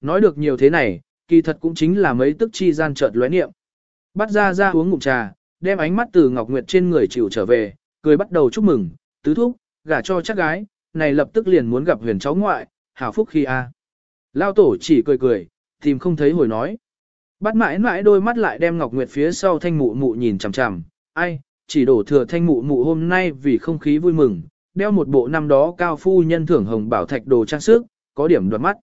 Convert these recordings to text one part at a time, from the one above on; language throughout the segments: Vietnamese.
nói được nhiều thế này, kỳ thật cũng chính là mấy tức chi gian chợt lóe niệm. Bắt ra ra uống ngụm trà, đem ánh mắt từ Ngọc Nguyệt trên người chịu trở về, cười bắt đầu chúc mừng, tứ thúc, gả cho chắc gái, này lập tức liền muốn gặp huyền cháu ngoại, hảo phúc khi a. Lao tổ chỉ cười cười, tìm không thấy hồi nói. Bắt mãi mãi đôi mắt lại đem Ngọc Nguyệt phía sau thanh mụ mụ nhìn chằm chằm, ai, chỉ đổ thừa thanh mụ mụ hôm nay vì không khí vui mừng, đeo một bộ năm đó cao phu nhân thưởng hồng bảo thạch đồ trang sức, có điểm đoạt mắt.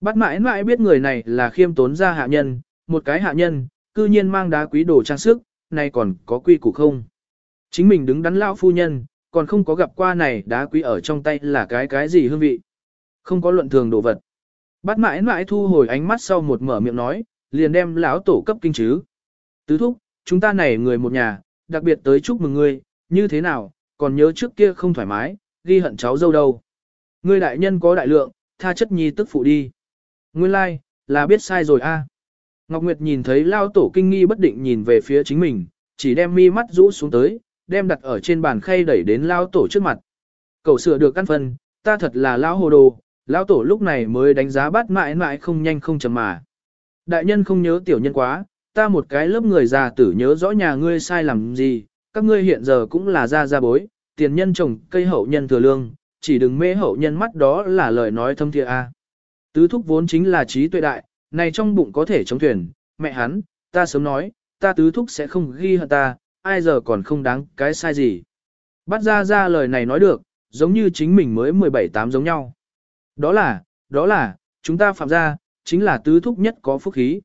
Bắt mãi mãi biết người này là khiêm tốn gia hạ nhân, một cái hạ nhân, cư nhiên mang đá quý đồ trang sức, này còn có quy củ không? Chính mình đứng đắn lão phu nhân, còn không có gặp qua này đá quý ở trong tay là cái cái gì hương vị. Không có luận thường đồ vật. Bắt mãi mãi thu hồi ánh mắt sau một mở miệng nói, liền đem lão tổ cấp kinh chứ. Tứ thúc, chúng ta này người một nhà, đặc biệt tới chúc mừng ngươi, như thế nào, còn nhớ trước kia không thoải mái, ghi hận cháu dâu đâu. Ngươi đại nhân có đại lượng, tha chất nhi tức phụ đi. Nguyên lai, like, là biết sai rồi a. Ngọc Nguyệt nhìn thấy lao tổ kinh nghi bất định nhìn về phía chính mình, chỉ đem mi mắt rũ xuống tới, đem đặt ở trên bàn khay đẩy đến lao tổ trước mặt. Cậu sửa được căn phần, ta thật là lao hồ đồ, lao tổ lúc này mới đánh giá bắt mãi mãi không nhanh không chậm mà. Đại nhân không nhớ tiểu nhân quá, ta một cái lớp người già tử nhớ rõ nhà ngươi sai làm gì, các ngươi hiện giờ cũng là gia gia bối, tiền nhân trồng cây hậu nhân thừa lương, chỉ đừng mê hậu nhân mắt đó là lời nói thâm thiện a. Tứ thúc vốn chính là trí tuệ đại, này trong bụng có thể chống thuyền, mẹ hắn, ta sớm nói, ta tứ thúc sẽ không ghi hận ta, ai giờ còn không đáng cái sai gì. Bắt ra ra lời này nói được, giống như chính mình mới 17-8 giống nhau. Đó là, đó là, chúng ta phạm ra, chính là tứ thúc nhất có phúc khí.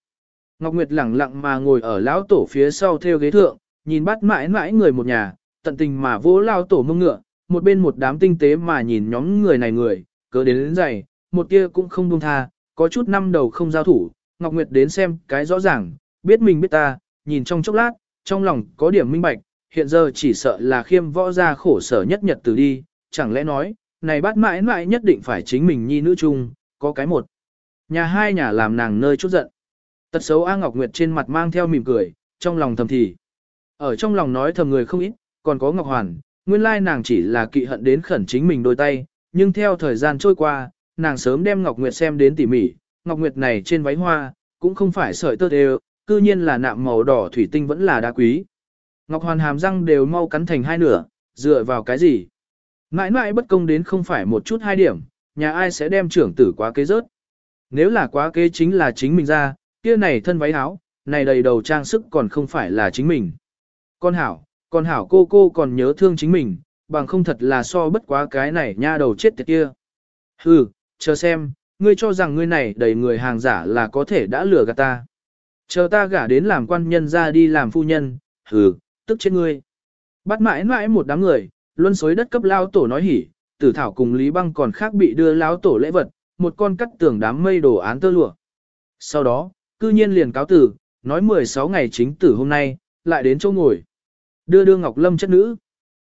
Ngọc Nguyệt lẳng lặng mà ngồi ở lão tổ phía sau theo ghế thượng, nhìn bắt mãi mãi người một nhà, tận tình mà vỗ lao tổ mông ngựa, một bên một đám tinh tế mà nhìn nhóm người này người, cớ đến đến dày, một tia cũng không buông tha, có chút năm đầu không giao thủ, Ngọc Nguyệt đến xem cái rõ ràng, biết mình biết ta, nhìn trong chốc lát, trong lòng có điểm minh bạch, hiện giờ chỉ sợ là khiêm võ ra khổ sở nhất nhật từ đi, chẳng lẽ nói, này bắt mãi mãi nhất định phải chính mình nhi nữ chung, có cái một. Nhà hai nhà làm nàng nơi chút giận. Tật xấu A Ngọc Nguyệt trên mặt mang theo mỉm cười, trong lòng thầm thì. Ở trong lòng nói thầm người không ít, còn có Ngọc Hoàn, nguyên lai nàng chỉ là kỵ hận đến khẩn chính mình đôi tay, nhưng theo thời gian trôi qua, nàng sớm đem Ngọc Nguyệt xem đến tỉ mỉ, Ngọc Nguyệt này trên váy hoa, cũng không phải sợi tơ đều, cư nhiên là nạm màu đỏ thủy tinh vẫn là đá quý. Ngọc Hoàn hàm răng đều mau cắn thành hai nửa, dựa vào cái gì? Mãi mãi bất công đến không phải một chút hai điểm, nhà ai sẽ đem trưởng tử quá kế rớt. Nếu là quá kế chính là chính mình ra, kia này thân váy áo, này đầy đầu trang sức còn không phải là chính mình. Con hảo, con hảo cô cô còn nhớ thương chính mình, bằng không thật là so bất quá cái này nha đầu chết tiệt kia. Hừ, chờ xem, ngươi cho rằng ngươi này đầy người hàng giả là có thể đã lừa gạt ta. Chờ ta gả đến làm quan nhân ra đi làm phu nhân, hừ, tức chết ngươi. Bắt mãi mãi một đám người, luân xối đất cấp lao tổ nói hỉ, tử thảo cùng Lý Băng còn khác bị đưa lao tổ lễ vật, một con cắt tưởng đám mây đồ án tơ lụa. Sau đó, cư nhiên liền cáo tử, nói 16 ngày chính tử hôm nay, lại đến chỗ ngồi. Đưa đưa Ngọc Lâm chất nữ.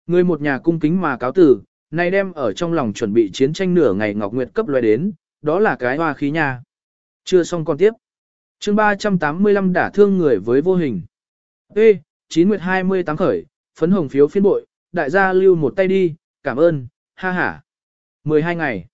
Người một nhà cung kính mà cáo tử, nay đem ở trong lòng chuẩn bị chiến tranh nửa ngày Ngọc Nguyệt cấp loe đến, đó là cái hoa khí nha. Chưa xong con tiếp. chương 385 đả thương người với vô hình. Ê, 9 Nguyệt 28 khởi, phấn hồng phiếu phiên bội, đại gia lưu một tay đi, cảm ơn, ha ha. 12 ngày.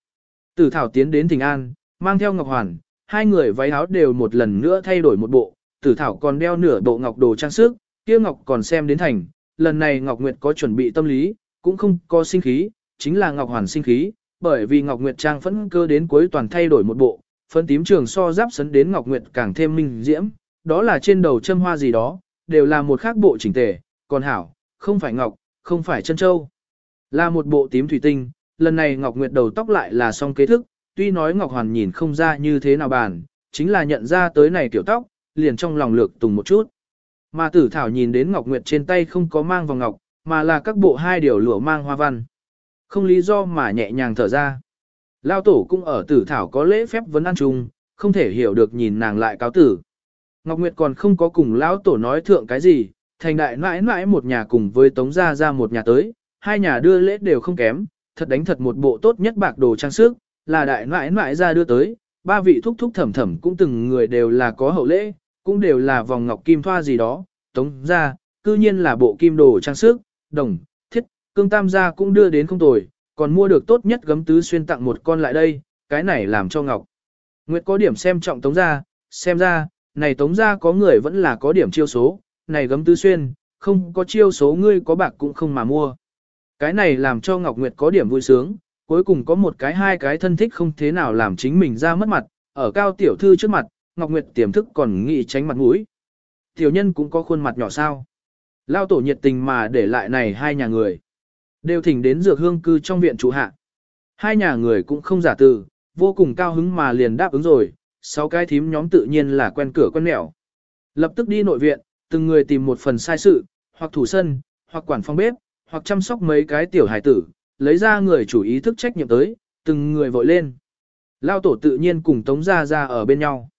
Tử Thảo tiến đến Thịnh An, mang theo Ngọc Hoàn, hai người váy áo đều một lần nữa thay đổi một bộ, Tử Thảo còn đeo nửa bộ ngọc đồ trang sức, kia Ngọc còn xem đến thành, lần này Ngọc Nguyệt có chuẩn bị tâm lý, cũng không có sinh khí, chính là Ngọc Hoàn sinh khí, bởi vì Ngọc Nguyệt trang phẫn cơ đến cuối toàn thay đổi một bộ, phấn tím trường so giáp sấn đến Ngọc Nguyệt càng thêm minh diễm, đó là trên đầu châm hoa gì đó, đều là một khác bộ chỉnh tề, còn hảo, không phải Ngọc, không phải chân châu, là một bộ tím thủy tinh, lần này Ngọc Nguyệt đầu tóc lại là song kế thức, tuy nói Ngọc Hoàn nhìn không ra như thế nào bàn, chính là nhận ra tới này tiểu tóc, liền trong lòng lược tùng một chút. Mà tử thảo nhìn đến Ngọc Nguyệt trên tay không có mang vòng ngọc, mà là các bộ hai điều lụa mang hoa văn. Không lý do mà nhẹ nhàng thở ra. Lao tổ cũng ở tử thảo có lễ phép vấn ăn chung, không thể hiểu được nhìn nàng lại cáo tử. Ngọc Nguyệt còn không có cùng lão tổ nói thượng cái gì, thành đại mãi mãi một nhà cùng với tống gia ra một nhà tới, hai nhà đưa lễ đều không kém, thật đánh thật một bộ tốt nhất bạc đồ trang sức, là đại mãi mãi ra đưa tới, ba vị thúc thúc thẩm thẩm cũng từng người đều là có hậu lễ, cũng đều là vòng ngọc kim thoa gì đó, tống gia, cư nhiên là bộ kim đồ trang sức, đồng, cương tam gia cũng đưa đến không tồi, còn mua được tốt nhất gấm tứ xuyên tặng một con lại đây, cái này làm cho ngọc. Nguyệt có điểm xem trọng tống gia, xem ra, này tống gia có người vẫn là có điểm chiêu số, này gấm tứ xuyên, không có chiêu số ngươi có bạc cũng không mà mua. Cái này làm cho Ngọc Nguyệt có điểm vui sướng, cuối cùng có một cái hai cái thân thích không thế nào làm chính mình ra mất mặt, ở cao tiểu thư trước mặt, Ngọc Nguyệt tiềm thức còn nghĩ tránh mặt mũi. Tiểu nhân cũng có khuôn mặt nhỏ sao. Lao tổ nhiệt tình mà để lại này hai nhà người. Đều thỉnh đến dược hương cư trong viện chủ hạ. Hai nhà người cũng không giả từ, vô cùng cao hứng mà liền đáp ứng rồi, sáu cái thím nhóm tự nhiên là quen cửa quen nẻo. Lập tức đi nội viện, từng người tìm một phần sai sự, hoặc thủ sân, hoặc quản phòng bếp, hoặc chăm sóc mấy cái tiểu hải tử, lấy ra người chủ ý thức trách nhiệm tới, từng người vội lên. Lao tổ tự nhiên cùng Tống Gia Gia ở bên nhau.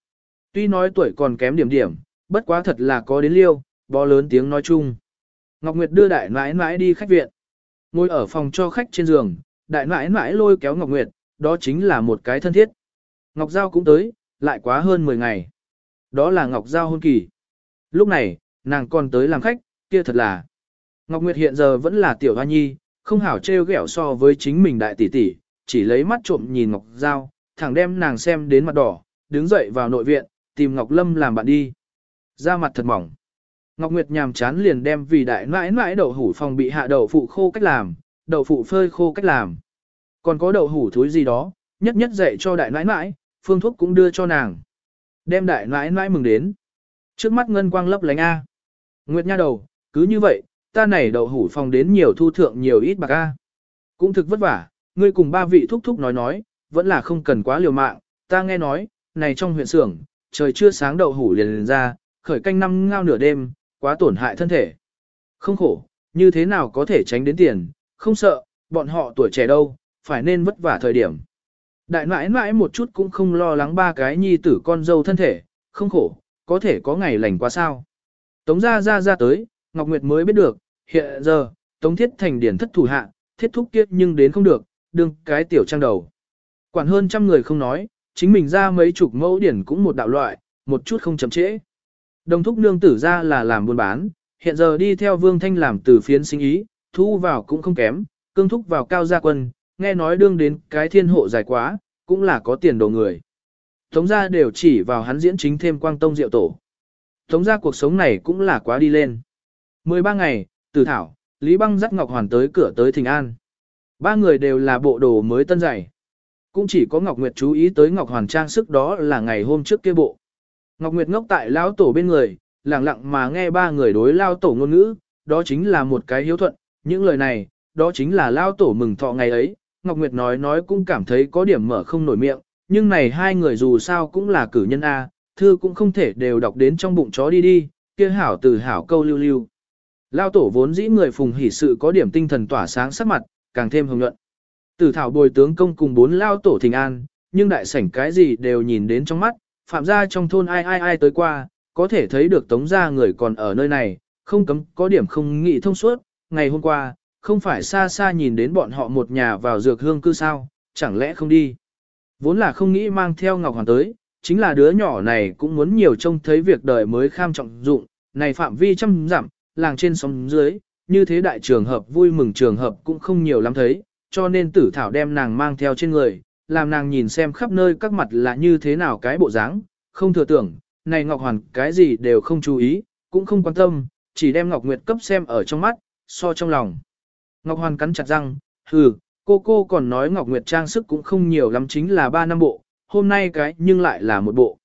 Tuy nói tuổi còn kém điểm điểm, bất quá thật là có đến liêu, bó lớn tiếng nói chung. Ngọc Nguyệt đưa đại nãi nãi đi khách viện. Ngồi ở phòng cho khách trên giường, đại nãi nãi lôi kéo Ngọc Nguyệt, đó chính là một cái thân thiết. Ngọc Giao cũng tới, lại quá hơn 10 ngày. Đó là Ngọc Giao hôn kỳ. Lúc này, nàng còn tới làm khách, kia thật là. Ngọc Nguyệt hiện giờ vẫn là tiểu hoa nhi, không hảo trêu ghẹo so với chính mình đại tỷ tỷ, chỉ lấy mắt trộm nhìn Ngọc Giao, thẳng đem nàng xem đến mặt đỏ, đứng dậy vào nội viện, tìm Ngọc Lâm làm bạn đi. da mặt thật mỏng. Ngọc Nguyệt nhàm chán liền đem vì đại nãi nãi đậu hủ phòng bị hạ đậu phụ khô cách làm, đậu phụ phơi khô cách làm. Còn có đậu hủ thúi gì đó, nhất nhất dạy cho đại nãi nãi, phương thuốc cũng đưa cho nàng. Đem đại nãi nãi mừng đến. Trước mắt ngân quang lấp lánh A. Nguyệt nha đầu, cứ như vậy, ta này đậu hủ phòng đến nhiều thu thượng nhiều ít bạc A. Cũng thực vất vả, ngươi cùng ba vị thúc thúc nói nói, vẫn là không cần quá liều mạng, ta nghe nói, này trong huyện xưởng, trời chưa sáng đậu hủ liền, liền ra, khởi canh năm ngao nửa đêm, quá tổn hại thân thể. Không khổ, như thế nào có thể tránh đến tiền, không sợ, bọn họ tuổi trẻ đâu, phải nên vất vả thời điểm. Đại nãi nãi một chút cũng không lo lắng ba cái nhi tử con dâu thân thể, không khổ, có thể có ngày lành quá sao. Tống ra ra ra tới, Ngọc Nguyệt mới biết được, hiện giờ, Tống Thiết Thành điển thất thủ hạ, thiết thúc kiếp nhưng đến không được, đương cái tiểu trang đầu. Quản hơn trăm người không nói, chính mình ra mấy chục mẫu điển cũng một đạo loại, một chút không chậm trễ. Đồng thúc nương tử ra là làm buôn bán, hiện giờ đi theo Vương Thanh làm từ phiến sinh ý, thu vào cũng không kém, cương thúc vào cao gia quân, nghe nói đương đến cái thiên hộ dài quá, cũng là có tiền đồ người. Tống gia đều chỉ vào hắn diễn chính thêm quang tông diệu tổ. Tống gia cuộc sống này cũng là quá đi lên. 13 ngày, từ thảo, Lý Băng dắt Ngọc Hoàn tới cửa tới Thình An. Ba người đều là bộ đồ mới tân dày. Cũng chỉ có Ngọc Nguyệt chú ý tới Ngọc Hoàn trang sức đó là ngày hôm trước kia bộ. Ngọc Nguyệt ngốc tại lao tổ bên người, lặng lặng mà nghe ba người đối lao tổ ngôn ngữ, đó chính là một cái hiếu thuận, những lời này, đó chính là lao tổ mừng thọ ngày ấy. Ngọc Nguyệt nói nói cũng cảm thấy có điểm mở không nổi miệng, nhưng này hai người dù sao cũng là cử nhân A, thư cũng không thể đều đọc đến trong bụng chó đi đi, kia hảo từ hảo câu lưu lưu. Lao tổ vốn dĩ người phùng hỷ sự có điểm tinh thần tỏa sáng sắc mặt, càng thêm hồng nhuận. Tử thảo bồi tướng công cùng bốn lao tổ thình an, nhưng đại sảnh cái gì đều nhìn đến trong mắt, phạm gia trong thôn ai ai ai tới qua, có thể thấy được tống gia người còn ở nơi này, không cấm có điểm không nghĩ thông suốt, ngày hôm qua, không phải xa xa nhìn đến bọn họ một nhà vào dược hương cư sao, chẳng lẽ không đi. Vốn là không nghĩ mang theo Ngọc Hoàn tới, chính là đứa nhỏ này cũng muốn nhiều trông thấy việc đời mới kham trọng dụng, này phạm vi trăm dặm, làng trên sông dưới, như thế đại trường hợp vui mừng trường hợp cũng không nhiều lắm thấy, cho nên tử thảo đem nàng mang theo trên người, làm nàng nhìn xem khắp nơi các mặt là như thế nào cái bộ dáng, không thừa tưởng, này Ngọc Hoàn cái gì đều không chú ý, cũng không quan tâm, chỉ đem Ngọc Nguyệt cấp xem ở trong mắt, so trong lòng. Ngọc Hoàn cắn chặt răng, hừ, cô cô còn nói Ngọc Nguyệt trang sức cũng không nhiều lắm chính là ba năm bộ, hôm nay cái nhưng lại là một bộ.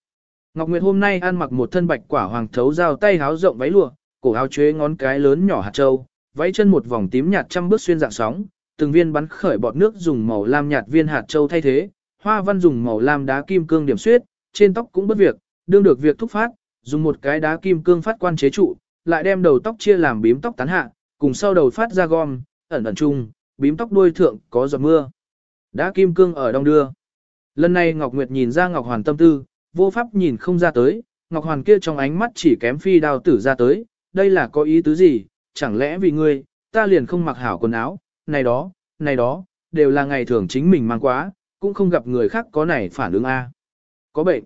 Ngọc Nguyệt hôm nay ăn mặc một thân bạch quả hoàng thấu dao tay háo rộng váy lụa, cổ áo chuế ngón cái lớn nhỏ hạt châu, váy chân một vòng tím nhạt trăm bước xuyên dạng sóng, từng viên bắn khởi bọt nước dùng màu lam nhạt viên hạt châu thay thế, hoa văn dùng màu lam đá kim cương điểm xuyết, trên tóc cũng bất việc, đương được việc thúc phát, dùng một cái đá kim cương phát quan chế trụ, lại đem đầu tóc chia làm bím tóc tán hạ, cùng sau đầu phát ra gom, ẩn ẩn chung, bím tóc đuôi thượng có giọt mưa. Đá kim cương ở đông đưa. Lần này Ngọc Nguyệt nhìn ra Ngọc Hoàn tâm tư, vô pháp nhìn không ra tới, Ngọc Hoàn kia trong ánh mắt chỉ kém phi đào tử ra tới, đây là có ý tứ gì, chẳng lẽ vì ngươi, ta liền không mặc hảo quần áo, này đó, này đó, đều là ngày thường chính mình mang quá, cũng không gặp người khác có này phản ứng A. Có bệnh.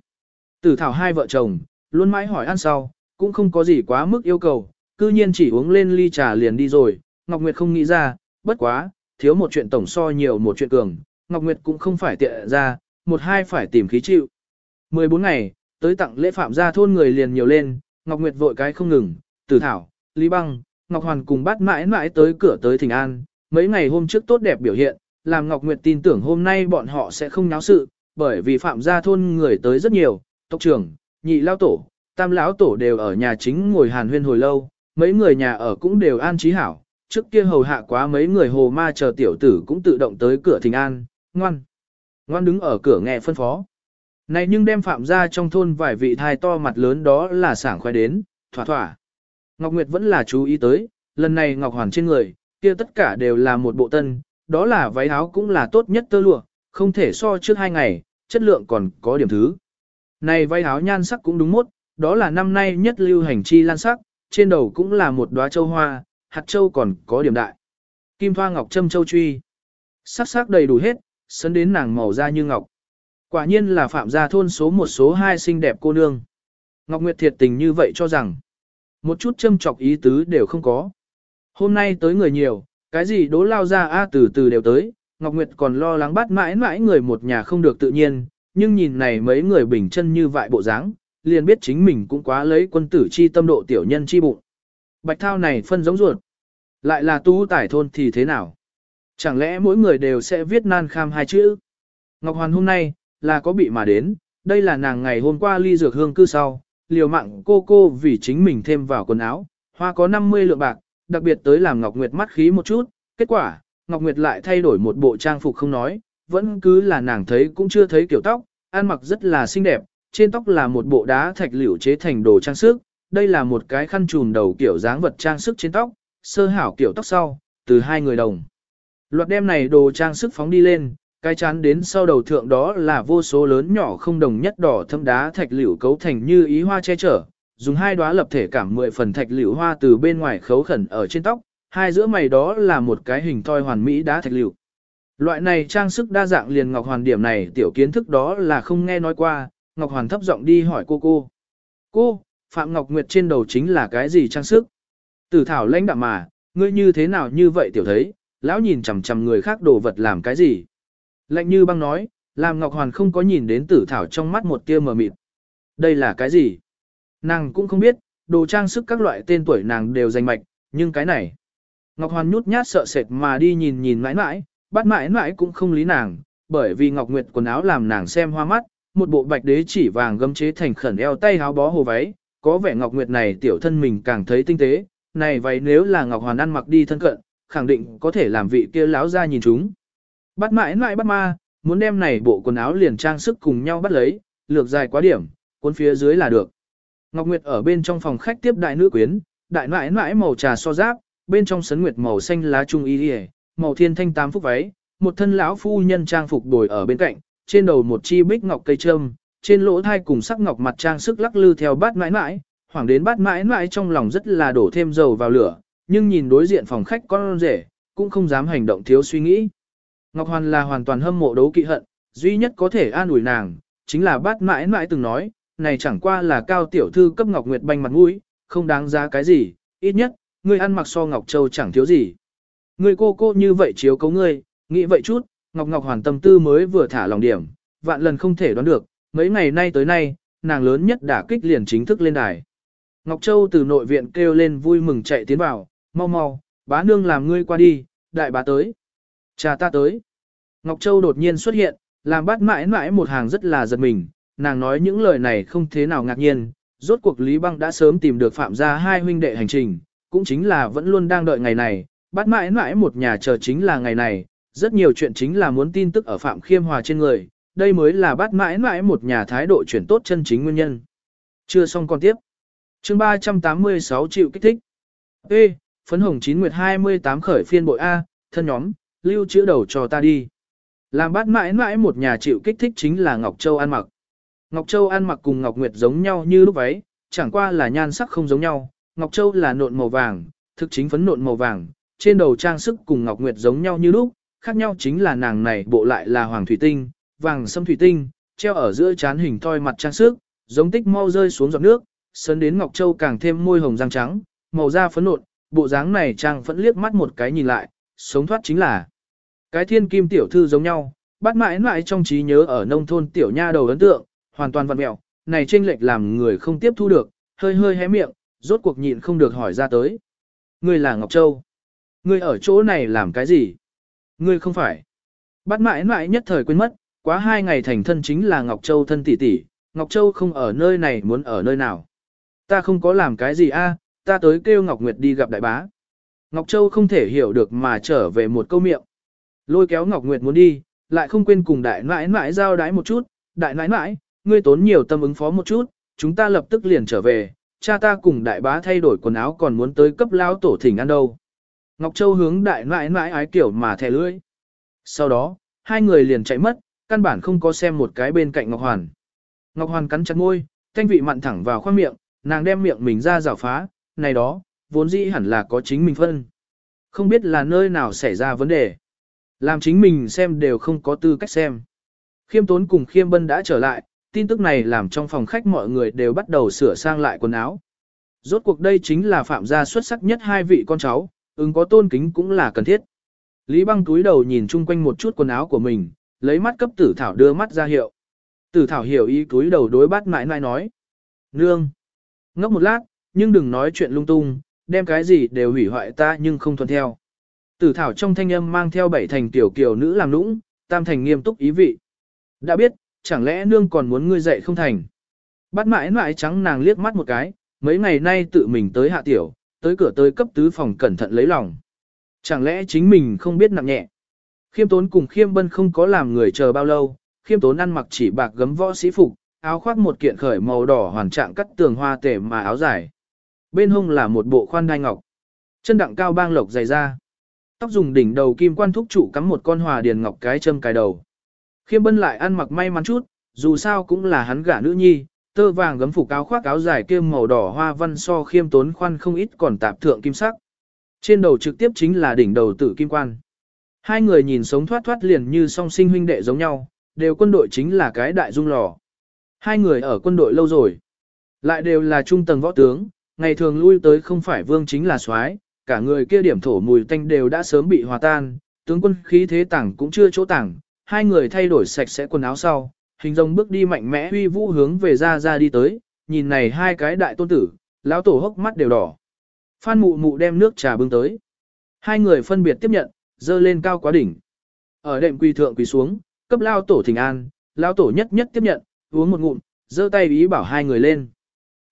Tử thảo hai vợ chồng, luôn mãi hỏi ăn sau, cũng không có gì quá mức yêu cầu, cư nhiên chỉ uống lên ly trà liền đi rồi, Ngọc Nguyệt không nghĩ ra, bất quá, thiếu một chuyện tổng so nhiều một chuyện cường, Ngọc Nguyệt cũng không phải tiện ra, một hai phải tìm khí chịu. 14 ngày, tới tặng lễ phạm gia thôn người liền nhiều lên, Ngọc Nguyệt vội cái không ngừng, Tử Thảo, Lý Băng, Ngọc Hoàn cùng bắt mãi mãi tới cửa tới Thịnh An, mấy ngày hôm trước tốt đẹp biểu hiện, làm Ngọc Nguyệt tin tưởng hôm nay bọn họ sẽ không náo sự, bởi vì phạm gia thôn người tới rất nhiều, tộc trưởng, nhị lao tổ, tam lão tổ đều ở nhà chính ngồi hàn huyên hồi lâu, mấy người nhà ở cũng đều an trí hảo, trước kia hầu hạ quá mấy người hồ ma chờ tiểu tử cũng tự động tới cửa thình an, ngoan. Ngoan đứng ở cửa nghe phân phó. Này nhưng đem phạm ra trong thôn vài vị thai to mặt lớn đó là sảng khoái đến, thỏa thỏa. Ngọc Nguyệt vẫn là chú ý tới, lần này Ngọc Hoàn trên người, kia tất cả đều là một bộ tân, đó là váy áo cũng là tốt nhất tơ lụa, không thể so trước hai ngày, chất lượng còn có điểm thứ. Này váy áo nhan sắc cũng đúng mốt, đó là năm nay nhất lưu hành chi lan sắc, trên đầu cũng là một đóa châu hoa, hạt châu còn có điểm đại. Kim thoa ngọc trâm châu truy. Sắc sắc đầy đủ hết, sấn đến nàng màu da như ngọc. Quả nhiên là phạm gia thôn số một số hai xinh đẹp cô nương. Ngọc Nguyệt thiệt tình như vậy cho rằng, một chút châm chọc ý tứ đều không có. Hôm nay tới người nhiều, cái gì đố lao ra a từ từ đều tới, Ngọc Nguyệt còn lo lắng bắt mãi mãi người một nhà không được tự nhiên, nhưng nhìn này mấy người bình chân như vậy bộ dáng, liền biết chính mình cũng quá lấy quân tử chi tâm độ tiểu nhân chi bụng. Bạch thao này phân giống ruột. Lại là tu tải thôn thì thế nào? Chẳng lẽ mỗi người đều sẽ viết nan kham hai chữ? Ngọc Hoàn hôm nay, là có bị mà đến, đây là nàng ngày hôm qua ly dược hương cư sau, liều mạng cô cô vì chính mình thêm vào quần áo, hoa có 50 lượng bạc, đặc biệt tới làm Ngọc Nguyệt mắt khí một chút, kết quả, Ngọc Nguyệt lại thay đổi một bộ trang phục không nói, vẫn cứ là nàng thấy cũng chưa thấy kiểu tóc, ăn mặc rất là xinh đẹp, trên tóc là một bộ đá thạch liễu chế thành đồ trang sức, đây là một cái khăn trùm đầu kiểu dáng vật trang sức trên tóc, sơ hảo kiểu tóc sau, từ hai người đồng. Loạt đem này đồ trang sức phóng đi lên, cái chán đến sau đầu thượng đó là vô số lớn nhỏ không đồng nhất đỏ thâm đá thạch liễu cấu thành như ý hoa che chở, dùng hai đóa lập thể cảm mười phần thạch liễu hoa từ bên ngoài khấu khẩn ở trên tóc, hai giữa mày đó là một cái hình thoi hoàn mỹ đá thạch liễu. Loại này trang sức đa dạng liền ngọc hoàn điểm này tiểu kiến thức đó là không nghe nói qua, ngọc hoàn thấp giọng đi hỏi cô cô. Cô, Phạm Ngọc Nguyệt trên đầu chính là cái gì trang sức? Tử thảo lãnh đạm mà, ngươi như thế nào như vậy tiểu thấy, lão nhìn chằm chằm người khác đồ vật làm cái gì? Lạnh như băng nói, làm Ngọc Hoàn không có nhìn đến tử thảo trong mắt một tia mờ mịt. Đây là cái gì? Nàng cũng không biết, đồ trang sức các loại tên tuổi nàng đều danh mạch, nhưng cái này. Ngọc Hoàn nhút nhát sợ sệt mà đi nhìn nhìn mãi mãi, bắt mãi mãi cũng không lý nàng, bởi vì Ngọc Nguyệt quần áo làm nàng xem hoa mắt, một bộ bạch đế chỉ vàng gấm chế thành khẩn eo tay áo bó hồ váy, có vẻ Ngọc Nguyệt này tiểu thân mình càng thấy tinh tế, này váy nếu là Ngọc Hoàn ăn mặc đi thân cận, khẳng định có thể làm vị kia láo ra nhìn chúng. Bắt mãi mãi bắt ma, muốn đem này bộ quần áo liền trang sức cùng nhau bắt lấy, lược dài quá điểm, cuốn phía dưới là được. Ngọc Nguyệt ở bên trong phòng khách tiếp đại nữ quyến, đại nãi nãi màu trà so giáp, bên trong sấn nguyệt màu xanh lá trung y liề, màu thiên thanh tám phúc váy, một thân lão phu nhân trang phục đổi ở bên cạnh, trên đầu một chi bích ngọc cây trâm, trên lỗ thai cùng sắc ngọc mặt trang sức lắc lư theo bát mãi mãi, hoàng đến bát mãi mãi trong lòng rất là đổ thêm dầu vào lửa, nhưng nhìn đối diện phòng khách con rể, cũng không dám hành động thiếu suy nghĩ. Ngọc Hoàn là hoàn toàn hâm mộ đấu kỵ hận, duy nhất có thể an ủi nàng, chính là bát mãi mãi từng nói, này chẳng qua là cao tiểu thư cấp Ngọc Nguyệt banh mặt mũi, không đáng giá cái gì, ít nhất, ngươi ăn mặc so Ngọc Châu chẳng thiếu gì. Ngươi cô cô như vậy chiếu cấu ngươi, nghĩ vậy chút, Ngọc Ngọc Hoàn tâm tư mới vừa thả lòng điểm, vạn lần không thể đoán được, mấy ngày nay tới nay, nàng lớn nhất đã kích liền chính thức lên đài. Ngọc Châu từ nội viện kêu lên vui mừng chạy tiến vào, mau mau, bá nương làm ngươi qua đi, đại bá tới. Cha ta tới. Ngọc Châu đột nhiên xuất hiện, làm bắt mãi mãi một hàng rất là giật mình, nàng nói những lời này không thế nào ngạc nhiên, rốt cuộc Lý Băng đã sớm tìm được phạm gia hai huynh đệ hành trình, cũng chính là vẫn luôn đang đợi ngày này, bắt mãi mãi một nhà chờ chính là ngày này, rất nhiều chuyện chính là muốn tin tức ở Phạm Khiêm Hòa trên người, đây mới là bắt mãi mãi một nhà thái độ chuyển tốt chân chính nguyên nhân. Chưa xong còn tiếp. chương 386 triệu kích thích. Ê, phấn hồng 9 nguyệt 28 khởi phiên bội A, thân nhóm, lưu chữ đầu cho ta đi. Làm bát mãi mãi một nhà chịu kích thích chính là Ngọc Châu ăn mặc. Ngọc Châu ăn mặc cùng Ngọc Nguyệt giống nhau như lúc váy, chẳng qua là nhan sắc không giống nhau. Ngọc Châu là nộn màu vàng, thực chính phấn nộn màu vàng, trên đầu trang sức cùng Ngọc Nguyệt giống nhau như lúc, khác nhau chính là nàng này bộ lại là hoàng thủy tinh, vàng sâm thủy tinh, treo ở giữa chán hình thoi mặt trang sức, giống tích mau rơi xuống giọt nước, sơn đến Ngọc Châu càng thêm môi hồng răng trắng, màu da phấn nộn, bộ dáng này trang phẫn liếc mắt một cái nhìn lại, sống thoát chính là cái thiên kim tiểu thư giống nhau, bắt mãi mãi trong trí nhớ ở nông thôn tiểu nha đầu ấn tượng, hoàn toàn vặn mẹo, này chênh lệch làm người không tiếp thu được, hơi hơi hé miệng, rốt cuộc nhịn không được hỏi ra tới. Ngươi là Ngọc Châu. Ngươi ở chỗ này làm cái gì? Ngươi không phải. Bắt mãi mãi nhất thời quên mất, quá hai ngày thành thân chính là Ngọc Châu thân tỷ tỷ, Ngọc Châu không ở nơi này muốn ở nơi nào. Ta không có làm cái gì a, ta tới kêu Ngọc Nguyệt đi gặp đại bá. Ngọc Châu không thể hiểu được mà trở về một câu miệng. Lôi kéo Ngọc Nguyệt muốn đi, lại không quên cùng đại nãi nãi giao đái một chút, đại nãi nãi, ngươi tốn nhiều tâm ứng phó một chút, chúng ta lập tức liền trở về, cha ta cùng đại bá thay đổi quần áo còn muốn tới cấp lao tổ thỉnh ăn đâu. Ngọc Châu hướng đại mãi mãi ái kiểu mà thè lưỡi. Sau đó, hai người liền chạy mất, căn bản không có xem một cái bên cạnh Ngọc Hoàn. Ngọc Hoàn cắn chặt môi, thanh vị mặn thẳng vào khoang miệng, nàng đem miệng mình ra rào phá, này đó, vốn dĩ hẳn là có chính mình phân. Không biết là nơi nào xảy ra vấn đề. Làm chính mình xem đều không có tư cách xem. Khiêm tốn cùng khiêm bân đã trở lại, tin tức này làm trong phòng khách mọi người đều bắt đầu sửa sang lại quần áo. Rốt cuộc đây chính là phạm gia xuất sắc nhất hai vị con cháu, ứng có tôn kính cũng là cần thiết. Lý băng túi đầu nhìn chung quanh một chút quần áo của mình, lấy mắt cấp tử thảo đưa mắt ra hiệu. Tử thảo hiểu ý túi đầu đối bát mãi mãi nói. Nương! Ngốc một lát, nhưng đừng nói chuyện lung tung, đem cái gì đều hủy hoại ta nhưng không thuận theo. Tử thảo trong thanh âm mang theo bảy thành tiểu kiều nữ làm nũng, tam thành nghiêm túc ý vị. Đã biết, chẳng lẽ nương còn muốn ngươi dạy không thành. Bắt mãi mãi trắng nàng liếc mắt một cái, mấy ngày nay tự mình tới hạ tiểu, tới cửa tới cấp tứ phòng cẩn thận lấy lòng. Chẳng lẽ chính mình không biết nặng nhẹ. Khiêm tốn cùng khiêm bân không có làm người chờ bao lâu, khiêm tốn ăn mặc chỉ bạc gấm võ sĩ phục, áo khoác một kiện khởi màu đỏ hoàn trạng cắt tường hoa tể mà áo dài. Bên hông là một bộ khoan đai ngọc. Chân đặng cao bang lộc dày ra. Tóc dùng đỉnh đầu kim quan thúc trụ cắm một con hòa điền ngọc cái châm cài đầu. Khiêm bân lại ăn mặc may mắn chút, dù sao cũng là hắn gả nữ nhi, tơ vàng gấm phục áo khoác áo dài kia màu đỏ hoa văn so khiêm tốn khoan không ít còn tạp thượng kim sắc. Trên đầu trực tiếp chính là đỉnh đầu tử kim quan. Hai người nhìn sống thoát thoát liền như song sinh huynh đệ giống nhau, đều quân đội chính là cái đại dung lò. Hai người ở quân đội lâu rồi, lại đều là trung tầng võ tướng, ngày thường lui tới không phải vương chính là soái, cả người kia điểm thổ mùi tanh đều đã sớm bị hòa tan, tướng quân khí thế tảng cũng chưa chỗ tảng, hai người thay đổi sạch sẽ quần áo sau, hình rồng bước đi mạnh mẽ huy vũ hướng về ra ra đi tới, nhìn này hai cái đại tôn tử, lão tổ hốc mắt đều đỏ. Phan mụ mụ đem nước trà bưng tới. Hai người phân biệt tiếp nhận, dơ lên cao quá đỉnh. Ở đệm quỳ thượng quỳ xuống, cấp lao tổ thỉnh an, lao tổ nhất nhất tiếp nhận, uống một ngụm, dơ tay ý bảo hai người lên.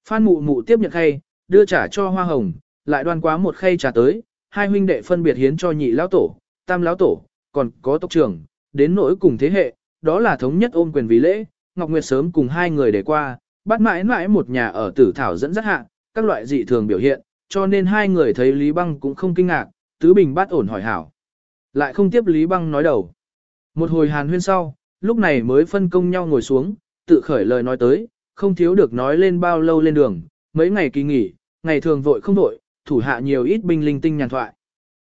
Phan mụ mụ tiếp nhận khay, đưa trả cho hoa hồng, lại đoan quá một khay trà tới, hai huynh đệ phân biệt hiến cho nhị lão tổ, tam lão tổ, còn có tộc trưởng, đến nỗi cùng thế hệ, đó là thống nhất ôm quyền vì lễ, Ngọc Nguyệt sớm cùng hai người để qua, bắt mãi mãi một nhà ở tử thảo dẫn dắt hạ, các loại dị thường biểu hiện, cho nên hai người thấy Lý Băng cũng không kinh ngạc, tứ bình bát ổn hỏi hảo. Lại không tiếp Lý Băng nói đầu. Một hồi hàn huyên sau, lúc này mới phân công nhau ngồi xuống, tự khởi lời nói tới, không thiếu được nói lên bao lâu lên đường, mấy ngày kỳ nghỉ, ngày thường vội không vội, thủ hạ nhiều ít binh linh tinh nhàn thoại.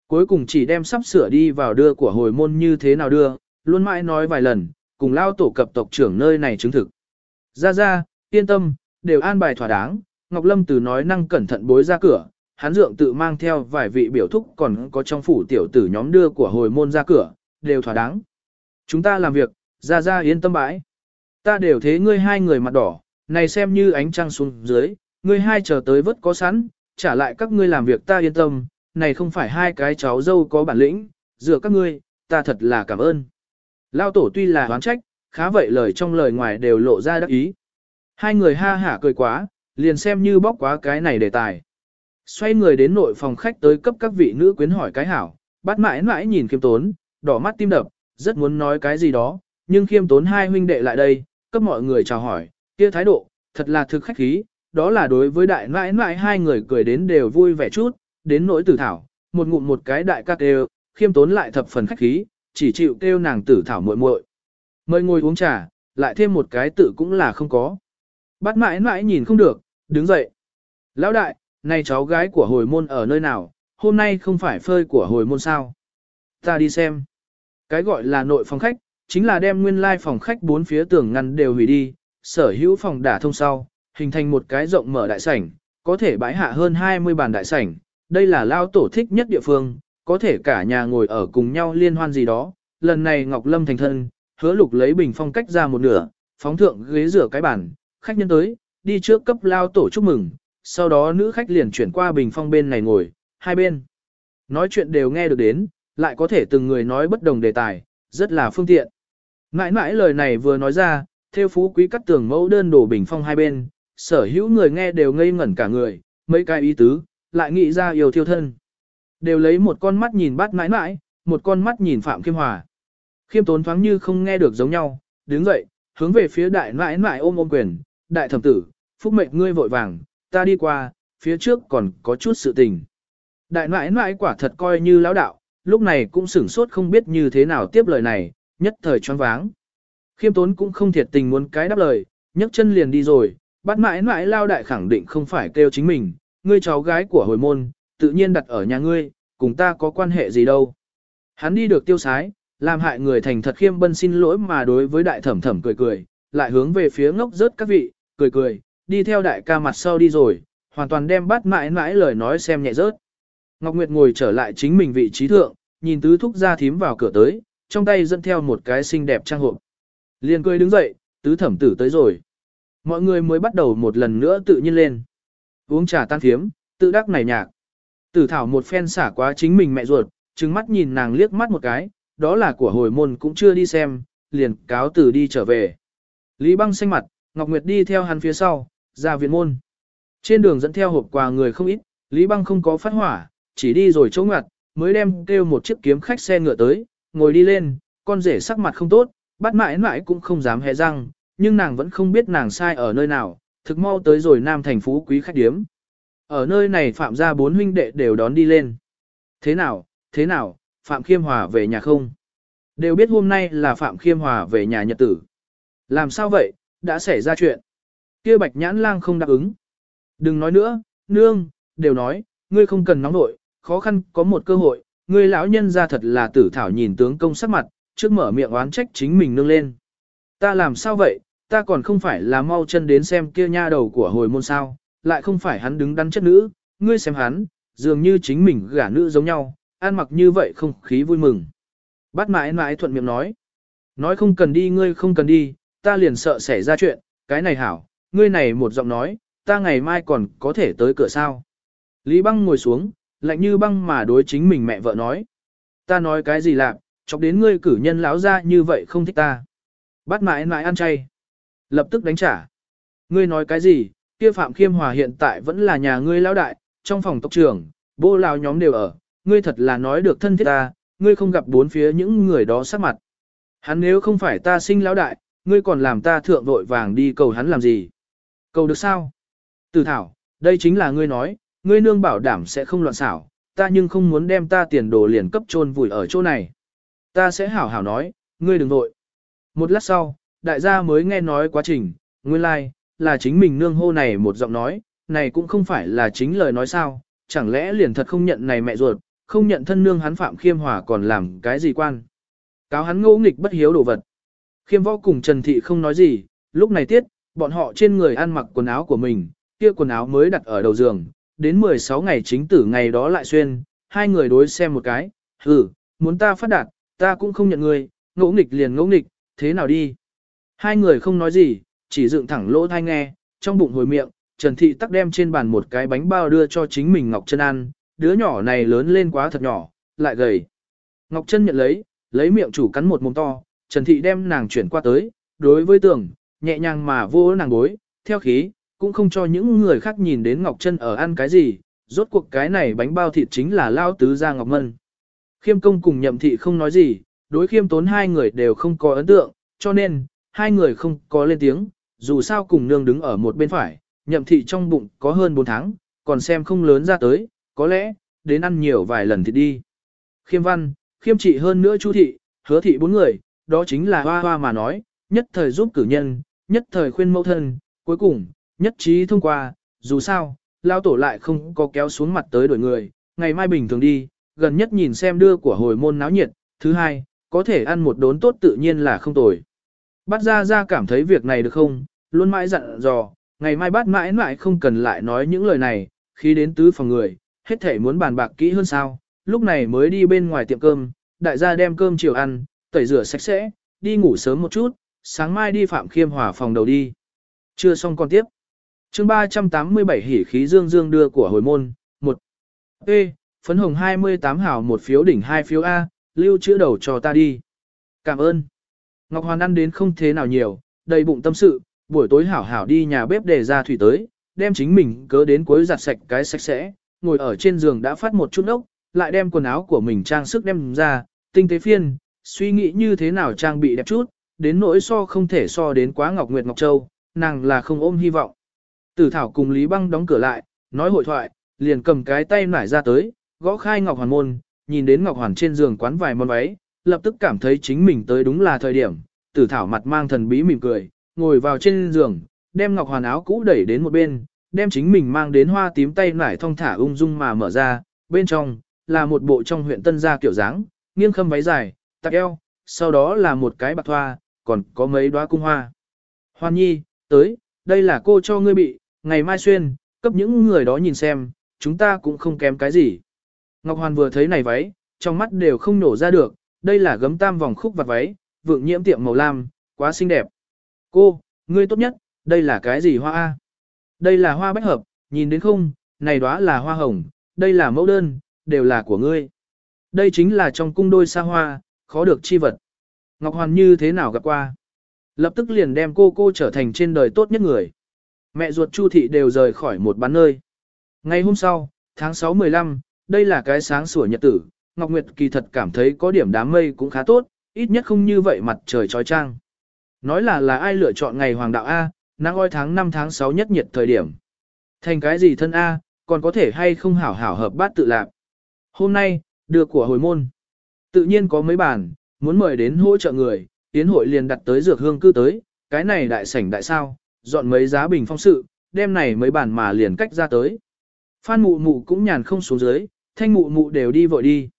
Cuối cùng chỉ đem sắp sửa đi vào đưa của hồi môn như thế nào đưa, luôn mãi nói vài lần, cùng lao tổ cập tộc trưởng nơi này chứng thực. Ra ra, yên tâm, đều an bài thỏa đáng, Ngọc Lâm từ nói năng cẩn thận bối ra cửa, hắn dượng tự mang theo vài vị biểu thúc còn có trong phủ tiểu tử nhóm đưa của hồi môn ra cửa, đều thỏa đáng. Chúng ta làm việc, ra ra yên tâm bãi. Ta đều thế ngươi hai người mặt đỏ, này xem như ánh trăng xuống dưới, ngươi hai chờ tới vớt có sẵn, trả lại các ngươi làm việc ta yên tâm, này không phải hai cái cháu dâu có bản lĩnh, dựa các ngươi, ta thật là cảm ơn. Lao tổ tuy là oán trách, khá vậy lời trong lời ngoài đều lộ ra đắc ý. Hai người ha hả cười quá, liền xem như bóc quá cái này đề tài. Xoay người đến nội phòng khách tới cấp các vị nữ quyến hỏi cái hảo, bắt mãi mãi nhìn khiêm tốn, đỏ mắt tim đập, rất muốn nói cái gì đó, nhưng khiêm tốn hai huynh đệ lại đây, cấp mọi người chào hỏi, kia thái độ, thật là thực khách khí, đó là đối với đại mãi mãi hai người cười đến đều vui vẻ chút, đến nỗi tử thảo, một ngụm một cái đại các đều, khiêm tốn lại thập phần khách khí, chỉ chịu kêu nàng tử thảo muội muội. Mời ngồi uống trà, lại thêm một cái tự cũng là không có. Bắt mãi mãi nhìn không được, đứng dậy. Lão đại, này cháu gái của hồi môn ở nơi nào, hôm nay không phải phơi của hồi môn sao. Ta đi xem. Cái gọi là nội phòng khách, chính là đem nguyên lai phòng khách bốn phía tường ngăn đều hủy đi, sở hữu phòng đả thông sau, hình thành một cái rộng mở đại sảnh, có thể bãi hạ hơn 20 bàn đại sảnh. Đây là lao tổ thích nhất địa phương, có thể cả nhà ngồi ở cùng nhau liên hoan gì đó. Lần này Ngọc Lâm thành thân, hứa lục lấy bình phong cách ra một nửa, phóng thượng ghế rửa cái bàn, khách nhân tới, đi trước cấp lao tổ chúc mừng, sau đó nữ khách liền chuyển qua bình phong bên này ngồi, hai bên. Nói chuyện đều nghe được đến, lại có thể từng người nói bất đồng đề tài, rất là phương tiện. Mãi mãi lời này vừa nói ra, theo phú quý cắt tường mẫu đơn đổ bình phong hai bên, sở hữu người nghe đều ngây ngẩn cả người, mấy cái ý tứ, lại nghĩ ra yêu thiêu thân. Đều lấy một con mắt nhìn bát mãi mãi, một con mắt nhìn Phạm Kim Hòa. Khiêm tốn thoáng như không nghe được giống nhau, đứng dậy, hướng về phía đại mãi mãi ôm ôm quyền, đại thẩm tử, phúc mệnh ngươi vội vàng, ta đi qua, phía trước còn có chút sự tình. Đại mãi mãi quả thật coi như lão đạo, lúc này cũng sửng sốt không biết như thế nào tiếp lời này, nhất thời choáng váng. Khiêm tốn cũng không thiệt tình muốn cái đáp lời, nhấc chân liền đi rồi, bắt mãi mãi lao đại khẳng định không phải kêu chính mình, ngươi cháu gái của hồi môn, tự nhiên đặt ở nhà ngươi, cùng ta có quan hệ gì đâu. Hắn đi được tiêu sái, làm hại người thành thật khiêm bân xin lỗi mà đối với đại thẩm thẩm cười cười, lại hướng về phía ngốc rớt các vị, cười cười, đi theo đại ca mặt sau đi rồi, hoàn toàn đem bắt mãi mãi lời nói xem nhẹ rớt. Ngọc Nguyệt ngồi trở lại chính mình vị trí thượng, nhìn tứ thúc ra thím vào cửa tới, trong tay dẫn theo một cái xinh đẹp trang hộp. Liền cười đứng dậy, tứ thẩm tử tới rồi. Mọi người mới bắt đầu một lần nữa tự nhiên lên. Uống trà tan thiếm, tự đắc này nhạc. Tử thảo một phen xả quá chính mình mẹ ruột, trừng mắt nhìn nàng liếc mắt một cái, đó là của hồi môn cũng chưa đi xem, liền cáo tử đi trở về. Lý băng xanh mặt, Ngọc Nguyệt đi theo hắn phía sau, ra viện môn. Trên đường dẫn theo hộp quà người không ít, Lý băng không có phát hỏa, chỉ đi rồi chỗ ngặt, mới đem kêu một chiếc kiếm khách xe ngựa tới, ngồi đi lên, con rể sắc mặt không tốt, bắt mãi mãi cũng không dám hé răng, nhưng nàng vẫn không biết nàng sai ở nơi nào, thực mau tới rồi nam thành phú quý khách điếm. Ở nơi này Phạm gia bốn huynh đệ đều đón đi lên. Thế nào, thế nào, Phạm Khiêm Hòa về nhà không? Đều biết hôm nay là Phạm Khiêm Hòa về nhà nhật tử. Làm sao vậy, đã xảy ra chuyện. kia bạch nhãn lang không đáp ứng. Đừng nói nữa, nương, đều nói, ngươi không cần nóng nội, khó khăn có một cơ hội, ngươi lão nhân ra thật là tử thảo nhìn tướng công sắc mặt, trước mở miệng oán trách chính mình nương lên. Ta làm sao vậy, ta còn không phải là mau chân đến xem kia nha đầu của hồi môn sao, lại không phải hắn đứng đắn chất nữ, ngươi xem hắn, dường như chính mình gả nữ giống nhau, ăn mặc như vậy không khí vui mừng. Bát mãi mãi thuận miệng nói, nói không cần đi ngươi không cần đi, ta liền sợ xảy ra chuyện, cái này hảo, ngươi này một giọng nói, ta ngày mai còn có thể tới cửa sao. Lý băng ngồi xuống, lạnh như băng mà đối chính mình mẹ vợ nói. Ta nói cái gì lạc, chọc đến ngươi cử nhân láo ra như vậy không thích ta. Bắt mãi mãi ăn chay. Lập tức đánh trả. Ngươi nói cái gì, kia Phạm Khiêm Hòa hiện tại vẫn là nhà ngươi lão đại, trong phòng tộc trưởng, bô lao nhóm đều ở, ngươi thật là nói được thân thiết ta, ngươi không gặp bốn phía những người đó sát mặt. Hắn nếu không phải ta sinh lão đại, ngươi còn làm ta thượng vội vàng đi cầu hắn làm gì? Cầu được sao? Từ thảo, đây chính là ngươi nói, ngươi nương bảo đảm sẽ không loạn xảo, ta nhưng không muốn đem ta tiền đồ liền cấp chôn vùi ở chỗ này. Ta sẽ hảo hảo nói, ngươi đừng vội. Một lát sau, đại gia mới nghe nói quá trình, nguyên lai, like, là chính mình nương hô này một giọng nói, này cũng không phải là chính lời nói sao, chẳng lẽ liền thật không nhận này mẹ ruột, không nhận thân nương hắn Phạm Khiêm Hòa còn làm cái gì quan. Cáo hắn ngỗ nghịch bất hiếu đồ vật. Khiêm võ cùng Trần Thị không nói gì, lúc này tiết, bọn họ trên người ăn mặc quần áo của mình, kia quần áo mới đặt ở đầu giường, đến 16 ngày chính tử ngày đó lại xuyên, hai người đối xem một cái, hừ, muốn ta phát đạt, ta cũng không nhận người, ngỗ nghịch liền ngỗ nghịch, thế nào đi. Hai người không nói gì, chỉ dựng thẳng lỗ thai nghe, trong bụng hồi miệng, Trần Thị tắc đem trên bàn một cái bánh bao đưa cho chính mình Ngọc Trân ăn, đứa nhỏ này lớn lên quá thật nhỏ, lại gầy. Ngọc Trân nhận lấy, lấy miệng chủ cắn một mồm to, Trần Thị đem nàng chuyển qua tới, đối với tường, nhẹ nhàng mà vô nàng bối, theo khí, cũng không cho những người khác nhìn đến Ngọc Trân ở ăn cái gì, rốt cuộc cái này bánh bao thịt chính là lao tứ gia Ngọc Mân. Khiêm công cùng nhậm thị không nói gì, đối khiêm tốn hai người đều không có ấn tượng, cho nên, hai người không có lên tiếng, dù sao cùng nương đứng ở một bên phải, nhậm thị trong bụng có hơn 4 tháng, còn xem không lớn ra tới, có lẽ, đến ăn nhiều vài lần thì đi. Khiêm văn, khiêm trị hơn nữa chu thị, hứa thị bốn người, đó chính là hoa hoa mà nói, nhất thời giúp cử nhân, nhất thời khuyên mẫu thân, cuối cùng, nhất trí thông qua, dù sao, lao tổ lại không có kéo xuống mặt tới đổi người, ngày mai bình thường đi, gần nhất nhìn xem đưa của hồi môn náo nhiệt, thứ hai, có thể ăn một đốn tốt tự nhiên là không tồi. Bát gia gia cảm thấy việc này được không, luôn mãi dặn dò, ngày mai bát mãi mãi không cần lại nói những lời này, khi đến tứ phòng người, hết thể muốn bàn bạc kỹ hơn sao, lúc này mới đi bên ngoài tiệm cơm, đại gia đem cơm chiều ăn, tẩy rửa sạch sẽ, đi ngủ sớm một chút, sáng mai đi Phạm Khiêm Hòa phòng đầu đi. Chưa xong còn tiếp. chương 387 hỉ khí dương dương đưa của hồi môn, 1. Ê, phấn hồng 28 hào một phiếu đỉnh hai phiếu A, lưu chữa đầu cho ta đi. Cảm ơn. Ngọc Hoàn ăn đến không thế nào nhiều, đầy bụng tâm sự, buổi tối hảo hảo đi nhà bếp để ra thủy tới, đem chính mình cớ đến cuối giặt sạch cái sạch sẽ, ngồi ở trên giường đã phát một chút ốc, lại đem quần áo của mình trang sức đem ra, tinh tế phiên, suy nghĩ như thế nào trang bị đẹp chút, đến nỗi so không thể so đến quá Ngọc Nguyệt Ngọc Châu, nàng là không ôm hy vọng. Tử Thảo cùng Lý Băng đóng cửa lại, nói hội thoại, liền cầm cái tay nải ra tới, gõ khai Ngọc Hoàn môn, nhìn đến Ngọc Hoàn trên giường quán vài món váy, lập tức cảm thấy chính mình tới đúng là thời điểm. Tử Thảo mặt mang thần bí mỉm cười, ngồi vào trên giường, đem Ngọc Hoàn áo cũ đẩy đến một bên, đem chính mình mang đến hoa tím tay nải thong thả ung dung mà mở ra, bên trong là một bộ trong huyện tân gia kiểu dáng, nghiêng khâm váy dài, tạc eo, sau đó là một cái bạc thoa, còn có mấy đóa cung hoa. Hoan nhi, tới, đây là cô cho ngươi bị, ngày mai xuyên, cấp những người đó nhìn xem, chúng ta cũng không kém cái gì. Ngọc Hoàn vừa thấy này váy, trong mắt đều không nổ ra được, đây là gấm tam vòng khúc vặt váy, vượng nhiễm tiệm màu lam, quá xinh đẹp. Cô, ngươi tốt nhất, đây là cái gì hoa A? Đây là hoa bách hợp, nhìn đến không, này đó là hoa hồng, đây là mẫu đơn, đều là của ngươi. Đây chính là trong cung đôi xa hoa, khó được chi vật. Ngọc Hoàn như thế nào gặp qua? Lập tức liền đem cô cô trở thành trên đời tốt nhất người. Mẹ ruột Chu Thị đều rời khỏi một bán nơi. Ngày hôm sau, tháng 6-15, đây là cái sáng sủa nhật tử, Ngọc Nguyệt kỳ thật cảm thấy có điểm đám mây cũng khá tốt, ít nhất không như vậy mặt trời trói trang. Nói là là ai lựa chọn ngày hoàng đạo A, nắng oi tháng 5 tháng 6 nhất nhiệt thời điểm. Thành cái gì thân A, còn có thể hay không hảo hảo hợp bát tự lạc. Hôm nay, đưa của hồi môn. Tự nhiên có mấy bàn, muốn mời đến hỗ trợ người, tiến hội liền đặt tới dược hương cư tới, cái này đại sảnh đại sao, dọn mấy giá bình phong sự, đem này mấy bàn mà liền cách ra tới. Phan mụ mụ cũng nhàn không xuống dưới, thanh mụ mụ đều đi vội đi.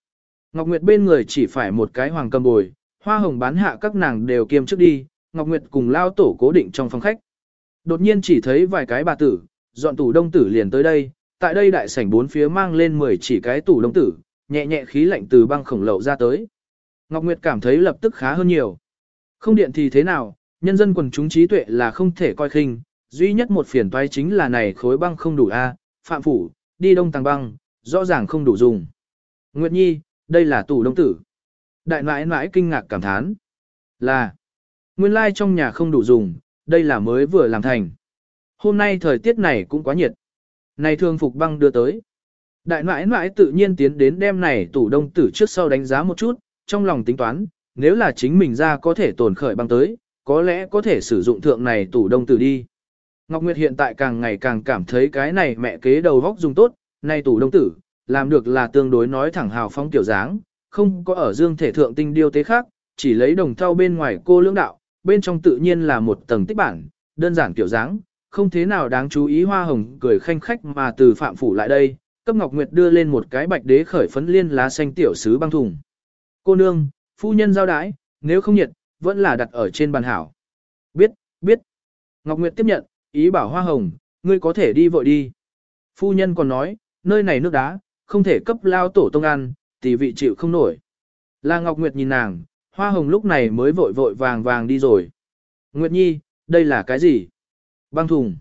Ngọc Nguyệt bên người chỉ phải một cái hoàng cầm bồi, hoa hồng bán hạ các nàng đều kiêm trước đi, Ngọc Nguyệt cùng lao tổ cố định trong phòng khách. Đột nhiên chỉ thấy vài cái bà tử, dọn tủ đông tử liền tới đây, tại đây đại sảnh bốn phía mang lên 10 chỉ cái tủ đông tử, nhẹ nhẹ khí lạnh từ băng khổng lậu ra tới. Ngọc Nguyệt cảm thấy lập tức khá hơn nhiều. Không điện thì thế nào, nhân dân quần chúng trí tuệ là không thể coi khinh, duy nhất một phiền toái chính là này khối băng không đủ a, phạm phủ, đi đông tàng băng, rõ ràng không đủ dùng. Nguyệt Nhi, đây là tủ đông tử. Đại nãi nãi kinh ngạc cảm thán. Là, nguyên lai trong nhà không đủ dùng, đây là mới vừa làm thành. Hôm nay thời tiết này cũng quá nhiệt. Này thương phục băng đưa tới. Đại nãi nãi tự nhiên tiến đến đêm này tủ đông tử trước sau đánh giá một chút, trong lòng tính toán, nếu là chính mình ra có thể tồn khởi băng tới, có lẽ có thể sử dụng thượng này tủ đông tử đi. Ngọc Nguyệt hiện tại càng ngày càng cảm thấy cái này mẹ kế đầu vóc dùng tốt, này tủ đông tử, làm được là tương đối nói thẳng hào phóng tiểu dáng, không có ở dương thể thượng tinh điêu tế khác, chỉ lấy đồng thau bên ngoài cô lưỡng đạo, bên trong tự nhiên là một tầng tích bản, đơn giản kiểu dáng, không thế nào đáng chú ý hoa hồng cười khanh khách mà từ phạm phủ lại đây, cấp Ngọc Nguyệt đưa lên một cái bạch đế khởi phấn liên lá xanh tiểu sứ băng thùng. Cô nương, phu nhân giao đái, nếu không nhiệt, vẫn là đặt ở trên bàn hảo. Biết, biết. Ngọc Nguyệt tiếp nhận, ý bảo hoa hồng, ngươi có thể đi vội đi. Phu nhân còn nói, nơi này nước đá, không thể cấp lao tổ tông ăn, tỷ vị chịu không nổi. Là Ngọc Nguyệt nhìn nàng, hoa hồng lúc này mới vội vội vàng vàng đi rồi. Nguyệt Nhi, đây là cái gì? Băng thùng.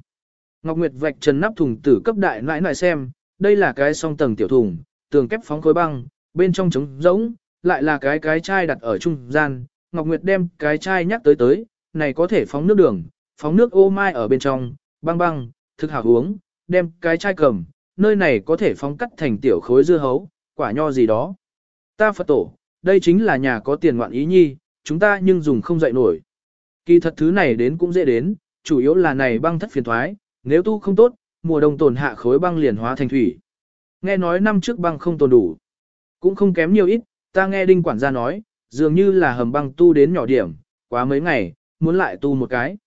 Ngọc Nguyệt vạch trần nắp thùng tử cấp đại nãi nãi xem, đây là cái song tầng tiểu thùng, tường kép phóng khối băng, bên trong trống rỗng, lại là cái cái chai đặt ở trung gian. Ngọc Nguyệt đem cái chai nhắc tới tới, này có thể phóng nước đường, phóng nước ô mai ở bên trong, băng băng, thực hảo uống, đem cái chai cầm, nơi này có thể phóng cắt thành tiểu khối dưa hấu, quả nho gì đó. Ta Phật tổ, đây chính là nhà có tiền ngoạn ý nhi, chúng ta nhưng dùng không dậy nổi. Kỳ thật thứ này đến cũng dễ đến, chủ yếu là này băng thất phiền thoái, nếu tu không tốt, mùa đông tồn hạ khối băng liền hóa thành thủy. Nghe nói năm trước băng không tồn đủ, cũng không kém nhiều ít, ta nghe đinh quản gia nói, dường như là hầm băng tu đến nhỏ điểm, quá mấy ngày, muốn lại tu một cái.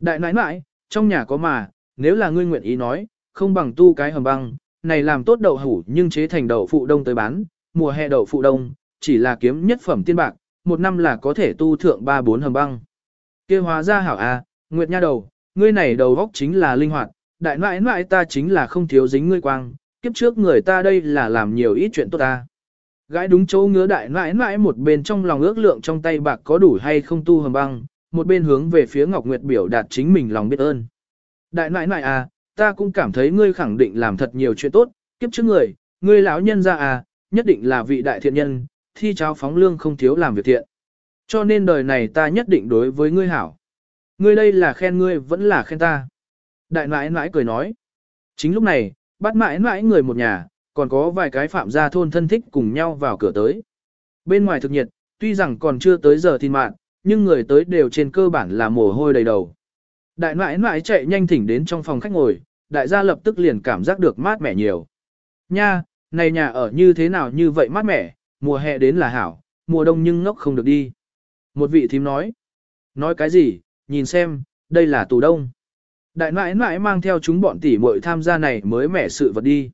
Đại nãi nãi, trong nhà có mà, nếu là ngươi nguyện ý nói, không bằng tu cái hầm băng, này làm tốt đậu hủ nhưng chế thành đậu phụ đông tới bán, mùa hè đậu phụ đông, chỉ là kiếm nhất phẩm tiên bạc, một năm là có thể tu thượng ba bốn hầm băng. Kêu hóa ra hảo a, à, Nguyệt nha đầu, ngươi này đầu góc chính là linh hoạt, đại nãi nãi ta chính là không thiếu dính ngươi quang, kiếp trước người ta đây là làm nhiều ít chuyện tốt ta. Gái đúng chỗ ngứa đại nãi nãi một bên trong lòng ước lượng trong tay bạc có đủ hay không tu hầm băng, một bên hướng về phía Ngọc Nguyệt biểu đạt chính mình lòng biết ơn. Đại nãi nãi à, ta cũng cảm thấy ngươi khẳng định làm thật nhiều chuyện tốt, kiếp trước người, ngươi lão nhân ra à, nhất định là vị đại thiện nhân, thi cháo phóng lương không thiếu làm việc thiện. Cho nên đời này ta nhất định đối với ngươi hảo. Ngươi đây là khen ngươi vẫn là khen ta. Đại nãi nãi cười nói. Chính lúc này, bắt mãi nãi người một nhà, còn có vài cái phạm gia thôn thân thích cùng nhau vào cửa tới. Bên ngoài thực nhiệt, tuy rằng còn chưa tới giờ thìn mạng, nhưng người tới đều trên cơ bản là mồ hôi đầy đầu. Đại nãi nãi chạy nhanh thỉnh đến trong phòng khách ngồi, đại gia lập tức liền cảm giác được mát mẻ nhiều. Nha, này nhà ở như thế nào như vậy mát mẻ, mùa hè đến là hảo, mùa đông nhưng ngốc không được đi. Một vị thím nói. Nói cái gì, nhìn xem, đây là tủ đông. Đại nãi nãi mang theo chúng bọn tỷ muội tham gia này mới mẻ sự vật đi.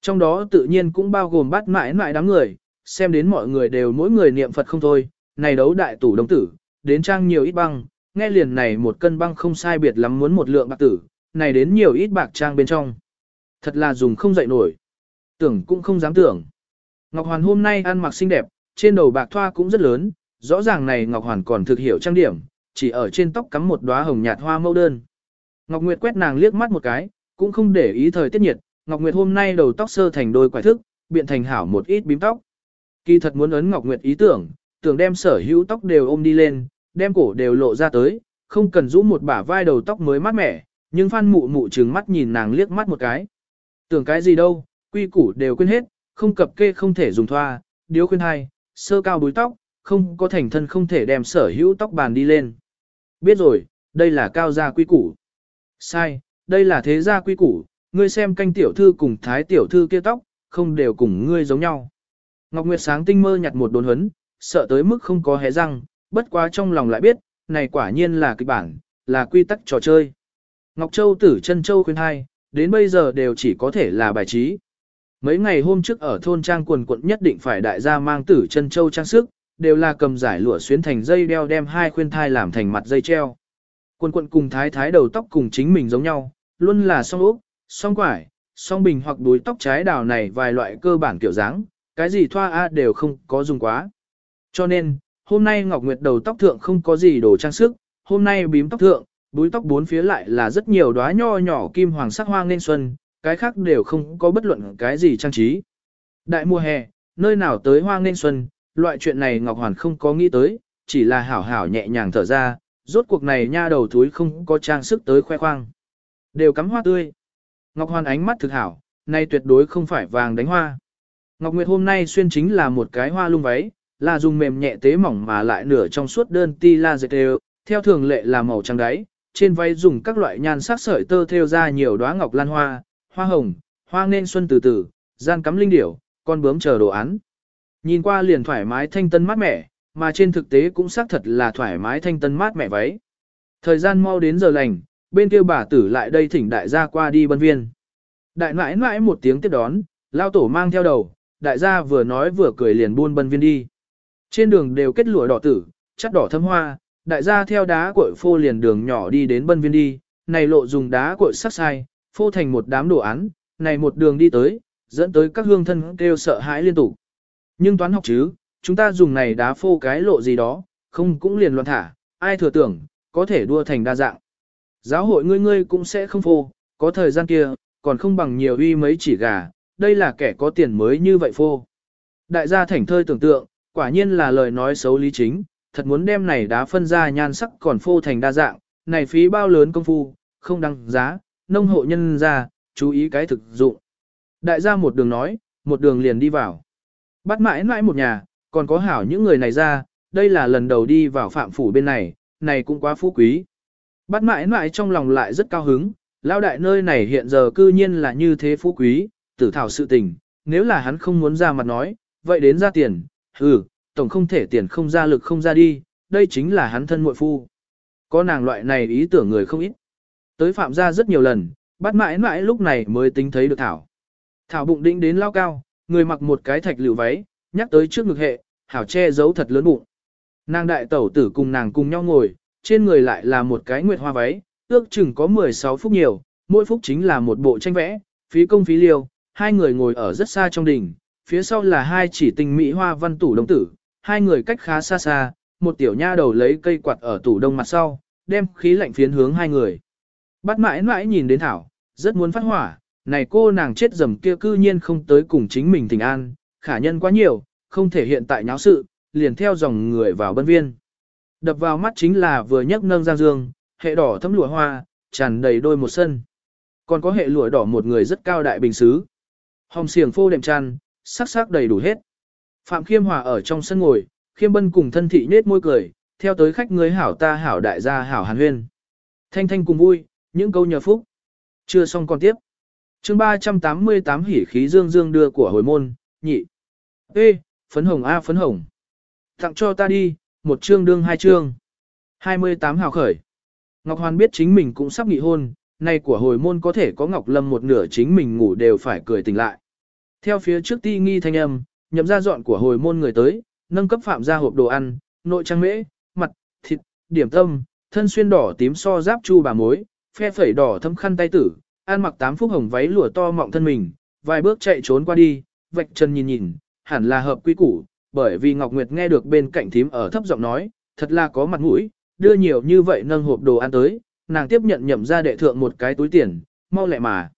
Trong đó tự nhiên cũng bao gồm bắt mãi nãi đám người, xem đến mọi người đều mỗi người niệm Phật không thôi, này đấu đại tủ đông tử, đến trang nhiều ít băng, nghe liền này một cân băng không sai biệt lắm muốn một lượng bạc tử, này đến nhiều ít bạc trang bên trong. Thật là dùng không dậy nổi. Tưởng cũng không dám tưởng. Ngọc Hoàn hôm nay ăn mặc xinh đẹp, trên đầu bạc thoa cũng rất lớn, rõ ràng này Ngọc Hoàn còn thực hiểu trang điểm, chỉ ở trên tóc cắm một đóa hồng nhạt hoa mẫu đơn. Ngọc Nguyệt quét nàng liếc mắt một cái, cũng không để ý thời tiết nhiệt, Ngọc Nguyệt hôm nay đầu tóc sơ thành đôi quải thức, biện thành hảo một ít bím tóc. Kỳ thật muốn ấn Ngọc Nguyệt ý tưởng, tưởng đem sở hữu tóc đều ôm đi lên, đem cổ đều lộ ra tới, không cần rũ một bả vai đầu tóc mới mát mẻ, nhưng Phan Mụ Mụ trừng mắt nhìn nàng liếc mắt một cái. Tưởng cái gì đâu, quy củ đều quên hết, không cập kê không thể dùng thoa, điếu khuyên hai, sơ cao búi tóc, không có thành thân không thể đem sở hữu tóc bàn đi lên. Biết rồi, đây là cao gia quy củ. Sai, đây là thế gia quy củ, ngươi xem canh tiểu thư cùng thái tiểu thư kia tóc, không đều cùng ngươi giống nhau. Ngọc Nguyệt sáng tinh mơ nhặt một đồn hấn, sợ tới mức không có hé răng, bất quá trong lòng lại biết, này quả nhiên là kịch bản, là quy tắc trò chơi. Ngọc Châu tử chân Châu khuyên hai, đến bây giờ đều chỉ có thể là bài trí. Mấy ngày hôm trước ở thôn trang quần quận nhất định phải đại gia mang tử chân Châu trang sức, đều là cầm giải lụa xuyến thành dây đeo đem hai khuyên thai làm thành mặt dây treo. Quần quận cùng thái thái đầu tóc cùng chính mình giống nhau, luôn là song ốc, song quải, song bình hoặc đuôi tóc trái đào này vài loại cơ bản kiểu dáng, cái gì thoa A đều không có dùng quá. Cho nên, hôm nay Ngọc Nguyệt đầu tóc thượng không có gì đồ trang sức, hôm nay bím tóc thượng, búi tóc bốn phía lại là rất nhiều đóa nho nhỏ kim hoàng sắc hoa nên xuân, cái khác đều không có bất luận cái gì trang trí. Đại mùa hè, nơi nào tới hoa nên xuân, loại chuyện này Ngọc Hoàn không có nghĩ tới, chỉ là hảo hảo nhẹ nhàng thở ra, rốt cuộc này nha đầu thúi không có trang sức tới khoe khoang. Đều cắm hoa tươi. Ngọc Hoàn ánh mắt thực hảo, nay tuyệt đối không phải vàng đánh hoa. Ngọc Nguyệt hôm nay xuyên chính là một cái hoa lung váy, là dùng mềm nhẹ tế mỏng mà lại nửa trong suốt đơn ti la dệt đều, theo thường lệ là màu trắng đáy, trên váy dùng các loại nhan sắc sợi tơ thêu ra nhiều đóa ngọc lan hoa, hoa hồng, hoa nên xuân từ từ, gian cắm linh điểu, con bướm chờ đồ án. Nhìn qua liền thoải mái thanh tân mát mẻ, mà trên thực tế cũng xác thật là thoải mái thanh tân mát mẻ váy. Thời gian mau đến giờ lành, bên kia bà tử lại đây thỉnh đại gia qua đi bân viên. Đại nãi nãi một tiếng tiếp đón, lao tổ mang theo đầu, đại gia vừa nói vừa cười liền buôn bân viên đi. Trên đường đều kết lụa đỏ tử, chắt đỏ thâm hoa, đại gia theo đá cội phô liền đường nhỏ đi đến bân viên đi, này lộ dùng đá cội sắc sai, phô thành một đám đồ án, này một đường đi tới, dẫn tới các hương thân kêu sợ hãi liên tục. Nhưng toán học chứ, chúng ta dùng này đá phô cái lộ gì đó, không cũng liền loạn thả, ai thừa tưởng, có thể đua thành đa dạng. Giáo hội ngươi ngươi cũng sẽ không phô, có thời gian kia, còn không bằng nhiều uy mấy chỉ gà, đây là kẻ có tiền mới như vậy phô. Đại gia thảnh thơi tưởng tượng, quả nhiên là lời nói xấu lý chính, thật muốn đem này đá phân ra nhan sắc còn phô thành đa dạng, này phí bao lớn công phu, không đăng giá, nông hộ nhân ra, chú ý cái thực dụng. Đại gia một đường nói, một đường liền đi vào. Bắt mãi mãi một nhà, còn có hảo những người này ra, đây là lần đầu đi vào phạm phủ bên này, này cũng quá phú quý. Bắt mãi mãi trong lòng lại rất cao hứng, lao đại nơi này hiện giờ cư nhiên là như thế phú quý, tử thảo sự tình, nếu là hắn không muốn ra mặt nói, vậy đến ra tiền, ừ, tổng không thể tiền không ra lực không ra đi, đây chính là hắn thân muội phu. Có nàng loại này ý tưởng người không ít. Tới phạm ra rất nhiều lần, bắt mãi mãi lúc này mới tính thấy được Thảo. Thảo bụng đĩnh đến lao cao, người mặc một cái thạch lựu váy, nhắc tới trước ngực hệ, Thảo che giấu thật lớn bụng. Nàng đại tẩu tử cùng nàng cùng nhau ngồi, trên người lại là một cái nguyệt hoa váy, ước chừng có 16 phút nhiều, mỗi phút chính là một bộ tranh vẽ, phí công phí liêu, hai người ngồi ở rất xa trong đỉnh, phía sau là hai chỉ tình mỹ hoa văn tủ đồng tử, hai người cách khá xa xa, một tiểu nha đầu lấy cây quạt ở tủ đông mặt sau, đem khí lạnh phiến hướng hai người. Bắt mãi mãi nhìn đến Thảo, rất muốn phát hỏa, này cô nàng chết dầm kia cư nhiên không tới cùng chính mình tình an, khả nhân quá nhiều, không thể hiện tại nháo sự, liền theo dòng người vào bân viên. Đập vào mắt chính là vừa nhấc nâng giang dương, hệ đỏ thấm lụa hoa, tràn đầy đôi một sân. Còn có hệ lụa đỏ một người rất cao đại bình xứ. Hồng xiềng phô đệm tràn, sắc sắc đầy đủ hết. Phạm Khiêm Hòa ở trong sân ngồi, Khiêm Bân cùng thân thị nết môi cười, theo tới khách người hảo ta hảo đại gia hảo hàn huyên. Thanh thanh cùng vui, những câu nhờ phúc. Chưa xong còn tiếp. chương 388 hỉ khí dương dương đưa của hồi môn, nhị. Ê, phấn hồng A phấn hồng. Tặng cho ta đi, một chương đương hai chương. 28 hào khởi. Ngọc Hoàn biết chính mình cũng sắp nghị hôn, nay của hồi môn có thể có Ngọc Lâm một nửa chính mình ngủ đều phải cười tỉnh lại. Theo phía trước ti nghi thanh âm, nhậm ra dọn của hồi môn người tới, nâng cấp phạm ra hộp đồ ăn, nội trang mễ, mặt, thịt, điểm tâm, thân xuyên đỏ tím so giáp chu bà mối, phe phẩy đỏ thâm khăn tay tử, ăn mặc tám phúc hồng váy lụa to mọng thân mình, vài bước chạy trốn qua đi, vạch chân nhìn nhìn, hẳn là hợp quy củ, bởi vì Ngọc Nguyệt nghe được bên cạnh thím ở thấp giọng nói, thật là có mặt mũi, đưa nhiều như vậy nâng hộp đồ ăn tới, nàng tiếp nhận nhậm ra đệ thượng một cái túi tiền, mau lẹ mà.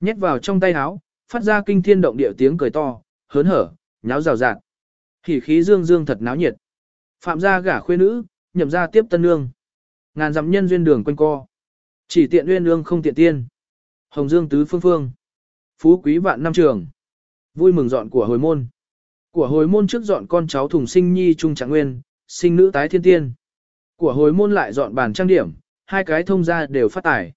Nhét vào trong tay áo, phát ra kinh thiên động địa tiếng cười to, hớn hở, nháo rào rạt. Hỉ khí dương dương thật náo nhiệt. Phạm gia gả khuê nữ, nhậm gia tiếp tân nương. Ngàn dặm nhân duyên đường quanh co. Chỉ tiện uyên ương không tiện tiên. Hồng dương tứ phương phương. Phú quý vạn năm trường. Vui mừng dọn của hồi môn. Của hồi môn trước dọn con cháu thùng sinh nhi trung trạng nguyên, sinh nữ tái thiên tiên. Của hồi môn lại dọn bàn trang điểm, hai cái thông ra đều phát tải.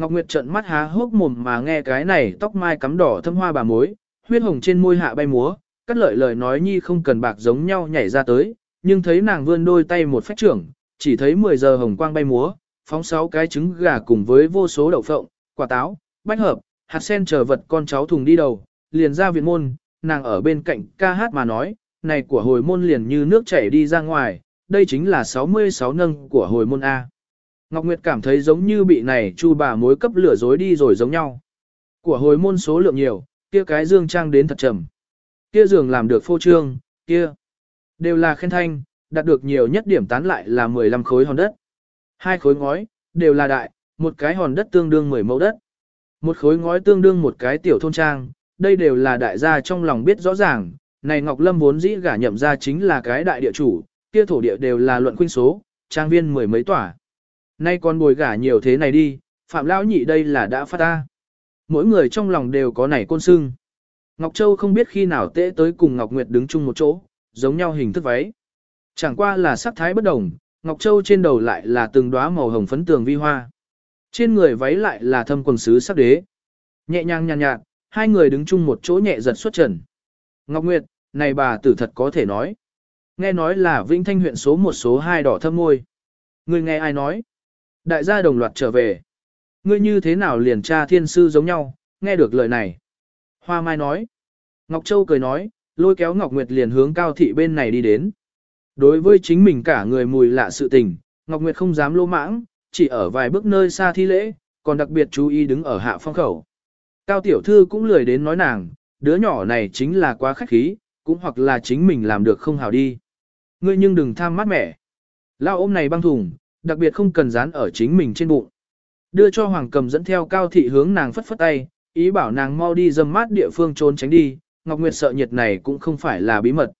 Ngọc Nguyệt trợn mắt há hốc mồm mà nghe cái này tóc mai cắm đỏ thâm hoa bà mối, huyết hồng trên môi hạ bay múa, cắt lợi lời nói nhi không cần bạc giống nhau nhảy ra tới, nhưng thấy nàng vươn đôi tay một phách trưởng, chỉ thấy 10 giờ hồng quang bay múa, phóng sáu cái trứng gà cùng với vô số đậu phộng, quả táo, bách hợp, hạt sen chờ vật con cháu thùng đi đầu, liền ra viện môn, nàng ở bên cạnh ca hát mà nói, này của hồi môn liền như nước chảy đi ra ngoài, đây chính là 66 nâng của hồi môn A. Ngọc Nguyệt cảm thấy giống như bị này chu bà mối cấp lửa dối đi rồi giống nhau. Của hồi môn số lượng nhiều, kia cái dương trang đến thật trầm. Kia giường làm được phô trương, kia. Đều là khen thanh, đạt được nhiều nhất điểm tán lại là 15 khối hòn đất. Hai khối ngói, đều là đại, một cái hòn đất tương đương 10 mẫu đất. Một khối ngói tương đương một cái tiểu thôn trang, đây đều là đại gia trong lòng biết rõ ràng, này Ngọc Lâm vốn dĩ gả nhậm ra chính là cái đại địa chủ, kia thổ địa đều là luận khuynh số, trang viên mười mấy tỏa. Nay còn bồi gả nhiều thế này đi, Phạm Lão nhị đây là đã phát ta. Mỗi người trong lòng đều có nảy côn sưng. Ngọc Châu không biết khi nào tễ tới cùng Ngọc Nguyệt đứng chung một chỗ, giống nhau hình thức váy. Chẳng qua là sắc thái bất đồng, Ngọc Châu trên đầu lại là từng đóa màu hồng phấn tường vi hoa. Trên người váy lại là thâm quần sứ sắc đế. Nhẹ nhàng nhàn nhạt, nhạt, hai người đứng chung một chỗ nhẹ giật xuất trần. Ngọc Nguyệt, này bà tử thật có thể nói. Nghe nói là Vĩnh Thanh huyện số một số hai đỏ thâm môi. Người nghe ai nói? Đại gia đồng loạt trở về. Ngươi như thế nào liền cha thiên sư giống nhau, nghe được lời này. Hoa Mai nói. Ngọc Châu cười nói, lôi kéo Ngọc Nguyệt liền hướng cao thị bên này đi đến. Đối với chính mình cả người mùi lạ sự tình, Ngọc Nguyệt không dám lô mãng, chỉ ở vài bước nơi xa thi lễ, còn đặc biệt chú ý đứng ở hạ phong khẩu. Cao tiểu thư cũng lười đến nói nàng, đứa nhỏ này chính là quá khách khí, cũng hoặc là chính mình làm được không hào đi. Ngươi nhưng đừng tham mát mẻ. Lao ôm này băng thùng, đặc biệt không cần dán ở chính mình trên bụng. Đưa cho Hoàng Cầm dẫn theo cao thị hướng nàng phất phất tay, ý bảo nàng mau đi dâm mát địa phương trốn tránh đi, Ngọc Nguyệt sợ nhiệt này cũng không phải là bí mật.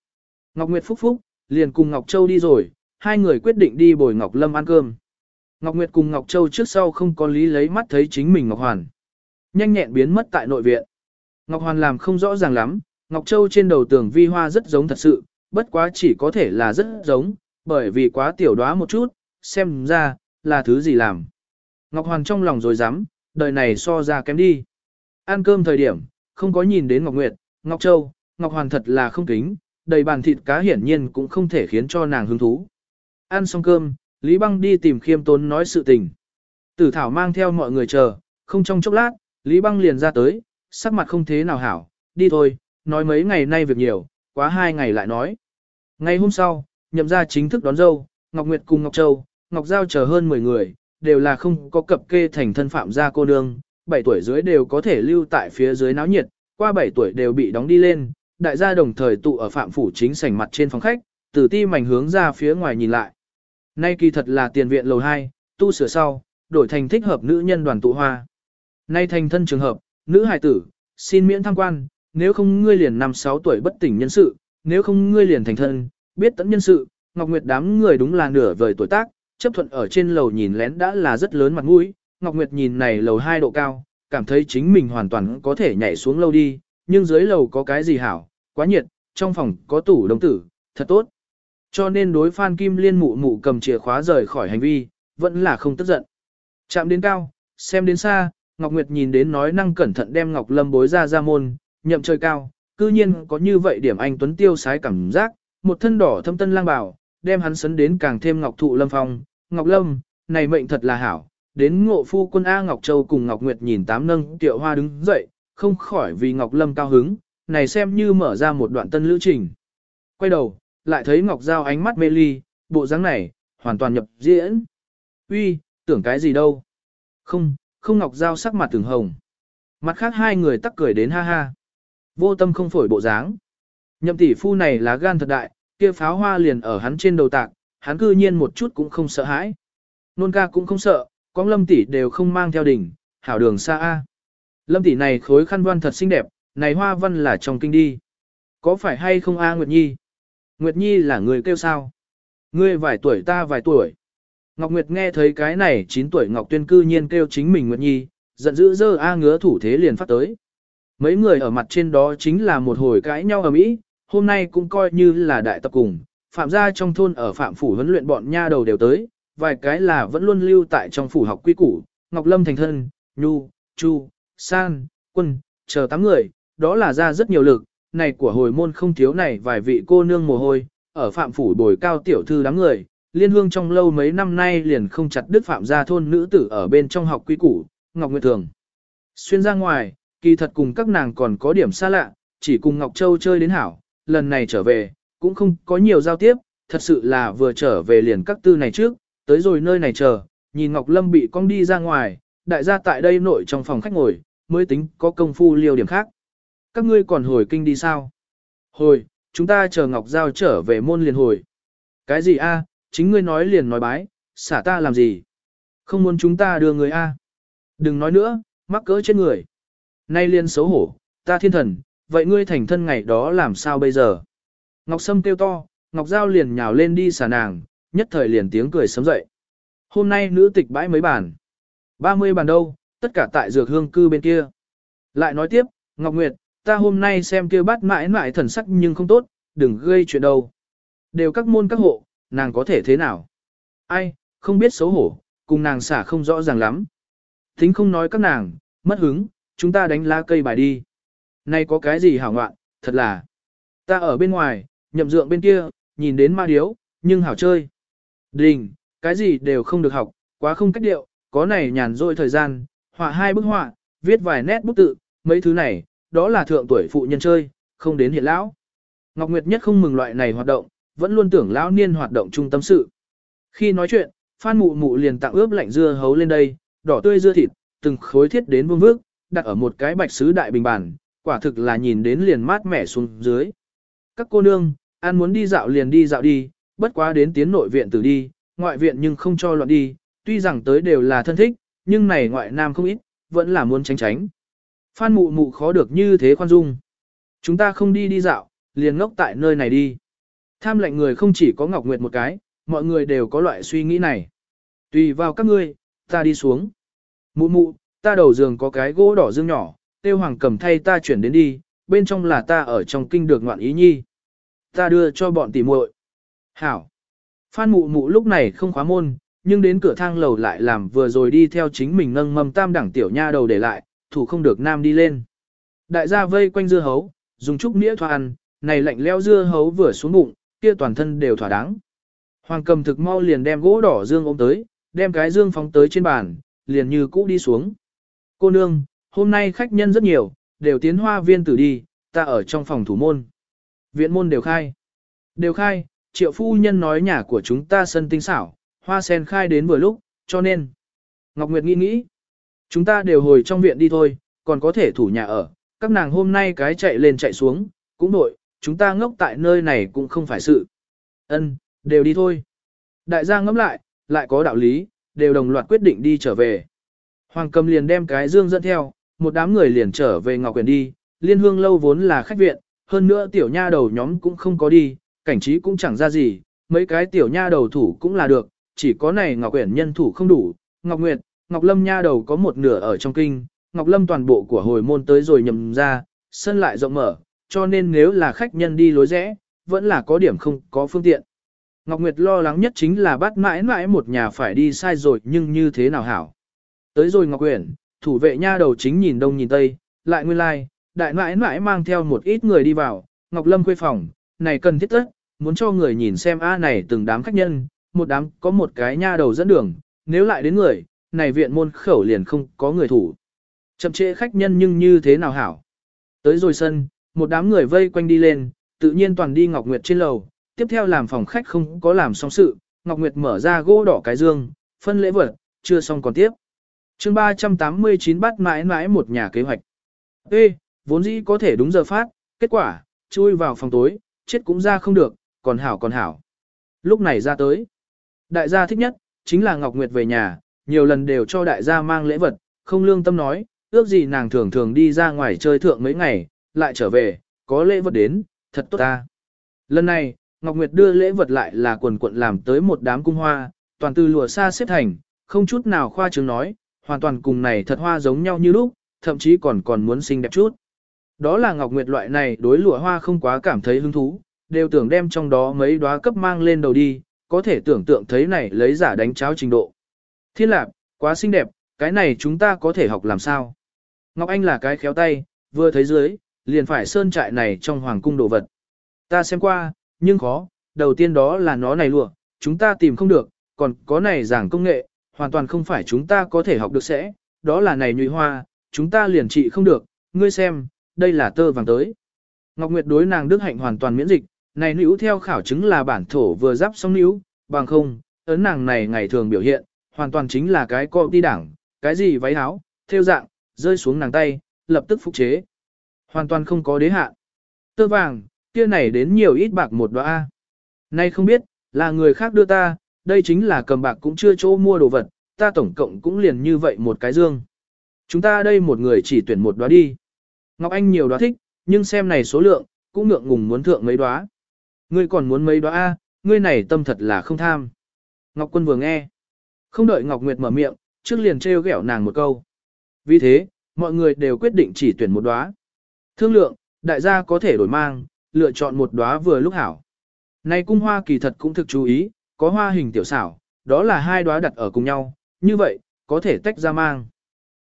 Ngọc Nguyệt phúc phúc, liền cùng Ngọc Châu đi rồi, hai người quyết định đi bồi Ngọc Lâm ăn cơm. Ngọc Nguyệt cùng Ngọc Châu trước sau không có lý lấy mắt thấy chính mình Ngọc Hoàn. Nhanh nhẹn biến mất tại nội viện. Ngọc Hoàn làm không rõ ràng lắm, Ngọc Châu trên đầu tường vi hoa rất giống thật sự, bất quá chỉ có thể là rất giống, bởi vì quá tiểu đoá một chút, xem ra, là thứ gì làm. Ngọc Hoàn trong lòng rồi dám, đời này so ra kém đi. Ăn cơm thời điểm, không có nhìn đến Ngọc Nguyệt, Ngọc Châu, Ngọc Hoàn thật là không kính, đầy bàn thịt cá hiển nhiên cũng không thể khiến cho nàng hứng thú. Ăn xong cơm, Lý Băng đi tìm khiêm tốn nói sự tình. Tử Thảo mang theo mọi người chờ, không trong chốc lát, Lý Băng liền ra tới, sắc mặt không thế nào hảo, đi thôi, nói mấy ngày nay việc nhiều, quá hai ngày lại nói. Ngày hôm sau, nhậm ra chính thức đón dâu, Ngọc Nguyệt cùng Ngọc Châu, Ngọc Giao chờ hơn 10 người, đều là không có cập kê thành thân phạm gia cô nương, 7 tuổi dưới đều có thể lưu tại phía dưới náo nhiệt, qua 7 tuổi đều bị đóng đi lên, đại gia đồng thời tụ ở phạm phủ chính sảnh mặt trên phòng khách, tử ti mảnh hướng ra phía ngoài nhìn lại. Nay kỳ thật là tiền viện lầu 2, tu sửa sau, đổi thành thích hợp nữ nhân đoàn tụ hoa. Nay thành thân trường hợp, nữ hài tử, xin miễn tham quan, nếu không ngươi liền năm 6 tuổi bất tỉnh nhân sự, nếu không ngươi liền thành thân, biết tận nhân sự, Ngọc Nguyệt đám người đúng là nửa vời tuổi tác, chấp thuận ở trên lầu nhìn lén đã là rất lớn mặt mũi, Ngọc Nguyệt nhìn này lầu hai độ cao, cảm thấy chính mình hoàn toàn có thể nhảy xuống lâu đi, nhưng dưới lầu có cái gì hảo, quá nhiệt, trong phòng có tủ đồng tử, thật tốt. Cho nên đối Phan Kim Liên mụ mụ cầm chìa khóa rời khỏi hành vi, vẫn là không tức giận. Chạm đến cao, xem đến xa, Ngọc Nguyệt nhìn đến nói năng cẩn thận đem Ngọc Lâm bối ra ra môn, nhậm trời cao, cư nhiên có như vậy điểm anh Tuấn Tiêu sái cảm giác, một thân đỏ thâm tân lang bảo, đem hắn sấn đến càng thêm Ngọc Thụ Lâm Phong, Ngọc Lâm, này mệnh thật là hảo. Đến ngộ phu quân A Ngọc Châu cùng Ngọc Nguyệt nhìn tám nâng tiệu hoa đứng dậy, không khỏi vì Ngọc Lâm cao hứng, này xem như mở ra một đoạn tân lữ trình. Quay đầu, lại thấy Ngọc Giao ánh mắt mê ly, bộ dáng này, hoàn toàn nhập diễn. Uy, tưởng cái gì đâu? Không, không Ngọc Giao sắc mặt từng hồng. Mặt khác hai người tắc cười đến ha ha. Vô tâm không phổi bộ dáng. Nhậm tỷ phu này là gan thật đại, kia pháo hoa liền ở hắn trên đầu tạc, hắn cư nhiên một chút cũng không sợ hãi. Nôn ca cũng không sợ, con lâm tỷ đều không mang theo đỉnh, hảo đường xa A. Lâm tỷ này khối khăn văn thật xinh đẹp, này hoa văn là trong kinh đi. Có phải hay không A Nguyệt Nhi? Nguyệt Nhi là người kêu sao? Ngươi vài tuổi ta vài tuổi. Ngọc Nguyệt nghe thấy cái này 9 tuổi Ngọc Tuyên cư nhiên kêu chính mình Nguyệt Nhi, giận dữ dơ A ngứa thủ thế liền phát tới. Mấy người ở mặt trên đó chính là một hồi cãi nhau ở mỹ, hôm nay cũng coi như là đại tập cùng, phạm gia trong thôn ở phạm phủ huấn luyện bọn nha đầu đều tới, vài cái là vẫn luôn lưu tại trong phủ học quy củ, Ngọc Lâm thành thân, Nhu, Chu, San, Quân, chờ tám người, đó là ra rất nhiều lực, này của hồi môn không thiếu này vài vị cô nương mồ hôi, ở phạm phủ bồi cao tiểu thư đám người, liên hương trong lâu mấy năm nay liền không chặt đứt phạm gia thôn nữ tử ở bên trong học quy củ, Ngọc Nguyệt Thường. Xuyên ra ngoài, kỳ thật cùng các nàng còn có điểm xa lạ, chỉ cùng Ngọc Châu chơi đến hảo, lần này trở về, cũng không có nhiều giao tiếp, thật sự là vừa trở về liền các tư này trước, tới rồi nơi này chờ, nhìn Ngọc Lâm bị cong đi ra ngoài, đại gia tại đây nội trong phòng khách ngồi, mới tính có công phu liều điểm khác. Các ngươi còn hồi kinh đi sao? Hồi, chúng ta chờ Ngọc Giao trở về môn liền hồi. Cái gì a? À? chính ngươi nói liền nói bái, xả ta làm gì? Không muốn chúng ta đưa người a? Đừng nói nữa, mắc cỡ trên người. Nay liên xấu hổ, ta thiên thần, vậy ngươi thành thân ngày đó làm sao bây giờ? Ngọc Sâm kêu to, Ngọc Giao liền nhào lên đi xả nàng, nhất thời liền tiếng cười sớm dậy. Hôm nay nữ tịch bãi mấy bàn? 30 bàn đâu, tất cả tại dược hương cư bên kia. Lại nói tiếp, Ngọc Nguyệt, ta hôm nay xem kia bắt mãi mãi thần sắc nhưng không tốt, đừng gây chuyện đâu. Đều các môn các hộ, nàng có thể thế nào? Ai, không biết xấu hổ, cùng nàng xả không rõ ràng lắm. Thính không nói các nàng, mất hứng, chúng ta đánh lá cây bài đi. Nay có cái gì hảo ngoạn, thật là. Ta ở bên ngoài, nhậm dượng bên kia, nhìn đến ma điếu, nhưng hảo chơi. Đình, cái gì đều không được học, quá không cách điệu, có này nhàn rỗi thời gian, họa hai bức họa, viết vài nét bút tự, mấy thứ này, đó là thượng tuổi phụ nhân chơi, không đến hiện lão. Ngọc Nguyệt nhất không mừng loại này hoạt động, vẫn luôn tưởng lão niên hoạt động trung tâm sự. Khi nói chuyện, Phan Mụ Mụ liền tặng ướp lạnh dưa hấu lên đây, đỏ tươi dưa thịt, từng khối thiết đến vương vước, đặt ở một cái bạch sứ đại bình bản, quả thực là nhìn đến liền mát mẻ xuống dưới. Các cô nương, ăn muốn đi dạo liền đi dạo đi, bất quá đến tiến nội viện tử đi, ngoại viện nhưng không cho loạn đi, tuy rằng tới đều là thân thích, nhưng này ngoại nam không ít, vẫn là muốn tránh tránh. Phan mụ mụ khó được như thế khoan dung. Chúng ta không đi đi dạo, liền ngốc tại nơi này đi. Tham lệnh người không chỉ có Ngọc Nguyệt một cái, mọi người đều có loại suy nghĩ này. Tùy vào các ngươi, ta đi xuống. Mụ mụ, ta đầu giường có cái gỗ đỏ dương nhỏ, tiêu hoàng cầm thay ta chuyển đến đi, bên trong là ta ở trong kinh được ngoạn ý nhi. Ta đưa cho bọn tỉ muội. Hảo. Phan mụ mụ lúc này không khóa môn, nhưng đến cửa thang lầu lại làm vừa rồi đi theo chính mình nâng mâm tam đẳng tiểu nha đầu để lại, thủ không được nam đi lên. Đại gia vây quanh dưa hấu, dùng chút nĩa thoa ăn, này lạnh leo dưa hấu vừa xuống bụng, kia toàn thân đều thỏa đáng. Hoàng cầm thực mau liền đem gỗ đỏ dương ôm tới, đem cái dương phóng tới trên bàn, liền như cũ đi xuống. Cô nương, hôm nay khách nhân rất nhiều, đều tiến hoa viên tử đi, ta ở trong phòng thủ môn. Viện môn đều khai. Đều khai, triệu phu nhân nói nhà của chúng ta sân tinh xảo, hoa sen khai đến vừa lúc, cho nên. Ngọc Nguyệt nghĩ nghĩ. Chúng ta đều hồi trong viện đi thôi, còn có thể thủ nhà ở. Các nàng hôm nay cái chạy lên chạy xuống, cũng đội, chúng ta ngốc tại nơi này cũng không phải sự. Ân, đều đi thôi. Đại gia ngẫm lại, lại có đạo lý, đều đồng loạt quyết định đi trở về. Hoàng cầm liền đem cái dương dẫn theo, một đám người liền trở về Ngọc Quyền đi, liên hương lâu vốn là khách viện, hơn nữa tiểu nha đầu nhóm cũng không có đi, cảnh trí cũng chẳng ra gì, mấy cái tiểu nha đầu thủ cũng là được, chỉ có này Ngọc Uyển nhân thủ không đủ, Ngọc Nguyệt, Ngọc Lâm nha đầu có một nửa ở trong kinh, Ngọc Lâm toàn bộ của hồi môn tới rồi nhầm ra, sân lại rộng mở, cho nên nếu là khách nhân đi lối rẽ, vẫn là có điểm không có phương tiện. Ngọc Nguyệt lo lắng nhất chính là bắt mãi mãi một nhà phải đi sai rồi nhưng như thế nào hảo. Tới rồi Ngọc Uyển, thủ vệ nha đầu chính nhìn đông nhìn tây, lại nguyên lai, like, đại mãi mãi mang theo một ít người đi vào, Ngọc Lâm khuê phòng, này cần thiết tất, muốn cho người nhìn xem a này từng đám khách nhân, một đám có một cái nha đầu dẫn đường, nếu lại đến người, này viện môn khẩu liền không có người thủ. Chậm trễ khách nhân nhưng như thế nào hảo. Tới rồi sân, một đám người vây quanh đi lên, tự nhiên toàn đi Ngọc Nguyệt trên lầu, tiếp theo làm phòng khách không có làm xong sự, Ngọc Nguyệt mở ra gỗ đỏ cái dương, phân lễ vật, chưa xong còn tiếp. chương 389 bắt mãi mãi một nhà kế hoạch. Ê, vốn dĩ có thể đúng giờ phát, kết quả, chui vào phòng tối, chết cũng ra không được, còn hảo còn hảo. Lúc này ra tới, đại gia thích nhất, chính là Ngọc Nguyệt về nhà, nhiều lần đều cho đại gia mang lễ vật, không lương tâm nói, ước gì nàng thường thường đi ra ngoài chơi thượng mấy ngày, lại trở về, có lễ vật đến, thật tốt ta. Lần này, Ngọc Nguyệt đưa lễ vật lại là quần quận làm tới một đám cung hoa, toàn từ lụa xa xếp thành, không chút nào khoa trương nói, hoàn toàn cùng này thật hoa giống nhau như lúc, thậm chí còn còn muốn xinh đẹp chút. Đó là Ngọc Nguyệt loại này đối lụa hoa không quá cảm thấy hứng thú, đều tưởng đem trong đó mấy đóa cấp mang lên đầu đi, có thể tưởng tượng thấy này lấy giả đánh cháo trình độ. Thiên lạc, quá xinh đẹp, cái này chúng ta có thể học làm sao? Ngọc Anh là cái khéo tay, vừa thấy dưới, liền phải sơn trại này trong hoàng cung đồ vật. Ta xem qua, nhưng khó, đầu tiên đó là nó này lụa, chúng ta tìm không được, còn có này giảng công nghệ, hoàn toàn không phải chúng ta có thể học được sẽ, đó là này nhụy hoa, chúng ta liền trị không được, ngươi xem, đây là tơ vàng tới. Ngọc Nguyệt đối nàng Đức Hạnh hoàn toàn miễn dịch, này nữ theo khảo chứng là bản thổ vừa giáp xong nữ, bằng không, ấn nàng này ngày thường biểu hiện, hoàn toàn chính là cái co đi đảng, cái gì váy áo, theo dạng, rơi xuống nàng tay, lập tức phục chế. Hoàn toàn không có đế hạ. Tơ vàng, kia này đến nhiều ít bạc một đóa A. Nay không biết, là người khác đưa ta, đây chính là cầm bạc cũng chưa chỗ mua đồ vật, ta tổng cộng cũng liền như vậy một cái dương. Chúng ta đây một người chỉ tuyển một đóa đi. Ngọc Anh nhiều đóa thích, nhưng xem này số lượng, cũng ngượng ngùng muốn thượng mấy đóa. Ngươi còn muốn mấy đóa A, ngươi này tâm thật là không tham. Ngọc Quân vừa nghe. Không đợi Ngọc Nguyệt mở miệng, trước liền trêu ghẹo nàng một câu. Vì thế, mọi người đều quyết định chỉ tuyển một đóa. Thương lượng, đại gia có thể đổi mang, lựa chọn một đóa vừa lúc hảo. Này cung hoa kỳ thật cũng thực chú ý, có hoa hình tiểu xảo, đó là hai đóa đặt ở cùng nhau, như vậy, có thể tách ra mang.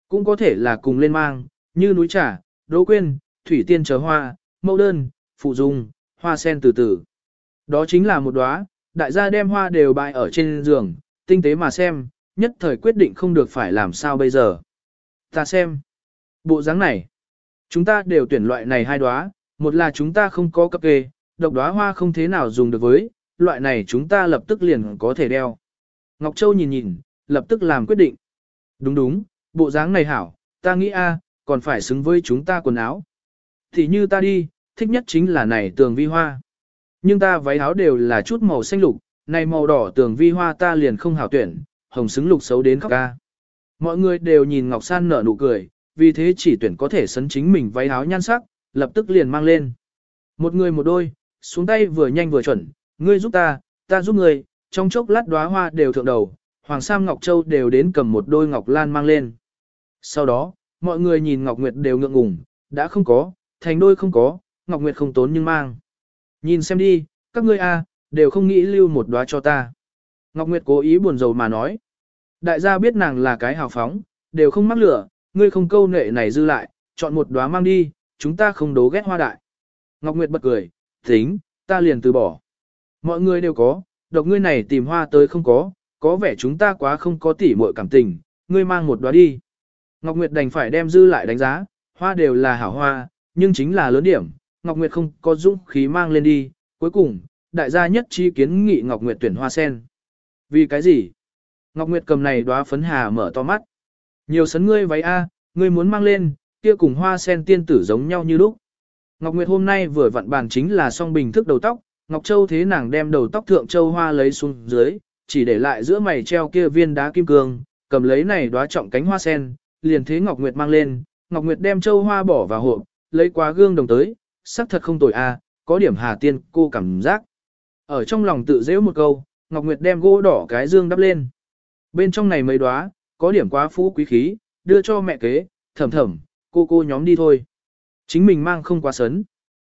Cũng có thể là cùng lên mang, như núi trà, đỗ quyên, thủy tiên chờ hoa, mẫu đơn, phụ dung, hoa sen từ từ. Đó chính là một đóa, đại gia đem hoa đều bày ở trên giường, tinh tế mà xem, nhất thời quyết định không được phải làm sao bây giờ. Ta xem. Bộ dáng này. Chúng ta đều tuyển loại này hai đóa, một là chúng ta không có cấp kê, độc đóa hoa không thế nào dùng được với, loại này chúng ta lập tức liền có thể đeo. Ngọc Châu nhìn nhìn, lập tức làm quyết định. Đúng đúng, bộ dáng này hảo, ta nghĩ a, còn phải xứng với chúng ta quần áo. Thì như ta đi, thích nhất chính là này tường vi hoa. Nhưng ta váy áo đều là chút màu xanh lục, này màu đỏ tường vi hoa ta liền không hảo tuyển, hồng xứng lục xấu đến khóc ca. Mọi người đều nhìn Ngọc San nở nụ cười, vì thế chỉ tuyển có thể sấn chính mình váy áo nhan sắc, lập tức liền mang lên. Một người một đôi, xuống tay vừa nhanh vừa chuẩn, ngươi giúp ta, ta giúp ngươi, trong chốc lát đóa hoa đều thượng đầu, Hoàng Sam Ngọc Châu đều đến cầm một đôi ngọc lan mang lên. Sau đó, mọi người nhìn Ngọc Nguyệt đều ngượng ngùng, đã không có, thành đôi không có, Ngọc Nguyệt không tốn nhưng mang. Nhìn xem đi, các ngươi a, đều không nghĩ lưu một đóa cho ta. Ngọc Nguyệt cố ý buồn rầu mà nói. Đại gia biết nàng là cái hào phóng, đều không mắc lửa, ngươi không câu nệ này dư lại, chọn một đóa mang đi, chúng ta không đố ghét hoa đại. Ngọc Nguyệt bật cười, tính, ta liền từ bỏ. Mọi người đều có, độc ngươi này tìm hoa tới không có, có vẻ chúng ta quá không có tỉ muội cảm tình, ngươi mang một đóa đi. Ngọc Nguyệt đành phải đem dư lại đánh giá, hoa đều là hảo hoa, nhưng chính là lớn điểm, Ngọc Nguyệt không có dũng khí mang lên đi, cuối cùng, đại gia nhất chi kiến nghị Ngọc Nguyệt tuyển hoa sen. Vì cái gì? Ngọc Nguyệt cầm này đóa phấn hà mở to mắt. Nhiều sấn ngươi váy a, ngươi muốn mang lên, kia cùng hoa sen tiên tử giống nhau như lúc. Ngọc Nguyệt hôm nay vừa vặn bàn chính là song bình thức đầu tóc, Ngọc Châu thế nàng đem đầu tóc thượng châu hoa lấy xuống dưới, chỉ để lại giữa mày treo kia viên đá kim cương, cầm lấy này đóa trọng cánh hoa sen, liền thế Ngọc Nguyệt mang lên, Ngọc Nguyệt đem châu hoa bỏ vào hộp, lấy quá gương đồng tới, sắc thật không tồi a, có điểm hà tiên cô cảm giác. Ở trong lòng tự dễ một câu, Ngọc Nguyệt đem gỗ đỏ cái dương đắp lên. Bên trong này mấy đóa, có điểm quá phú quý khí, đưa cho mẹ kế, thầm thầm, cô cô nhóm đi thôi. Chính mình mang không quá sấn.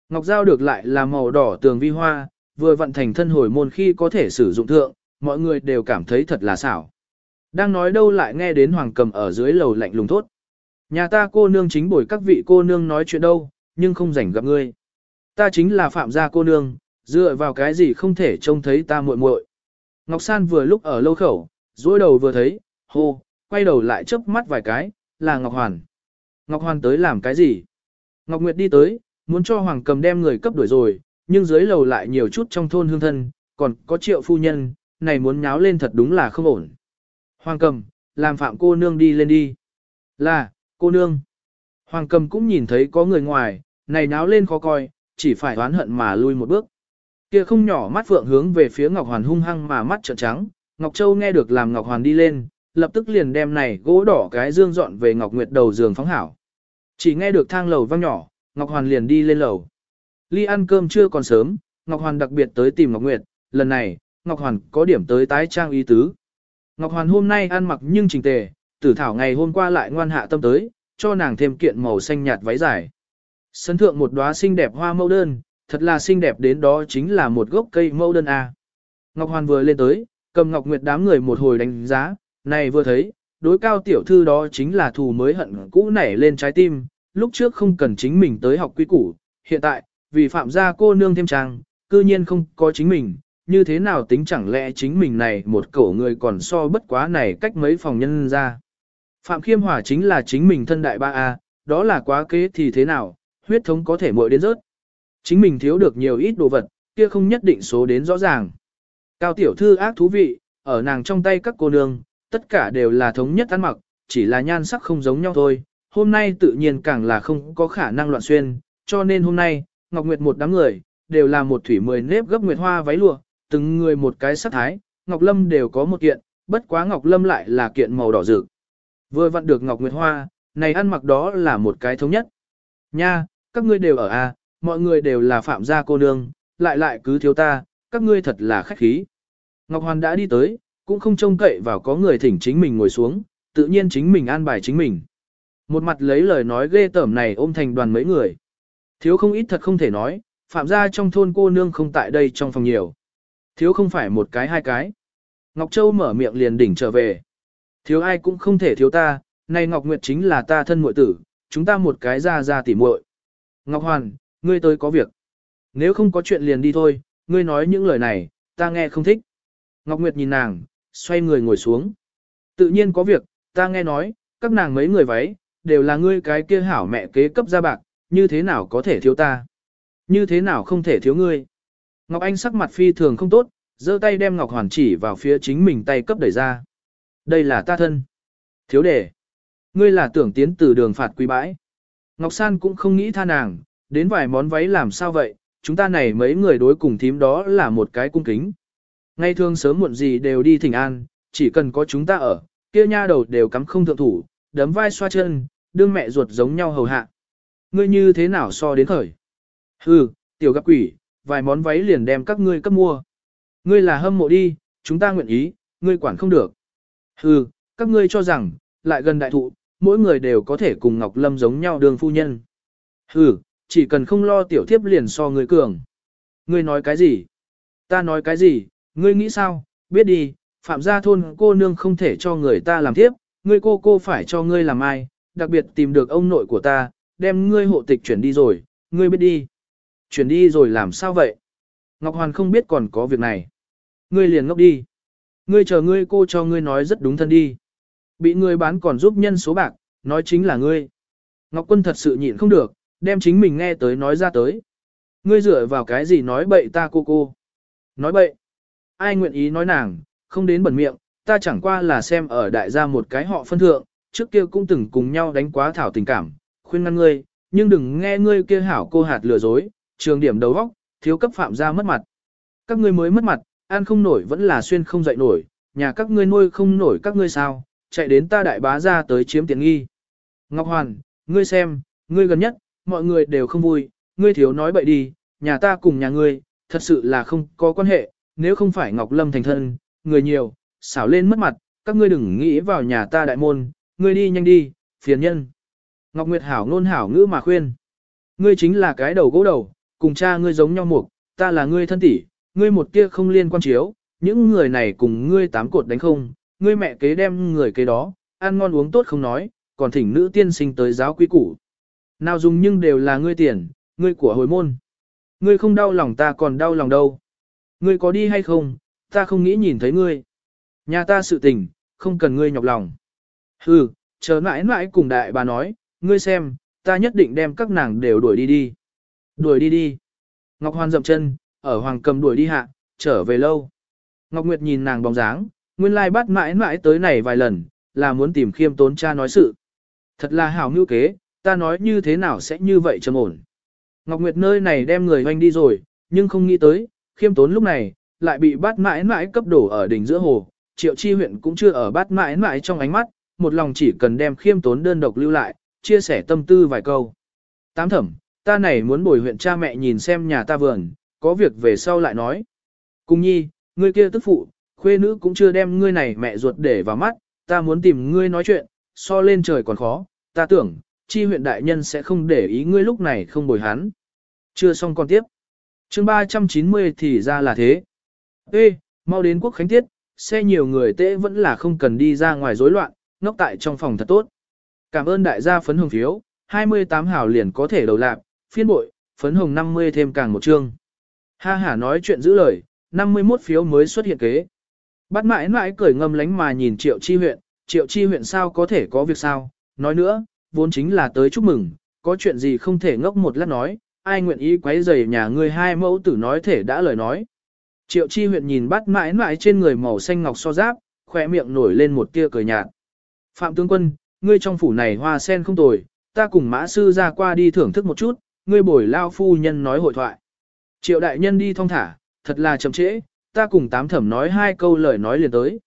Ngọc Giao được lại là màu đỏ tường vi hoa, vừa vận thành thân hồi môn khi có thể sử dụng thượng, mọi người đều cảm thấy thật là xảo. Đang nói đâu lại nghe đến hoàng cầm ở dưới lầu lạnh lùng thốt. Nhà ta cô nương chính bồi các vị cô nương nói chuyện đâu, nhưng không rảnh gặp ngươi. Ta chính là phạm gia cô nương, dựa vào cái gì không thể trông thấy ta muội muội. Ngọc San vừa lúc ở lâu khẩu, dối đầu vừa thấy, hô, quay đầu lại chớp mắt vài cái, là Ngọc Hoàn. Ngọc Hoàn tới làm cái gì? Ngọc Nguyệt đi tới, muốn cho Hoàng cầm đem người cấp đuổi rồi, nhưng dưới lầu lại nhiều chút trong thôn hương thân, còn có triệu phu nhân, này muốn nháo lên thật đúng là không ổn. Hoàng cầm, làm phạm cô nương đi lên đi. Là, cô nương. Hoàng cầm cũng nhìn thấy có người ngoài, này náo lên khó coi, chỉ phải oán hận mà lui một bước. Kia không nhỏ mắt phượng hướng về phía Ngọc Hoàn hung hăng mà mắt trợn trắng, Ngọc Châu nghe được làm Ngọc Hoàn đi lên, lập tức liền đem này gỗ đỏ cái dương dọn về Ngọc Nguyệt đầu giường phóng hảo. Chỉ nghe được thang lầu vang nhỏ, Ngọc Hoàn liền đi lên lầu. Ly ăn cơm chưa còn sớm, Ngọc Hoàn đặc biệt tới tìm Ngọc Nguyệt, lần này, Ngọc Hoàn có điểm tới tái trang ý tứ. Ngọc Hoàn hôm nay ăn mặc nhưng chỉnh tề, tử thảo ngày hôm qua lại ngoan hạ tâm tới, cho nàng thêm kiện màu xanh nhạt váy dài. Sân thượng một đóa xinh đẹp hoa mẫu đơn, thật là xinh đẹp đến đó chính là một gốc cây mẫu đơn A. Ngọc Hoàn vừa lên tới, cầm Ngọc Nguyệt đám người một hồi đánh giá, này vừa thấy, đối cao tiểu thư đó chính là thù mới hận cũ nảy lên trái tim, lúc trước không cần chính mình tới học quy củ, hiện tại, vì phạm gia cô nương thêm trang, cư nhiên không có chính mình, như thế nào tính chẳng lẽ chính mình này một cổ người còn so bất quá này cách mấy phòng nhân ra. Phạm Khiêm Hòa chính là chính mình thân đại ba A, đó là quá kế thì thế nào, huyết thống có thể mội đến rớt. Chính mình thiếu được nhiều ít đồ vật, kia không nhất định số đến rõ ràng. Cao tiểu thư ác thú vị, ở nàng trong tay các cô nương, tất cả đều là thống nhất ăn mặc, chỉ là nhan sắc không giống nhau thôi. Hôm nay tự nhiên càng là không có khả năng loạn xuyên, cho nên hôm nay, Ngọc Nguyệt một đám người, đều là một thủy mười nếp gấp nguyệt hoa váy lụa, từng người một cái sắc thái, Ngọc Lâm đều có một kiện, bất quá Ngọc Lâm lại là kiện màu đỏ rực. Vừa vặn được Ngọc Nguyệt Hoa, này ăn mặc đó là một cái thống nhất. Nha, các ngươi đều ở a, à, mọi người đều là phạm gia cô nương, lại lại cứ thiếu ta, các ngươi thật là khách khí. Ngọc Hoàn đã đi tới, cũng không trông cậy vào có người thỉnh chính mình ngồi xuống, tự nhiên chính mình an bài chính mình. Một mặt lấy lời nói ghê tởm này ôm thành đoàn mấy người. Thiếu không ít thật không thể nói, phạm gia trong thôn cô nương không tại đây trong phòng nhiều. Thiếu không phải một cái hai cái. Ngọc Châu mở miệng liền đỉnh trở về. Thiếu ai cũng không thể thiếu ta, này Ngọc Nguyệt chính là ta thân muội tử, chúng ta một cái ra ra tỉ muội. Ngọc Hoàn, ngươi tới có việc. Nếu không có chuyện liền đi thôi, ngươi nói những lời này, ta nghe không thích. Ngọc Nguyệt nhìn nàng, xoay người ngồi xuống. Tự nhiên có việc, ta nghe nói, các nàng mấy người váy, đều là ngươi cái kia hảo mẹ kế cấp ra bạc, như thế nào có thể thiếu ta? Như thế nào không thể thiếu ngươi? Ngọc Anh sắc mặt phi thường không tốt, giơ tay đem Ngọc Hoàn chỉ vào phía chính mình tay cấp đẩy ra. Đây là ta thân. Thiếu đề. Ngươi là tưởng tiến từ đường phạt quý bãi. Ngọc San cũng không nghĩ tha nàng, đến vài món váy làm sao vậy, chúng ta này mấy người đối cùng thím đó là một cái cung kính. Ngay thường sớm muộn gì đều đi thỉnh an, chỉ cần có chúng ta ở, kia nha đầu đều cắm không thượng thủ, đấm vai xoa chân, đương mẹ ruột giống nhau hầu hạ. Ngươi như thế nào so đến khởi? Hừ, tiểu gặp quỷ, vài món váy liền đem các ngươi cấp mua. Ngươi là hâm mộ đi, chúng ta nguyện ý, ngươi quản không được. Hừ, các ngươi cho rằng, lại gần đại thụ, mỗi người đều có thể cùng Ngọc Lâm giống nhau đường phu nhân. Hừ, chỉ cần không lo tiểu thiếp liền so ngươi cường. Ngươi nói cái gì? Ta nói cái gì? Ngươi nghĩ sao? Biết đi, phạm gia thôn cô nương không thể cho người ta làm thiếp, ngươi cô cô phải cho ngươi làm ai, đặc biệt tìm được ông nội của ta, đem ngươi hộ tịch chuyển đi rồi, ngươi biết đi. Chuyển đi rồi làm sao vậy? Ngọc Hoàn không biết còn có việc này. Ngươi liền ngốc đi. Ngươi chờ ngươi cô cho ngươi nói rất đúng thân đi. Bị ngươi bán còn giúp nhân số bạc, nói chính là ngươi. Ngọc Quân thật sự nhịn không được, đem chính mình nghe tới nói ra tới. Ngươi dựa vào cái gì nói bậy ta cô cô. Nói bậy. Ai nguyện ý nói nàng, không đến bẩn miệng, ta chẳng qua là xem ở đại gia một cái họ phân thượng, trước kia cũng từng cùng nhau đánh quá thảo tình cảm, khuyên ngăn ngươi, nhưng đừng nghe ngươi kia hảo cô hạt lừa dối, trường điểm đầu góc thiếu cấp phạm gia mất mặt. các ngươi mới mất mặt, ăn không nổi vẫn là xuyên không dậy nổi, nhà các ngươi nuôi không nổi các ngươi sao, chạy đến ta đại bá ra tới chiếm tiện nghi. Ngọc Hoàn, ngươi xem, ngươi gần nhất, mọi người đều không vui, ngươi thiếu nói bậy đi, nhà ta cùng nhà ngươi, thật sự là không có quan hệ, nếu không phải Ngọc Lâm thành thân, người nhiều, xảo lên mất mặt, các ngươi đừng nghĩ vào nhà ta đại môn, ngươi đi nhanh đi, phiền nhân. Ngọc Nguyệt Hảo ngôn hảo ngữ mà khuyên. Ngươi chính là cái đầu gỗ đầu, cùng cha ngươi giống nhau mục, ta là ngươi thân tỷ, ngươi một kia không liên quan chiếu, những người này cùng ngươi tám cột đánh không, ngươi mẹ kế đem người kế đó, ăn ngon uống tốt không nói, còn thỉnh nữ tiên sinh tới giáo quý củ. Nào dùng nhưng đều là ngươi tiền, ngươi của hồi môn. Ngươi không đau lòng ta còn đau lòng đâu. Ngươi có đi hay không, ta không nghĩ nhìn thấy ngươi. Nhà ta sự tình, không cần ngươi nhọc lòng. Hừ, chờ mãi mãi cùng đại bà nói, ngươi xem, ta nhất định đem các nàng đều đuổi đi đi. Đuổi đi đi. Ngọc Hoan dậm chân, ở hoàng cầm đuổi đi hạ, trở về lâu. Ngọc Nguyệt nhìn nàng bóng dáng, nguyên lai bắt mãi mãi tới này vài lần, là muốn tìm khiêm tốn cha nói sự. Thật là hảo ngữ kế, ta nói như thế nào sẽ như vậy trầm ổn. Ngọc Nguyệt nơi này đem người hoanh đi rồi, nhưng không nghĩ tới, khiêm tốn lúc này, lại bị bắt mãi mãi cấp đổ ở đỉnh giữa hồ. Triệu chi huyện cũng chưa ở bắt mãi mãi trong ánh mắt, một lòng chỉ cần đem khiêm tốn đơn độc lưu lại, chia sẻ tâm tư vài câu. Tám thẩm, ta này muốn bồi huyện cha mẹ nhìn xem nhà ta vườn, có việc về sau lại nói. Cung nhi, ngươi kia tức phụ, khuê nữ cũng chưa đem ngươi này mẹ ruột để vào mắt, ta muốn tìm ngươi nói chuyện, so lên trời còn khó, ta tưởng, chi huyện đại nhân sẽ không để ý ngươi lúc này không bồi hắn. Chưa xong con tiếp. chương 390 thì ra là thế. Ê, mau đến quốc khánh tiết, xe nhiều người tệ vẫn là không cần đi ra ngoài rối loạn, ngốc tại trong phòng thật tốt. Cảm ơn đại gia phấn hồng phiếu, 28 hào liền có thể đầu lạp, phiên bội, phấn hồng 50 thêm càng một chương. Ha ha nói chuyện giữ lời, 51 phiếu mới xuất hiện kế. Bắt mãi mãi cười ngâm lánh mà nhìn triệu chi huyện, triệu chi huyện sao có thể có việc sao, nói nữa, vốn chính là tới chúc mừng, có chuyện gì không thể ngốc một lát nói, ai nguyện ý quấy rầy nhà người hai mẫu tử nói thể đã lời nói. Triệu chi huyện nhìn bắt mãi mãi trên người màu xanh ngọc so giáp, khỏe miệng nổi lên một tia cười nhạt. Phạm tướng quân, ngươi trong phủ này hoa sen không tồi, ta cùng mã sư ra qua đi thưởng thức một chút, ngươi bồi lao phu nhân nói hội thoại. Triệu đại nhân đi thong thả, thật là chậm trễ, ta cùng tám thẩm nói hai câu lời nói liền tới.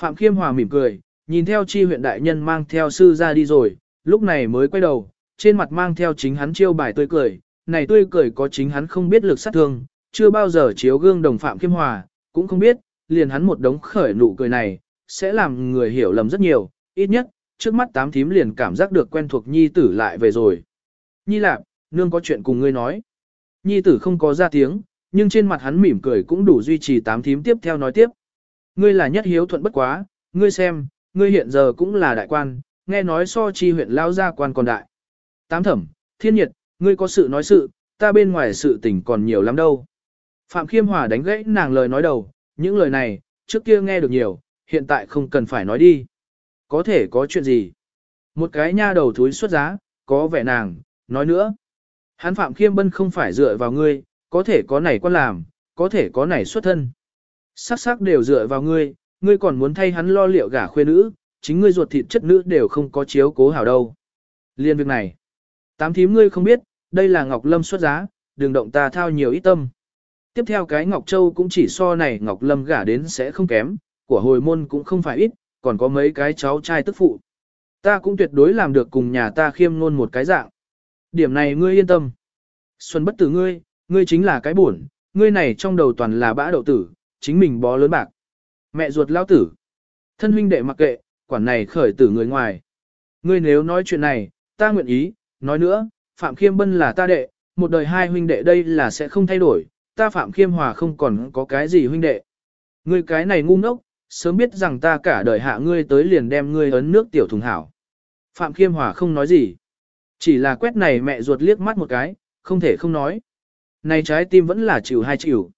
Phạm Khiêm Hòa mỉm cười, nhìn theo chi huyện đại nhân mang theo sư ra đi rồi, lúc này mới quay đầu, trên mặt mang theo chính hắn chiêu bài tươi cười, này tươi cười có chính hắn không biết lực sát thương, chưa bao giờ chiếu gương đồng Phạm Khiêm Hòa, cũng không biết, liền hắn một đống khởi nụ cười này, sẽ làm người hiểu lầm rất nhiều, ít nhất, trước mắt tám thím liền cảm giác được quen thuộc nhi tử lại về rồi. Nhi lạp, nương có chuyện cùng ngươi nói. Nhi tử không có ra tiếng, nhưng trên mặt hắn mỉm cười cũng đủ duy trì tám thím tiếp theo nói tiếp. Ngươi là nhất hiếu thuận bất quá, ngươi xem, ngươi hiện giờ cũng là đại quan, nghe nói so chi huyện lao gia quan còn đại. Tám thẩm, thiên nhiệt, ngươi có sự nói sự, ta bên ngoài sự tình còn nhiều lắm đâu. Phạm Khiêm Hòa đánh gãy nàng lời nói đầu, những lời này, trước kia nghe được nhiều, hiện tại không cần phải nói đi. Có thể có chuyện gì? Một cái nha đầu thúi xuất giá, có vẻ nàng, nói nữa. Hắn Phạm Khiêm Bân không phải dựa vào ngươi, có thể có này quan làm, có thể có này xuất thân. Sắc sắc đều dựa vào ngươi, ngươi còn muốn thay hắn lo liệu gả khuê nữ, chính ngươi ruột thịt chất nữ đều không có chiếu cố hảo đâu. Liên việc này, tám thím ngươi không biết, đây là Ngọc Lâm xuất giá, đừng động ta thao nhiều ít tâm. Tiếp theo cái Ngọc Châu cũng chỉ so này Ngọc Lâm gả đến sẽ không kém, của hồi môn cũng không phải ít, còn có mấy cái cháu trai tức phụ. Ta cũng tuyệt đối làm được cùng nhà ta khiêm ngôn một cái dạng. Điểm này ngươi yên tâm. Xuân bất tử ngươi, ngươi chính là cái buồn, ngươi này trong đầu toàn là bã đậu tử, chính mình bó lớn bạc. Mẹ ruột lao tử. Thân huynh đệ mặc kệ, quản này khởi tử người ngoài. Ngươi nếu nói chuyện này, ta nguyện ý, nói nữa, Phạm Khiêm Bân là ta đệ, một đời hai huynh đệ đây là sẽ không thay đổi, ta Phạm Khiêm Hòa không còn có cái gì huynh đệ. Ngươi cái này ngu ngốc, sớm biết rằng ta cả đời hạ ngươi tới liền đem ngươi ấn nước tiểu thùng hảo. Phạm Khiêm Hòa không nói gì. Chỉ là quét này mẹ ruột liếc mắt một cái, không thể không nói. Này trái tim vẫn là chịu hai chịu.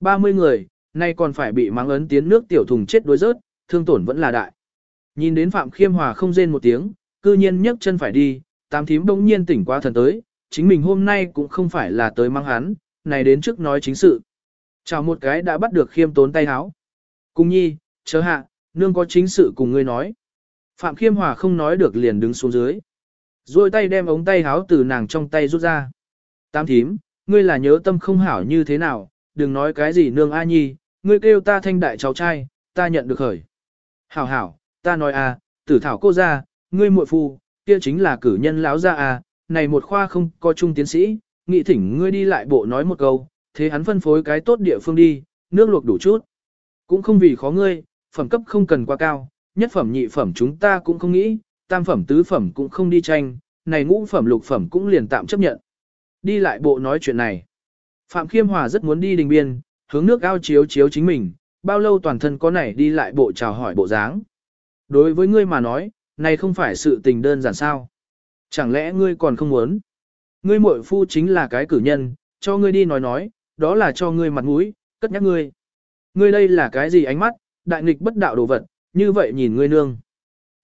30 người, nay còn phải bị mang ấn tiến nước tiểu thùng chết đuối rớt, thương tổn vẫn là đại. Nhìn đến Phạm Khiêm Hòa không rên một tiếng, cư nhiên nhấc chân phải đi, tám thím bỗng nhiên tỉnh qua thần tới, chính mình hôm nay cũng không phải là tới mang hắn, này đến trước nói chính sự. Chào một cái đã bắt được khiêm tốn tay háo. Cung nhi, chớ hạ, nương có chính sự cùng ngươi nói. Phạm Khiêm Hòa không nói được liền đứng xuống dưới. Rồi tay đem ống tay háo từ nàng trong tay rút ra. Tam thím, ngươi là nhớ tâm không hảo như thế nào, đừng nói cái gì nương A Nhi, ngươi kêu ta thanh đại cháu trai, ta nhận được khởi. Hảo hảo, ta nói à, tử thảo cô ra, ngươi muội phu, kia chính là cử nhân lão gia à, này một khoa không có trung tiến sĩ, nghị thỉnh ngươi đi lại bộ nói một câu, thế hắn phân phối cái tốt địa phương đi, nước luộc đủ chút. Cũng không vì khó ngươi, phẩm cấp không cần quá cao, nhất phẩm nhị phẩm chúng ta cũng không nghĩ, tam phẩm tứ phẩm cũng không đi tranh, này ngũ phẩm lục phẩm cũng liền tạm chấp nhận. Đi lại bộ nói chuyện này. Phạm Khiêm Hòa rất muốn đi đình biên, hướng nước ao chiếu chiếu chính mình, bao lâu toàn thân có này đi lại bộ chào hỏi bộ dáng. Đối với ngươi mà nói, này không phải sự tình đơn giản sao. Chẳng lẽ ngươi còn không muốn? Ngươi muội phu chính là cái cử nhân, cho ngươi đi nói nói, đó là cho ngươi mặt mũi, cất nhắc ngươi. Ngươi đây là cái gì ánh mắt, đại nghịch bất đạo đồ vật, như vậy nhìn ngươi nương.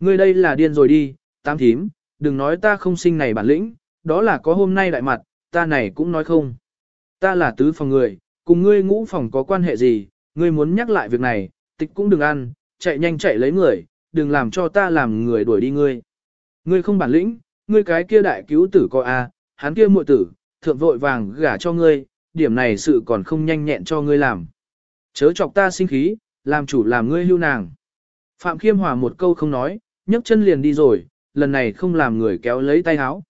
Ngươi đây là điên rồi đi, tam thím, đừng nói ta không sinh này bản lĩnh, đó là có hôm nay đại mặt, ta này cũng nói không. Ta là tứ phòng người, cùng ngươi ngũ phòng có quan hệ gì, ngươi muốn nhắc lại việc này, tịch cũng đừng ăn, chạy nhanh chạy lấy người, đừng làm cho ta làm người đuổi đi ngươi. Ngươi không bản lĩnh, ngươi cái kia đại cứu tử coi a, à, hắn kia muội tử, thượng vội vàng gả cho ngươi, điểm này sự còn không nhanh nhẹn cho ngươi làm. Chớ chọc ta sinh khí, làm chủ làm ngươi hưu nàng. Phạm Khiêm Hòa một câu không nói, nhấc chân liền đi rồi, lần này không làm người kéo lấy tay áo.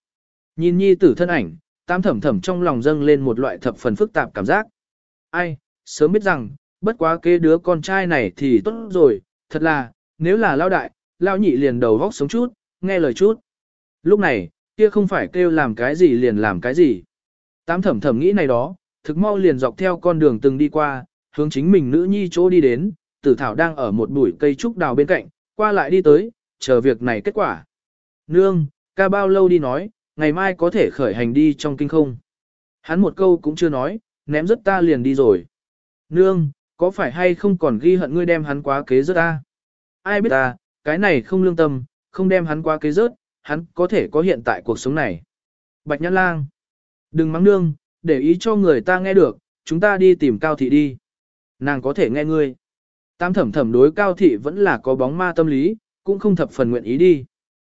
Nhìn nhi tử thân ảnh, tam thẩm thẩm trong lòng dâng lên một loại thập phần phức tạp cảm giác. Ai, sớm biết rằng, bất quá kế đứa con trai này thì tốt rồi, thật là, nếu là lao đại, lao nhị liền đầu vóc sống chút, nghe lời chút. Lúc này, kia không phải kêu làm cái gì liền làm cái gì. Tám thẩm thẩm nghĩ này đó, thực mau liền dọc theo con đường từng đi qua, hướng chính mình nữ nhi chỗ đi đến, tử thảo đang ở một bụi cây trúc đào bên cạnh, qua lại đi tới, chờ việc này kết quả. Nương, ca bao lâu đi nói, ngày mai có thể khởi hành đi trong kinh không. Hắn một câu cũng chưa nói, ném rất ta liền đi rồi. Nương, có phải hay không còn ghi hận ngươi đem hắn quá kế rớt ta? Ai biết ta, cái này không lương tâm, không đem hắn quá kế rớt, hắn có thể có hiện tại cuộc sống này. Bạch Nhãn Lang, đừng mắng nương, để ý cho người ta nghe được, chúng ta đi tìm Cao Thị đi. Nàng có thể nghe ngươi. Tam thẩm thẩm đối Cao Thị vẫn là có bóng ma tâm lý, cũng không thập phần nguyện ý đi.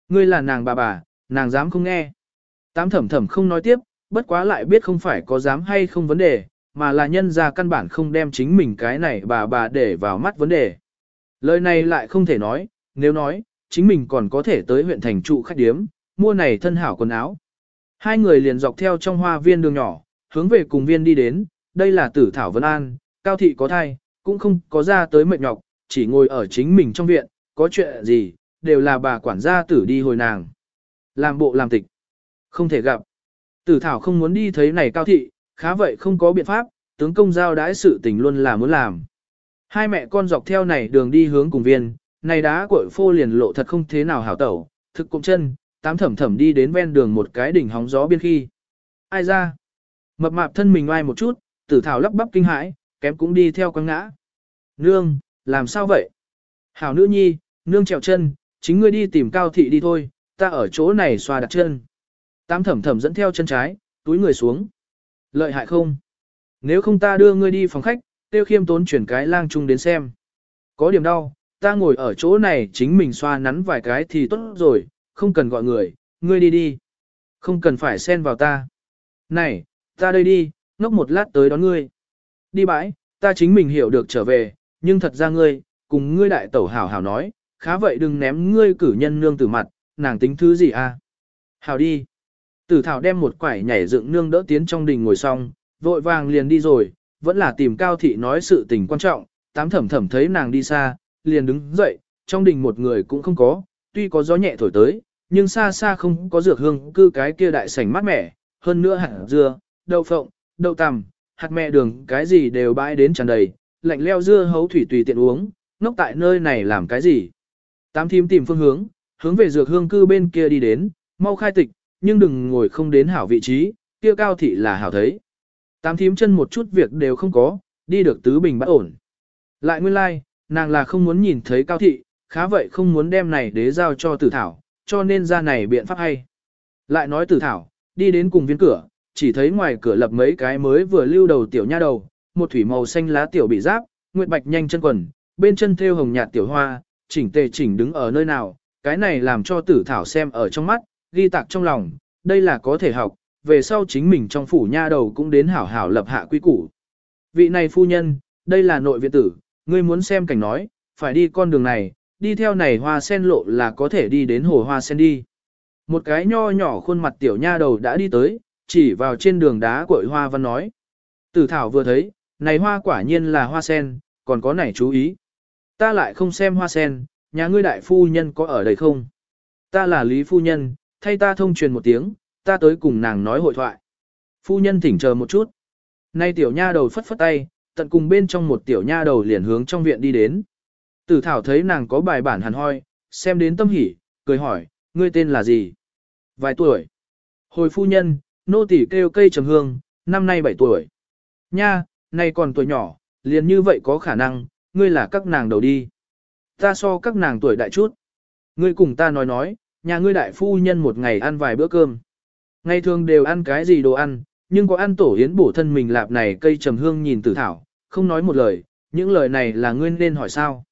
Ngươi là nàng bà bà, nàng dám không nghe. tám thẩm thẩm không nói tiếp, bất quá lại biết không phải có dám hay không vấn đề, mà là nhân ra căn bản không đem chính mình cái này bà bà để vào mắt vấn đề. Lời này lại không thể nói, nếu nói, chính mình còn có thể tới huyện thành trụ khách điếm, mua này thân hảo quần áo. Hai người liền dọc theo trong hoa viên đường nhỏ, hướng về cùng viên đi đến, đây là tử thảo Vân An, cao thị có thai, cũng không có ra tới mệt nhọc, chỉ ngồi ở chính mình trong viện, có chuyện gì, đều là bà quản gia tử đi hồi nàng. Làm bộ làm tịch, không thể gặp. Tử thảo không muốn đi thấy này cao thị, khá vậy không có biện pháp, tướng công giao đãi sự tình luôn là muốn làm. Hai mẹ con dọc theo này đường đi hướng cùng viên, này đá cội phô liền lộ thật không thế nào hảo tẩu, thực cũng chân, tám thẩm thẩm đi đến ven đường một cái đỉnh hóng gió biên khi. Ai ra? Mập mạp thân mình oai một chút, tử thảo lắp bắp kinh hãi, kém cũng đi theo quăng ngã. Nương, làm sao vậy? Hảo nữ nhi, nương trèo chân, chính ngươi đi tìm cao thị đi thôi, ta ở chỗ này xoa đặt chân. tam thẩm thẩm dẫn theo chân trái, túi người xuống. Lợi hại không? Nếu không ta đưa ngươi đi phòng khách, tiêu khiêm tốn chuyển cái lang chung đến xem. Có điểm đau, ta ngồi ở chỗ này chính mình xoa nắn vài cái thì tốt rồi, không cần gọi người, ngươi đi đi. Không cần phải xen vào ta. Này, ta đây đi, ngốc một lát tới đón ngươi. Đi bãi, ta chính mình hiểu được trở về, nhưng thật ra ngươi, cùng ngươi đại tẩu hảo hảo nói, khá vậy đừng ném ngươi cử nhân nương tử mặt, nàng tính thứ gì à. Hào đi. Tử thảo đem một quải nhảy dựng nương đỡ tiến trong đình ngồi xong, vội vàng liền đi rồi, vẫn là tìm cao thị nói sự tình quan trọng, tám thẩm thẩm thấy nàng đi xa, liền đứng dậy, trong đình một người cũng không có, tuy có gió nhẹ thổi tới, nhưng xa xa không có dược hương cư cái kia đại sảnh mát mẻ, hơn nữa hạt dưa, đậu phộng, đậu tằm, hạt mẹ đường, cái gì đều bãi đến tràn đầy, lạnh leo dưa hấu thủy tùy tiện uống, nốc tại nơi này làm cái gì. Tám thím tìm phương hướng, hướng về dược hương cư bên kia đi đến, mau khai tịch, nhưng đừng ngồi không đến hảo vị trí, kia cao thị là hảo thấy. Tám thím chân một chút việc đều không có, đi được tứ bình bắt ổn. Lại nguyên lai, like, nàng là không muốn nhìn thấy cao thị, khá vậy không muốn đem này đế giao cho tử thảo, cho nên ra này biện pháp hay. Lại nói tử thảo, đi đến cùng viên cửa, chỉ thấy ngoài cửa lập mấy cái mới vừa lưu đầu tiểu nha đầu, một thủy màu xanh lá tiểu bị giáp, nguyệt bạch nhanh chân quần, bên chân thêu hồng nhạt tiểu hoa, chỉnh tề chỉnh đứng ở nơi nào, cái này làm cho tử thảo xem ở trong mắt, ghi tạc trong lòng, đây là có thể học, về sau chính mình trong phủ nha đầu cũng đến hảo hảo lập hạ quy củ. Vị này phu nhân, đây là nội viện tử, ngươi muốn xem cảnh nói, phải đi con đường này, đi theo này hoa sen lộ là có thể đi đến hồ hoa sen đi. Một cái nho nhỏ khuôn mặt tiểu nha đầu đã đi tới, chỉ vào trên đường đá của hoa văn nói. Tử thảo vừa thấy, này hoa quả nhiên là hoa sen, còn có này chú ý. Ta lại không xem hoa sen, nhà ngươi đại phu nhân có ở đây không? Ta là Lý phu nhân, thay ta thông truyền một tiếng, ta tới cùng nàng nói hội thoại. Phu nhân thỉnh chờ một chút. Nay tiểu nha đầu phất phất tay, tận cùng bên trong một tiểu nha đầu liền hướng trong viện đi đến. Tử thảo thấy nàng có bài bản hàn hoi, xem đến tâm hỉ, cười hỏi, ngươi tên là gì? Vài tuổi. Hồi phu nhân, nô tỳ kêu cây trầm hương, năm nay bảy tuổi. Nha, nay còn tuổi nhỏ, liền như vậy có khả năng, ngươi là các nàng đầu đi. Ta so các nàng tuổi đại chút. Ngươi cùng ta nói nói, nhà ngươi đại phu nhân một ngày ăn vài bữa cơm. Ngày thường đều ăn cái gì đồ ăn, nhưng có ăn tổ yến bổ thân mình lạp này cây trầm hương nhìn tử thảo, không nói một lời, những lời này là ngươi nên hỏi sao.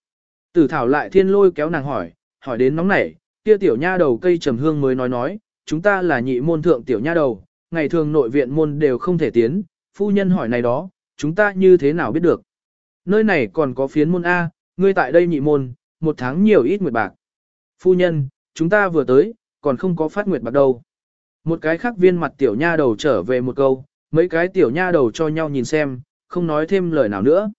Tử thảo lại thiên lôi kéo nàng hỏi, hỏi đến nóng nảy, kia tiểu nha đầu cây trầm hương mới nói nói, chúng ta là nhị môn thượng tiểu nha đầu, ngày thường nội viện môn đều không thể tiến, phu nhân hỏi này đó, chúng ta như thế nào biết được. Nơi này còn có phiến môn A, ngươi tại đây nhị môn, một tháng nhiều ít nguyệt bạc. Phu nhân, chúng ta vừa tới, còn không có phát nguyệt bạc đâu. Một cái khác viên mặt tiểu nha đầu trở về một câu, mấy cái tiểu nha đầu cho nhau nhìn xem, không nói thêm lời nào nữa.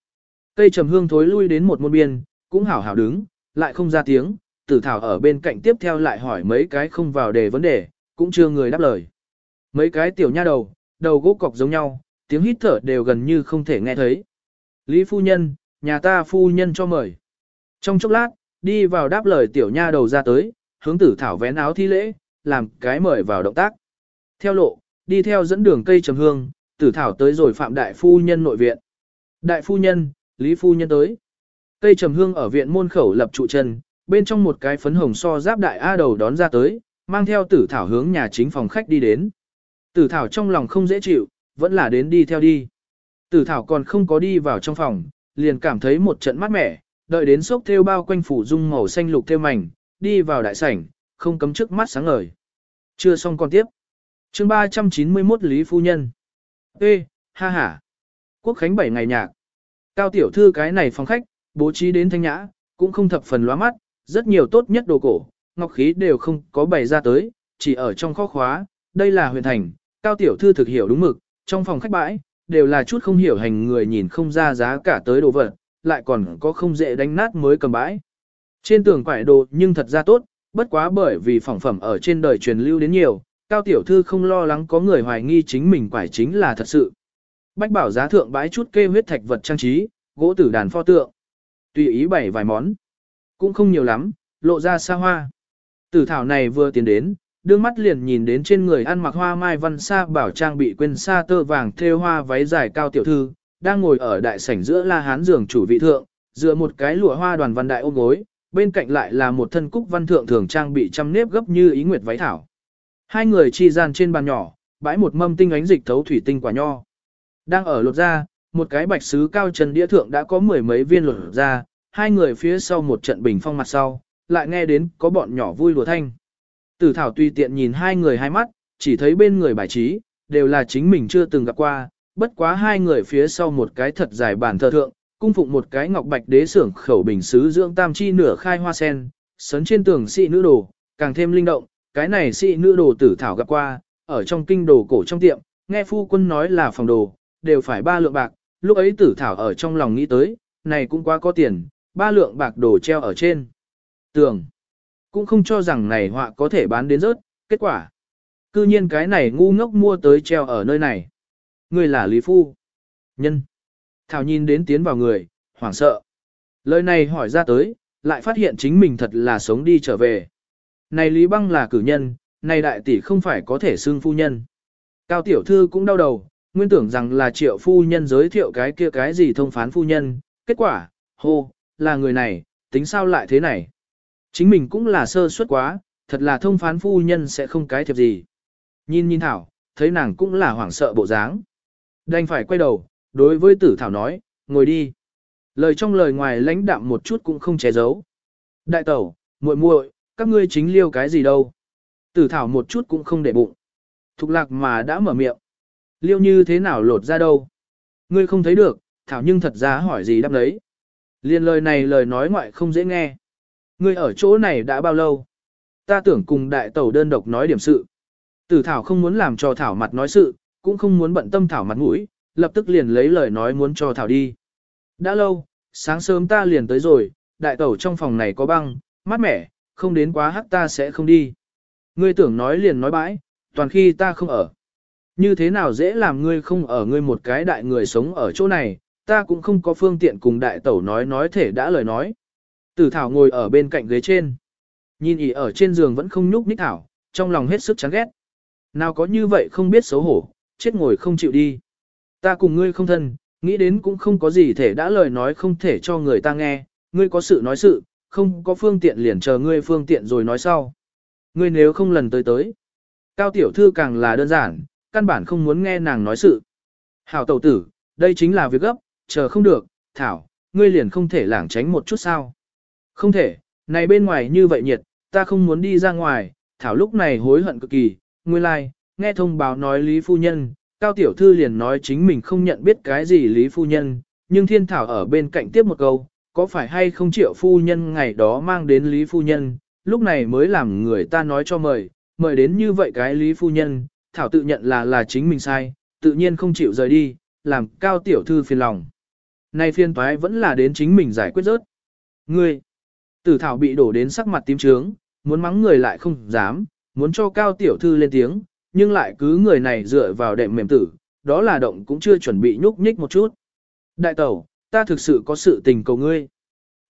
Cây trầm hương thối lui đến một môn biên, cũng hảo hảo đứng, lại không ra tiếng, tử thảo ở bên cạnh tiếp theo lại hỏi mấy cái không vào đề vấn đề, cũng chưa người đáp lời. Mấy cái tiểu nha đầu, đầu gỗ cọc giống nhau, tiếng hít thở đều gần như không thể nghe thấy. Lý phu nhân, nhà ta phu nhân cho mời. Trong chốc lát, đi vào đáp lời tiểu nha đầu ra tới, hướng tử thảo vén áo thi lễ, làm cái mời vào động tác. Theo lộ, đi theo dẫn đường cây trầm hương, tử thảo tới rồi phạm đại phu nhân nội viện. Đại phu nhân, Lý phu nhân tới. Cây trầm hương ở viện môn khẩu lập trụ chân, bên trong một cái phấn hồng so giáp đại A đầu đón ra tới, mang theo tử thảo hướng nhà chính phòng khách đi đến. Tử thảo trong lòng không dễ chịu, vẫn là đến đi theo đi. Tử thảo còn không có đi vào trong phòng, liền cảm thấy một trận mát mẻ, đợi đến sốc theo bao quanh phủ dung màu xanh lục theo mảnh, đi vào đại sảnh, không cấm trước mắt sáng ngời. Chưa xong còn tiếp. chương 391 Lý Phu Nhân. Ê, ha ha. Quốc khánh 7 ngày nhạc. Cao tiểu thư cái này phòng khách, bố trí đến thanh nhã, cũng không thập phần lóa mắt, rất nhiều tốt nhất đồ cổ, ngọc khí đều không có bày ra tới, chỉ ở trong kho khóa, đây là huyền thành, cao tiểu thư thực hiểu đúng mực, trong phòng khách bãi, đều là chút không hiểu hành người nhìn không ra giá cả tới đồ vật, lại còn có không dễ đánh nát mới cầm bãi. Trên tường quải đồ nhưng thật ra tốt, bất quá bởi vì phỏng phẩm ở trên đời truyền lưu đến nhiều, cao tiểu thư không lo lắng có người hoài nghi chính mình quải chính là thật sự. Bách bảo giá thượng bãi chút kê huyết thạch vật trang trí, gỗ tử đàn pho tượng. Tùy ý bày vài món. Cũng không nhiều lắm, lộ ra xa hoa. Tử thảo này vừa tiến đến, đương mắt liền nhìn đến trên người ăn mặc hoa mai văn sa bảo trang bị quên sa tơ vàng thêu hoa váy dài cao tiểu thư, đang ngồi ở đại sảnh giữa la hán giường chủ vị thượng, dựa một cái lụa hoa đoàn văn đại ôm gối, bên cạnh lại là một thân cúc văn thượng thường trang bị trăm nếp gấp như ý nguyệt váy thảo. Hai người chi gian trên bàn nhỏ, bãi một mâm tinh ánh dịch thấu thủy tinh quả nho. Đang ở lột ra, một cái bạch sứ cao trần đĩa thượng đã có mười mấy viên lột ra, hai người phía sau một trận bình phong mặt sau, lại nghe đến có bọn nhỏ vui lùa thanh. Tử thảo tùy tiện nhìn hai người hai mắt, chỉ thấy bên người bài trí, đều là chính mình chưa từng gặp qua, bất quá hai người phía sau một cái thật dài bản thờ thượng, cung phụng một cái ngọc bạch đế sưởng khẩu bình sứ dưỡng tam chi nửa khai hoa sen, sấn trên tường sĩ nữ đồ, càng thêm linh động, cái này sĩ nữ đồ tử thảo gặp qua, ở trong kinh đồ cổ trong tiệm, nghe phu quân nói là phòng đồ, đều phải ba lượng bạc, lúc ấy tử thảo ở trong lòng nghĩ tới, này cũng quá có tiền, ba lượng bạc đồ treo ở trên tường. Cũng không cho rằng này họa có thể bán đến rớt, kết quả. Cư nhiên cái này ngu ngốc mua tới treo ở nơi này. Người là Lý Phu. Nhân. Thảo nhìn đến tiến vào người, hoảng sợ. Lời này hỏi ra tới, lại phát hiện chính mình thật là sống đi trở về. Này Lý Băng là cử nhân, này đại tỷ không phải có thể xưng phu nhân. Cao tiểu thư cũng đau đầu, nguyên tưởng rằng là triệu phu nhân giới thiệu cái kia cái gì thông phán phu nhân, kết quả, hô, là người này, tính sao lại thế này. Chính mình cũng là sơ suất quá, thật là thông phán phu nhân sẽ không cái thiệp gì. Nhìn nhìn Thảo, thấy nàng cũng là hoảng sợ bộ dáng. Đành phải quay đầu, đối với tử Thảo nói, ngồi đi. Lời trong lời ngoài lãnh đạm một chút cũng không che giấu. Đại tẩu, muội muội, các ngươi chính liêu cái gì đâu. Tử Thảo một chút cũng không để bụng. Thục lạc mà đã mở miệng. Liêu như thế nào lột ra đâu. Ngươi không thấy được, thảo nhưng thật ra hỏi gì đáp đấy. Liên lời này lời nói ngoại không dễ nghe. Ngươi ở chỗ này đã bao lâu? Ta tưởng cùng đại tẩu đơn độc nói điểm sự. Tử thảo không muốn làm cho thảo mặt nói sự, cũng không muốn bận tâm thảo mặt mũi, lập tức liền lấy lời nói muốn cho thảo đi. Đã lâu, sáng sớm ta liền tới rồi, đại tẩu trong phòng này có băng, mát mẻ, không đến quá hắc ta sẽ không đi. Ngươi tưởng nói liền nói bãi, toàn khi ta không ở. Như thế nào dễ làm ngươi không ở ngươi một cái đại người sống ở chỗ này, ta cũng không có phương tiện cùng đại tẩu nói nói thể đã lời nói. Tử thảo ngồi ở bên cạnh ghế trên. Nhìn ỉ ở trên giường vẫn không nhúc nhích thảo, trong lòng hết sức chán ghét. Nào có như vậy không biết xấu hổ, chết ngồi không chịu đi. Ta cùng ngươi không thân, nghĩ đến cũng không có gì thể đã lời nói không thể cho người ta nghe, ngươi có sự nói sự, không có phương tiện liền chờ ngươi phương tiện rồi nói sau. Ngươi nếu không lần tới tới. Cao tiểu thư càng là đơn giản, căn bản không muốn nghe nàng nói sự. Hảo tẩu tử, đây chính là việc gấp, chờ không được, thảo, ngươi liền không thể lảng tránh một chút sao. Không thể, này bên ngoài như vậy nhiệt, ta không muốn đi ra ngoài, thảo lúc này hối hận cực kỳ, nguyên lai, like, nghe thông báo nói Lý Phu Nhân, Cao Tiểu Thư liền nói chính mình không nhận biết cái gì Lý Phu Nhân, nhưng Thiên Thảo ở bên cạnh tiếp một câu, có phải hay không triệu Phu Nhân ngày đó mang đến Lý Phu Nhân, lúc này mới làm người ta nói cho mời, mời đến như vậy cái Lý Phu Nhân, Thảo tự nhận là là chính mình sai, tự nhiên không chịu rời đi, làm Cao Tiểu Thư phiền lòng. Này phiên toái vẫn là đến chính mình giải quyết rớt. Ngươi, tử Thảo bị đổ đến sắc mặt tím trướng, muốn mắng người lại không dám, muốn cho Cao Tiểu Thư lên tiếng, nhưng lại cứ người này dựa vào đệm mềm tử, đó là động cũng chưa chuẩn bị nhúc nhích một chút. Đại tẩu, ta thực sự có sự tình cầu ngươi.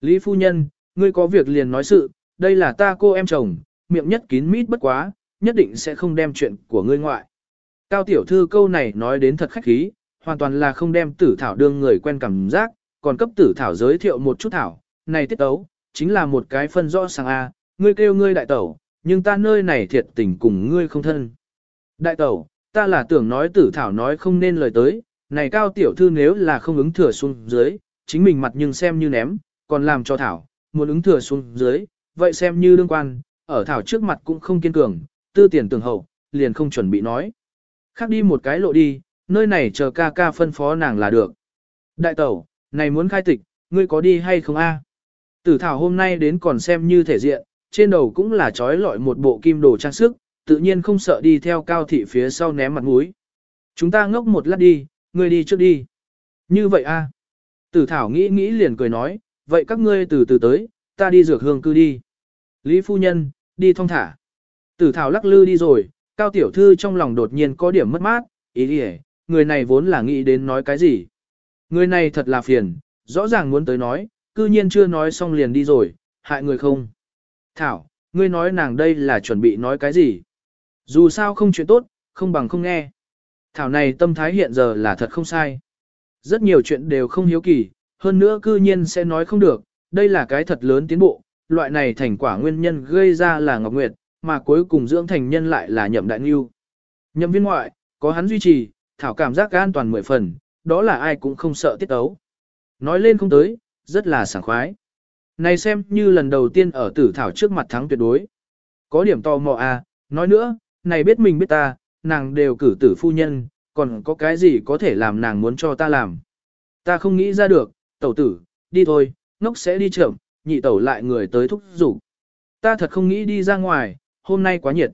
Lý phu nhân, ngươi có việc liền nói sự, đây là ta cô em chồng, miệng nhất kín mít bất quá, nhất định sẽ không đem chuyện của ngươi ngoại. Cao tiểu thư câu này nói đến thật khách khí, hoàn toàn là không đem tử thảo đương người quen cảm giác, còn cấp tử thảo giới thiệu một chút thảo, này tiết tấu, chính là một cái phân rõ sang A, ngươi kêu ngươi đại tẩu, nhưng ta nơi này thiệt tình cùng ngươi không thân. Đại tẩu, ta là tưởng nói tử thảo nói không nên lời tới, này cao tiểu thư nếu là không ứng thừa xuống dưới, chính mình mặt nhưng xem như ném, còn làm cho thảo, muốn ứng thừa xuống dưới, vậy xem như đương quan, ở thảo trước mặt cũng không kiên cường, tư tiền tưởng hậu, liền không chuẩn bị nói. Khác đi một cái lộ đi, nơi này chờ ca ca phân phó nàng là được. Đại tẩu, này muốn khai tịch, ngươi có đi hay không a? Tử thảo hôm nay đến còn xem như thể diện, trên đầu cũng là trói lọi một bộ kim đồ trang sức, tự nhiên không sợ đi theo cao thị phía sau ném mặt mũi. Chúng ta ngốc một lát đi, ngươi đi trước đi. Như vậy a? Tử thảo nghĩ nghĩ liền cười nói, vậy các ngươi từ từ tới, ta đi dược hương cư đi. Lý phu nhân, đi thong thả. Tử thảo lắc lư đi rồi, cao tiểu thư trong lòng đột nhiên có điểm mất mát, ý đi người này vốn là nghĩ đến nói cái gì. Người này thật là phiền, rõ ràng muốn tới nói, cư nhiên chưa nói xong liền đi rồi, hại người không. Thảo, ngươi nói nàng đây là chuẩn bị nói cái gì? Dù sao không chuyện tốt, không bằng không nghe. Thảo này tâm thái hiện giờ là thật không sai. Rất nhiều chuyện đều không hiếu kỳ, hơn nữa cư nhiên sẽ nói không được, đây là cái thật lớn tiến bộ, loại này thành quả nguyên nhân gây ra là Ngọc Nguyệt, mà cuối cùng dưỡng thành nhân lại là nhậm đại nhiêu. Nhậm viên ngoại, có hắn duy trì, Thảo cảm giác an toàn mười phần, đó là ai cũng không sợ tiết ấu. Nói lên không tới, rất là sảng khoái. Này xem như lần đầu tiên ở tử Thảo trước mặt thắng tuyệt đối. Có điểm tò mò à, nói nữa, này biết mình biết ta, nàng đều cử tử phu nhân, còn có cái gì có thể làm nàng muốn cho ta làm. Ta không nghĩ ra được, tẩu tử, đi thôi, ngốc sẽ đi chậm, nhị tẩu lại người tới thúc rủ. Ta thật không nghĩ đi ra ngoài, hôm nay quá nhiệt.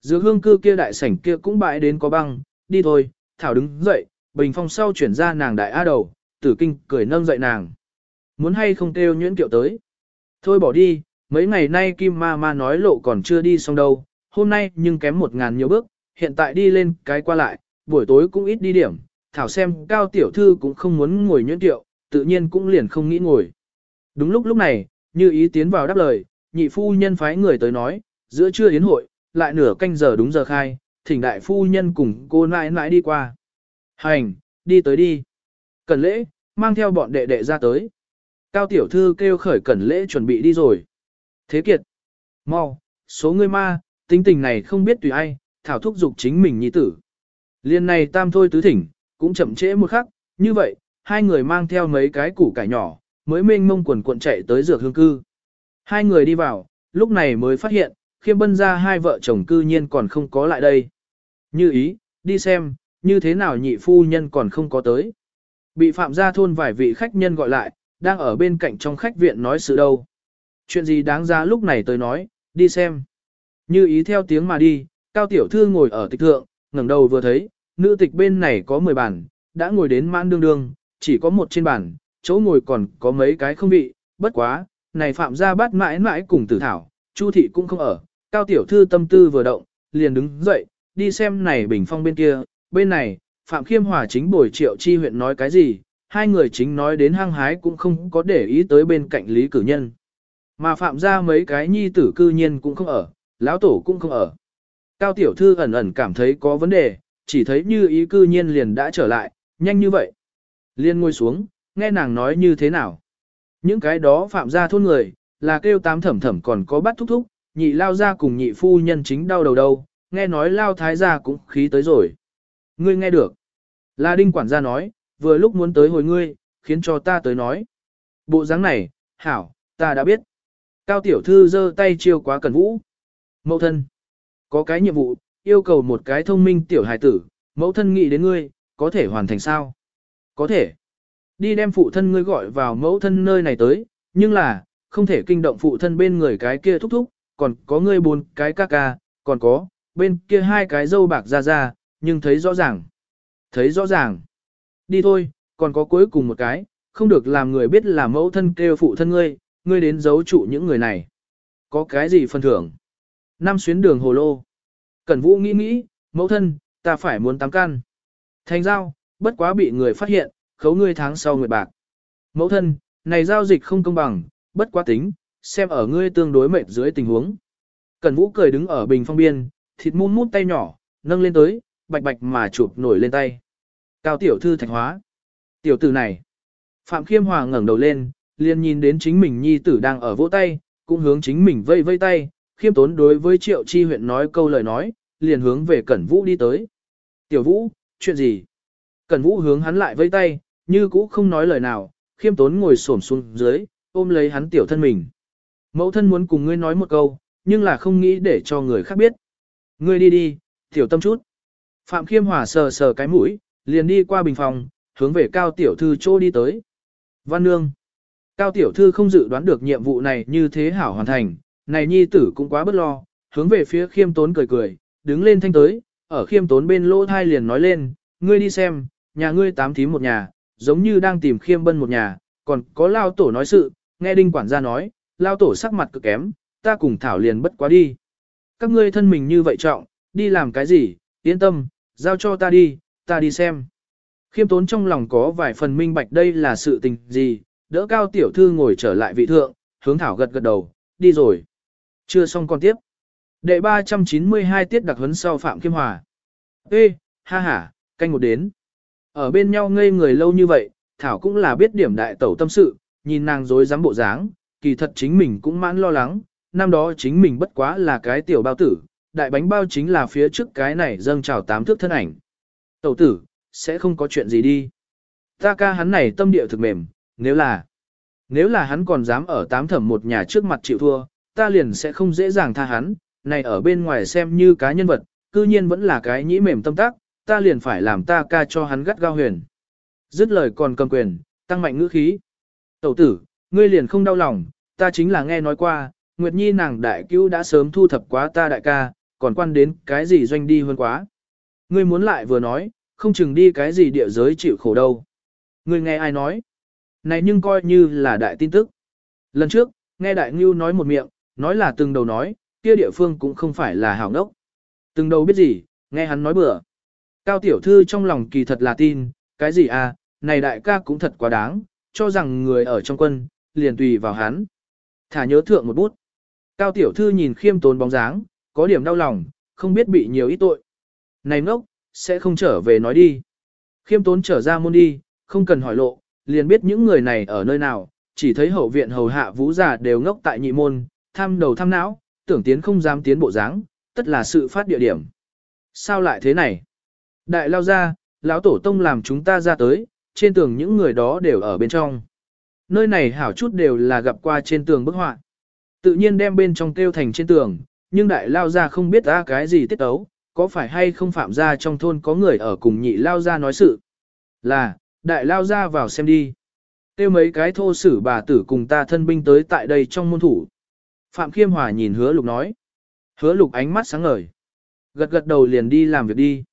Dược hương cư kia đại sảnh kia cũng bãi đến có băng, đi thôi, Thảo đứng dậy, bình phong sau chuyển ra nàng đại a đầu, tử kinh cười nâng dậy nàng. Muốn hay không kêu nhuyễn kiệu tới. Thôi bỏ đi, mấy ngày nay Kim Ma Ma nói lộ còn chưa đi xong đâu, hôm nay nhưng kém một ngàn nhiều bước, hiện tại đi lên cái qua lại, buổi tối cũng ít đi điểm, thảo xem cao tiểu thư cũng không muốn ngồi nhuyễn tiệu, tự nhiên cũng liền không nghĩ ngồi. Đúng lúc lúc này, như ý tiến vào đáp lời, nhị phu nhân phái người tới nói, giữa trưa yến hội, lại nửa canh giờ đúng giờ khai, thỉnh đại phu nhân cùng cô nãi nãi đi qua. Hành, đi tới đi. cần lễ, mang theo bọn đệ đệ ra tới. Cao tiểu thư kêu khởi cẩn lễ chuẩn bị đi rồi. Thế kiệt, mau, số người ma, tính tình này không biết tùy ai, thảo thúc dục chính mình nhi tử. Liên này tam thôi tứ thỉnh, cũng chậm trễ một khắc, như vậy, hai người mang theo mấy cái củ cải nhỏ, mới mênh mông quần cuộn chạy tới dược hương cư. Hai người đi vào, lúc này mới phát hiện, khiêm bân ra hai vợ chồng cư nhiên còn không có lại đây. Như ý, đi xem, như thế nào nhị phu nhân còn không có tới. Bị phạm gia thôn vài vị khách nhân gọi lại, đang ở bên cạnh trong khách viện nói sự đâu. Chuyện gì đáng giá lúc này tới nói, đi xem. Như ý theo tiếng mà đi, cao tiểu thư ngồi ở tịch thượng, ngẩng đầu vừa thấy, nữ tịch bên này có 10 bàn, đã ngồi đến mãn đương đương, chỉ có một trên bàn, chỗ ngồi còn có mấy cái không bị, bất quá, này phạm gia bắt mãi mãi cùng tử thảo, chu thị cũng không ở, cao tiểu thư tâm tư vừa động, liền đứng dậy, đi xem này bình phong bên kia, bên này, Phạm Khiêm Hòa chính bồi triệu chi huyện nói cái gì, hai người chính nói đến hang hái cũng không có để ý tới bên cạnh Lý Cử Nhân. Mà Phạm ra mấy cái nhi tử cư nhiên cũng không ở, lão tổ cũng không ở. Cao Tiểu Thư ẩn ẩn cảm thấy có vấn đề, chỉ thấy như ý cư nhiên liền đã trở lại, nhanh như vậy. Liên ngồi xuống, nghe nàng nói như thế nào. Những cái đó Phạm ra thôn người, là kêu tám thẩm thẩm còn có bắt thúc thúc, nhị lao ra cùng nhị phu nhân chính đau đầu đâu, nghe nói lao thái gia cũng khí tới rồi. Ngươi nghe được. Là đinh quản gia nói, vừa lúc muốn tới hồi ngươi, khiến cho ta tới nói. Bộ dáng này, hảo, ta đã biết. Cao tiểu thư giơ tay chiêu quá cần vũ. Mẫu thân. Có cái nhiệm vụ, yêu cầu một cái thông minh tiểu hài tử, mẫu thân nghĩ đến ngươi, có thể hoàn thành sao? Có thể. Đi đem phụ thân ngươi gọi vào mẫu thân nơi này tới, nhưng là, không thể kinh động phụ thân bên người cái kia thúc thúc, còn có ngươi bốn cái ca ca, còn có, bên kia hai cái dâu bạc ra ra, nhưng thấy rõ ràng. Thấy rõ ràng. Đi thôi, còn có cuối cùng một cái, không được làm người biết là mẫu thân kêu phụ thân ngươi, ngươi đến giấu trụ những người này. Có cái gì phân thưởng? Năm xuyến đường hồ lô. Cẩn Vũ nghĩ nghĩ, mẫu thân, ta phải muốn tám căn. Thành giao, bất quá bị người phát hiện, khấu ngươi tháng sau nguyệt bạc. Mẫu thân, này giao dịch không công bằng, bất quá tính, xem ở ngươi tương đối mệt dưới tình huống. Cẩn Vũ cười đứng ở bình phong biên, thịt muôn mút tay nhỏ, nâng lên tới, bạch bạch mà chụp nổi lên tay. Cao tiểu thư thạch hóa. Tiểu tử này. Phạm Khiêm Hòa ngẩng đầu lên, liền nhìn đến chính mình nhi tử đang ở vỗ tay, cũng hướng chính mình vây vây tay, khiêm tốn đối với triệu chi huyện nói câu lời nói, liền hướng về Cẩn Vũ đi tới. Tiểu Vũ, chuyện gì? Cẩn Vũ hướng hắn lại vây tay, như cũ không nói lời nào, khiêm tốn ngồi xổm xuống dưới, ôm lấy hắn tiểu thân mình. Mẫu thân muốn cùng ngươi nói một câu, nhưng là không nghĩ để cho người khác biết. Ngươi đi đi, tiểu tâm chút. Phạm Khiêm Hòa sờ sờ cái mũi, liền đi qua bình phòng, hướng về Cao Tiểu Thư chỗ đi tới. Văn Nương. Cao Tiểu Thư không dự đoán được nhiệm vụ này như thế hảo hoàn thành, này nhi tử cũng quá bất lo, hướng về phía khiêm tốn cười cười, đứng lên thanh tới, ở khiêm tốn bên lỗ thai liền nói lên, ngươi đi xem, nhà ngươi tám thím một nhà, giống như đang tìm khiêm bân một nhà, còn có lao tổ nói sự, nghe đinh quản gia nói, lao tổ sắc mặt cực kém, ta cùng thảo liền bất quá đi. Các ngươi thân mình như vậy trọng, đi làm cái gì, yên tâm, giao cho ta đi, ta đi xem. Khiêm tốn trong lòng có vài phần minh bạch đây là sự tình gì, đỡ cao tiểu thư ngồi trở lại vị thượng, hướng thảo gật gật đầu, đi rồi. Chưa xong con tiếp. Đệ 392 tiết đặc huấn sau Phạm kim Hòa. Ê, ha ha, canh một đến. Ở bên nhau ngây người lâu như vậy, Thảo cũng là biết điểm đại tẩu tâm sự, nhìn nàng dối dám bộ dáng, kỳ thật chính mình cũng mãn lo lắng, năm đó chính mình bất quá là cái tiểu bao tử, đại bánh bao chính là phía trước cái này dâng trào tám thước thân ảnh. Tẩu tử, sẽ không có chuyện gì đi. Ta ca hắn này tâm địa thực mềm, nếu là, nếu là hắn còn dám ở tám thẩm một nhà trước mặt chịu thua, ta liền sẽ không dễ dàng tha hắn, này ở bên ngoài xem như cá nhân vật, cư nhiên vẫn là cái nhĩ mềm tâm tác, ta liền phải làm ta ca cho hắn gắt gao huyền. Dứt lời còn cầm quyền, tăng mạnh ngữ khí. Tẩu tử, ngươi liền không đau lòng, ta chính là nghe nói qua, Nguyệt Nhi nàng đại cứu đã sớm thu thập quá ta đại ca, còn quan đến cái gì doanh đi hơn quá. Ngươi muốn lại vừa nói, không chừng đi cái gì địa giới chịu khổ đâu. Ngươi nghe ai nói? Này nhưng coi như là đại tin tức. Lần trước, nghe đại ngưu nói một miệng, nói là từng đầu nói, kia địa phương cũng không phải là hảo ngốc. Từng đầu biết gì, nghe hắn nói bừa. Cao tiểu thư trong lòng kỳ thật là tin, cái gì à, này đại ca cũng thật quá đáng, cho rằng người ở trong quân, liền tùy vào hắn. Thả nhớ thượng một bút. Cao tiểu thư nhìn khiêm tốn bóng dáng, có điểm đau lòng, không biết bị nhiều ít tội. Này ngốc, sẽ không trở về nói đi. Khiêm tốn trở ra môn đi, không cần hỏi lộ, liền biết những người này ở nơi nào, chỉ thấy hậu viện hầu hạ vũ giả đều ngốc tại nhị môn, tham đầu tham não, tưởng tiến không dám tiến bộ dáng, tất là sự phát địa điểm. Sao lại thế này? Đại lao ra, lão tổ tông làm chúng ta ra tới, trên tường những người đó đều ở bên trong. Nơi này hảo chút đều là gặp qua trên tường bức họa. Tự nhiên đem bên trong kêu thành trên tường, nhưng đại lao ra không biết ra cái gì tiết ấu, có phải hay không phạm ra trong thôn có người ở cùng nhị lao ra nói sự. Là, Đại lao ra vào xem đi. Tiêu mấy cái thô sử bà tử cùng ta thân binh tới tại đây trong môn thủ. Phạm Khiêm Hòa nhìn hứa lục nói. Hứa lục ánh mắt sáng ngời. Gật gật đầu liền đi làm việc đi.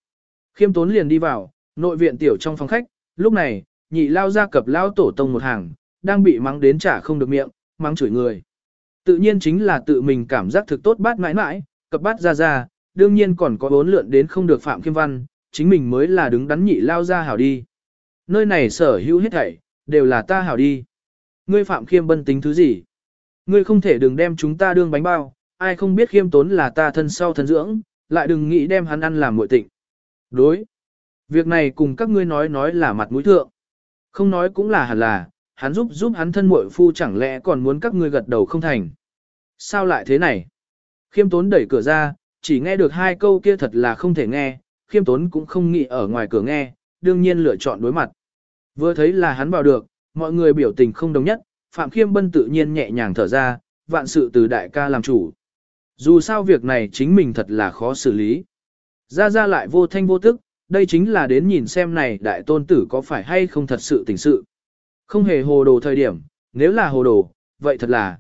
Khiêm tốn liền đi vào, nội viện tiểu trong phòng khách, lúc này, nhị lao ra cập lao tổ tông một hàng, đang bị mắng đến trả không được miệng, mắng chửi người. Tự nhiên chính là tự mình cảm giác thực tốt bát mãi mãi, cập bát ra ra, đương nhiên còn có bốn lượn đến không được phạm kim văn, chính mình mới là đứng đắn nhị lao ra hảo đi. Nơi này sở hữu hết thảy, đều là ta hảo đi. Ngươi phạm khiêm bân tính thứ gì? Ngươi không thể đừng đem chúng ta đương bánh bao, ai không biết khiêm tốn là ta thân sau thân dưỡng, lại đừng nghĩ đem hắn ăn làm muội tịnh. Đối. Việc này cùng các ngươi nói nói là mặt mũi thượng. Không nói cũng là hẳn là, hắn giúp giúp hắn thân muội phu chẳng lẽ còn muốn các ngươi gật đầu không thành. Sao lại thế này? Khiêm tốn đẩy cửa ra, chỉ nghe được hai câu kia thật là không thể nghe, khiêm tốn cũng không nghĩ ở ngoài cửa nghe, đương nhiên lựa chọn đối mặt. Vừa thấy là hắn vào được, mọi người biểu tình không đồng nhất, Phạm Khiêm Bân tự nhiên nhẹ nhàng thở ra, vạn sự từ đại ca làm chủ. Dù sao việc này chính mình thật là khó xử lý. Ra ra lại vô thanh vô tức, đây chính là đến nhìn xem này đại tôn tử có phải hay không thật sự tình sự. Không hề hồ đồ thời điểm, nếu là hồ đồ, vậy thật là.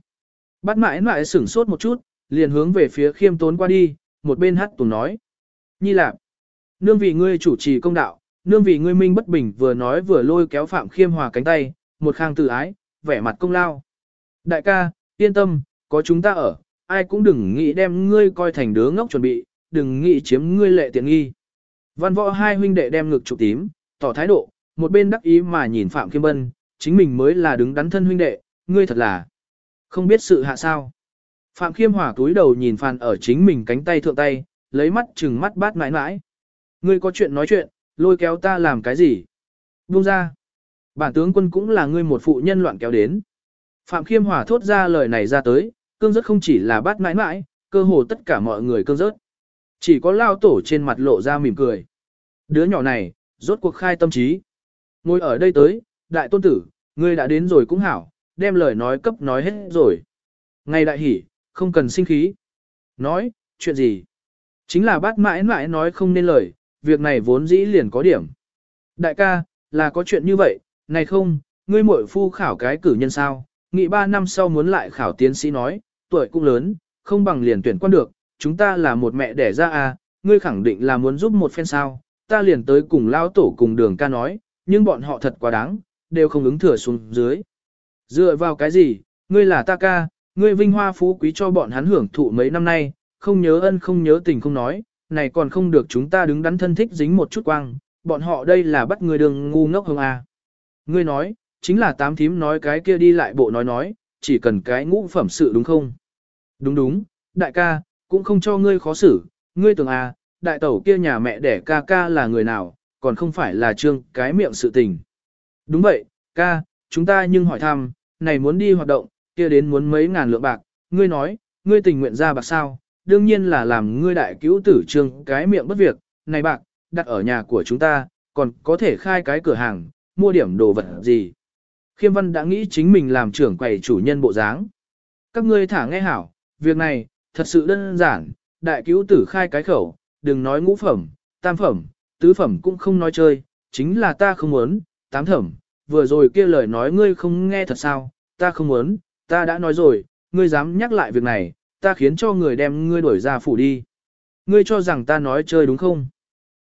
Bắt mãi mãi sửng sốt một chút, liền hướng về phía khiêm tốn qua đi, một bên hát tùng nói. Nhi lạp, nương vì ngươi chủ trì công đạo, nương vì ngươi minh bất bình vừa nói vừa lôi kéo phạm khiêm hòa cánh tay, một khang tự ái, vẻ mặt công lao. Đại ca, yên tâm, có chúng ta ở, ai cũng đừng nghĩ đem ngươi coi thành đứa ngốc chuẩn bị, đừng nghĩ chiếm ngươi lệ tiện nghi. Văn võ hai huynh đệ đem ngực chụp tím, tỏ thái độ, một bên đắc ý mà nhìn Phạm Khiêm Bân, chính mình mới là đứng đắn thân huynh đệ, ngươi thật là không biết sự hạ sao. Phạm Khiêm Hòa túi đầu nhìn Phan ở chính mình cánh tay thượng tay, lấy mắt chừng mắt bát mãi mãi. Ngươi có chuyện nói chuyện, lôi kéo ta làm cái gì? Buông ra. Bản tướng quân cũng là ngươi một phụ nhân loạn kéo đến. Phạm Khiêm Hòa thốt ra lời này ra tới, cương rất không chỉ là bát mãi mãi, cơ hồ tất cả mọi người cương rớt. Chỉ có lao tổ trên mặt lộ ra mỉm cười. Đứa nhỏ này, rốt cuộc khai tâm trí. Ngồi ở đây tới, đại tôn tử, ngươi đã đến rồi cũng hảo, đem lời nói cấp nói hết rồi. Ngày đại hỉ, không cần sinh khí. Nói, chuyện gì? Chính là bát mãi mãi nói không nên lời, việc này vốn dĩ liền có điểm. Đại ca, là có chuyện như vậy, này không, ngươi muội phu khảo cái cử nhân sao, nghị ba năm sau muốn lại khảo tiến sĩ nói, tuổi cũng lớn, không bằng liền tuyển quan được, chúng ta là một mẹ đẻ ra à, ngươi khẳng định là muốn giúp một phen sao, ta liền tới cùng lao tổ cùng đường ca nói, nhưng bọn họ thật quá đáng, đều không ứng thừa xuống dưới. Dựa vào cái gì, ngươi là ta ca, ngươi vinh hoa phú quý cho bọn hắn hưởng thụ mấy năm nay, không nhớ ân không nhớ tình không nói, này còn không được chúng ta đứng đắn thân thích dính một chút quang, bọn họ đây là bắt người đường ngu ngốc hơn à. Ngươi nói, chính là tám thím nói cái kia đi lại bộ nói nói, chỉ cần cái ngũ phẩm sự đúng không? Đúng đúng, đại ca, cũng không cho ngươi khó xử, ngươi tưởng à, đại tẩu kia nhà mẹ đẻ ca ca là người nào, còn không phải là trương cái miệng sự tình. Đúng vậy, ca, chúng ta nhưng hỏi thăm, này muốn đi hoạt động, kia đến muốn mấy ngàn lượng bạc, ngươi nói, ngươi tình nguyện ra bạc sao, đương nhiên là làm ngươi đại cứu tử trương cái miệng bất việc, này bạc, đặt ở nhà của chúng ta, còn có thể khai cái cửa hàng, mua điểm đồ vật gì. Khiêm văn đã nghĩ chính mình làm trưởng quầy chủ nhân bộ dáng. Các ngươi thả nghe hảo, việc này, thật sự đơn giản, đại cứu tử khai cái khẩu, đừng nói ngũ phẩm, tam phẩm, tứ phẩm cũng không nói chơi, chính là ta không muốn, tám thẩm, vừa rồi kia lời nói ngươi không nghe thật sao, ta không muốn, ta đã nói rồi, ngươi dám nhắc lại việc này, ta khiến cho người đem ngươi đuổi ra phủ đi. Ngươi cho rằng ta nói chơi đúng không?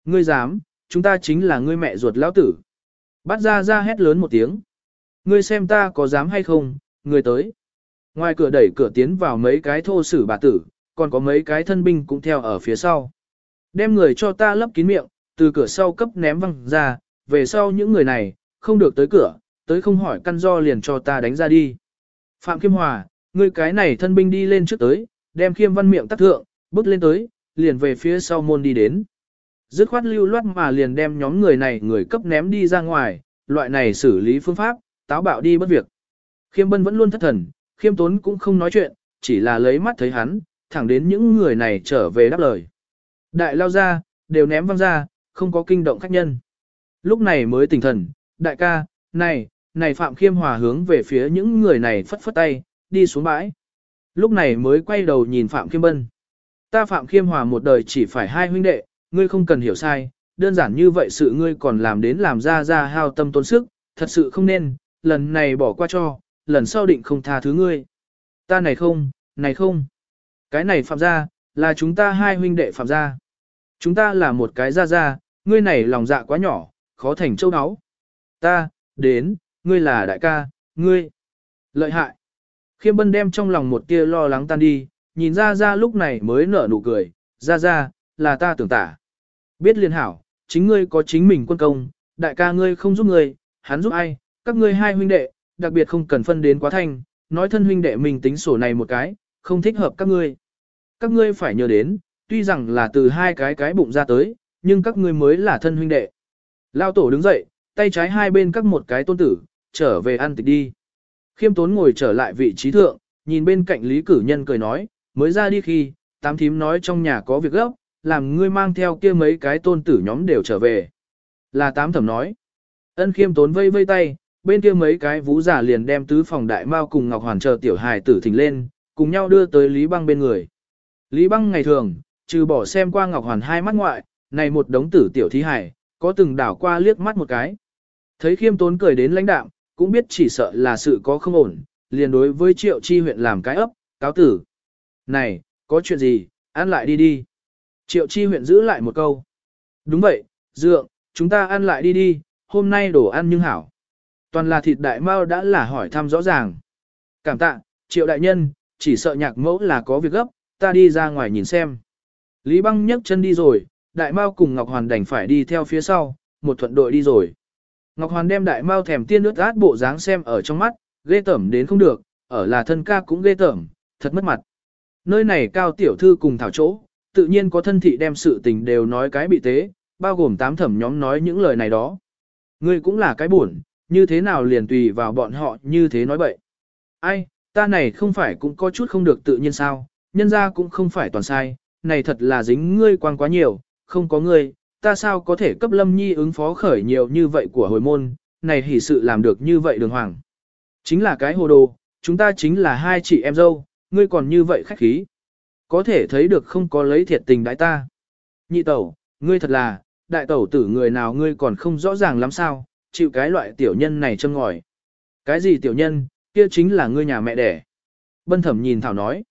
Ngươi dám, chúng ta chính là ngươi mẹ ruột lão tử. Bắt ra ra hét lớn một tiếng. Ngươi xem ta có dám hay không, ngươi tới. Ngoài cửa đẩy cửa tiến vào mấy cái thô sử bà tử, còn có mấy cái thân binh cũng theo ở phía sau. Đem người cho ta lấp kín miệng, từ cửa sau cấp ném văng ra, về sau những người này, không được tới cửa, tới không hỏi căn do liền cho ta đánh ra đi. Phạm Kim Hòa, ngươi cái này thân binh đi lên trước tới, đem khiêm văn miệng tắt thượng, bước lên tới, liền về phía sau môn đi đến. Dứt khoát lưu loát mà liền đem nhóm người này người cấp ném đi ra ngoài, loại này xử lý phương pháp, táo bạo đi bất việc. Khiêm bân vẫn luôn thất thần, khiêm tốn cũng không nói chuyện, chỉ là lấy mắt thấy hắn, thẳng đến những người này trở về đáp lời. Đại lao ra, đều ném văng ra, không có kinh động khách nhân. Lúc này mới tỉnh thần, đại ca, này, này Phạm Khiêm Hòa hướng về phía những người này phất phất tay, đi xuống bãi. Lúc này mới quay đầu nhìn Phạm Khiêm Bân. Ta Phạm Khiêm Hòa một đời chỉ phải hai huynh đệ, ngươi không cần hiểu sai, đơn giản như vậy sự ngươi còn làm đến làm ra ra hao tâm tốn sức, thật sự không nên, lần này bỏ qua cho, lần sau định không tha thứ ngươi. Ta này không, này không. Cái này phạm gia, là chúng ta hai huynh đệ phạm gia. Chúng ta là một cái gia gia, ngươi này lòng dạ quá nhỏ, khó thành châu áo. Ta, đến, ngươi là đại ca, ngươi. Lợi hại. Khiêm bân đem trong lòng một tia lo lắng tan đi, nhìn ra ra lúc này mới nở nụ cười, ra ra, là ta tưởng tả. Biết liên hảo, chính ngươi có chính mình quân công, đại ca ngươi không giúp ngươi, hắn giúp ai, các ngươi hai huynh đệ, đặc biệt không cần phân đến quá thanh, nói thân huynh đệ mình tính sổ này một cái, không thích hợp các ngươi. Các ngươi phải nhớ đến, tuy rằng là từ hai cái cái bụng ra tới, nhưng các ngươi mới là thân huynh đệ. Lao tổ đứng dậy, tay trái hai bên các một cái tôn tử, trở về ăn tịch đi. Khiêm tốn ngồi trở lại vị trí thượng, nhìn bên cạnh Lý Cử Nhân cười nói, mới ra đi khi, tám thím nói trong nhà có việc gấp, làm ngươi mang theo kia mấy cái tôn tử nhóm đều trở về. Là tám thẩm nói. Ân khiêm tốn vây vây tay, bên kia mấy cái vũ giả liền đem tứ phòng đại mao cùng Ngọc Hoàn chờ tiểu hài tử thỉnh lên, cùng nhau đưa tới Lý Băng bên người. Lý Băng ngày thường, trừ bỏ xem qua Ngọc Hoàn hai mắt ngoại, này một đống tử tiểu thí hải, có từng đảo qua liếc mắt một cái. Thấy khiêm tốn cười đến lãnh đạm, cũng biết chỉ sợ là sự có không ổn, liền đối với triệu chi huyện làm cái ấp, cáo tử. Này, có chuyện gì, ăn lại đi đi. Triệu chi huyện giữ lại một câu. Đúng vậy, dượng, chúng ta ăn lại đi đi, hôm nay đồ ăn nhưng hảo. Toàn là thịt đại mao đã là hỏi thăm rõ ràng. Cảm tạ, triệu đại nhân, chỉ sợ nhạc mẫu là có việc gấp, ta đi ra ngoài nhìn xem. Lý băng nhấc chân đi rồi, đại mao cùng Ngọc Hoàn đành phải đi theo phía sau, một thuận đội đi rồi. Ngọc Hoàn đem đại mao thèm tiên nước át bộ dáng xem ở trong mắt, ghê tởm đến không được, ở là thân ca cũng ghê tởm, thật mất mặt. Nơi này cao tiểu thư cùng thảo chỗ, tự nhiên có thân thị đem sự tình đều nói cái bị tế, bao gồm tám thẩm nhóm nói những lời này đó. Ngươi cũng là cái buồn, như thế nào liền tùy vào bọn họ như thế nói bậy. Ai, ta này không phải cũng có chút không được tự nhiên sao, nhân ra cũng không phải toàn sai, này thật là dính ngươi quang quá nhiều, không có ngươi, ta sao có thể cấp lâm nhi ứng phó khởi nhiều như vậy của hồi môn, này hỉ sự làm được như vậy đường hoàng. Chính là cái hồ đồ, chúng ta chính là hai chị em dâu, ngươi còn như vậy khách khí. Có thể thấy được không có lấy thiệt tình đại ta. Nhị tẩu, ngươi thật là, đại tẩu tử người nào ngươi còn không rõ ràng lắm sao, chịu cái loại tiểu nhân này châm ngòi. Cái gì tiểu nhân, kia chính là ngươi nhà mẹ đẻ. Bân thẩm nhìn Thảo nói.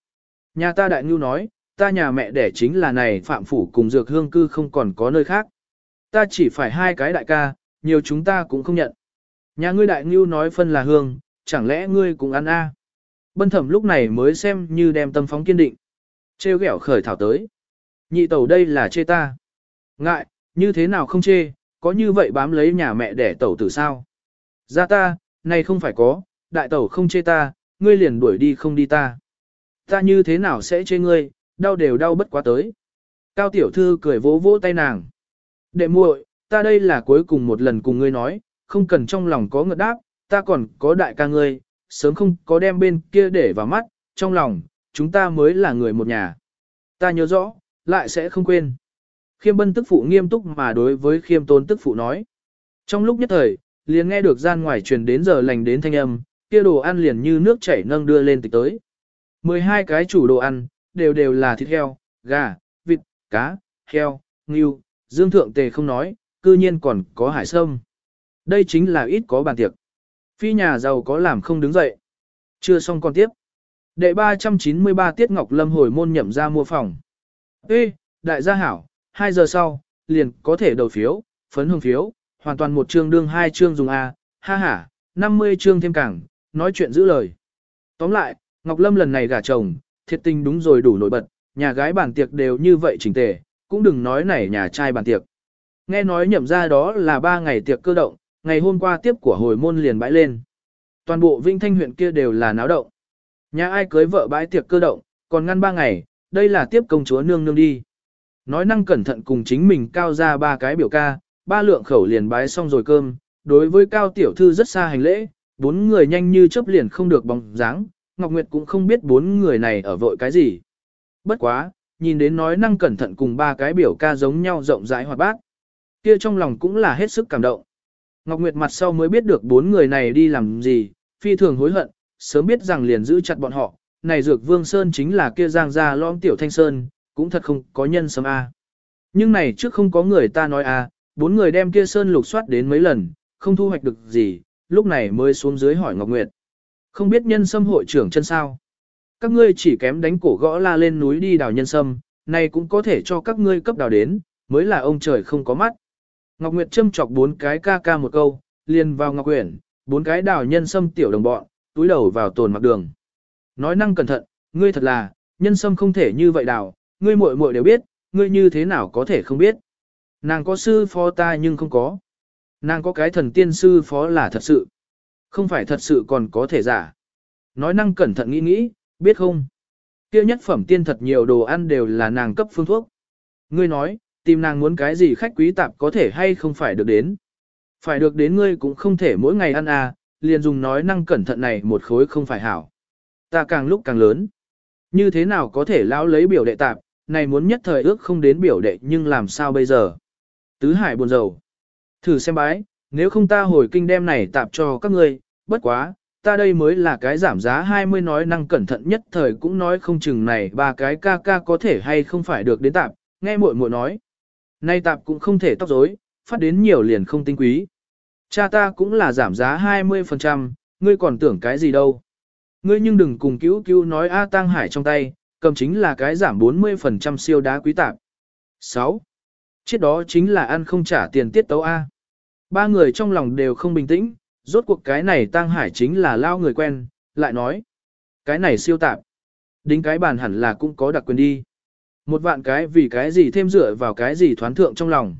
Nhà ta đại ngưu nói, ta nhà mẹ đẻ chính là này phạm phủ cùng dược hương cư không còn có nơi khác. Ta chỉ phải hai cái đại ca, nhiều chúng ta cũng không nhận. Nhà ngươi đại ngưu nói phân là hương, chẳng lẽ ngươi cũng ăn a? Bân thẩm lúc này mới xem như đem tâm phóng kiên định. Trêu ghẹo khởi thảo tới. Nhị tẩu đây là chê ta. Ngại, như thế nào không chê, có như vậy bám lấy nhà mẹ đẻ tẩu tử sao? Ra ta, này không phải có, đại tẩu không chê ta, ngươi liền đuổi đi không đi ta. Ta như thế nào sẽ chê ngươi, đau đều đau bất quá tới. Cao tiểu thư cười vỗ vỗ tay nàng. Đệ muội, ta đây là cuối cùng một lần cùng ngươi nói, không cần trong lòng có ngợt đáp, ta còn có đại ca ngươi, sớm không có đem bên kia để vào mắt, trong lòng, chúng ta mới là người một nhà. Ta nhớ rõ, lại sẽ không quên. Khiêm bân tức phụ nghiêm túc mà đối với khiêm tôn tức phụ nói. Trong lúc nhất thời, liền nghe được gian ngoài truyền đến giờ lành đến thanh âm, kia đồ ăn liền như nước chảy nâng đưa lên tịch tới. 12 cái chủ đồ ăn, đều đều là thịt heo, gà, vịt, cá, heo, ngưu, dương thượng tề không nói, cư nhiên còn có hải sâm. Đây chính là ít có bàn tiệc. Phi nhà giàu có làm không đứng dậy. Chưa xong còn tiếp. Đệ 393 Tiết Ngọc Lâm hồi môn nhậm ra mua phòng. Ê, đại gia hảo, 2 giờ sau, liền có thể đầu phiếu, phấn hương phiếu, hoàn toàn một chương đương hai chương dùng A, ha ha, 50 chương thêm càng, nói chuyện giữ lời. Tóm lại, Ngọc Lâm lần này gả chồng, thiệt tình đúng rồi đủ nổi bật, nhà gái bàn tiệc đều như vậy chỉnh tề, cũng đừng nói này nhà trai bàn tiệc. Nghe nói nhậm ra đó là ba ngày tiệc cơ động, ngày hôm qua tiếp của hồi môn liền bãi lên. Toàn bộ Vinh Thanh huyện kia đều là náo động. Nhà ai cưới vợ bãi tiệc cơ động, còn ngăn ba ngày, đây là tiếp công chúa nương nương đi. Nói năng cẩn thận cùng chính mình cao ra ba cái biểu ca, ba lượng khẩu liền bái xong rồi cơm, đối với cao tiểu thư rất xa hành lễ, bốn người nhanh như chớp liền không được bóng dáng, Ngọc Nguyệt cũng không biết bốn người này ở vội cái gì. Bất quá, nhìn đến nói năng cẩn thận cùng ba cái biểu ca giống nhau rộng rãi hoạt bát. Kia trong lòng cũng là hết sức cảm động. Ngọc Nguyệt mặt sau mới biết được bốn người này đi làm gì, phi thường hối hận, sớm biết rằng liền giữ chặt bọn họ, này dược vương sơn chính là kia giang gia lõm tiểu thanh sơn, cũng thật không có nhân sớm a. Nhưng này trước không có người ta nói a, bốn người đem kia sơn lục soát đến mấy lần, không thu hoạch được gì, lúc này mới xuống dưới hỏi Ngọc Nguyệt. Không biết nhân sâm hội trưởng chân sao? Các ngươi chỉ kém đánh cổ gõ la lên núi đi đào nhân sâm, này cũng có thể cho các ngươi cấp đào đến, mới là ông trời không có mắt. Ngọc Nguyệt châm chọc bốn cái ca ca một câu, liền vào Ngọc Quyển, bốn cái đào nhân sâm tiểu đồng bọn, túi đầu vào tồn mặc đường. Nói năng cẩn thận, ngươi thật là, nhân sâm không thể như vậy đào, ngươi muội muội đều biết, ngươi như thế nào có thể không biết. Nàng có sư phó ta nhưng không có. Nàng có cái thần tiên sư phó là thật sự. Không phải thật sự còn có thể giả. Nói năng cẩn thận nghĩ nghĩ, biết không? Kia nhất phẩm tiên thật nhiều đồ ăn đều là nàng cấp phương thuốc. Ngươi nói, tìm nàng muốn cái gì khách quý tạp có thể hay không phải được đến. Phải được đến ngươi cũng không thể mỗi ngày ăn à, liền dùng nói năng cẩn thận này một khối không phải hảo. Ta càng lúc càng lớn. Như thế nào có thể lão lấy biểu đệ tạp, này muốn nhất thời ước không đến biểu đệ nhưng làm sao bây giờ. Tứ hải buồn rầu. Thử xem bái, nếu không ta hồi kinh đem này tạp cho các ngươi, bất quá, ta đây mới là cái giảm giá 20 nói năng cẩn thận nhất thời cũng nói không chừng này ba cái ca ca có thể hay không phải được đến tạp, nghe muội muội nói. Nay tạp cũng không thể tóc dối, phát đến nhiều liền không tinh quý. Cha ta cũng là giảm giá 20%, ngươi còn tưởng cái gì đâu. Ngươi nhưng đừng cùng cứu cứu nói A Tăng Hải trong tay, cầm chính là cái giảm 40% siêu đá quý tạp. 6. Chiếc đó chính là ăn không trả tiền tiết tấu A. Ba người trong lòng đều không bình tĩnh, rốt cuộc cái này Tang Hải chính là lao người quen, lại nói. Cái này siêu tạp. Đính cái bàn hẳn là cũng có đặc quyền đi. Một vạn cái vì cái gì thêm dựa vào cái gì thoán thượng trong lòng.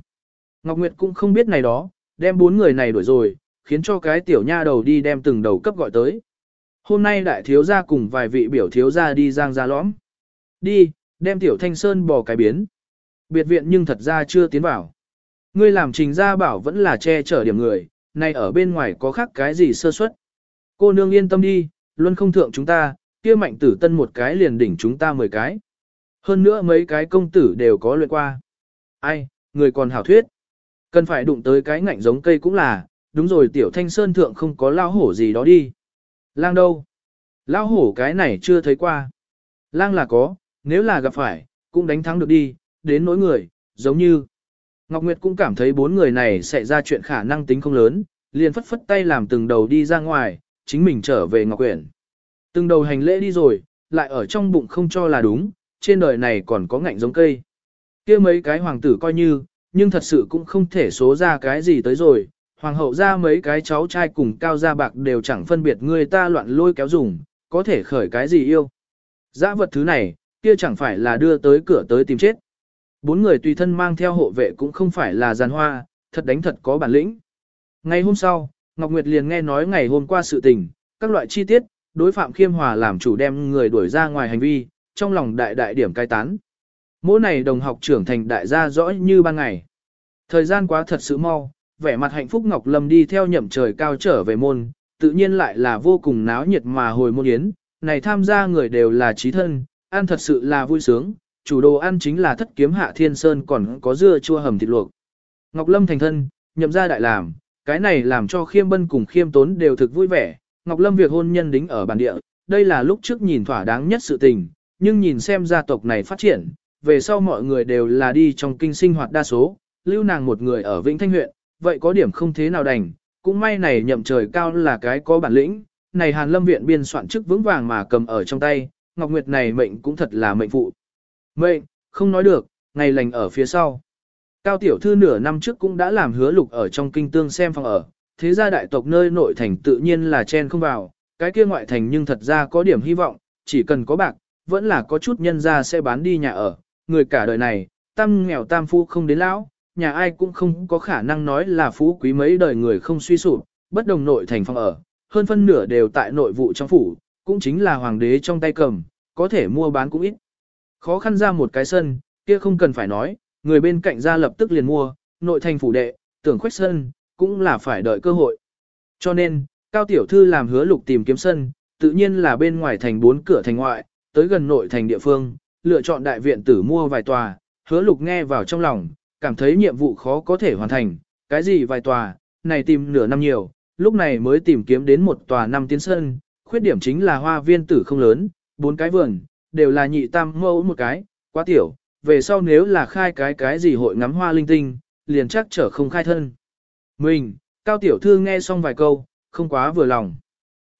Ngọc Nguyệt cũng không biết này đó, đem bốn người này đuổi rồi, khiến cho cái tiểu nha đầu đi đem từng đầu cấp gọi tới. Hôm nay đại thiếu gia cùng vài vị biểu thiếu gia đi giang ra lõm. Đi, đem tiểu thanh sơn bò cái biến. Biệt viện nhưng thật ra chưa tiến vào. Ngươi làm trình gia bảo vẫn là che chở điểm người, nay ở bên ngoài có khác cái gì sơ suất. Cô nương yên tâm đi, luôn không thượng chúng ta, kia mạnh tử tân một cái liền đỉnh chúng ta mười cái. Hơn nữa mấy cái công tử đều có luyện qua. Ai, người còn hảo thuyết. Cần phải đụng tới cái ngạnh giống cây cũng là, đúng rồi tiểu thanh sơn thượng không có lao hổ gì đó đi. Lang đâu? Lao hổ cái này chưa thấy qua. Lang là có, nếu là gặp phải, cũng đánh thắng được đi, đến nỗi người, giống như. Ngọc Nguyệt cũng cảm thấy bốn người này sẽ ra chuyện khả năng tính không lớn, liền phất phất tay làm từng đầu đi ra ngoài, chính mình trở về Ngọc Quyển. Từng đầu hành lễ đi rồi, lại ở trong bụng không cho là đúng, trên đời này còn có ngạnh giống cây. kia mấy cái hoàng tử coi như, nhưng thật sự cũng không thể số ra cái gì tới rồi. Hoàng hậu ra mấy cái cháu trai cùng cao gia bạc đều chẳng phân biệt người ta loạn lôi kéo dùng, có thể khởi cái gì yêu. Giã vật thứ này, kia chẳng phải là đưa tới cửa tới tìm chết. Bốn người tùy thân mang theo hộ vệ cũng không phải là giàn hoa, thật đánh thật có bản lĩnh. Ngày hôm sau, Ngọc Nguyệt liền nghe nói ngày hôm qua sự tình, các loại chi tiết, đối phạm khiêm hòa làm chủ đem người đuổi ra ngoài hành vi, trong lòng đại đại điểm cai tán. Mỗi này đồng học trưởng thành đại gia rõ như ban ngày. Thời gian quá thật sự mau, vẻ mặt hạnh phúc Ngọc Lâm đi theo nhậm trời cao trở về môn, tự nhiên lại là vô cùng náo nhiệt mà hồi môn yến, này tham gia người đều là trí thân, ăn thật sự là vui sướng, chủ đồ ăn chính là thất kiếm hạ thiên sơn còn có dưa chua hầm thịt luộc. Ngọc Lâm thành thân, nhậm ra đại làm, cái này làm cho khiêm bân cùng khiêm tốn đều thực vui vẻ, Ngọc Lâm việc hôn nhân đính ở bản địa, đây là lúc trước nhìn thỏa đáng nhất sự tình, nhưng nhìn xem gia tộc này phát triển, về sau mọi người đều là đi trong kinh sinh hoạt đa số, lưu nàng một người ở Vĩnh Thanh huyện, vậy có điểm không thế nào đành, cũng may này nhậm trời cao là cái có bản lĩnh, này Hàn Lâm viện biên soạn chức vững vàng mà cầm ở trong tay, Ngọc Nguyệt này mệnh cũng thật là mệnh phụ. Mệnh, không nói được, ngày lành ở phía sau. Cao tiểu thư nửa năm trước cũng đã làm hứa lục ở trong kinh tương xem phòng ở, thế gia đại tộc nơi nội thành tự nhiên là chen không vào, cái kia ngoại thành nhưng thật ra có điểm hy vọng, chỉ cần có bạc, vẫn là có chút nhân ra sẽ bán đi nhà ở, người cả đời này, tam nghèo tam phu không đến lão, nhà ai cũng không có khả năng nói là phú quý mấy đời người không suy sụp, bất đồng nội thành phòng ở, hơn phân nửa đều tại nội vụ trong phủ, cũng chính là hoàng đế trong tay cầm, có thể mua bán cũng ít. Khó khăn ra một cái sân, kia không cần phải nói, người bên cạnh ra lập tức liền mua, nội thành phủ đệ, tưởng khoách sân, cũng là phải đợi cơ hội. Cho nên, Cao Tiểu Thư làm hứa lục tìm kiếm sân, tự nhiên là bên ngoài thành bốn cửa thành ngoại, tới gần nội thành địa phương, lựa chọn đại viện tử mua vài tòa, hứa lục nghe vào trong lòng, cảm thấy nhiệm vụ khó có thể hoàn thành, cái gì vài tòa, này tìm nửa năm nhiều, lúc này mới tìm kiếm đến một tòa năm tiến sân, khuyết điểm chính là hoa viên tử không lớn, bốn cái vườn, đều là nhị tam mẫu một cái, quá tiểu, về sau nếu là khai cái cái gì hội ngắm hoa linh tinh, liền chắc trở không khai thân. Mình, Cao Tiểu Thư nghe xong vài câu, không quá vừa lòng.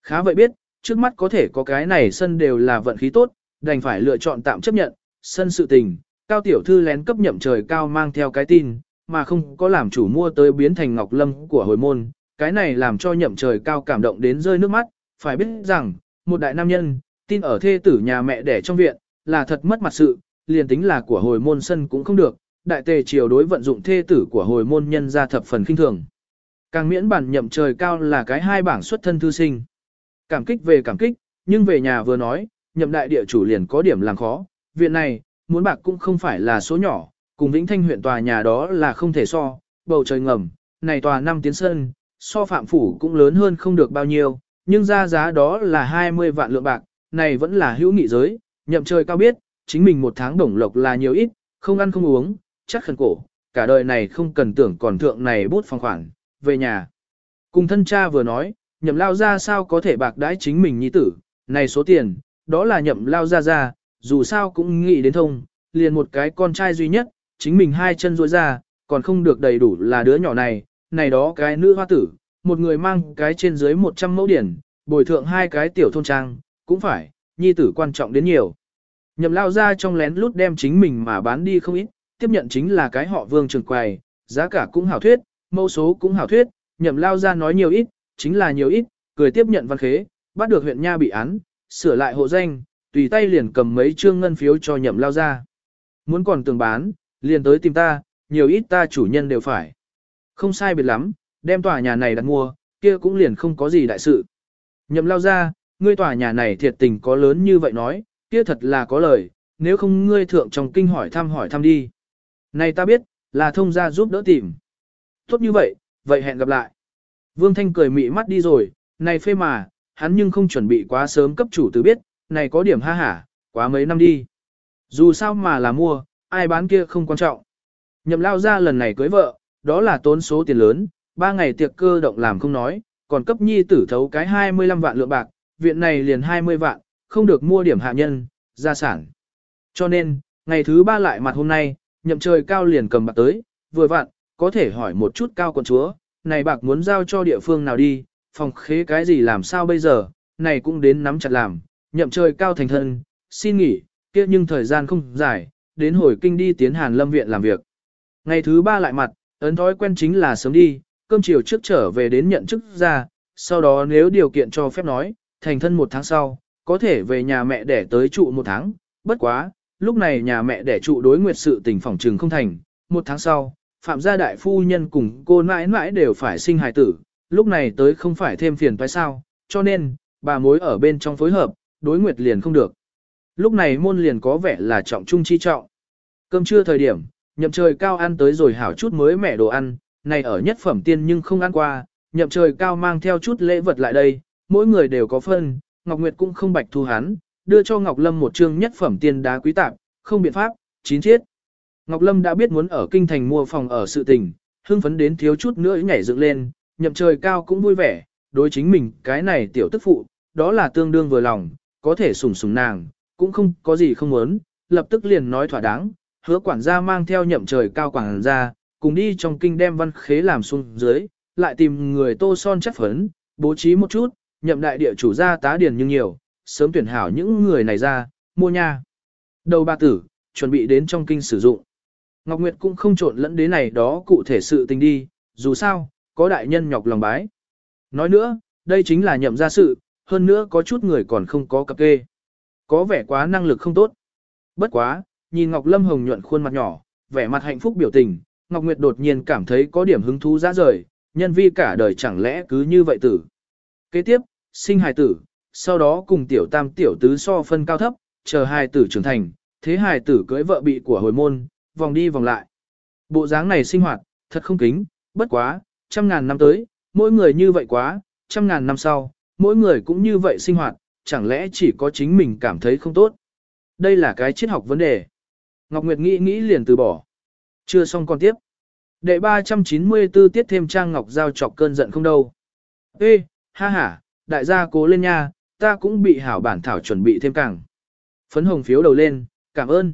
Khá vậy biết, trước mắt có thể có cái này sân đều là vận khí tốt, đành phải lựa chọn tạm chấp nhận, sân sự tình, Cao Tiểu Thư lén cấp nhậm trời cao mang theo cái tin, mà không có làm chủ mua tới biến thành Ngọc Lâm của hồi môn, cái này làm cho nhậm trời cao cảm động đến rơi nước mắt, phải biết rằng, một đại nam nhân, tin ở thê tử nhà mẹ đẻ trong viện, là thật mất mặt sự, liền tính là của hồi môn sân cũng không được, đại tề triều đối vận dụng thê tử của hồi môn nhân ra thập phần kinh thường. Càng miễn bản nhậm trời cao là cái hai bảng xuất thân thư sinh. Cảm kích về cảm kích, nhưng về nhà vừa nói, nhậm đại địa chủ liền có điểm làm khó, viện này, muốn bạc cũng không phải là số nhỏ, cùng Vĩnh Thanh huyện tòa nhà đó là không thể so, bầu trời ngầm, này tòa năm tiến sân, so phạm phủ cũng lớn hơn không được bao nhiêu, nhưng ra giá đó là 20 vạn lượng bạc, này vẫn là hữu nghị giới, nhậm trời cao biết, chính mình một tháng đồng lộc là nhiều ít, không ăn không uống, chắc khẩn cổ, cả đời này không cần tưởng còn thượng này bút phòng khoản, về nhà. Cùng thân cha vừa nói, nhậm lao ra sao có thể bạc đãi chính mình nhi tử, này số tiền, đó là nhậm lao ra ra, dù sao cũng nghĩ đến thông, liền một cái con trai duy nhất, chính mình hai chân ruôi ra, còn không được đầy đủ là đứa nhỏ này, này đó cái nữ hoa tử, một người mang cái trên dưới 100 mẫu điển, bồi thượng hai cái tiểu thôn trang, cũng phải, nhi tử quan trọng đến nhiều. Nhậm lao ra trong lén lút đem chính mình mà bán đi không ít, tiếp nhận chính là cái họ vương trường quầy, giá cả cũng hảo thuyết, mẫu số cũng hảo thuyết, nhậm lao ra nói nhiều ít, chính là nhiều ít, cười tiếp nhận văn khế, bắt được huyện nha bị án, sửa lại hộ danh, tùy tay liền cầm mấy trương ngân phiếu cho nhậm lao ra. Muốn còn tường bán, liền tới tìm ta, nhiều ít ta chủ nhân đều phải. Không sai biệt lắm, đem tòa nhà này đặt mua, kia cũng liền không có gì đại sự. Nhậm lao ra, ngươi tòa nhà này thiệt tình có lớn như vậy nói, kia thật là có lời, nếu không ngươi thượng trong kinh hỏi thăm hỏi thăm đi. Này ta biết, là thông gia giúp đỡ tìm. Tốt như vậy, vậy hẹn gặp lại. Vương Thanh cười mị mắt đi rồi, này phê mà, hắn nhưng không chuẩn bị quá sớm cấp chủ tử biết, này có điểm ha hả, quá mấy năm đi. Dù sao mà là mua, ai bán kia không quan trọng. Nhậm lao ra lần này cưới vợ, đó là tốn số tiền lớn, ba ngày tiệc cơ động làm không nói, còn cấp nhi tử thấu cái 25 vạn lượng bạc, viện này liền 20 vạn, không được mua điểm hạ nhân, gia sản. Cho nên, ngày thứ ba lại mặt hôm nay, nhậm trời cao liền cầm bạc tới, vừa vặn, có thể hỏi một chút cao con chúa, này bạc muốn giao cho địa phương nào đi, phòng khế cái gì làm sao bây giờ, này cũng đến nắm chặt làm, nhậm trời cao thành thân, xin nghỉ, kia nhưng thời gian không dài, đến hồi kinh đi tiến hàn lâm viện làm việc. Ngày thứ ba lại mặt, ấn thói quen chính là sớm đi, cơm chiều trước trở về đến nhận chức ra, sau đó nếu điều kiện cho phép nói, thành thân một tháng sau, có thể về nhà mẹ để tới trụ một tháng, bất quá, lúc này nhà mẹ để trụ đối nguyệt sự tình phòng trừng không thành, một tháng sau, phạm gia đại phu nhân cùng cô mãi mãi đều phải sinh hài tử, lúc này tới không phải thêm phiền phải sao, cho nên, bà mối ở bên trong phối hợp, đối nguyệt liền không được. Lúc này môn liền có vẻ là trọng trung chi trọng. Cơm trưa thời điểm, nhậm trời cao ăn tới rồi hảo chút mới mẻ đồ ăn, này ở nhất phẩm tiên nhưng không ăn qua, nhậm trời cao mang theo chút lễ vật lại đây, mỗi người đều có phân, Ngọc Nguyệt cũng không bạch thu hắn, đưa cho Ngọc Lâm một chương nhất phẩm tiên đá quý tạp, không biện pháp, chín chiết. Ngọc Lâm đã biết muốn ở kinh thành mua phòng ở sự tình, hưng phấn đến thiếu chút nữa nhảy dựng lên, nhậm trời cao cũng vui vẻ, đối chính mình cái này tiểu tức phụ, đó là tương đương vừa lòng, có thể sủng sủng nàng, cũng không có gì không muốn, lập tức liền nói thỏa đáng, hứa quản gia mang theo nhậm trời cao quản gia, cùng đi trong kinh đem văn khế làm xuống dưới, lại tìm người tô son chất phấn, bố trí một chút, nhậm đại địa chủ gia tá điền nhưng nhiều, sớm tuyển hảo những người này ra, mua nha. Đầu ba tử, chuẩn bị đến trong kinh sử dụng. Ngọc Nguyệt cũng không trộn lẫn đến này đó cụ thể sự tình đi, dù sao, có đại nhân nhọc lòng bái. Nói nữa, đây chính là nhậm gia sự, hơn nữa có chút người còn không có cập kê. Có vẻ quá năng lực không tốt. Bất quá, nhìn Ngọc Lâm Hồng nhuận khuôn mặt nhỏ, vẻ mặt hạnh phúc biểu tình, Ngọc Nguyệt đột nhiên cảm thấy có điểm hứng thú ra rời, nhân vi cả đời chẳng lẽ cứ như vậy tử. Kế tiếp, sinh hài tử, sau đó cùng tiểu tam tiểu tứ so phân cao thấp, chờ hài tử trưởng thành, thế hài tử cưới vợ bị của hồi môn, vòng đi vòng lại. Bộ dáng này sinh hoạt, thật không kính, bất quá, trăm ngàn năm tới, mỗi người như vậy quá, trăm ngàn năm sau, mỗi người cũng như vậy sinh hoạt, chẳng lẽ chỉ có chính mình cảm thấy không tốt. Đây là cái triết học vấn đề. Ngọc Nguyệt nghĩ nghĩ liền từ bỏ. Chưa xong còn tiếp. Đệ 394 tiết thêm trang Ngọc Giao chọc cơn giận không đâu. Ê, ha ha, đại gia cố lên nha, ta cũng bị hảo bản thảo chuẩn bị thêm càng. Phấn hồng phiếu đầu lên, cảm ơn.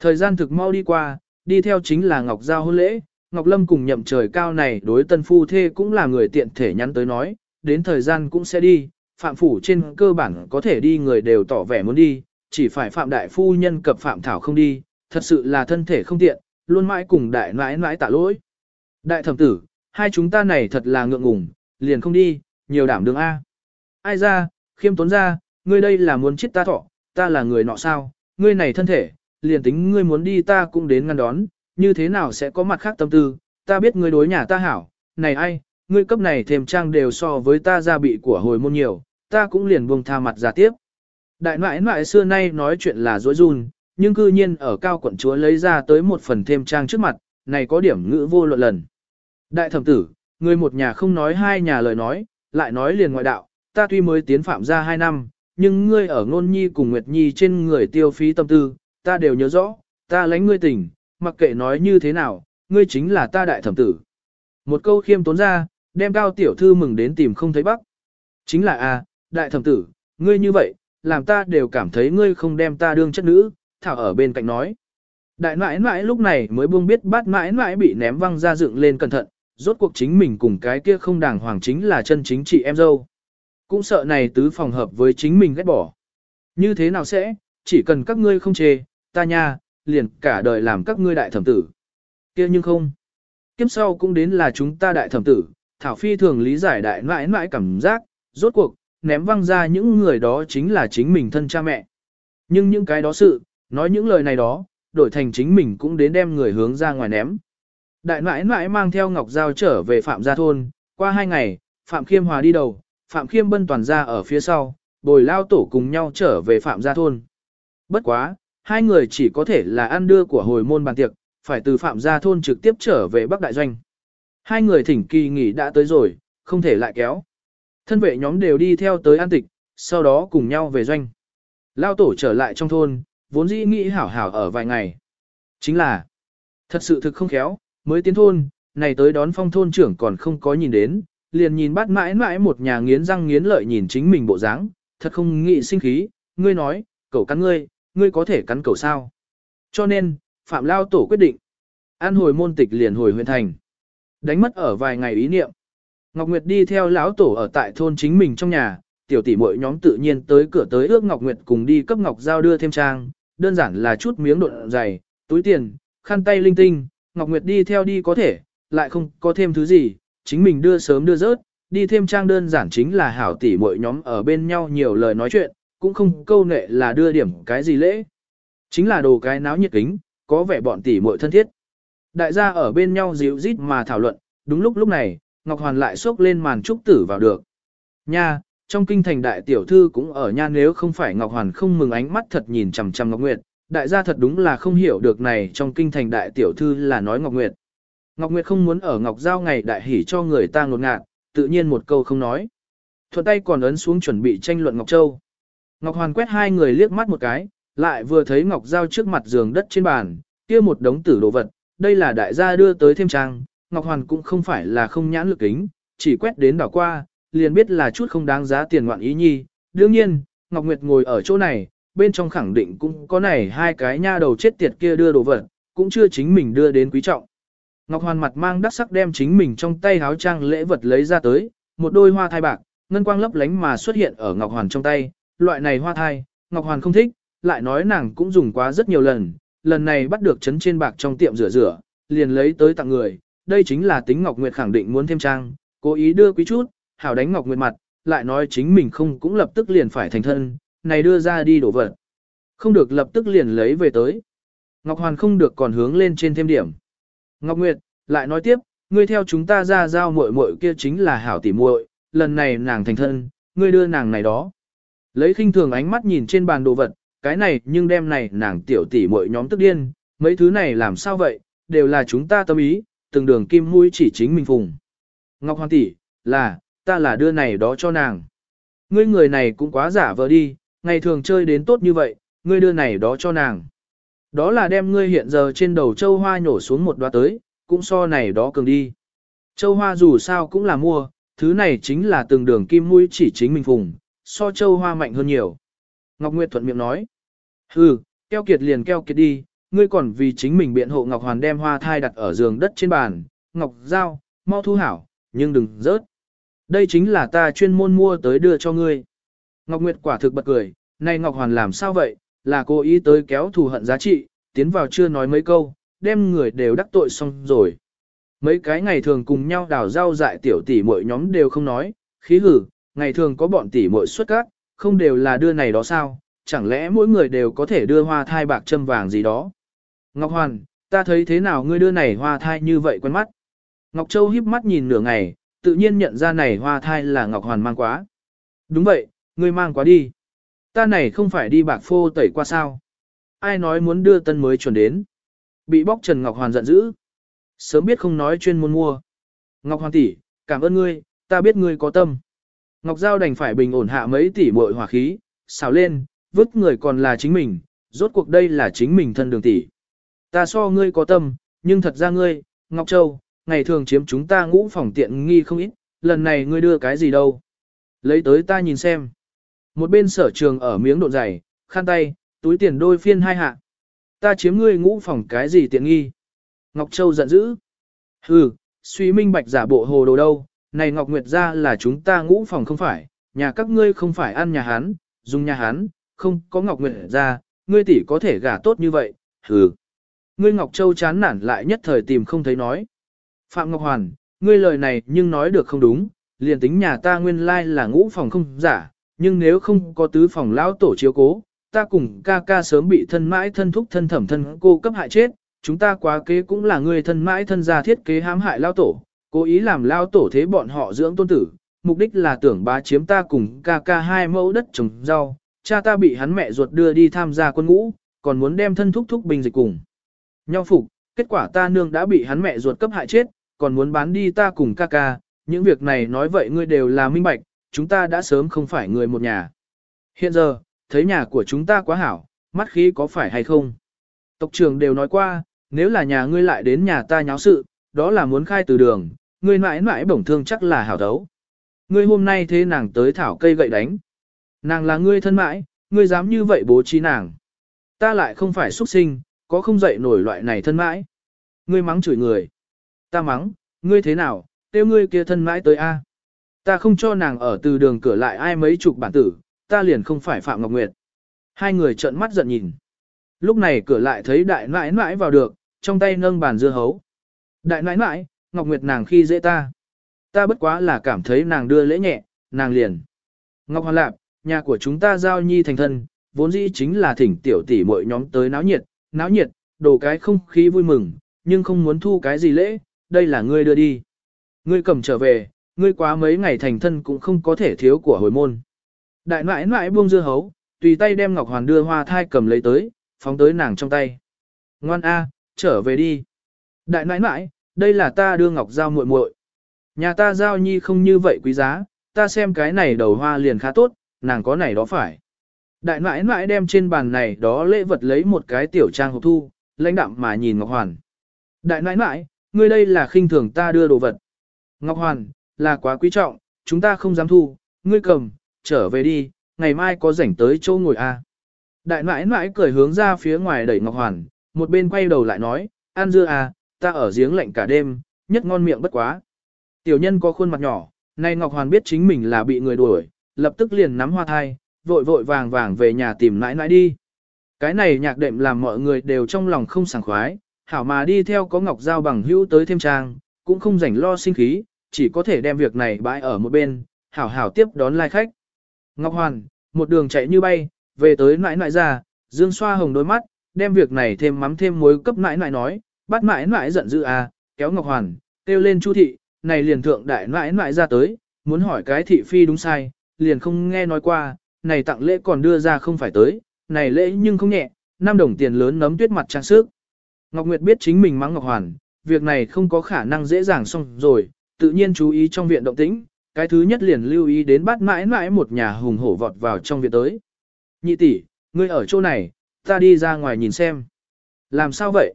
Thời gian thực mau đi qua, đi theo chính là Ngọc Giao hôn lễ, Ngọc Lâm cùng nhậm trời cao này đối tân phu thê cũng là người tiện thể nhắn tới nói, đến thời gian cũng sẽ đi, phạm phủ trên cơ bản có thể đi người đều tỏ vẻ muốn đi, chỉ phải phạm đại phu nhân cập phạm thảo không đi, thật sự là thân thể không tiện, luôn mãi cùng đại nãi nãi tạ lỗi. Đại thẩm tử, hai chúng ta này thật là ngượng ngùng, liền không đi, nhiều đảm đường A. Ai ra, khiêm tốn ra, ngươi đây là muốn chết ta thọ, ta là người nọ sao, ngươi này thân thể, liền tính ngươi muốn đi ta cũng đến ngăn đón, như thế nào sẽ có mặt khác tâm tư, ta biết ngươi đối nhà ta hảo, này ai, ngươi cấp này thêm trang đều so với ta gia bị của hồi môn nhiều, ta cũng liền buông tha mặt ra tiếp. Đại nãi nãi xưa nay nói chuyện là dối run, nhưng cư nhiên ở cao quận chúa lấy ra tới một phần thêm trang trước mặt, này có điểm ngữ vô luận lần. Đại thẩm tử, người một nhà không nói hai nhà lời nói, lại nói liền ngoại đạo, ta tuy mới tiến phạm ra hai năm, nhưng ngươi ở ngôn nhi cùng Nguyệt Nhi trên người tiêu phí tâm tư, ta đều nhớ rõ, ta lánh ngươi tình, mặc kệ nói như thế nào, ngươi chính là ta đại thẩm tử. Một câu khiêm tốn ra, đem cao tiểu thư mừng đến tìm không thấy bắc. Chính là a, đại thẩm tử, ngươi như vậy, làm ta đều cảm thấy ngươi không đem ta đương chất nữ, thảo ở bên cạnh nói. Đại nãi nãi lúc này mới buông biết bát mãi nãi bị ném văng ra dựng lên cẩn thận, rốt cuộc chính mình cùng cái kia không đàng hoàng chính là chân chính chị em dâu. Cũng sợ này tứ phòng hợp với chính mình ghét bỏ. Như thế nào sẽ, chỉ cần các ngươi không chê, ta nha, liền cả đời làm các ngươi đại thẩm tử. kia nhưng không. Kiếp sau cũng đến là chúng ta đại thẩm tử, Thảo Phi thường lý giải đại mãi mãi cảm giác, rốt cuộc, ném văng ra những người đó chính là chính mình thân cha mẹ. Nhưng những cái đó sự, nói những lời này đó, đổi thành chính mình cũng đến đem người hướng ra ngoài ném. Đại mãi mãi mang theo Ngọc Giao trở về Phạm Gia Thôn, qua hai ngày, Phạm Khiêm Hòa đi đầu, Phạm Khiêm Bân toàn ra ở phía sau, bồi lao tổ cùng nhau trở về Phạm Gia Thôn. Bất quá, hai người chỉ có thể là ăn đưa của hồi môn bàn tiệc, phải từ Phạm Gia Thôn trực tiếp trở về Bắc Đại Doanh. Hai người thỉnh kỳ nghỉ đã tới rồi, không thể lại kéo. Thân vệ nhóm đều đi theo tới an tịch, sau đó cùng nhau về doanh. Lao tổ trở lại trong thôn, vốn dĩ nghĩ hảo hảo ở vài ngày. Chính là, thật sự thực không khéo, mới tiến thôn, này tới đón phong thôn trưởng còn không có nhìn đến, liền nhìn bắt mãi mãi một nhà nghiến răng nghiến lợi nhìn chính mình bộ dáng, thật không nghĩ sinh khí, ngươi nói, cậu cắn ngươi, ngươi có thể cắn cậu sao. Cho nên, Phạm Lao Tổ quyết định, an hồi môn tịch liền hồi huyện thành. Đánh mất ở vài ngày ý niệm. Ngọc Nguyệt đi theo lão tổ ở tại thôn chính mình trong nhà, tiểu tỷ muội nhóm tự nhiên tới cửa tới ước Ngọc Nguyệt cùng đi cấp Ngọc Giao đưa thêm trang, đơn giản là chút miếng độn dày, túi tiền, khăn tay linh tinh, Ngọc Nguyệt đi theo đi có thể, lại không có thêm thứ gì, chính mình đưa sớm đưa rớt, đi thêm trang đơn giản chính là hảo tỷ muội nhóm ở bên nhau nhiều lời nói chuyện, cũng không câu nệ là đưa điểm cái gì lễ. Chính là đồ cái náo nhiệt kính, có vẻ bọn tỷ muội thân thiết. Đại gia ở bên nhau dịu rít mà thảo luận, đúng lúc lúc này, Ngọc Hoàn lại xốc lên màn trúc tử vào được. Nha, trong kinh thành đại tiểu thư cũng ở nha nếu không phải Ngọc Hoàn không mừng ánh mắt thật nhìn chằm chằm Ngọc Nguyệt, đại gia thật đúng là không hiểu được này trong kinh thành đại tiểu thư là nói Ngọc Nguyệt. Ngọc Nguyệt không muốn ở Ngọc Giao ngày đại hỉ cho người ta ngột ngạt, tự nhiên một câu không nói. Thuận tay còn ấn xuống chuẩn bị tranh luận Ngọc Châu. Ngọc Hoàn quét hai người liếc mắt một cái, lại vừa thấy Ngọc Giao trước mặt giường đất trên bàn, kia một đống tử đồ vật, đây là đại gia đưa tới thêm trang, Ngọc Hoàn cũng không phải là không nhãn lực kính, chỉ quét đến đảo qua, liền biết là chút không đáng giá tiền ngoạn ý nhi. Đương nhiên, Ngọc Nguyệt ngồi ở chỗ này, bên trong khẳng định cũng có này hai cái nha đầu chết tiệt kia đưa đồ vật, cũng chưa chính mình đưa đến quý trọng. Ngọc Hoàn mặt mang đắc sắc đem chính mình trong tay háo trang lễ vật lấy ra tới, một đôi hoa thai bạc, ngân quang lấp lánh mà xuất hiện ở Ngọc Hoàn trong tay, loại này hoa thai, Ngọc Hoàn không thích, lại nói nàng cũng dùng quá rất nhiều lần, lần này bắt được chấn trên bạc trong tiệm rửa rửa, liền lấy tới tặng người, đây chính là tính Ngọc Nguyệt khẳng định muốn thêm trang, cố ý đưa quý chút, hảo đánh Ngọc Nguyệt mặt, lại nói chính mình không cũng lập tức liền phải thành thân, này đưa ra đi đổ vật. Không được lập tức liền lấy về tới. Ngọc Hoàn không được còn hướng lên trên thêm điểm. Ngọc Nguyệt, lại nói tiếp, ngươi theo chúng ta ra giao muội muội kia chính là hảo tỷ muội, lần này nàng thành thân, ngươi đưa nàng này đó. Lấy khinh thường ánh mắt nhìn trên bàn đồ vật, cái này nhưng đem này nàng tiểu tỷ muội nhóm tức điên, mấy thứ này làm sao vậy, đều là chúng ta tâm ý, từng đường kim mũi chỉ chính mình phùng. Ngọc Hoàn tỷ, là, ta là đưa này đó cho nàng. Ngươi người này cũng quá giả vờ đi, ngày thường chơi đến tốt như vậy, ngươi đưa này đó cho nàng. Đó là đem ngươi hiện giờ trên đầu châu hoa nhổ xuống một đoá tới, cũng so này đó cường đi. Châu hoa dù sao cũng là mua, thứ này chính là từng đường kim mũi chỉ chính mình phùng, so châu hoa mạnh hơn nhiều. Ngọc Nguyệt thuận miệng nói. Hừ, keo kiệt liền keo kiệt đi, ngươi còn vì chính mình biện hộ Ngọc Hoàn đem hoa thai đặt ở giường đất trên bàn, Ngọc Giao, mau thu hảo, nhưng đừng rớt. Đây chính là ta chuyên môn mua tới đưa cho ngươi. Ngọc Nguyệt quả thực bật cười, này Ngọc Hoàn làm sao vậy, là cô ý tới kéo thù hận giá trị, tiến vào chưa nói mấy câu, đem người đều đắc tội xong rồi. Mấy cái ngày thường cùng nhau đào rau dại tiểu tỷ muội nhóm đều không nói, khí hử, ngày thường có bọn tỷ muội xuất cát, không đều là đưa này đó sao, chẳng lẽ mỗi người đều có thể đưa hoa thai bạc châm vàng gì đó. Ngọc Hoàn, ta thấy thế nào ngươi đưa này hoa thai như vậy quen mắt. Ngọc Châu híp mắt nhìn nửa ngày, tự nhiên nhận ra này hoa thai là Ngọc Hoàn mang quá. Đúng vậy, ngươi mang quá đi. Ta này không phải đi bạc phô tẩy qua sao. Ai nói muốn đưa tân mới chuẩn đến. Bị bóc Trần Ngọc Hoàn giận dữ. Sớm biết không nói chuyên môn mua. Ngọc Hoàn tỷ, cảm ơn ngươi, ta biết ngươi có tâm. Ngọc Giao đành phải bình ổn hạ mấy tỷ muội hỏa khí, xào lên, vứt người còn là chính mình, rốt cuộc đây là chính mình thân đường tỷ. Ta so ngươi có tâm, nhưng thật ra ngươi, Ngọc Châu, ngày thường chiếm chúng ta ngũ phòng tiện nghi không ít, lần này ngươi đưa cái gì đâu. Lấy tới ta nhìn xem. Một bên sở trường ở miếng độ dày, khăn tay, túi tiền đôi phiên hai hạ. Ta chiếm ngươi ngũ phòng cái gì tiện nghi. Ngọc Châu giận dữ. Hừ, suy minh bạch giả bộ hồ đồ đâu, này Ngọc Nguyệt ra là chúng ta ngũ phòng không phải, nhà các ngươi không phải ăn nhà hán, dùng nhà hán, không có Ngọc Nguyệt ra, ngươi tỷ có thể gả tốt như vậy, hừ. Ngươi Ngọc Châu chán nản lại nhất thời tìm không thấy nói. Phạm Ngọc Hoàn, ngươi lời này nhưng nói được không đúng, liền tính nhà ta nguyên lai là ngũ phòng không giả, nhưng nếu không có tứ phòng lão tổ chiếu cố, ta cùng ca ca sớm bị thân mãi thân thúc thân thẩm thân cô cấp hại chết, chúng ta quá kế cũng là người thân mãi thân gia thiết kế hãm hại lão tổ, cố ý làm lão tổ thế bọn họ dưỡng tôn tử, mục đích là tưởng bá chiếm ta cùng ca ca hai mẫu đất trồng rau, cha ta bị hắn mẹ ruột đưa đi tham gia quân ngũ, còn muốn đem thân thúc thúc bình dịch cùng. Nhau phục, kết quả ta nương đã bị hắn mẹ ruột cấp hại chết, còn muốn bán đi ta cùng ca ca, những việc này nói vậy ngươi đều là minh bạch, chúng ta đã sớm không phải người một nhà. Hiện giờ, thấy nhà của chúng ta quá hảo, mắt khí có phải hay không? Tộc trưởng đều nói qua, nếu là nhà ngươi lại đến nhà ta nháo sự, đó là muốn khai từ đường, ngươi mãi mãi bổng thương chắc là hảo đấu. Ngươi hôm nay thế nàng tới thảo cây gậy đánh. Nàng là ngươi thân mãi, ngươi dám như vậy bố trí nàng. Ta lại không phải xuất sinh, có không dậy nổi loại này thân mãi. Ngươi mắng chửi người. Ta mắng, ngươi thế nào, tiêu ngươi kia thân mãi tới A. Ta không cho nàng ở từ đường cửa lại ai mấy chục bản tử, ta liền không phải Phạm Ngọc Nguyệt. Hai người trợn mắt giận nhìn. Lúc này cửa lại thấy đại nãi nãi vào được, trong tay nâng bàn dưa hấu. Đại nãi nãi, Ngọc Nguyệt nàng khi dễ ta. Ta bất quá là cảm thấy nàng đưa lễ nhẹ, nàng liền. Ngọc Hoàn Lạp, nhà của chúng ta giao nhi thành thân, vốn dĩ chính là thỉnh tiểu tỷ mọi nhóm tới náo nhiệt, náo nhiệt, đổ cái không khí vui mừng, nhưng không muốn thu cái gì lễ, đây là ngươi đưa đi. Ngươi cầm trở về, ngươi quá mấy ngày thành thân cũng không có thể thiếu của hồi môn. Đại nãi nãi buông dưa hấu, tùy tay đem Ngọc Hoàn đưa hoa thai cầm lấy tới, phóng tới nàng trong tay. Ngoan A, trở về đi. Đại nãi nãi, đây là ta đưa Ngọc Giao muội muội. Nhà ta Giao Nhi không như vậy quý giá, ta xem cái này đầu hoa liền khá tốt, nàng có này đó phải. Đại nãi nãi đem trên bàn này đó lễ vật lấy một cái tiểu trang hộp thu, lãnh đạm mà nhìn Ngọc Hoàn. Đại nãi nãi, ngươi đây là khinh thường ta đưa đồ vật. Ngọc Hoàn, là quá quý trọng, chúng ta không dám thu, ngươi cầm, trở về đi, ngày mai có rảnh tới chỗ ngồi a. Đại nãi nãi cười hướng ra phía ngoài đẩy Ngọc Hoàn, một bên quay đầu lại nói, ăn dưa à, ta ở giếng lạnh cả đêm, nhất ngon miệng bất quá. Tiểu nhân có khuôn mặt nhỏ, nay Ngọc Hoàn biết chính mình là bị người đuổi, lập tức liền nắm hoa thai, vội vội vàng vàng về nhà tìm nãi nãi đi. Cái này nhạc đệm làm mọi người đều trong lòng không sảng khoái, hảo mà đi theo có Ngọc Giao bằng hữu tới thêm trang, cũng không rảnh lo sinh khí, chỉ có thể đem việc này bãi ở một bên, hảo hảo tiếp đón lai khách. Ngọc Hoàn, một đường chạy như bay, về tới nãi nãi ra, dương xoa hồng đôi mắt, đem việc này thêm mắm thêm muối cấp nãi nãi nói, bắt nãi nãi giận dữ à, kéo Ngọc Hoàn, kêu lên Chu thị, này liền thượng đại nãi nãi ra tới, muốn hỏi cái thị phi đúng sai, liền không nghe nói qua, này tặng lễ còn đưa ra không phải tới, này lễ nhưng không nhẹ, năm đồng tiền lớn nấm tuyết mặt trang sức. Ngọc Nguyệt biết chính mình mắng Ngọc Hoàn, việc này không có khả năng dễ dàng xong rồi, tự nhiên chú ý trong viện động tĩnh, cái thứ nhất liền lưu ý đến bắt mãi mãi một nhà hùng hổ vọt vào trong viện tới. Nhị tỷ, ngươi ở chỗ này, ta đi ra ngoài nhìn xem. Làm sao vậy?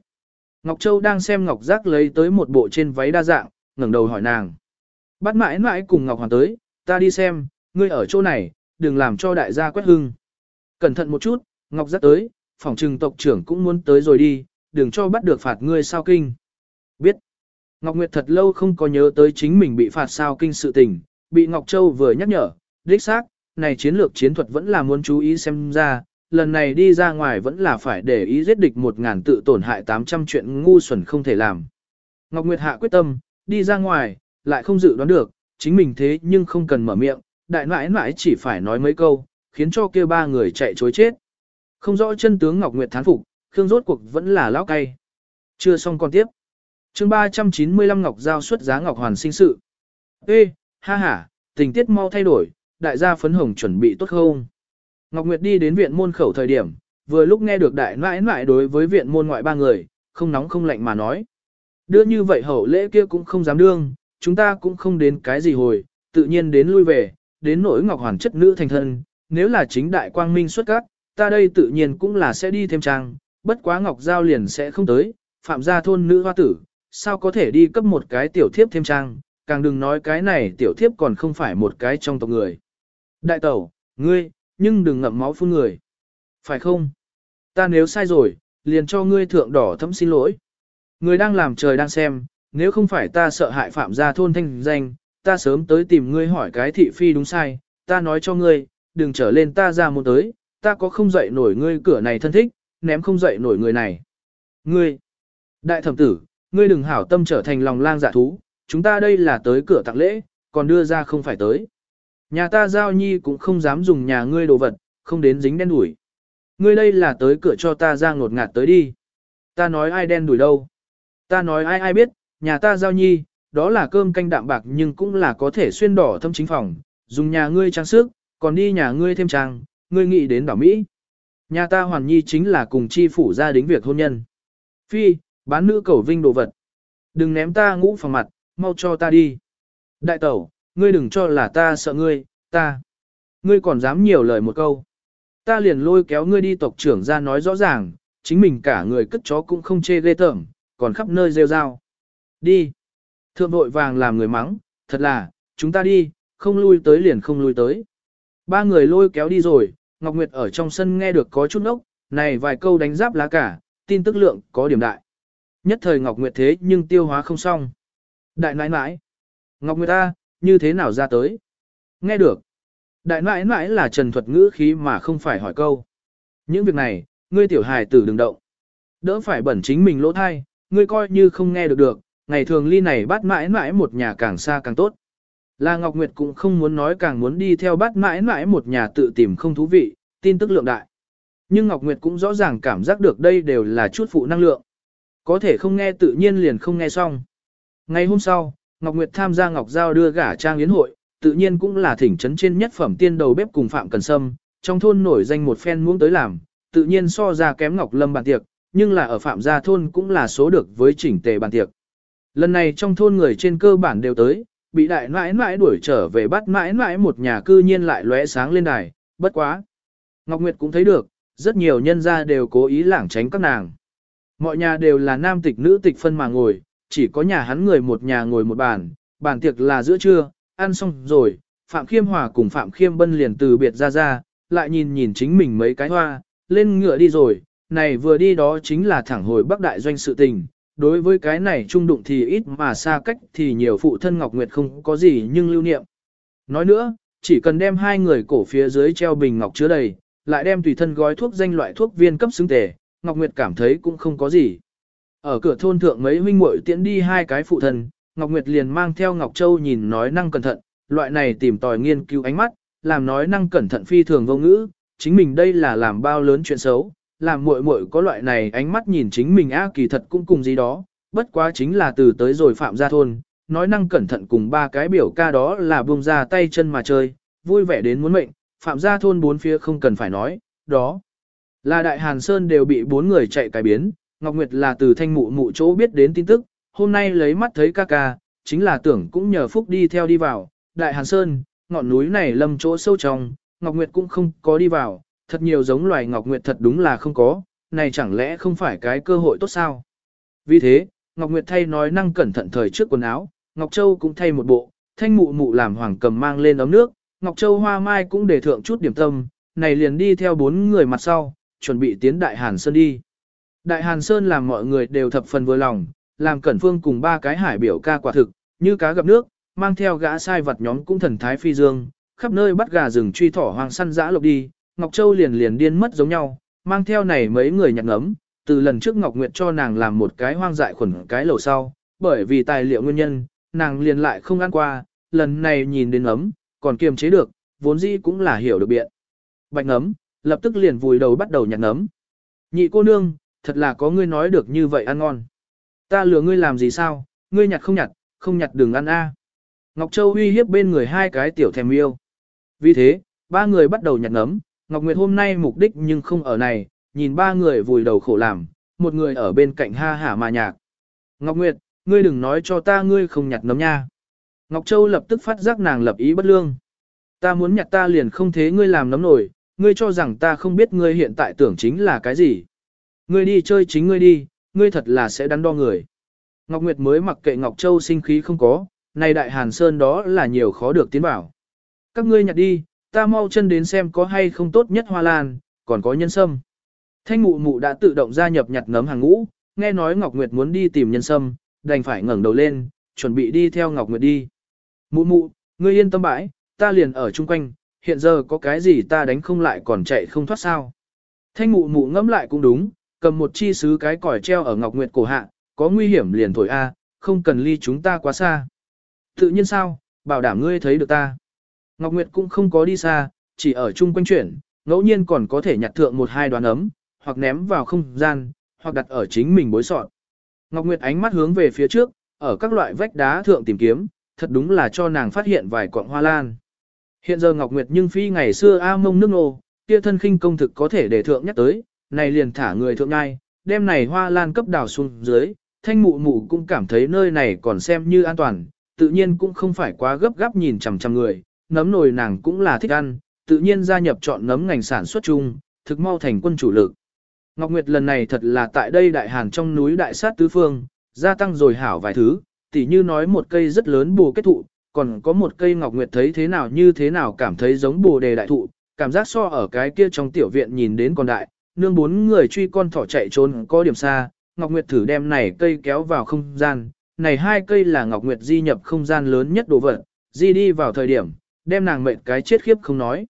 Ngọc Châu đang xem Ngọc Giác lấy tới một bộ trên váy đa dạng, ngẩng đầu hỏi nàng. Bắt mãi mãi cùng Ngọc Hoàn tới, ta đi xem, ngươi ở chỗ này, đừng làm cho đại gia quét hưng. Cẩn thận một chút, Ngọc Giác tới, phòng trừng tộc trưởng cũng muốn tới rồi đi, đừng cho bắt được phạt ngươi sao kinh. Biết. Ngọc Nguyệt thật lâu không có nhớ tới chính mình bị phạt sao kinh sự tình, bị Ngọc Châu vừa nhắc nhở, đích xác, này chiến lược chiến thuật vẫn là muốn chú ý xem ra, lần này đi ra ngoài vẫn là phải để ý giết địch một ngàn tự tổn hại 800 chuyện ngu xuẩn không thể làm. Ngọc Nguyệt hạ quyết tâm, đi ra ngoài, lại không dự đoán được, chính mình thế nhưng không cần mở miệng, đại nãi nãi chỉ phải nói mấy câu, khiến cho kia ba người chạy chối chết. Không rõ chân tướng Ngọc Nguyệt thán phục, Khương rốt cuộc vẫn là lão cay. Chưa xong còn tiếp chương 395 Ngọc Giao xuất giá Ngọc Hoàn sinh sự. Ê, ha ha, tình tiết mau thay đổi, đại gia phấn hồng chuẩn bị tốt không? Ngọc Nguyệt đi đến viện môn khẩu thời điểm, vừa lúc nghe được đại nãi nãi đối với viện môn ngoại ba người, không nóng không lạnh mà nói. Đưa như vậy hậu lễ kia cũng không dám đương, chúng ta cũng không đến cái gì hồi, tự nhiên đến lui về, đến nỗi Ngọc Hoàn chất nữ thành thân, nếu là chính đại quang minh xuất các, ta đây tự nhiên cũng là sẽ đi thêm trang, bất quá Ngọc Giao liền sẽ không tới, phạm gia thôn nữ hoa tử, sao có thể đi cấp một cái tiểu thiếp thêm trang, càng đừng nói cái này tiểu thiếp còn không phải một cái trong tộc người. Đại tẩu, ngươi, nhưng đừng ngậm máu phun người. Phải không? Ta nếu sai rồi, liền cho ngươi thượng đỏ thấm xin lỗi. Người đang làm trời đang xem, nếu không phải ta sợ hại phạm gia thôn thanh danh, ta sớm tới tìm ngươi hỏi cái thị phi đúng sai, ta nói cho ngươi, đừng trở lên ta ra một tới, ta có không dậy nổi ngươi cửa này thân thích, ném không dậy nổi người này. Ngươi, đại thẩm tử, ngươi đừng hảo tâm trở thành lòng lang dạ thú, chúng ta đây là tới cửa tặng lễ, còn đưa ra không phải tới. Nhà ta giao nhi cũng không dám dùng nhà ngươi đồ vật, không đến dính đen đuổi. Ngươi đây là tới cửa cho ta ra ngột ngạt tới đi. Ta nói ai đen đuổi đâu. Ta nói ai ai biết, nhà ta giao nhi, đó là cơm canh đạm bạc nhưng cũng là có thể xuyên đỏ thâm chính phòng, dùng nhà ngươi trang sức, còn đi nhà ngươi thêm trang, ngươi nghĩ đến đảo Mỹ. Nhà ta hoàn nhi chính là cùng chi phủ gia đính việc hôn nhân. Phi, bán nữ cầu vinh đồ vật. Đừng ném ta ngũ phòng mặt, mau cho ta đi. Đại tẩu, ngươi đừng cho là ta sợ ngươi, ta. Ngươi còn dám nhiều lời một câu. Ta liền lôi kéo ngươi đi tộc trưởng ra nói rõ ràng, chính mình cả người cất chó cũng không chê ghê tởm, còn khắp nơi rêu rao. Đi. Thượng vội vàng làm người mắng, thật là, chúng ta đi, không lui tới liền không lui tới. Ba người lôi kéo đi rồi, Ngọc Nguyệt ở trong sân nghe được có chút nốc, này vài câu đánh giáp lá cả, tin tức lượng có điểm đại. Nhất thời Ngọc Nguyệt thế nhưng tiêu hóa không xong. Đại nãi nãi. Ngọc Nguyệt ta, như thế nào ra tới? Nghe được. Đại nãi nãi là trần thuật ngữ khí mà không phải hỏi câu. Những việc này, ngươi tiểu hài tử đừng động. Đỡ phải bẩn chính mình lỗ thai, ngươi coi như không nghe được được, ngày thường ly này bắt mãi mãi một nhà càng xa càng tốt. Là Ngọc Nguyệt cũng không muốn nói càng muốn đi theo bắt mãi mãi một nhà tự tìm không thú vị, tin tức lượng đại. Nhưng Ngọc Nguyệt cũng rõ ràng cảm giác được đây đều là chút phụ năng lượng. Có thể không nghe tự nhiên liền không nghe xong. Ngày hôm sau, Ngọc Nguyệt tham gia Ngọc Giao đưa gả trang yến hội, tự nhiên cũng là thỉnh trấn trên nhất phẩm tiên đầu bếp cùng Phạm Cần Sâm, trong thôn nổi danh một phen muốn tới làm, tự nhiên so ra kém Ngọc Lâm bàn tiệc, nhưng là ở Phạm gia thôn cũng là số được với chỉnh tề bàn tiệc. Lần này trong thôn người trên cơ bản đều tới, bị đại mãi mãi đuổi trở về bắt mãi mãi một nhà cư nhiên lại lóe sáng lên đài, bất quá. Ngọc Nguyệt cũng thấy được, rất nhiều nhân gia đều cố ý lảng tránh các nàng. Mọi nhà đều là nam tịch nữ tịch phân mà ngồi, chỉ có nhà hắn người một nhà ngồi một bàn, bàn tiệc là giữa trưa, ăn xong rồi, Phạm Khiêm Hòa cùng Phạm Khiêm Bân liền từ biệt ra ra, lại nhìn nhìn chính mình mấy cái hoa, lên ngựa đi rồi, này vừa đi đó chính là thẳng hồi Bắc Đại Doanh sự tình, đối với cái này trung đụng thì ít mà xa cách thì nhiều phụ thân Ngọc Nguyệt không có gì nhưng lưu niệm. Nói nữa, chỉ cần đem hai người cổ phía dưới treo bình ngọc chứa đầy, lại đem tùy thân gói thuốc danh loại thuốc viên cấp xứng tề, Ngọc Nguyệt cảm thấy cũng không có gì. Ở cửa thôn thượng mấy huynh muội tiễn đi hai cái phụ thân, Ngọc Nguyệt liền mang theo Ngọc Châu nhìn nói năng cẩn thận, loại này tìm tòi nghiên cứu ánh mắt, làm nói năng cẩn thận phi thường vô ngữ, chính mình đây là làm bao lớn chuyện xấu, làm muội muội có loại này ánh mắt nhìn chính mình á kỳ thật cũng cùng gì đó, bất quá chính là từ tới rồi phạm gia thôn, nói năng cẩn thận cùng ba cái biểu ca đó là buông ra tay chân mà chơi, vui vẻ đến muốn mệnh, phạm gia thôn bốn phía không cần phải nói, đó là đại hàn sơn đều bị bốn người chạy cái biến, Ngọc Nguyệt là từ thanh mụ mụ chỗ biết đến tin tức, hôm nay lấy mắt thấy ca ca, chính là tưởng cũng nhờ phúc đi theo đi vào, đại hàn sơn, ngọn núi này lâm chỗ sâu trong, Ngọc Nguyệt cũng không có đi vào, thật nhiều giống loài Ngọc Nguyệt thật đúng là không có, này chẳng lẽ không phải cái cơ hội tốt sao? Vì thế, Ngọc Nguyệt thay nói năng cẩn thận thời trước quần áo, Ngọc Châu cũng thay một bộ, thanh mụ mụ làm hoàng cầm mang lên ấm nước, Ngọc Châu hoa mai cũng để thượng chút điểm tâm, này liền đi theo bốn người mặt sau, chuẩn bị tiến Đại Hàn Sơn đi. Đại Hàn Sơn làm mọi người đều thập phần vừa lòng, làm Cẩn Phương cùng ba cái hải biểu ca quả thực, như cá gặp nước, mang theo gã sai vật nhóm cũng thần thái phi dương, khắp nơi bắt gà rừng truy thỏ hoang săn dã lộc đi, Ngọc Châu liền liền điên mất giống nhau, mang theo này mấy người nhặt ngấm, từ lần trước Ngọc Nguyệt cho nàng làm một cái hoang dại khuẩn cái lầu sau, bởi vì tài liệu nguyên nhân, nàng liền lại không ăn qua, lần này nhìn đến ngấm, còn kiềm chế được, vốn dĩ cũng là hiểu được biện. Bạch ngấm lập tức liền vùi đầu bắt đầu nhặt nấm. Nhị cô nương, thật là có ngươi nói được như vậy ăn ngon. Ta lừa ngươi làm gì sao, ngươi nhặt không nhặt, không nhặt đừng ăn a. Ngọc Châu uy hiếp bên người hai cái tiểu thèm yêu. Vì thế, ba người bắt đầu nhặt nấm, Ngọc Nguyệt hôm nay mục đích nhưng không ở này, nhìn ba người vùi đầu khổ làm, một người ở bên cạnh ha hả mà nhạc. Ngọc Nguyệt, ngươi đừng nói cho ta ngươi không nhặt nấm nha. Ngọc Châu lập tức phát giác nàng lập ý bất lương. Ta muốn nhặt ta liền không thế ngươi làm nấm nổi, ngươi cho rằng ta không biết ngươi hiện tại tưởng chính là cái gì. Ngươi đi chơi chính ngươi đi, ngươi thật là sẽ đắn đo người. Ngọc Nguyệt mới mặc kệ Ngọc Châu sinh khí không có, này đại hàn sơn đó là nhiều khó được tiến bảo. Các ngươi nhặt đi, ta mau chân đến xem có hay không tốt nhất hoa lan, còn có nhân sâm. Thanh mụ mụ đã tự động gia nhập nhặt nấm hàng ngũ, nghe nói Ngọc Nguyệt muốn đi tìm nhân sâm, đành phải ngẩng đầu lên, chuẩn bị đi theo Ngọc Nguyệt đi. Mụ mụ, ngươi yên tâm bãi, ta liền ở chung quanh, hiện giờ có cái gì ta đánh không lại còn chạy không thoát sao. Thanh mụ mụ ngẫm lại cũng đúng, cầm một chi sứ cái còi treo ở Ngọc Nguyệt cổ hạ, có nguy hiểm liền thổi A, không cần ly chúng ta quá xa. Tự nhiên sao, bảo đảm ngươi thấy được ta. Ngọc Nguyệt cũng không có đi xa, chỉ ở chung quanh chuyển, ngẫu nhiên còn có thể nhặt thượng một hai đoàn ấm, hoặc ném vào không gian, hoặc đặt ở chính mình bối sọt. Ngọc Nguyệt ánh mắt hướng về phía trước, ở các loại vách đá thượng tìm kiếm, thật đúng là cho nàng phát hiện vài quặng hoa lan. Hiện giờ Ngọc Nguyệt nhưng phi ngày xưa A mông nước nô, kia thân khinh công thực có thể để thượng nhắc tới, này liền thả người thượng ngai, đem này hoa lan cấp đào xuống dưới, thanh mụ mụ cũng cảm thấy nơi này còn xem như an toàn, tự nhiên cũng không phải quá gấp gáp nhìn chằm chằm người, nấm nồi nàng cũng là thích ăn, tự nhiên gia nhập chọn nấm ngành sản xuất chung, thực mau thành quân chủ lực. Ngọc Nguyệt lần này thật là tại đây đại hàn trong núi đại sát tứ phương, gia tăng rồi hảo vài thứ, tỉ như nói một cây rất lớn bù kết thụ, còn có một cây Ngọc Nguyệt thấy thế nào như thế nào cảm thấy giống bồ đề đại thụ, cảm giác so ở cái kia trong tiểu viện nhìn đến con đại, nương bốn người truy con thỏ chạy trốn có điểm xa, Ngọc Nguyệt thử đem này cây kéo vào không gian, này hai cây là Ngọc Nguyệt di nhập không gian lớn nhất đồ vật, di đi vào thời điểm, đem nàng mệnh cái chết khiếp không nói.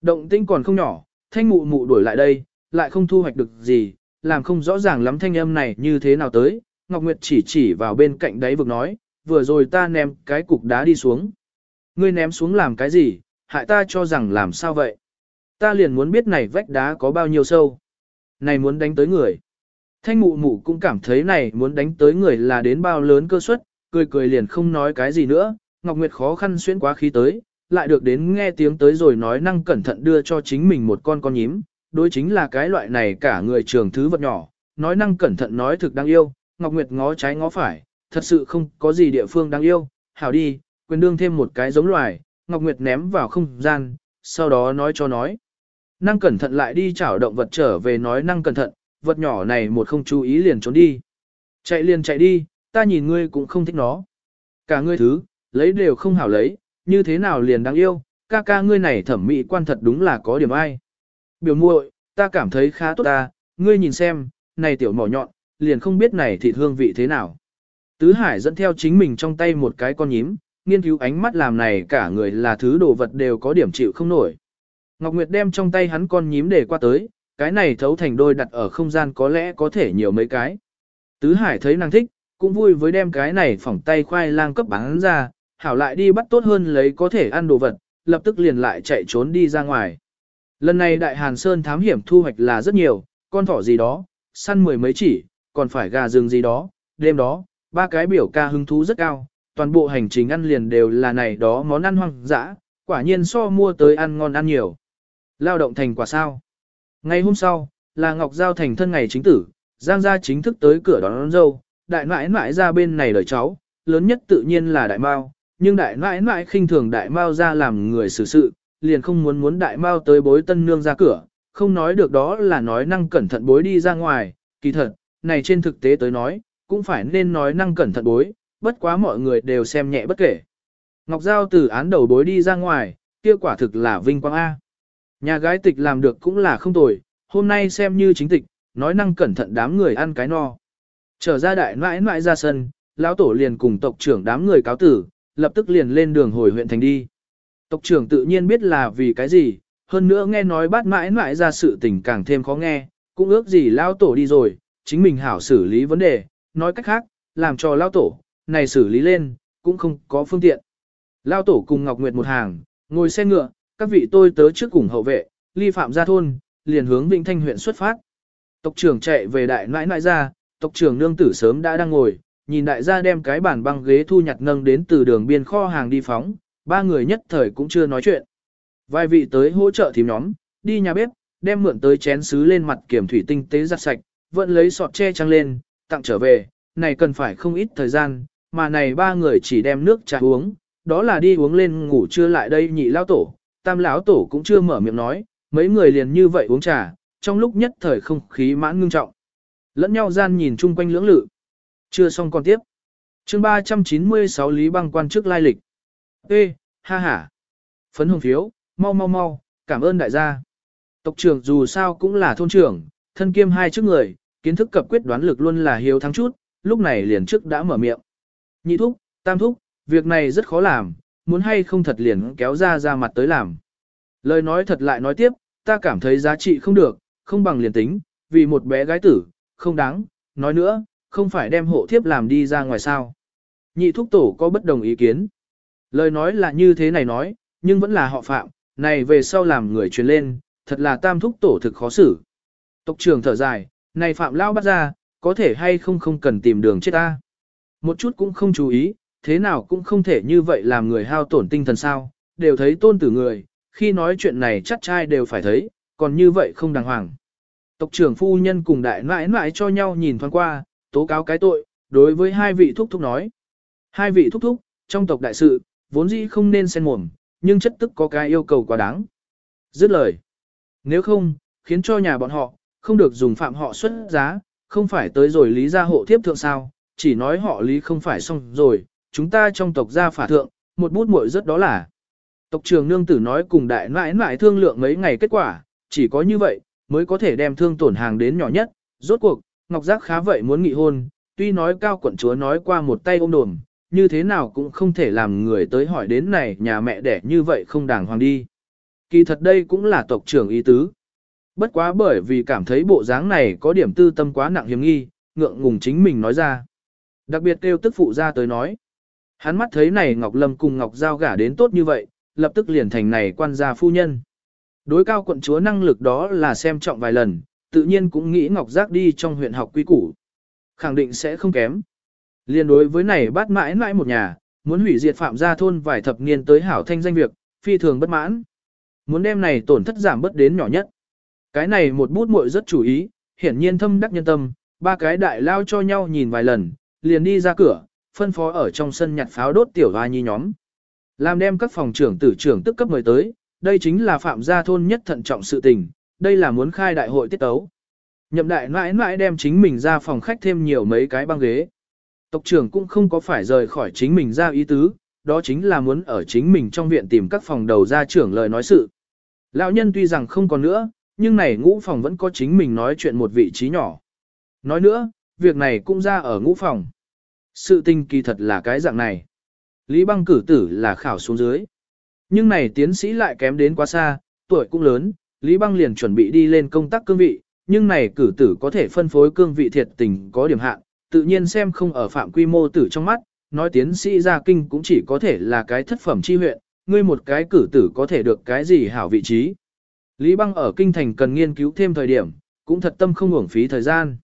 Động tĩnh còn không nhỏ, thanh mụ mụ đuổi lại đây, lại không thu hoạch được gì, làm không rõ ràng lắm thanh âm này như thế nào tới, Ngọc Nguyệt chỉ chỉ vào bên cạnh đáy vực nói, vừa rồi ta ném cái cục đá đi xuống. Ngươi ném xuống làm cái gì, hại ta cho rằng làm sao vậy? Ta liền muốn biết này vách đá có bao nhiêu sâu. Này muốn đánh tới người. Thanh mụ mụ cũng cảm thấy này muốn đánh tới người là đến bao lớn cơ suất, cười cười liền không nói cái gì nữa, Ngọc Nguyệt khó khăn xuyên quá khí tới, lại được đến nghe tiếng tới rồi nói năng cẩn thận đưa cho chính mình một con con nhím, đối chính là cái loại này cả người trường thứ vật nhỏ, nói năng cẩn thận nói thực đáng yêu, Ngọc Nguyệt ngó trái ngó phải, thật sự không có gì địa phương đáng yêu, hảo đi, quyền đương thêm một cái giống loài, Ngọc Nguyệt ném vào không gian, sau đó nói cho nói. Năng cẩn thận lại đi chảo động vật trở về nói năng cẩn thận, vật nhỏ này một không chú ý liền trốn đi. Chạy liền chạy đi, ta nhìn ngươi cũng không thích nó. Cả ngươi thứ, lấy đều không hảo lấy, như thế nào liền đáng yêu, ca ca ngươi này thẩm mỹ quan thật đúng là có điểm ai. Biểu muội, ta cảm thấy khá tốt ta, ngươi nhìn xem, này tiểu mỏ nhọn, liền không biết này thịt hương vị thế nào. Tứ Hải dẫn theo chính mình trong tay một cái con nhím, nghiên cứu ánh mắt làm này cả người là thứ đồ vật đều có điểm chịu không nổi. Ngọc Nguyệt đem trong tay hắn con nhím để qua tới, cái này thấu thành đôi đặt ở không gian có lẽ có thể nhiều mấy cái. Tứ Hải thấy nàng thích, cũng vui với đem cái này phỏng tay khoai lang cấp bán ra, hảo lại đi bắt tốt hơn lấy có thể ăn đồ vật, lập tức liền lại chạy trốn đi ra ngoài. Lần này Đại Hàn Sơn thám hiểm thu hoạch là rất nhiều, con thỏ gì đó, săn mười mấy chỉ, còn phải gà rừng gì đó, đêm đó, ba cái biểu ca hứng thú rất cao, toàn bộ hành trình ăn liền đều là này đó món ăn hoang dã, quả nhiên so mua tới ăn ngon ăn nhiều. Lao động thành quả sao? Ngày hôm sau, là Ngọc Giao thành thân ngày chính tử, Giang gia chính thức tới cửa đón, đón dâu, đại nãi nãi ra bên này lời cháu, lớn nhất tự nhiên là đại mao, nhưng đại nãi nãi khinh thường đại mao ra làm người xử sự, liền không muốn muốn đại mao tới bối tân nương ra cửa, không nói được đó là nói năng cẩn thận bối đi ra ngoài, kỳ thật, này trên thực tế tới nói, cũng phải nên nói năng cẩn thận bối, bất quá mọi người đều xem nhẹ bất kể. Ngọc Giao từ án đầu bối đi ra ngoài, kia quả thực là vinh quang A. Nhà gái tịch làm được cũng là không tồi, hôm nay xem như chính tịch, nói năng cẩn thận đám người ăn cái no. Trở ra đại nãi nãi ra sân, lão tổ liền cùng tộc trưởng đám người cáo tử, lập tức liền lên đường hồi huyện thành đi. Tộc trưởng tự nhiên biết là vì cái gì, hơn nữa nghe nói bát mãi mãi ra sự tình càng thêm khó nghe, cũng ước gì lão tổ đi rồi, chính mình hảo xử lý vấn đề, nói cách khác, làm cho lao tổ, này xử lý lên, cũng không có phương tiện. Lao tổ cùng Ngọc Nguyệt một hàng, ngồi xe ngựa, các vị tôi tớ trước cùng hậu vệ, ly phạm ra thôn, liền hướng Vĩnh Thanh huyện xuất phát. Tộc trưởng chạy về đại nãi nãi ra, tộc trưởng nương tử sớm đã đang ngồi, nhìn đại gia đem cái bàn băng ghế thu nhặt nâng đến từ đường biên kho hàng đi phóng, ba người nhất thời cũng chưa nói chuyện. Vài vị tới hỗ trợ thím nhóm, đi nhà bếp, đem mượn tới chén sứ lên mặt kiểm thủy tinh tế giặt sạch, vẫn lấy sọt che trăng lên, tặng trở về, này cần phải không ít thời gian, mà này ba người chỉ đem nước trà uống, đó là đi uống lên ngủ chưa lại đây nhị lao tổ, tam lão tổ cũng chưa mở miệng nói, mấy người liền như vậy uống trà, trong lúc nhất thời không khí mãn ngưng trọng. Lẫn nhau gian nhìn chung quanh lưỡng lự. Chưa xong còn tiếp. chương 396 Lý băng quan chức lai lịch. Ê, ha ha. Phấn hồng phiếu, mau mau mau, cảm ơn đại gia. Tộc trưởng dù sao cũng là thôn trưởng, thân kiêm hai chức người, kiến thức cập quyết đoán lực luôn là hiếu thắng chút, lúc này liền trước đã mở miệng. Nhị thúc, tam thúc, việc này rất khó làm, muốn hay không thật liền kéo ra ra mặt tới làm. Lời nói thật lại nói tiếp, ta cảm thấy giá trị không được, không bằng liền tính, vì một bé gái tử, không đáng, nói nữa, không phải đem hộ thiếp làm đi ra ngoài sao. Nhị thúc tổ có bất đồng ý kiến. Lời nói là như thế này nói, nhưng vẫn là họ phạm, này về sau làm người truyền lên, thật là tam thúc tổ thực khó xử. Tộc trưởng thở dài, này phạm lao bắt ra, có thể hay không không cần tìm đường chết ta. Một chút cũng không chú ý, thế nào cũng không thể như vậy làm người hao tổn tinh thần sao, đều thấy tôn tử người, khi nói chuyện này chắc trai đều phải thấy, còn như vậy không đàng hoàng. Tộc trưởng phu nhân cùng đại nãi nãi cho nhau nhìn thoáng qua, tố cáo cái tội, đối với hai vị thúc thúc nói. Hai vị thúc thúc, trong tộc đại sự, vốn dĩ không nên xen mồm, nhưng chất tức có cái yêu cầu quá đáng. Dứt lời. Nếu không, khiến cho nhà bọn họ, không được dùng phạm họ xuất giá, không phải tới rồi lý gia hộ thiếp thượng sao, chỉ nói họ lý không phải xong rồi, chúng ta trong tộc gia phả thượng, một bút muội rất đó là. Tộc trưởng nương tử nói cùng đại nãi nãi thương lượng mấy ngày kết quả, chỉ có như vậy, mới có thể đem thương tổn hàng đến nhỏ nhất, rốt cuộc, Ngọc Giác khá vậy muốn nghị hôn, tuy nói cao quận chúa nói qua một tay ôm đồm, như thế nào cũng không thể làm người tới hỏi đến này nhà mẹ đẻ như vậy không đàng hoàng đi. Kỳ thật đây cũng là tộc trưởng ý tứ. Bất quá bởi vì cảm thấy bộ dáng này có điểm tư tâm quá nặng hiểm nghi, ngượng ngùng chính mình nói ra. Đặc biệt kêu tức phụ ra tới nói. Hắn mắt thấy này Ngọc Lâm cùng Ngọc Giao gả đến tốt như vậy, lập tức liền thành này quan gia phu nhân. Đối cao quận chúa năng lực đó là xem trọng vài lần, tự nhiên cũng nghĩ Ngọc Giác đi trong huyện học quy củ. Khẳng định sẽ không kém. Liên đối với này bắt mãi mãi một nhà, muốn hủy diệt phạm gia thôn vài thập niên tới hảo thanh danh việc, phi thường bất mãn. Muốn đem này tổn thất giảm bất đến nhỏ nhất. Cái này một bút muội rất chú ý, hiển nhiên thâm đắc nhân tâm, ba cái đại lao cho nhau nhìn vài lần, liền đi ra cửa, phân phó ở trong sân nhặt pháo đốt tiểu hoa nhi nhóm. Làm đem các phòng trưởng tử trưởng tức cấp người tới, đây chính là phạm gia thôn nhất thận trọng sự tình, đây là muốn khai đại hội tiết tấu. Nhậm đại mãi mãi đem chính mình ra phòng khách thêm nhiều mấy cái băng ghế. Tộc trưởng cũng không có phải rời khỏi chính mình ra ý tứ, đó chính là muốn ở chính mình trong viện tìm các phòng đầu ra trưởng lời nói sự. Lão nhân tuy rằng không còn nữa, nhưng này ngũ phòng vẫn có chính mình nói chuyện một vị trí nhỏ. Nói nữa, việc này cũng ra ở ngũ phòng. Sự tình kỳ thật là cái dạng này. Lý băng cử tử là khảo xuống dưới. Nhưng này tiến sĩ lại kém đến quá xa, tuổi cũng lớn, Lý băng liền chuẩn bị đi lên công tác cương vị, nhưng này cử tử có thể phân phối cương vị thiệt tình có điểm hạn, tự nhiên xem không ở phạm quy mô tử trong mắt, nói tiến sĩ ra kinh cũng chỉ có thể là cái thất phẩm chi huyện, ngươi một cái cử tử có thể được cái gì hảo vị trí. Lý băng ở kinh thành cần nghiên cứu thêm thời điểm, cũng thật tâm không uổng phí thời gian.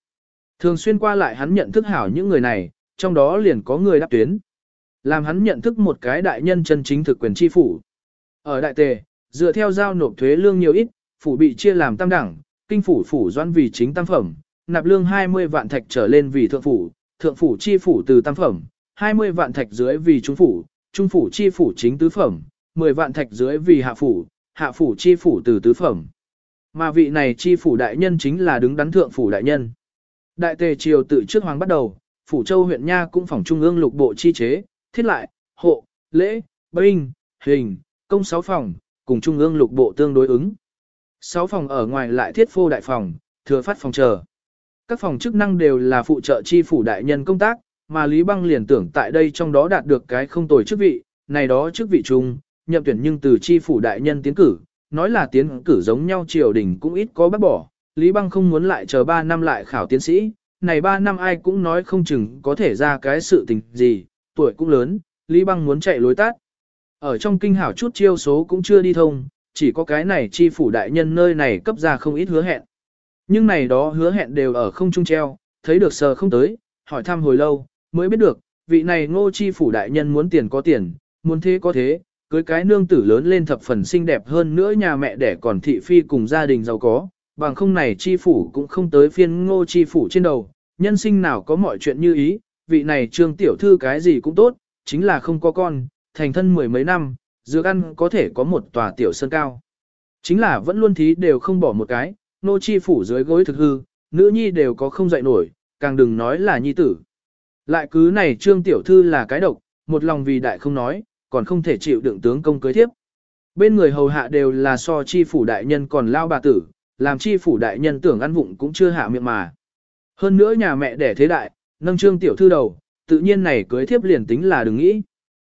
Thường xuyên qua lại hắn nhận thức hảo những người này, trong đó liền có người đáp tuyến. Làm hắn nhận thức một cái đại nhân chân chính thực quyền chi phủ. Ở đại tề, dựa theo giao nộp thuế lương nhiều ít, phủ bị chia làm tam đẳng, kinh phủ phủ doan vì chính tam phẩm, nạp lương 20 vạn thạch trở lên vì thượng phủ, thượng phủ chi phủ từ tam phẩm, 20 vạn thạch dưới vì trung phủ, trung phủ chi phủ chính tứ phẩm, 10 vạn thạch dưới vì hạ phủ, hạ phủ chi phủ từ tứ phẩm. Mà vị này chi phủ đại nhân chính là đứng đắn thượng phủ đại nhân. Đại tề triều tự trước hoàng bắt đầu, phủ châu huyện nha cũng phòng trung ương lục bộ chi chế, thiết lại, hộ, lễ, binh, hình, công sáu phòng, cùng trung ương lục bộ tương đối ứng. Sáu phòng ở ngoài lại thiết phô đại phòng, thừa phát phòng chờ. Các phòng chức năng đều là phụ trợ chi phủ đại nhân công tác, mà Lý Băng liền tưởng tại đây trong đó đạt được cái không tồi chức vị, này đó chức vị chung, nhậm tuyển nhưng từ chi phủ đại nhân tiến cử, nói là tiến cử giống nhau triều đình cũng ít có bác bỏ, Lý Băng không muốn lại chờ 3 năm lại khảo tiến sĩ, này 3 năm ai cũng nói không chừng có thể ra cái sự tình gì, tuổi cũng lớn, Lý Băng muốn chạy lối tát. Ở trong kinh hảo chút chiêu số cũng chưa đi thông, chỉ có cái này chi phủ đại nhân nơi này cấp ra không ít hứa hẹn. Nhưng này đó hứa hẹn đều ở không trung treo, thấy được sờ không tới, hỏi thăm hồi lâu, mới biết được, vị này ngô chi phủ đại nhân muốn tiền có tiền, muốn thế có thế, cưới cái nương tử lớn lên thập phần xinh đẹp hơn nữa nhà mẹ đẻ còn thị phi cùng gia đình giàu có, bằng không này chi phủ cũng không tới phiên ngô chi phủ trên đầu, nhân sinh nào có mọi chuyện như ý, vị này trương tiểu thư cái gì cũng tốt, chính là không có con, thành thân mười mấy năm, dược ăn có thể có một tòa tiểu sơn cao. Chính là vẫn luôn thí đều không bỏ một cái, nô chi phủ dưới gối thực hư, nữ nhi đều có không dậy nổi, càng đừng nói là nhi tử. Lại cứ này trương tiểu thư là cái độc, một lòng vì đại không nói, còn không thể chịu đựng tướng công cưới thiếp. Bên người hầu hạ đều là so chi phủ đại nhân còn lao bà tử, làm chi phủ đại nhân tưởng ăn vụng cũng chưa hạ miệng mà. Hơn nữa nhà mẹ đẻ thế đại, nâng trương tiểu thư đầu, tự nhiên này cưới thiếp liền tính là đừng nghĩ.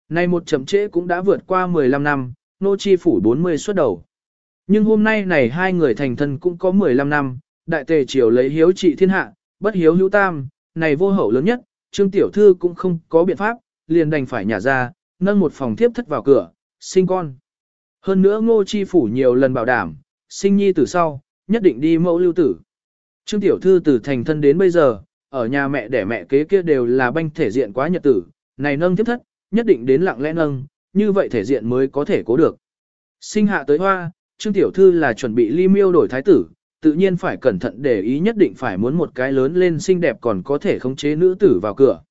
Nay một chậm trễ cũng đã vượt qua 15 năm, nô chi phủ 40 xuất đầu. Nhưng hôm nay này hai người thành thân cũng có 15 năm, đại tề triều lấy hiếu trị thiên hạ, bất hiếu hữu tam, này vô hậu lớn nhất, trương tiểu thư cũng không có biện pháp, liền đành phải nhả ra, nâng một phòng thiếp thất vào cửa, sinh con. Hơn nữa ngô chi phủ nhiều lần bảo đảm, sinh nhi từ sau, nhất định đi mẫu lưu tử. Trương tiểu thư từ thành thân đến bây giờ, ở nhà mẹ đẻ mẹ kế kia đều là banh thể diện quá nhật tử, này nâng thiếp thất, nhất định đến lặng lẽ nâng, như vậy thể diện mới có thể cố được. Sinh hạ tới hoa, Trương Tiểu Thư là chuẩn bị ly miêu đổi thái tử, tự nhiên phải cẩn thận để ý nhất định phải muốn một cái lớn lên xinh đẹp còn có thể khống chế nữ tử vào cửa.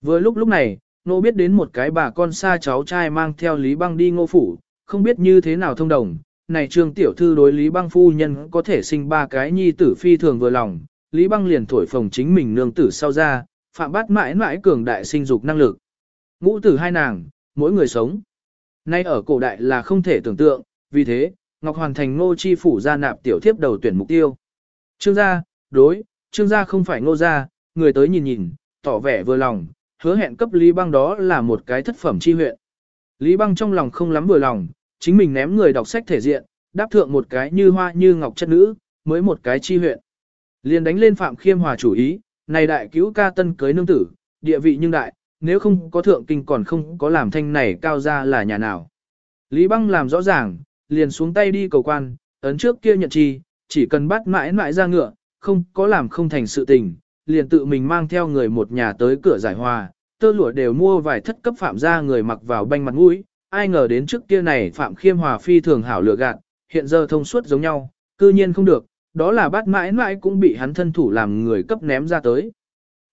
Vừa lúc lúc này, nô biết đến một cái bà con xa cháu trai mang theo Lý Băng đi ngô phủ, không biết như thế nào thông đồng. Này Trương Tiểu Thư đối Lý Băng phu nhân có thể sinh ba cái nhi tử phi thường vừa lòng, Lý Băng liền thổi phồng chính mình nương tử sau ra, phạm bát mãi mãi cường đại sinh dục năng lực. Ngũ tử hai nàng, mỗi người sống. Nay ở cổ đại là không thể tưởng tượng, vì thế, Ngọc Hoàn thành ngô chi phủ gia nạp tiểu thiếp đầu tuyển mục tiêu. Trương gia, đối, trương gia không phải ngô gia, người tới nhìn nhìn, tỏ vẻ vừa lòng, hứa hẹn cấp Lý Băng đó là một cái thất phẩm chi huyện. Lý Băng trong lòng không lắm vừa lòng, chính mình ném người đọc sách thể diện, đáp thượng một cái như hoa như ngọc chất nữ, mới một cái chi huyện. Liền đánh lên Phạm Khiêm Hòa chủ ý, này đại cứu ca tân cưới nương tử, địa vị nhưng đại, nếu không có thượng kinh còn không có làm thanh này cao ra là nhà nào. Lý Băng làm rõ ràng, liền xuống tay đi cầu quan, ấn trước kia nhận chi, chỉ cần bắt mãi mãi ra ngựa, không có làm không thành sự tình, liền tự mình mang theo người một nhà tới cửa giải hòa, tơ lụa đều mua vài thất cấp phạm ra người mặc vào banh mặt mũi, ai ngờ đến trước kia này phạm khiêm hòa phi thường hảo lựa gạt, hiện giờ thông suốt giống nhau, cư nhiên không được, đó là bát mãi mãi cũng bị hắn thân thủ làm người cấp ném ra tới.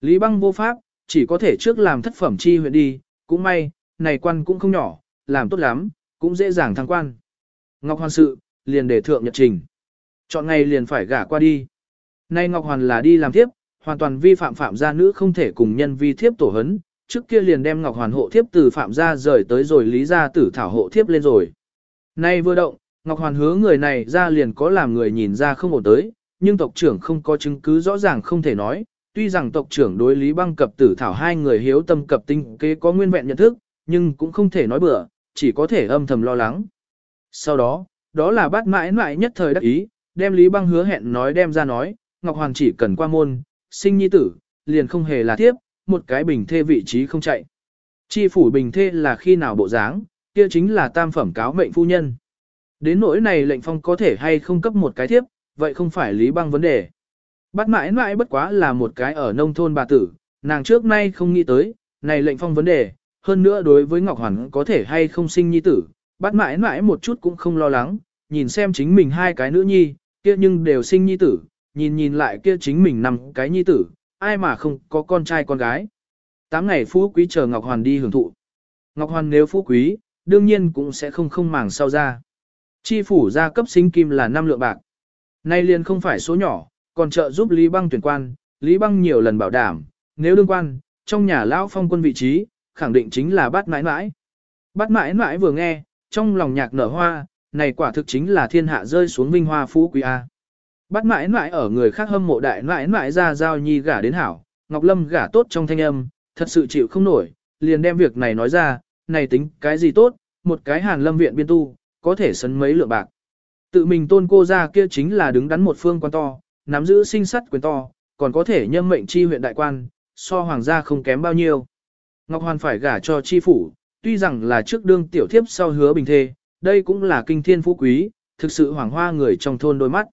Lý băng vô pháp, chỉ có thể trước làm thất phẩm chi huyện đi, cũng may, này quan cũng không nhỏ, làm tốt lắm, cũng dễ dàng thăng quan. Ngọc Hoàn sự, liền để thượng nhật trình. Chọn ngày liền phải gả qua đi. Nay Ngọc Hoàn là đi làm thiếp, hoàn toàn vi phạm phạm gia nữ không thể cùng nhân vi thiếp tổ hấn, trước kia liền đem Ngọc Hoàn hộ thiếp từ phạm gia rời tới rồi lý gia tử thảo hộ thiếp lên rồi. Nay vừa động, Ngọc Hoàn hứa người này ra liền có làm người nhìn ra không ổn tới, nhưng tộc trưởng không có chứng cứ rõ ràng không thể nói, tuy rằng tộc trưởng đối lý băng cập tử thảo hai người hiếu tâm cập tinh kế có nguyên vẹn nhận thức, nhưng cũng không thể nói bừa, chỉ có thể âm thầm lo lắng. Sau đó, đó là bát mãi mãi nhất thời đắc ý, đem lý băng hứa hẹn nói đem ra nói, Ngọc Hoàng chỉ cần qua môn, sinh nhi tử, liền không hề là tiếp, một cái bình thê vị trí không chạy. Chi phủ bình thê là khi nào bộ dáng, kia chính là tam phẩm cáo mệnh phu nhân. Đến nỗi này lệnh phong có thể hay không cấp một cái thiếp, vậy không phải lý băng vấn đề. Bắt mãi mãi bất quá là một cái ở nông thôn bà tử, nàng trước nay không nghĩ tới, này lệnh phong vấn đề, hơn nữa đối với Ngọc Hoàn có thể hay không sinh nhi tử, bắt mãi mãi một chút cũng không lo lắng, nhìn xem chính mình hai cái nữ nhi, kia nhưng đều sinh nhi tử, nhìn nhìn lại kia chính mình năm cái nhi tử, ai mà không có con trai con gái. Tám ngày phú quý chờ Ngọc Hoàn đi hưởng thụ. Ngọc Hoàn nếu phú quý, đương nhiên cũng sẽ không không màng sau ra. Chi phủ gia cấp sinh kim là năm lượng bạc. Nay liền không phải số nhỏ, còn trợ giúp Lý Băng tuyển quan, Lý Băng nhiều lần bảo đảm, nếu đương quan, trong nhà lão phong quân vị trí, khẳng định chính là bát mãi mãi. Bát mãi mãi vừa nghe, trong lòng nhạc nở hoa, này quả thực chính là thiên hạ rơi xuống vinh hoa phú quý A. Bắt mãi mãi ở người khác hâm mộ đại mãi mãi ra giao nhi gả đến hảo, Ngọc Lâm gả tốt trong thanh âm, thật sự chịu không nổi, liền đem việc này nói ra, này tính cái gì tốt, một cái hàn lâm viện biên tu, có thể sấn mấy lượng bạc. Tự mình tôn cô ra kia chính là đứng đắn một phương quan to, nắm giữ sinh sắt quyền to, còn có thể nhâm mệnh chi huyện đại quan, so hoàng gia không kém bao nhiêu. Ngọc Hoàn phải gả cho chi phủ, tuy rằng là trước đương tiểu thiếp sau hứa bình thê, đây cũng là kinh thiên phú quý, thực sự hoàng hoa người trong thôn đôi mắt.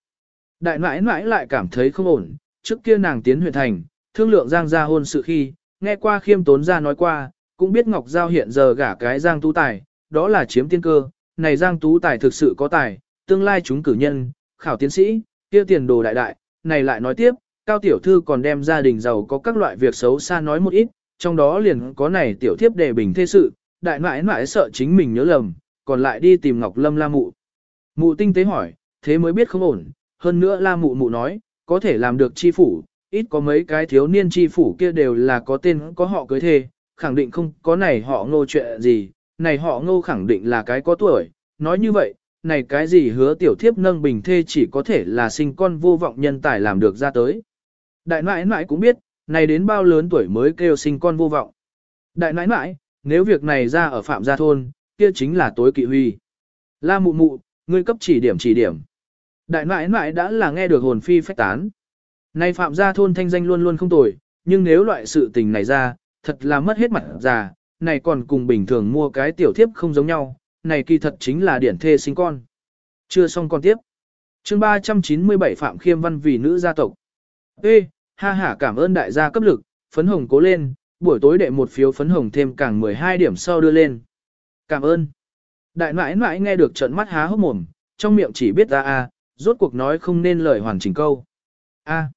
Đại nãi nãi lại cảm thấy không ổn, trước kia nàng tiến huyện thành, thương lượng giang gia hôn sự khi, nghe qua khiêm tốn gia nói qua, cũng biết Ngọc Giao hiện giờ gả cái giang tú tài, đó là chiếm tiên cơ, này giang tú tài thực sự có tài, tương lai chúng cử nhân, khảo tiến sĩ, kia tiền đồ đại đại, này lại nói tiếp, cao tiểu thư còn đem gia đình giàu có các loại việc xấu xa nói một ít, trong đó liền có này tiểu thiếp đề bình thế sự, đại nãi nãi sợ chính mình nhớ lầm, còn lại đi tìm Ngọc Lâm la mụ. Mụ tinh tế hỏi, thế mới biết không ổn, hơn nữa la mụ mụ nói, có thể làm được chi phủ, ít có mấy cái thiếu niên chi phủ kia đều là có tên có họ cưới thê, khẳng định không có này họ ngô chuyện gì, này họ ngô khẳng định là cái có tuổi, nói như vậy, này cái gì hứa tiểu thiếp nâng bình thê chỉ có thể là sinh con vô vọng nhân tài làm được ra tới. Đại nãi nãi cũng biết, này đến bao lớn tuổi mới kêu sinh con vô vọng. Đại nãi nãi, nếu việc này ra ở phạm gia thôn, kia chính là tối kỵ huy. La mụ mụ, ngươi cấp chỉ điểm chỉ điểm. Đại nãi nãi đã là nghe được hồn phi phách tán. Này phạm gia thôn thanh danh luôn luôn không tồi, nhưng nếu loại sự tình này ra, thật là mất hết mặt già, này còn cùng bình thường mua cái tiểu thiếp không giống nhau, này kỳ thật chính là điển thê sinh con. Chưa xong con tiếp. chương 397 Phạm Khiêm Văn vì nữ gia tộc. Ê, ha ha cảm ơn đại gia cấp lực, phấn hồng cố lên, buổi tối đệ một phiếu phấn hồng thêm càng 12 điểm sau đưa lên. Cảm ơn. Đại nãi nãi nghe được trận mắt há hốc mồm, trong miệng chỉ biết ra a, rốt cuộc nói không nên lời hoàn chỉnh câu. A,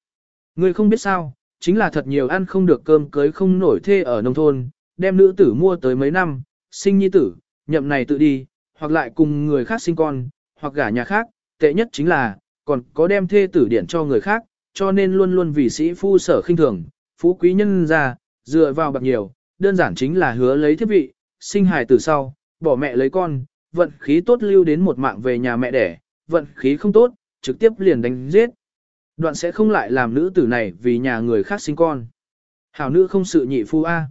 người không biết sao, chính là thật nhiều ăn không được cơm cưới không nổi thê ở nông thôn, đem nữ tử mua tới mấy năm, sinh nhi tử, nhậm này tự đi, hoặc lại cùng người khác sinh con, hoặc gả nhà khác, tệ nhất chính là, còn có đem thê tử điển cho người khác, cho nên luôn luôn vì sĩ phu sở khinh thường, phú quý nhân ra, dựa vào bạc nhiều, đơn giản chính là hứa lấy thiết vị, sinh hài từ sau, bỏ mẹ lấy con, vận khí tốt lưu đến một mạng về nhà mẹ đẻ, vận khí không tốt, trực tiếp liền đánh giết. Đoạn sẽ không lại làm nữ tử này vì nhà người khác sinh con. Hảo nữ không sự nhị phu A.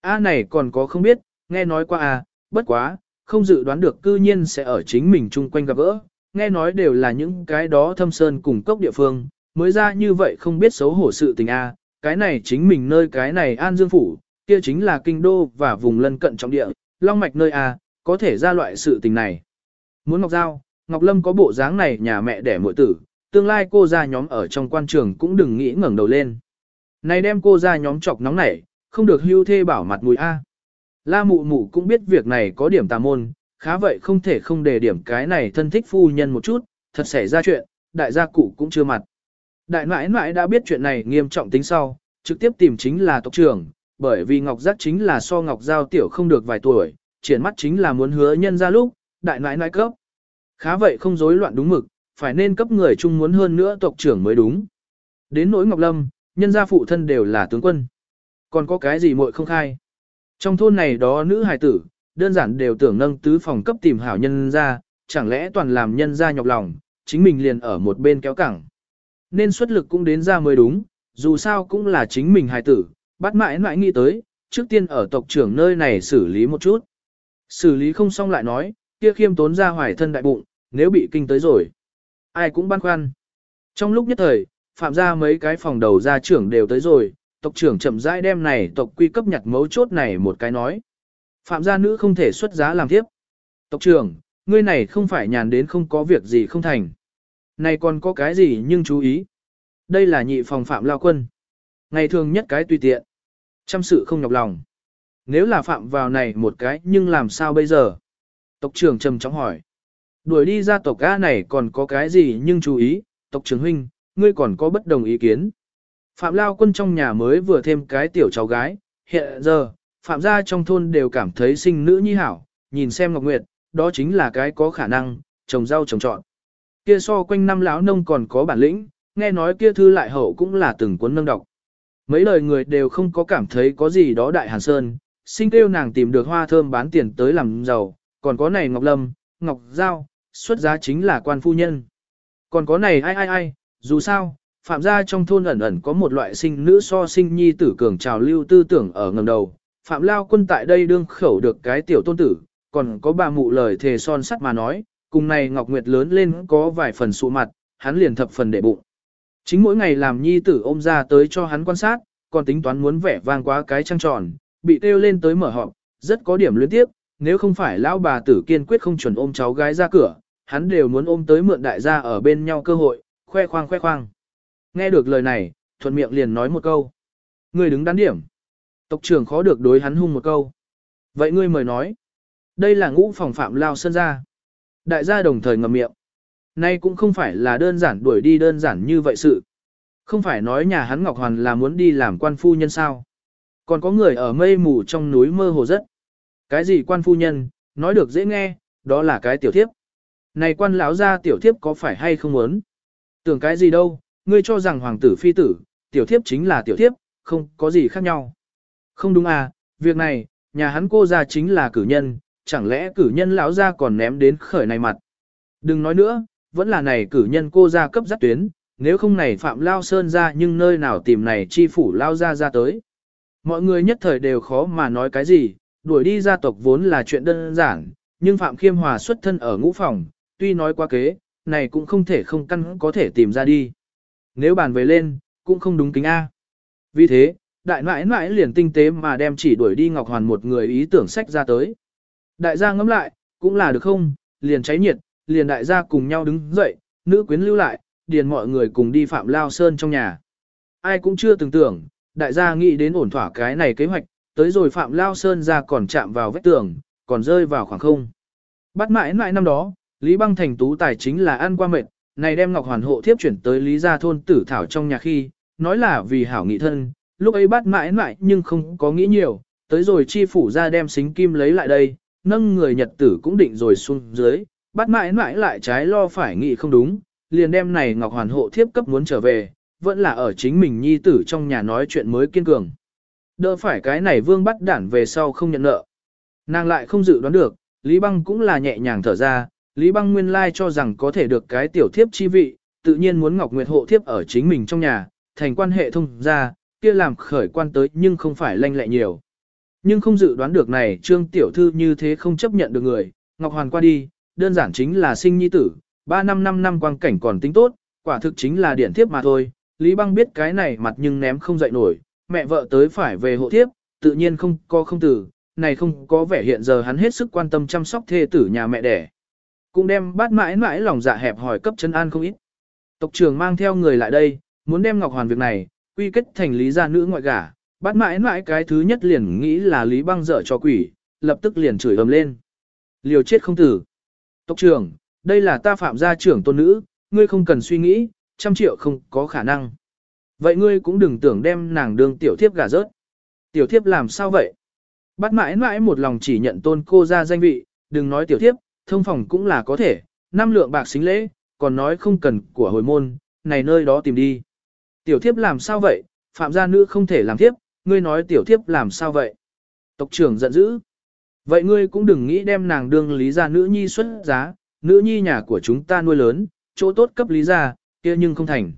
A này còn có không biết, nghe nói qua A, bất quá, không dự đoán được cư nhiên sẽ ở chính mình chung quanh gặp gỡ. Nghe nói đều là những cái đó thâm sơn cùng cốc địa phương, mới ra như vậy không biết xấu hổ sự tình A, cái này chính mình nơi cái này An Dương Phủ, kia chính là kinh đô và vùng lân cận trọng địa, long mạch nơi A, có thể ra loại sự tình này. Muốn Ngọc Giao, Ngọc Lâm có bộ dáng này nhà mẹ đẻ muội tử, tương lai cô ra nhóm ở trong quan trường cũng đừng nghĩ ngẩng đầu lên. Này đem cô ra nhóm chọc nóng nảy, không được hưu thê bảo mặt mùi A. La mụ mụ cũng biết việc này có điểm tà môn, khá vậy không thể không đề điểm cái này thân thích phu nhân một chút, thật xảy ra chuyện, đại gia cụ cũng chưa mặt. Đại nãi nãi đã biết chuyện này nghiêm trọng tính sau, trực tiếp tìm chính là tộc trưởng, bởi vì Ngọc Giác chính là so Ngọc Giao tiểu không được vài tuổi, triển mắt chính là muốn hứa nhân ra lúc, đại nãi nãi cấp. Khá vậy không rối loạn đúng mực, phải nên cấp người chung muốn hơn nữa tộc trưởng mới đúng. Đến nỗi Ngọc Lâm, nhân gia phụ thân đều là tướng quân. Còn có cái gì muội không khai? Trong thôn này đó nữ hài tử, đơn giản đều tưởng nâng tứ phòng cấp tìm hảo nhân gia chẳng lẽ toàn làm nhân gia nhọc lòng, chính mình liền ở một bên kéo cẳng. Nên xuất lực cũng đến ra mới đúng, dù sao cũng là chính mình hài tử, bắt mãi mãi nghĩ tới, trước tiên ở tộc trưởng nơi này xử lý một chút. Xử lý không xong lại nói, kia khiêm tốn ra hoài thân đại bụng, nếu bị kinh tới rồi. Ai cũng băn khoăn. Trong lúc nhất thời, phạm ra mấy cái phòng đầu gia trưởng đều tới rồi, tộc trưởng chậm rãi đem này tộc quy cấp nhặt mấu chốt này một cái nói. Phạm gia nữ không thể xuất giá làm tiếp. Tộc trưởng, ngươi này không phải nhàn đến không có việc gì không thành. Này còn có cái gì nhưng chú ý. Đây là nhị phòng phạm lao quân. Ngày thường nhất cái tùy tiện. Chăm sự không nhọc lòng. Nếu là phạm vào này một cái nhưng làm sao bây giờ? Tộc trưởng trầm trọng hỏi. Đuổi đi ra tộc A này còn có cái gì nhưng chú ý, tộc trưởng huynh, ngươi còn có bất đồng ý kiến. Phạm Lao quân trong nhà mới vừa thêm cái tiểu cháu gái, hiện giờ, Phạm gia trong thôn đều cảm thấy sinh nữ nhi hảo, nhìn xem Ngọc Nguyệt, đó chính là cái có khả năng, trồng rau trồng trọt. Kia so quanh năm lão nông còn có bản lĩnh, nghe nói kia thư lại hậu cũng là từng cuốn nâng đọc. Mấy lời người đều không có cảm thấy có gì đó đại hàn sơn, sinh kêu nàng tìm được hoa thơm bán tiền tới làm giàu, còn có này Ngọc Lâm, Ngọc Giao, xuất giá chính là quan phu nhân. Còn có này ai ai ai, dù sao, phạm gia trong thôn ẩn ẩn có một loại sinh nữ so sinh nhi tử cường trào lưu tư tưởng ở ngầm đầu. Phạm Lao quân tại đây đương khẩu được cái tiểu tôn tử, còn có bà mụ lời thề son sắt mà nói, cùng này Ngọc Nguyệt lớn lên có vài phần sụ mặt, hắn liền thập phần để bụng. Chính mỗi ngày làm nhi tử ôm ra tới cho hắn quan sát, còn tính toán muốn vẻ vang quá cái trăng tròn, bị kêu lên tới mở họp, rất có điểm luyến tiếp, nếu không phải lão bà tử kiên quyết không chuẩn ôm cháu gái ra cửa, hắn đều muốn ôm tới mượn đại gia ở bên nhau cơ hội, khoe khoang khoe khoang. Nghe được lời này, thuận miệng liền nói một câu. Người đứng đắn điểm. Tộc trưởng khó được đối hắn hung một câu. Vậy ngươi mời nói. Đây là ngũ phòng phạm lao sân gia. Đại gia đồng thời ngậm miệng. Nay cũng không phải là đơn giản đuổi đi đơn giản như vậy sự. Không phải nói nhà hắn Ngọc Hoàn là muốn đi làm quan phu nhân sao. Còn có người ở mây mù trong núi mơ hồ rất. Cái gì quan phu nhân, nói được dễ nghe, đó là cái tiểu thiếp. Này quan lão gia tiểu thiếp có phải hay không muốn? Tưởng cái gì đâu, ngươi cho rằng hoàng tử phi tử, tiểu thiếp chính là tiểu thiếp, không có gì khác nhau. Không đúng à, việc này, nhà hắn cô gia chính là cử nhân, chẳng lẽ cử nhân lão gia còn ném đến khởi này mặt. Đừng nói nữa, vẫn là này cử nhân cô gia cấp dắt tuyến, nếu không này phạm lao sơn ra nhưng nơi nào tìm này chi phủ lao ra ra tới. Mọi người nhất thời đều khó mà nói cái gì, đuổi đi gia tộc vốn là chuyện đơn giản, nhưng Phạm Khiêm Hòa xuất thân ở ngũ phòng, tuy nói quá kế, này cũng không thể không căn có thể tìm ra đi. Nếu bàn về lên, cũng không đúng kính A. Vì thế, đại nãi nãi liền tinh tế mà đem chỉ đuổi đi Ngọc Hoàn một người ý tưởng sách ra tới. Đại gia ngẫm lại, cũng là được không, liền cháy nhiệt, liền đại gia cùng nhau đứng dậy, nữ quyến lưu lại, điền mọi người cùng đi Phạm Lao Sơn trong nhà. Ai cũng chưa từng tưởng, đại gia nghĩ đến ổn thỏa cái này kế hoạch, tới rồi Phạm Lao Sơn ra còn chạm vào vách tường, còn rơi vào khoảng không. Bắt mãi mãi năm đó, Lý Băng Thành tú tài chính là ăn qua mệt, này đem Ngọc Hoàn hộ thiếp chuyển tới Lý Gia thôn tử thảo trong nhà khi, nói là vì hảo nghị thân, lúc ấy bắt mãi mãi nhưng không có nghĩ nhiều, tới rồi chi phủ ra đem xính kim lấy lại đây, nâng người nhật tử cũng định rồi xuống dưới, bắt mãi mãi lại trái lo phải nghĩ không đúng, liền đem này Ngọc Hoàn hộ thiếp cấp muốn trở về, vẫn là ở chính mình nhi tử trong nhà nói chuyện mới kiên cường. Đỡ phải cái này vương bắt đản về sau không nhận nợ. Nàng lại không dự đoán được, Lý Băng cũng là nhẹ nhàng thở ra, Lý Băng nguyên lai cho rằng có thể được cái tiểu thiếp chi vị, tự nhiên muốn Ngọc Nguyệt hộ thiếp ở chính mình trong nhà, thành quan hệ thông ra, kia làm khởi quan tới nhưng không phải lanh lẹ nhiều. Nhưng không dự đoán được này trương tiểu thư như thế không chấp nhận được người, Ngọc Hoàn qua đi, đơn giản chính là sinh nhi tử, 3 năm 5 năm quang cảnh còn tính tốt, quả thực chính là điển thiếp mà thôi. Lý Băng biết cái này mặt nhưng ném không dậy nổi, mẹ vợ tới phải về hộ thiếp, tự nhiên không có không tử, này không có vẻ hiện giờ hắn hết sức quan tâm chăm sóc thê tử nhà mẹ đẻ. Cũng đem bát mãi mãi lòng dạ hẹp hỏi cấp chân an không ít. Tộc trưởng mang theo người lại đây, muốn đem Ngọc Hoàn việc này, quy kết thành lý gia nữ ngoại gả, bát mãi mãi cái thứ nhất liền nghĩ là lý băng dở cho quỷ, lập tức liền chửi ầm lên. Liều chết không tử. Tộc trưởng, đây là ta phạm gia trưởng tôn nữ, ngươi không cần suy nghĩ, trăm triệu không có khả năng. Vậy ngươi cũng đừng tưởng đem nàng đương tiểu thiếp gả rớt. Tiểu thiếp làm sao vậy? Bắt mãi mãi một lòng chỉ nhận tôn cô ra danh vị, đừng nói tiểu thiếp, thông phòng cũng là có thể, năm lượng bạc xính lễ, còn nói không cần của hồi môn, này nơi đó tìm đi. Tiểu thiếp làm sao vậy? Phạm gia nữ không thể làm thiếp, ngươi nói tiểu thiếp làm sao vậy? Tộc trưởng giận dữ. Vậy ngươi cũng đừng nghĩ đem nàng đương lý gia nữ nhi xuất giá, nữ nhi nhà của chúng ta nuôi lớn, chỗ tốt cấp lý gia, kia nhưng không thành.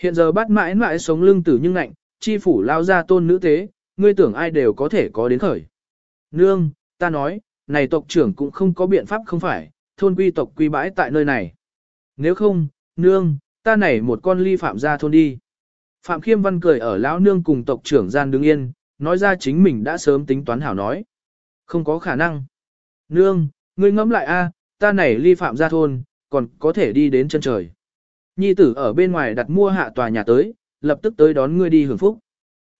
Hiện giờ bắt mãi mãi sống lưng tử nhưng lạnh, chi phủ lao ra tôn nữ tế, ngươi tưởng ai đều có thể có đến khởi. Nương, ta nói, này tộc trưởng cũng không có biện pháp không phải, thôn quy tộc quy bãi tại nơi này. Nếu không, nương, ta này một con ly phạm ra thôn đi. Phạm Khiêm Văn cười ở lão nương cùng tộc trưởng gian đứng yên, nói ra chính mình đã sớm tính toán hảo nói. Không có khả năng. Nương, ngươi ngẫm lại a, ta này ly phạm ra thôn, còn có thể đi đến chân trời. Nhi tử ở bên ngoài đặt mua hạ tòa nhà tới, lập tức tới đón ngươi đi hưởng phúc.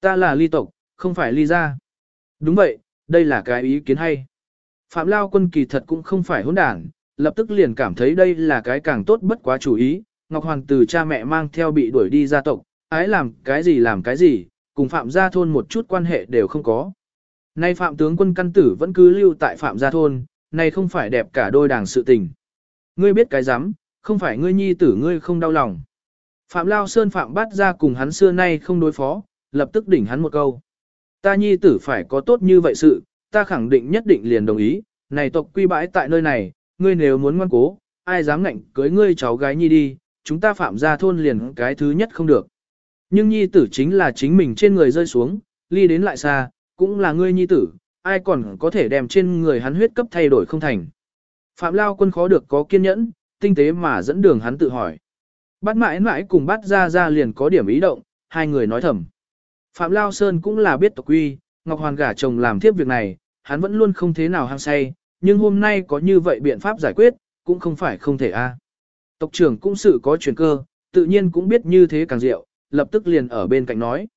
Ta là ly tộc, không phải ly gia. Đúng vậy, đây là cái ý kiến hay. Phạm Lao quân kỳ thật cũng không phải hỗn đảng, lập tức liền cảm thấy đây là cái càng tốt bất quá chủ ý. Ngọc Hoàng từ cha mẹ mang theo bị đuổi đi gia tộc, ái làm cái gì làm cái gì, cùng Phạm gia thôn một chút quan hệ đều không có. Nay Phạm tướng quân căn tử vẫn cứ lưu tại Phạm gia thôn, này không phải đẹp cả đôi đảng sự tình. Ngươi biết cái rắm không phải ngươi nhi tử ngươi không đau lòng. Phạm Lao Sơn Phạm bắt ra cùng hắn xưa nay không đối phó, lập tức đỉnh hắn một câu. Ta nhi tử phải có tốt như vậy sự, ta khẳng định nhất định liền đồng ý, này tộc quy bãi tại nơi này, ngươi nếu muốn ngoan cố, ai dám ngạnh cưới ngươi cháu gái nhi đi, chúng ta phạm ra thôn liền cái thứ nhất không được. Nhưng nhi tử chính là chính mình trên người rơi xuống, ly đến lại xa, cũng là ngươi nhi tử, ai còn có thể đem trên người hắn huyết cấp thay đổi không thành. Phạm Lao quân khó được có kiên nhẫn, tinh tế mà dẫn đường hắn tự hỏi. Bắt mãi mãi cùng bắt ra ra liền có điểm ý động, hai người nói thầm. Phạm Lao Sơn cũng là biết tộc quy, Ngọc Hoàn gả chồng làm tiếp việc này, hắn vẫn luôn không thế nào hăng say, nhưng hôm nay có như vậy biện pháp giải quyết, cũng không phải không thể a. Tộc trưởng cũng sự có chuyển cơ, tự nhiên cũng biết như thế càng diệu, lập tức liền ở bên cạnh nói.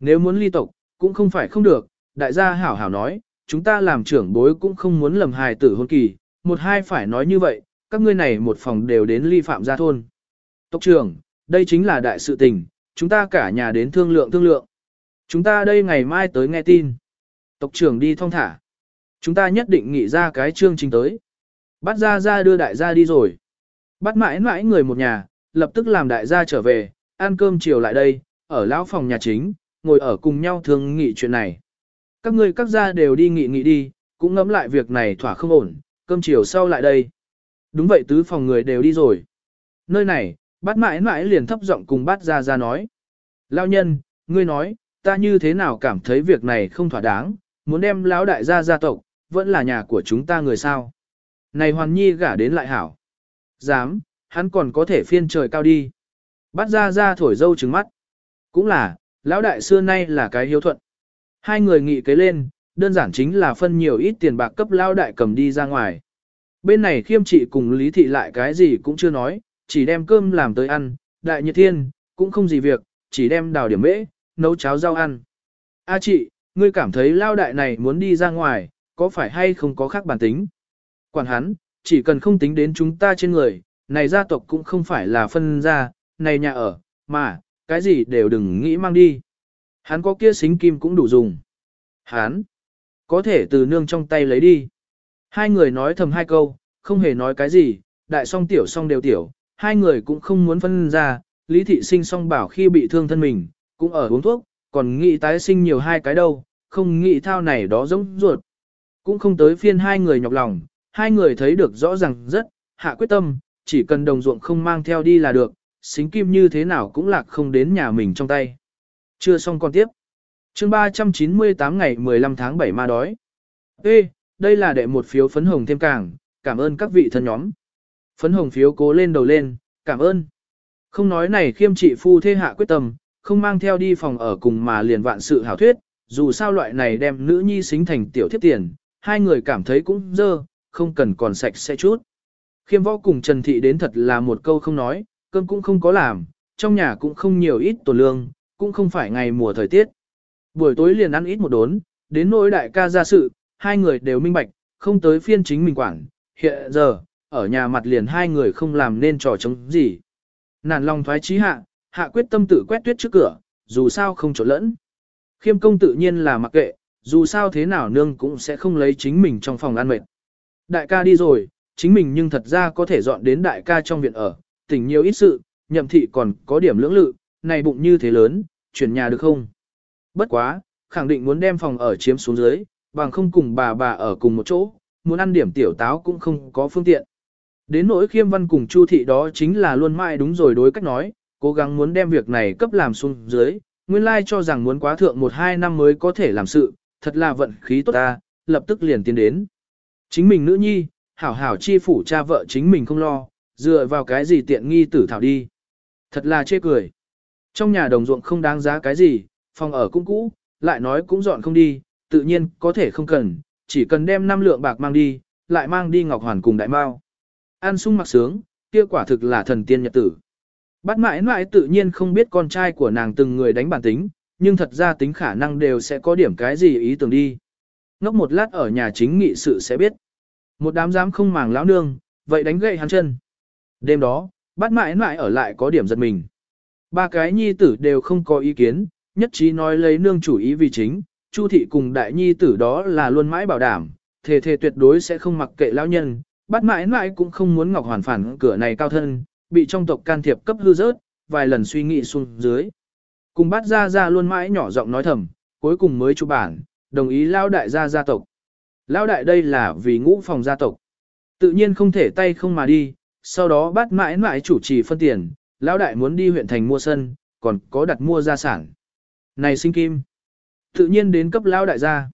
Nếu muốn ly tộc, cũng không phải không được, đại gia hảo hảo nói, chúng ta làm trưởng bối cũng không muốn lầm hài tử hôn kỳ, một hai phải nói như vậy, các ngươi này một phòng đều đến ly phạm gia thôn. Tộc trưởng, đây chính là đại sự tình, chúng ta cả nhà đến thương lượng thương lượng. Chúng ta đây ngày mai tới nghe tin. Tộc trưởng đi thong thả. Chúng ta nhất định nghĩ ra cái chương trình tới. Bắt ra ra đưa đại gia đi rồi. Bắt mãi mãi người một nhà, lập tức làm đại gia trở về, ăn cơm chiều lại đây, ở lão phòng nhà chính, ngồi ở cùng nhau thương nghị chuyện này. Các ngươi các gia đều đi nghị nghị đi, cũng ngẫm lại việc này thỏa không ổn, cơm chiều sau lại đây. Đúng vậy tứ phòng người đều đi rồi. Nơi này, bát mãi mãi liền thấp giọng cùng bát ra ra nói. Lao nhân, ngươi nói, ta như thế nào cảm thấy việc này không thỏa đáng, muốn đem lão đại gia gia tộc, vẫn là nhà của chúng ta người sao. Này hoàn nhi gả đến lại hảo. Dám, hắn còn có thể phiên trời cao đi. Bát ra ra thổi dâu trứng mắt. Cũng là, lão đại xưa nay là cái hiếu thuận. Hai người nghị kế lên, đơn giản chính là phân nhiều ít tiền bạc cấp lão đại cầm đi ra ngoài. Bên này khiêm trị cùng lý thị lại cái gì cũng chưa nói, chỉ đem cơm làm tới ăn, đại nhiệt thiên, cũng không gì việc, chỉ đem đào điểm mễ, nấu cháo rau ăn. A chị, ngươi cảm thấy lao đại này muốn đi ra ngoài, có phải hay không có khác bản tính? Quản hắn, chỉ cần không tính đến chúng ta trên người, này gia tộc cũng không phải là phân gia, này nhà ở, mà, cái gì đều đừng nghĩ mang đi. Hắn có kia xính kim cũng đủ dùng. Hắn, có thể từ nương trong tay lấy đi. Hai người nói thầm hai câu, không hề nói cái gì, đại song tiểu song đều tiểu, hai người cũng không muốn phân ra, lý thị sinh song bảo khi bị thương thân mình, cũng ở uống thuốc, còn nghĩ tái sinh nhiều hai cái đâu, không nghĩ thao này đó giống ruột. Cũng không tới phiên hai người nhọc lòng, hai người thấy được rõ ràng rất, hạ quyết tâm, chỉ cần đồng ruộng không mang theo đi là được, xính kim như thế nào cũng lạc không đến nhà mình trong tay. Chưa xong còn tiếp. chương 398 ngày 15 tháng 7 ma đói. Ê, đây là đệ một phiếu phấn hồng thêm càng, cảm ơn các vị thân nhóm. Phấn hồng phiếu cố lên đầu lên, cảm ơn. Không nói này khiêm trị phu thế hạ quyết tâm, không mang theo đi phòng ở cùng mà liền vạn sự hảo thuyết, dù sao loại này đem nữ nhi xính thành tiểu thiếp tiền, hai người cảm thấy cũng dơ, không cần còn sạch sẽ chút. Khiêm võ cùng Trần Thị đến thật là một câu không nói, cơm cũng không có làm, trong nhà cũng không nhiều ít tổ lương, cũng không phải ngày mùa thời tiết. Buổi tối liền ăn ít một đốn, đến nỗi đại ca ra sự, hai người đều minh bạch, không tới phiên chính mình quản, hiện giờ, ở nhà mặt liền hai người không làm nên trò chống gì. Nản lòng thoái trí hạ, hạ quyết tâm tự quét tuyết trước cửa, dù sao không trộn lẫn. Khiêm công tự nhiên là mặc kệ, dù sao thế nào nương cũng sẽ không lấy chính mình trong phòng ăn mệt. Đại ca đi rồi, chính mình nhưng thật ra có thể dọn đến đại ca trong viện ở, tỉnh nhiều ít sự, nhậm thị còn có điểm lưỡng lự, này bụng như thế lớn, chuyển nhà được không? Bất quá, khẳng định muốn đem phòng ở chiếm xuống dưới, bằng không cùng bà bà ở cùng một chỗ, muốn ăn điểm tiểu táo cũng không có phương tiện. Đến nỗi khiêm văn cùng chu thị đó chính là luôn mãi đúng rồi đối cách nói, cố gắng muốn đem việc này cấp làm xuống dưới, nguyên lai cho rằng muốn quá thượng một hai năm mới có thể làm sự, thật là vận khí tốt ta, lập tức liền tiến đến. Chính mình nữ nhi, hảo hảo chi phủ cha vợ chính mình không lo, dựa vào cái gì tiện nghi tử thảo đi. Thật là chê cười. Trong nhà đồng ruộng không đáng giá cái gì, phòng ở cũng cũ, lại nói cũng dọn không đi, tự nhiên có thể không cần, chỉ cần đem năm lượng bạc mang đi, lại mang đi Ngọc Hoàn cùng Đại Mao. An sung mặc sướng, kia quả thực là thần tiên nhật tử. Bắt mãi mãi tự nhiên không biết con trai của nàng từng người đánh bản tính, nhưng thật ra tính khả năng đều sẽ có điểm cái gì ý tưởng đi. Ngốc một lát ở nhà chính nghị sự sẽ biết. Một đám dám không màng lão nương, vậy đánh gậy hắn chân. Đêm đó, bắt mãi mãi ở lại có điểm giật mình. Ba cái nhi tử đều không có ý kiến, nhất trí nói lấy nương chủ ý vì chính, Chu thị cùng đại nhi tử đó là luôn mãi bảo đảm, thề thề tuyệt đối sẽ không mặc kệ lão nhân, bắt mãi mãi cũng không muốn Ngọc Hoàn phản cửa này cao thân, bị trong tộc can thiệp cấp hư rớt, vài lần suy nghĩ xuống dưới. Cùng bắt ra ra luôn mãi nhỏ giọng nói thầm, cuối cùng mới chu bản, đồng ý lao đại gia gia tộc. Lao đại đây là vì ngũ phòng gia tộc. Tự nhiên không thể tay không mà đi, sau đó bắt mãi mãi chủ trì phân tiền, lão đại muốn đi huyện thành mua sân, còn có đặt mua gia sản. Này sinh kim, tự nhiên đến cấp lão đại gia.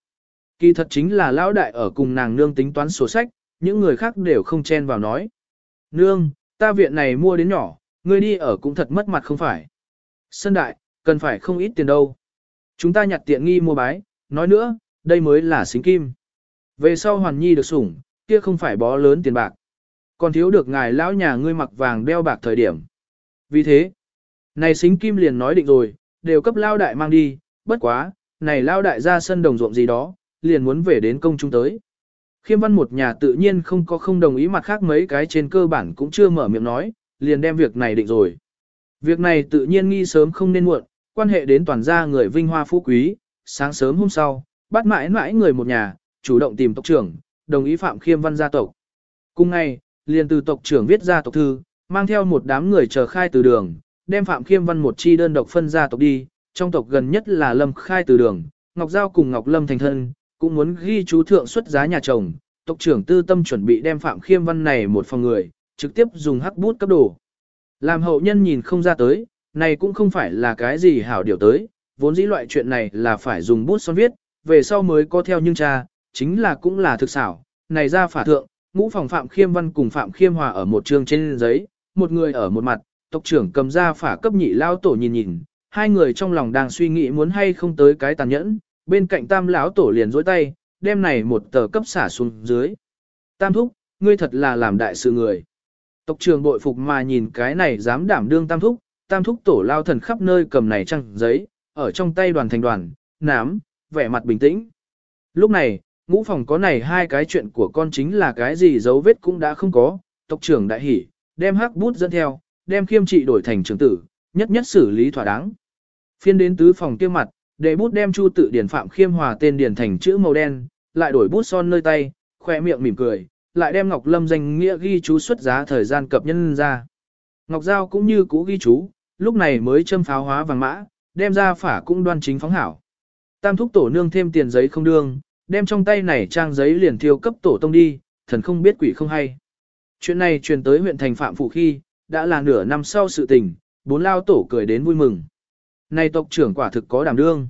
Kỳ thật chính là lão đại ở cùng nàng nương tính toán sổ sách, những người khác đều không chen vào nói. Nương, ta viện này mua đến nhỏ, ngươi đi ở cũng thật mất mặt không phải. Sân đại, cần phải không ít tiền đâu. Chúng ta nhặt tiện nghi mua bái, nói nữa, đây mới là xính kim. Về sau hoàn nhi được sủng, kia không phải bó lớn tiền bạc. Còn thiếu được ngài lão nhà ngươi mặc vàng đeo bạc thời điểm. Vì thế, này xính kim liền nói định rồi, đều cấp lao đại mang đi, bất quá, này lao đại ra sân đồng ruộng gì đó, liền muốn về đến công trung tới. Khiêm văn một nhà tự nhiên không có không đồng ý mặt khác mấy cái trên cơ bản cũng chưa mở miệng nói, liền đem việc này định rồi. Việc này tự nhiên nghi sớm không nên muộn, quan hệ đến toàn gia người vinh hoa phú quý, sáng sớm hôm sau, bắt mãi mãi người một nhà, chủ động tìm tộc trưởng, đồng ý Phạm Khiêm Văn gia tộc. Cùng ngày, liền từ tộc trưởng viết ra tộc thư, mang theo một đám người chờ khai từ đường, đem Phạm Khiêm Văn một chi đơn độc phân gia tộc đi, trong tộc gần nhất là Lâm khai từ đường, Ngọc Giao cùng Ngọc Lâm thành thân, cũng muốn ghi chú thượng xuất giá nhà chồng, tộc trưởng tư tâm chuẩn bị đem Phạm Khiêm Văn này một phòng người, trực tiếp dùng hắc bút cấp đồ. Làm hậu nhân nhìn không ra tới, này cũng không phải là cái gì hảo điều tới, vốn dĩ loại chuyện này là phải dùng bút son viết, về sau mới có theo nhưng cha, chính là cũng là thực xảo, này ra phả thượng, ngũ phòng Phạm Khiêm Văn cùng Phạm Khiêm Hòa ở một trường trên giấy, một người ở một mặt, tộc trưởng cầm ra phả cấp nhị lao tổ nhìn nhìn, hai người trong lòng đang suy nghĩ muốn hay không tới cái tàn nhẫn, bên cạnh tam lão tổ liền dối tay, đem này một tờ cấp xả xuống dưới. Tam thúc, ngươi thật là làm đại sự người. Tộc trưởng bội phục mà nhìn cái này dám đảm đương tam thúc, tam thúc tổ lao thần khắp nơi cầm này trăng giấy, ở trong tay đoàn thành đoàn, nám, vẻ mặt bình tĩnh. Lúc này, ngũ phòng có này hai cái chuyện của con chính là cái gì dấu vết cũng đã không có, tộc trưởng đại hỉ, đem hắc bút dẫn theo, đem khiêm trị đổi thành trưởng tử, nhất nhất xử lý thỏa đáng. Phiên đến tứ phòng kia mặt, để bút đem chu tự điển phạm khiêm hòa tên điển thành chữ màu đen, lại đổi bút son nơi tay, khoe miệng mỉm cười, lại đem Ngọc Lâm danh nghĩa ghi chú xuất giá thời gian cập nhân ra. Ngọc Giao cũng như cũ ghi chú, lúc này mới châm pháo hóa vàng mã, đem ra phả cũng đoan chính phóng hảo. Tam thúc tổ nương thêm tiền giấy không đương, đem trong tay này trang giấy liền thiêu cấp tổ tông đi, thần không biết quỷ không hay. Chuyện này truyền tới huyện thành phạm phụ khi, đã là nửa năm sau sự tình, bốn lao tổ cười đến vui mừng. Này tộc trưởng quả thực có đảm đương.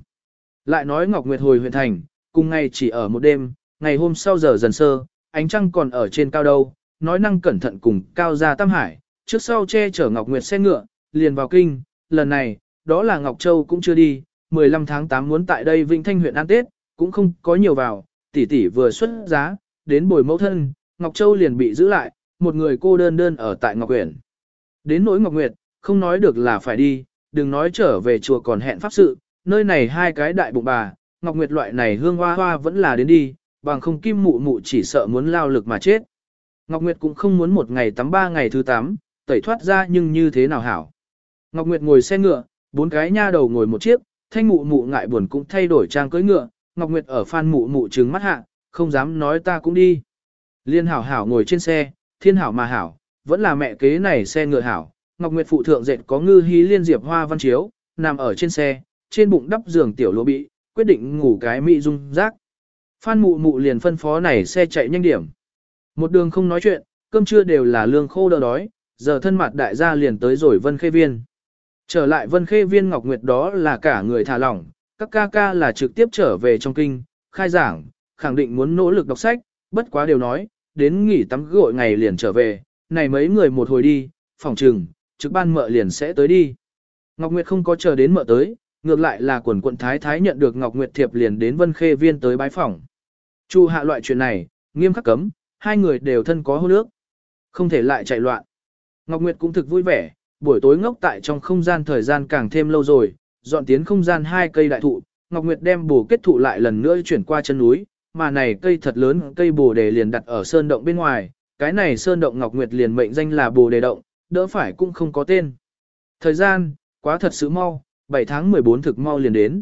Lại nói Ngọc Nguyệt hồi huyện thành, cùng ngày chỉ ở một đêm, ngày hôm sau giờ dần sơ, ánh trăng còn ở trên cao đâu, nói năng cẩn thận cùng cao ra tam hải, trước sau che chở Ngọc Nguyệt xe ngựa, liền vào kinh, lần này, đó là Ngọc Châu cũng chưa đi, 15 tháng 8 muốn tại đây Vĩnh Thanh huyện ăn Tết, cũng không có nhiều vào, tỷ tỷ vừa xuất giá, đến bồi mẫu thân, Ngọc Châu liền bị giữ lại, một người cô đơn đơn ở tại Ngọc nguyệt Đến nỗi Ngọc Nguyệt, không nói được là phải đi, đừng nói trở về chùa còn hẹn pháp sự, nơi này hai cái đại bụng bà, Ngọc Nguyệt loại này hương hoa hoa vẫn là đến đi, bằng không kim mụ mụ chỉ sợ muốn lao lực mà chết. Ngọc Nguyệt cũng không muốn một ngày tắm ba ngày thứ tám, tẩy thoát ra nhưng như thế nào hảo. Ngọc Nguyệt ngồi xe ngựa, bốn cái nha đầu ngồi một chiếc, thanh mụ mụ ngại buồn cũng thay đổi trang cưỡi ngựa, Ngọc Nguyệt ở phan mụ mụ trừng mắt hạ, không dám nói ta cũng đi. Liên hảo hảo ngồi trên xe, thiên hảo mà hảo, vẫn là mẹ kế này xe ngựa hảo. Ngọc Nguyệt phụ thượng dệt có ngư hí liên diệp hoa văn chiếu, nằm ở trên xe, trên bụng đắp giường tiểu lúa bị, quyết định ngủ cái mị dung rác. Phan mụ mụ liền phân phó này xe chạy nhanh điểm. Một đường không nói chuyện, cơm trưa đều là lương khô đỡ đói, giờ thân mặt đại gia liền tới rồi Vân Khê Viên. Trở lại Vân Khê Viên Ngọc Nguyệt đó là cả người thả lỏng, các ca ca là trực tiếp trở về trong kinh, khai giảng, khẳng định muốn nỗ lực đọc sách, bất quá đều nói, đến nghỉ tắm gội ngày liền trở về, này mấy người một hồi đi, phòng trừng, trực ban mợ liền sẽ tới đi. Ngọc Nguyệt không có chờ đến mợ tới, ngược lại là quần quận thái thái nhận được Ngọc Nguyệt thiệp liền đến Vân Khê Viên tới bái phỏng. Chu hạ loại chuyện này, nghiêm khắc cấm, hai người đều thân có hôn nước, Không thể lại chạy loạn. Ngọc Nguyệt cũng thực vui vẻ, buổi tối ngốc tại trong không gian thời gian càng thêm lâu rồi, dọn tiến không gian hai cây đại thụ, Ngọc Nguyệt đem bổ kết thụ lại lần nữa chuyển qua chân núi, mà này cây thật lớn cây bồ đề liền đặt ở sơn động bên ngoài, cái này sơn động Ngọc Nguyệt liền mệnh danh là bồ đề động, đỡ phải cũng không có tên. Thời gian, quá thật sự mau, 7 tháng 14 thực mau liền đến.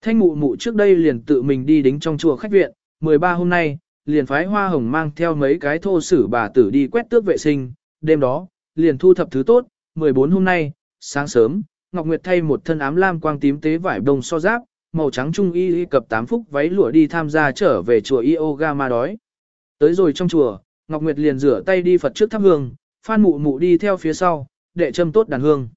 Thanh mụ mụ trước đây liền tự mình đi đính trong chùa khách viện, 13 hôm nay, liền phái hoa hồng mang theo mấy cái thô sử bà tử đi quét tước vệ sinh, đêm đó, liền thu thập thứ tốt, 14 hôm nay, sáng sớm, Ngọc Nguyệt thay một thân ám lam quang tím tế vải đồng so giáp, màu trắng trung y y cập tám phúc váy lụa đi tham gia trở về chùa yoga ma đói. Tới rồi trong chùa, Ngọc Nguyệt liền rửa tay đi Phật trước thắp hương, Phan Mụ Mụ đi theo phía sau, để châm tốt đàn hương.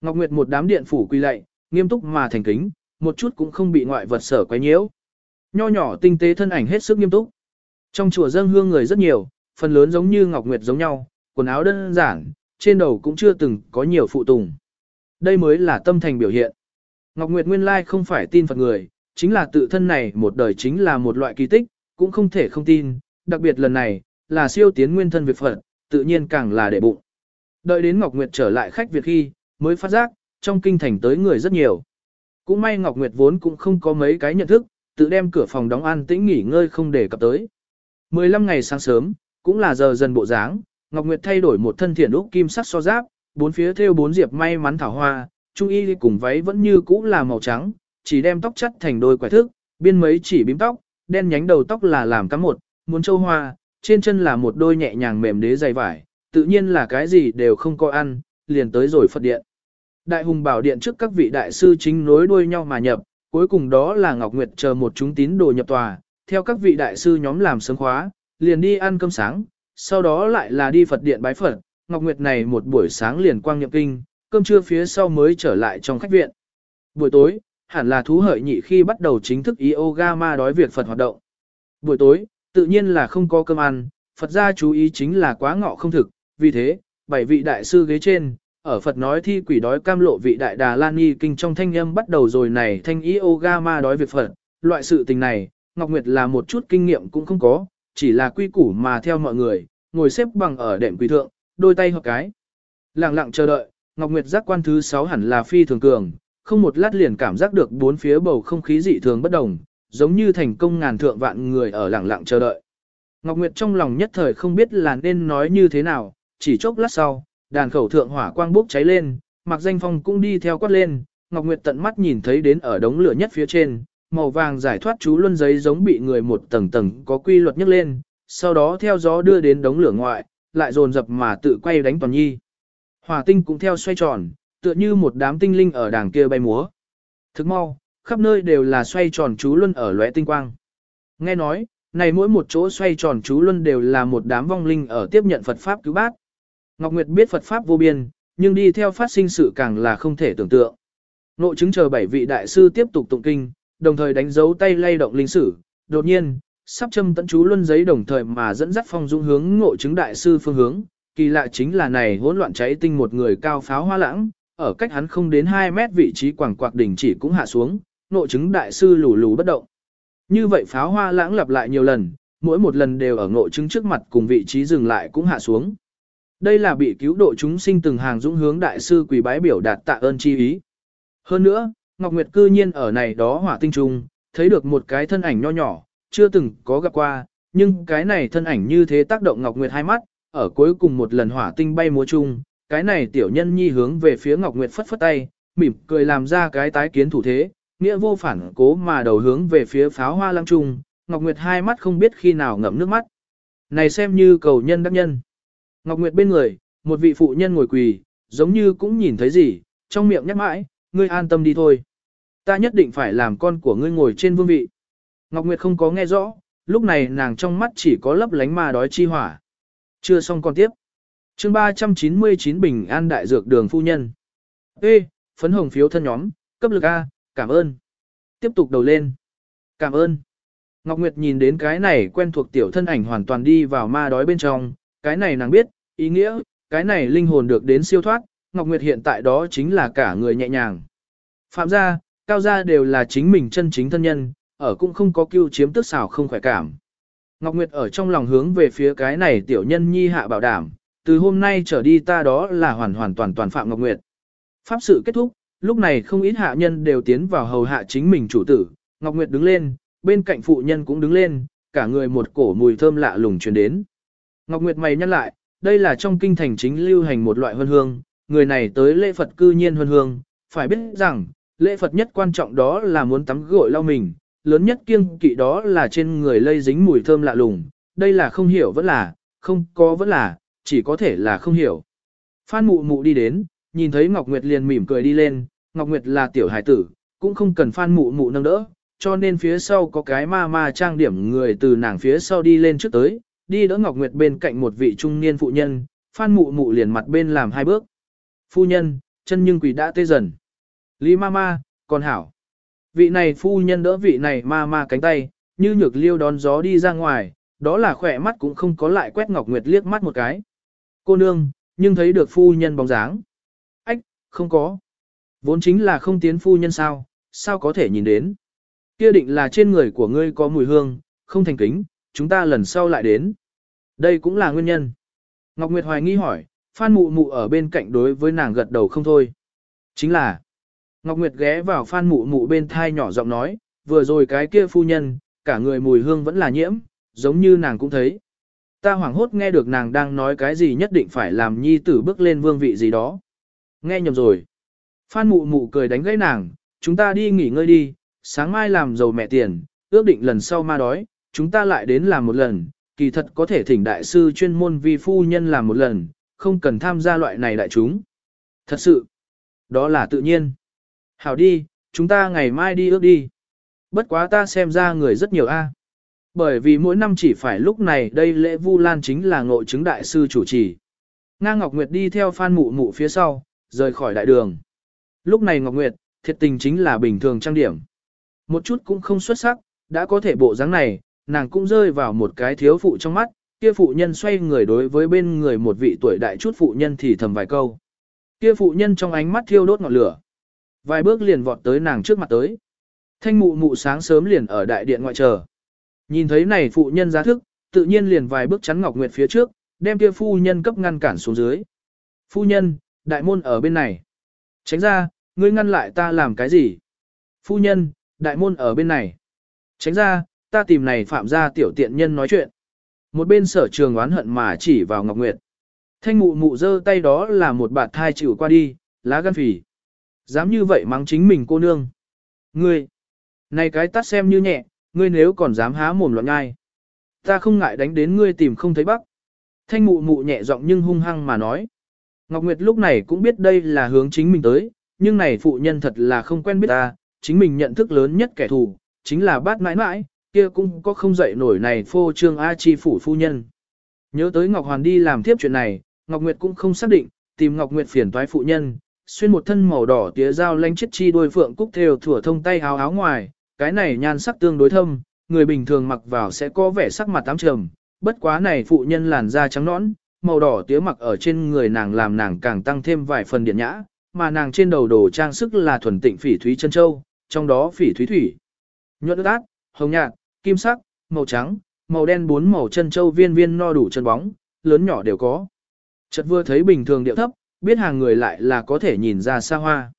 Ngọc Nguyệt một đám điện phủ quy lạy, nghiêm túc mà thành kính, một chút cũng không bị ngoại vật sở quấy nhiễu. Nho nhỏ tinh tế thân ảnh hết sức nghiêm túc. Trong chùa dân hương người rất nhiều, phần lớn giống như Ngọc Nguyệt giống nhau, quần áo đơn giản, trên đầu cũng chưa từng có nhiều phụ tùng. Đây mới là tâm thành biểu hiện. Ngọc Nguyệt nguyên lai không phải tin Phật người, chính là tự thân này một đời chính là một loại kỳ tích, cũng không thể không tin, đặc biệt lần này, là siêu tiến nguyên thân Việt Phật, tự nhiên càng là để bụng. Đợi đến Ngọc Nguyệt trở lại khách Việt khi, mới phát giác, trong kinh thành tới người rất nhiều. Cũng may Ngọc Nguyệt vốn cũng không có mấy cái nhận thức, tự đem cửa phòng đóng an tĩnh nghỉ ngơi không để cập tới. 15 ngày sáng sớm, cũng là giờ dần bộ dáng, Ngọc Nguyệt thay đổi một thân thiện úc kim sắc so giáp, bốn phía thêu bốn diệp may mắn thảo hoa, trung y cùng váy vẫn như cũ là màu trắng, chỉ đem tóc chất thành đôi quẻ thức, biên mấy chỉ bím tóc, đen nhánh đầu tóc là làm cắm một, muốn châu hoa, trên chân là một đôi nhẹ nhàng mềm đế dày vải, tự nhiên là cái gì đều không có ăn, liền tới rồi Phật điện. Đại hùng bảo điện trước các vị đại sư chính nối đuôi nhau mà nhập, cuối cùng đó là Ngọc Nguyệt chờ một chúng tín đồ nhập tòa, theo các vị đại sư nhóm làm sớm khóa, liền đi ăn cơm sáng, sau đó lại là đi Phật điện bái Phật, Ngọc Nguyệt này một buổi sáng liền quang nhập kinh, cơm trưa phía sau mới trở lại trong khách viện. Buổi tối, hẳn là thú hợi nhị khi bắt đầu chính thức yoga ma đói việc Phật hoạt động. Buổi tối, tự nhiên là không có cơm ăn, Phật gia chú ý chính là quá ngọ không thực, vì thế, bảy vị đại sư ghế trên, ở Phật nói thi quỷ đói cam lộ vị đại đà lan nghi kinh trong thanh âm bắt đầu rồi này thanh yoga ma đói việc Phật, loại sự tình này, Ngọc Nguyệt là một chút kinh nghiệm cũng không có, chỉ là quy củ mà theo mọi người, ngồi xếp bằng ở đệm quỷ thượng, đôi tay hợp cái. Lặng lặng chờ đợi, Ngọc Nguyệt giác quan thứ 6 hẳn là phi thường cường, không một lát liền cảm giác được bốn phía bầu không khí dị thường bất đồng, giống như thành công ngàn thượng vạn người ở lặng lặng chờ đợi. Ngọc Nguyệt trong lòng nhất thời không biết là nên nói như thế nào, chỉ chốc lát sau, đàn khẩu thượng hỏa quang bốc cháy lên, Mạc Danh Phong cũng đi theo quát lên, Ngọc Nguyệt tận mắt nhìn thấy đến ở đống lửa nhất phía trên, màu vàng giải thoát chú luân giấy giống bị người một tầng tầng có quy luật nhấc lên, sau đó theo gió đưa đến đống lửa ngoại, lại dồn dập mà tự quay đánh toàn nhi. Hỏa tinh cũng theo xoay tròn, tựa như một đám tinh linh ở đàng kia bay múa. Thức mau, khắp nơi đều là xoay tròn chú luân ở lóe tinh quang. Nghe nói, này mỗi một chỗ xoay tròn chú luân đều là một đám vong linh ở tiếp nhận Phật Pháp cứu bác. Ngọc Nguyệt biết Phật Pháp vô biên, nhưng đi theo phát sinh sự càng là không thể tưởng tượng. Nội chứng chờ bảy vị đại sư tiếp tục tụng kinh, đồng thời đánh dấu tay lay động linh sử. Đột nhiên, sắp châm tận chú luân giấy đồng thời mà dẫn dắt phong dung hướng ngộ chứng đại sư phương hướng. Kỳ lạ chính là này hỗn loạn cháy tinh một người cao pháo hoa lãng, ở cách hắn không đến 2 mét vị trí quảng quạc đỉnh chỉ cũng hạ xuống, nội chứng đại sư lù lù bất động. Như vậy pháo hoa lãng lặp lại nhiều lần, mỗi một lần đều ở nội chứng trước mặt cùng vị trí dừng lại cũng hạ xuống. Đây là bị cứu độ chúng sinh từng hàng dũng hướng đại sư quỳ bái biểu đạt tạ ơn chi ý. Hơn nữa, Ngọc Nguyệt cư nhiên ở này đó hỏa tinh trung, thấy được một cái thân ảnh nho nhỏ, chưa từng có gặp qua, nhưng cái này thân ảnh như thế tác động Ngọc Nguyệt hai mắt, ở cuối cùng một lần hỏa tinh bay múa chung, cái này tiểu nhân nhi hướng về phía Ngọc Nguyệt phất phất tay, mỉm cười làm ra cái tái kiến thủ thế, nghĩa vô phản cố mà đầu hướng về phía pháo hoa lăng trung, Ngọc Nguyệt hai mắt không biết khi nào ngậm nước mắt. Này xem như cầu nhân đắc nhân. Ngọc Nguyệt bên người, một vị phụ nhân ngồi quỳ, giống như cũng nhìn thấy gì, trong miệng nhắc mãi, ngươi an tâm đi thôi. Ta nhất định phải làm con của ngươi ngồi trên vương vị. Ngọc Nguyệt không có nghe rõ, lúc này nàng trong mắt chỉ có lấp lánh mà đói chi hỏa. Chưa xong con tiếp. chương 399 Bình An Đại Dược Đường Phu Nhân. Ê, phấn hồng phiếu thân nhóm, cấp lực A, cảm ơn. Tiếp tục đầu lên. Cảm ơn. Ngọc Nguyệt nhìn đến cái này quen thuộc tiểu thân ảnh hoàn toàn đi vào ma đói bên trong, cái này nàng biết, ý nghĩa, cái này linh hồn được đến siêu thoát, Ngọc Nguyệt hiện tại đó chính là cả người nhẹ nhàng. Phạm gia, cao gia đều là chính mình chân chính thân nhân, ở cũng không có cưu chiếm tức xảo không khỏe cảm. Ngọc Nguyệt ở trong lòng hướng về phía cái này tiểu nhân nhi hạ bảo đảm, từ hôm nay trở đi ta đó là hoàn hoàn toàn toàn Phạm Ngọc Nguyệt. Pháp sự kết thúc, lúc này không ít hạ nhân đều tiến vào hầu hạ chính mình chủ tử, Ngọc Nguyệt đứng lên, bên cạnh phụ nhân cũng đứng lên, cả người một cổ mùi thơm lạ lùng truyền đến. Ngọc Nguyệt mày nhăn lại, đây là trong kinh thành chính lưu hành một loại hương hương, người này tới lễ Phật cư nhiên hương hương, phải biết rằng, lễ Phật nhất quan trọng đó là muốn tắm gội lau mình, lớn nhất kiêng kỵ đó là trên người lây dính mùi thơm lạ lùng, đây là không hiểu vẫn là, không có vẫn là, chỉ có thể là không hiểu. Phan mụ mụ đi đến, nhìn thấy Ngọc Nguyệt liền mỉm cười đi lên, Ngọc Nguyệt là tiểu hải tử, cũng không cần Phan mụ mụ nâng đỡ, cho nên phía sau có cái ma ma trang điểm người từ nàng phía sau đi lên trước tới, đi đỡ Ngọc Nguyệt bên cạnh một vị trung niên phụ nhân, Phan mụ mụ liền mặt bên làm hai bước. Phu nhân, chân nhưng quỷ đã tê dần. Lý ma ma, còn hảo. Vị này phu nhân đỡ vị này ma ma cánh tay, như nhược liêu đón gió đi ra ngoài, đó là khỏe mắt cũng không có lại quét Ngọc Nguyệt liếc mắt một cái. Cô nương, nhưng thấy được phu nhân bóng dáng. Không có. Vốn chính là không tiến phu nhân sao, sao có thể nhìn đến. Kia định là trên người của ngươi có mùi hương, không thành kính, chúng ta lần sau lại đến. Đây cũng là nguyên nhân. Ngọc Nguyệt hoài nghi hỏi, Phan Mụ Mụ ở bên cạnh đối với nàng gật đầu không thôi. Chính là, Ngọc Nguyệt ghé vào Phan Mụ Mụ bên thai nhỏ giọng nói, vừa rồi cái kia phu nhân, cả người mùi hương vẫn là nhiễm, giống như nàng cũng thấy. Ta hoảng hốt nghe được nàng đang nói cái gì nhất định phải làm nhi tử bước lên vương vị gì đó. Nghe nhầm rồi. Phan Mụ Mụ cười đánh gãy nàng, chúng ta đi nghỉ ngơi đi, sáng mai làm giàu mẹ tiền, ước định lần sau ma đói, chúng ta lại đến làm một lần, kỳ thật có thể thỉnh đại sư chuyên môn vi phu nhân làm một lần, không cần tham gia loại này đại chúng. Thật sự, đó là tự nhiên. Hảo đi, chúng ta ngày mai đi ước đi. Bất quá ta xem ra người rất nhiều a. Bởi vì mỗi năm chỉ phải lúc này đây lễ Vu Lan chính là ngộ chứng đại sư chủ trì. Nga Ngọc Nguyệt đi theo Phan Mụ Mụ phía sau, rời khỏi đại đường. Lúc này Ngọc Nguyệt, thiệt tình chính là bình thường trang điểm. Một chút cũng không xuất sắc, đã có thể bộ dáng này, nàng cũng rơi vào một cái thiếu phụ trong mắt, kia phụ nhân xoay người đối với bên người một vị tuổi đại chút phụ nhân thì thầm vài câu. Kia phụ nhân trong ánh mắt thiêu đốt ngọn lửa. Vài bước liền vọt tới nàng trước mặt tới. Thanh mụ mụ sáng sớm liền ở đại điện ngoại chờ. Nhìn thấy này phụ nhân giá thức, tự nhiên liền vài bước chắn Ngọc Nguyệt phía trước, đem kia phu nhân cấp ngăn cản xuống dưới. Phu nhân, đại môn ở bên này. Tránh ra, ngươi ngăn lại ta làm cái gì? Phu nhân, đại môn ở bên này. Tránh ra, ta tìm này phạm gia tiểu tiện nhân nói chuyện. Một bên sở trường oán hận mà chỉ vào Ngọc Nguyệt. Thanh mụ mụ giơ tay đó là một bạt thai chịu qua đi, lá gan phì. Dám như vậy mắng chính mình cô nương. Ngươi, này cái tắt xem như nhẹ, ngươi nếu còn dám há mồm loạn ngai. Ta không ngại đánh đến ngươi tìm không thấy bắc. Thanh mụ mụ nhẹ giọng nhưng hung hăng mà nói. Ngọc Nguyệt lúc này cũng biết đây là hướng chính mình tới, nhưng này phụ nhân thật là không quen biết ta, chính mình nhận thức lớn nhất kẻ thù, chính là bát mãi mãi, kia cũng có không dậy nổi này phô trương A chi phủ phu nhân. Nhớ tới Ngọc Hoàn đi làm tiếp chuyện này, Ngọc Nguyệt cũng không xác định, tìm Ngọc Nguyệt phiền toái phụ nhân, xuyên một thân màu đỏ tía dao lanh chiếc chi đôi phượng cúc theo thủa thông tay áo áo ngoài, cái này nhan sắc tương đối thâm, người bình thường mặc vào sẽ có vẻ sắc mặt tám trầm, bất quá này phụ nhân làn da trắng nõn, màu đỏ tía mặc ở trên người nàng làm nàng càng tăng thêm vài phần điện nhã, mà nàng trên đầu đồ trang sức là thuần tịnh phỉ thúy chân châu, trong đó phỉ thúy thủy. Nhuận át, hồng nhạt, kim sắc, màu trắng, màu đen bốn màu chân châu viên viên no đủ chân bóng, lớn nhỏ đều có. Chợt vừa thấy bình thường điệu thấp, biết hàng người lại là có thể nhìn ra xa hoa.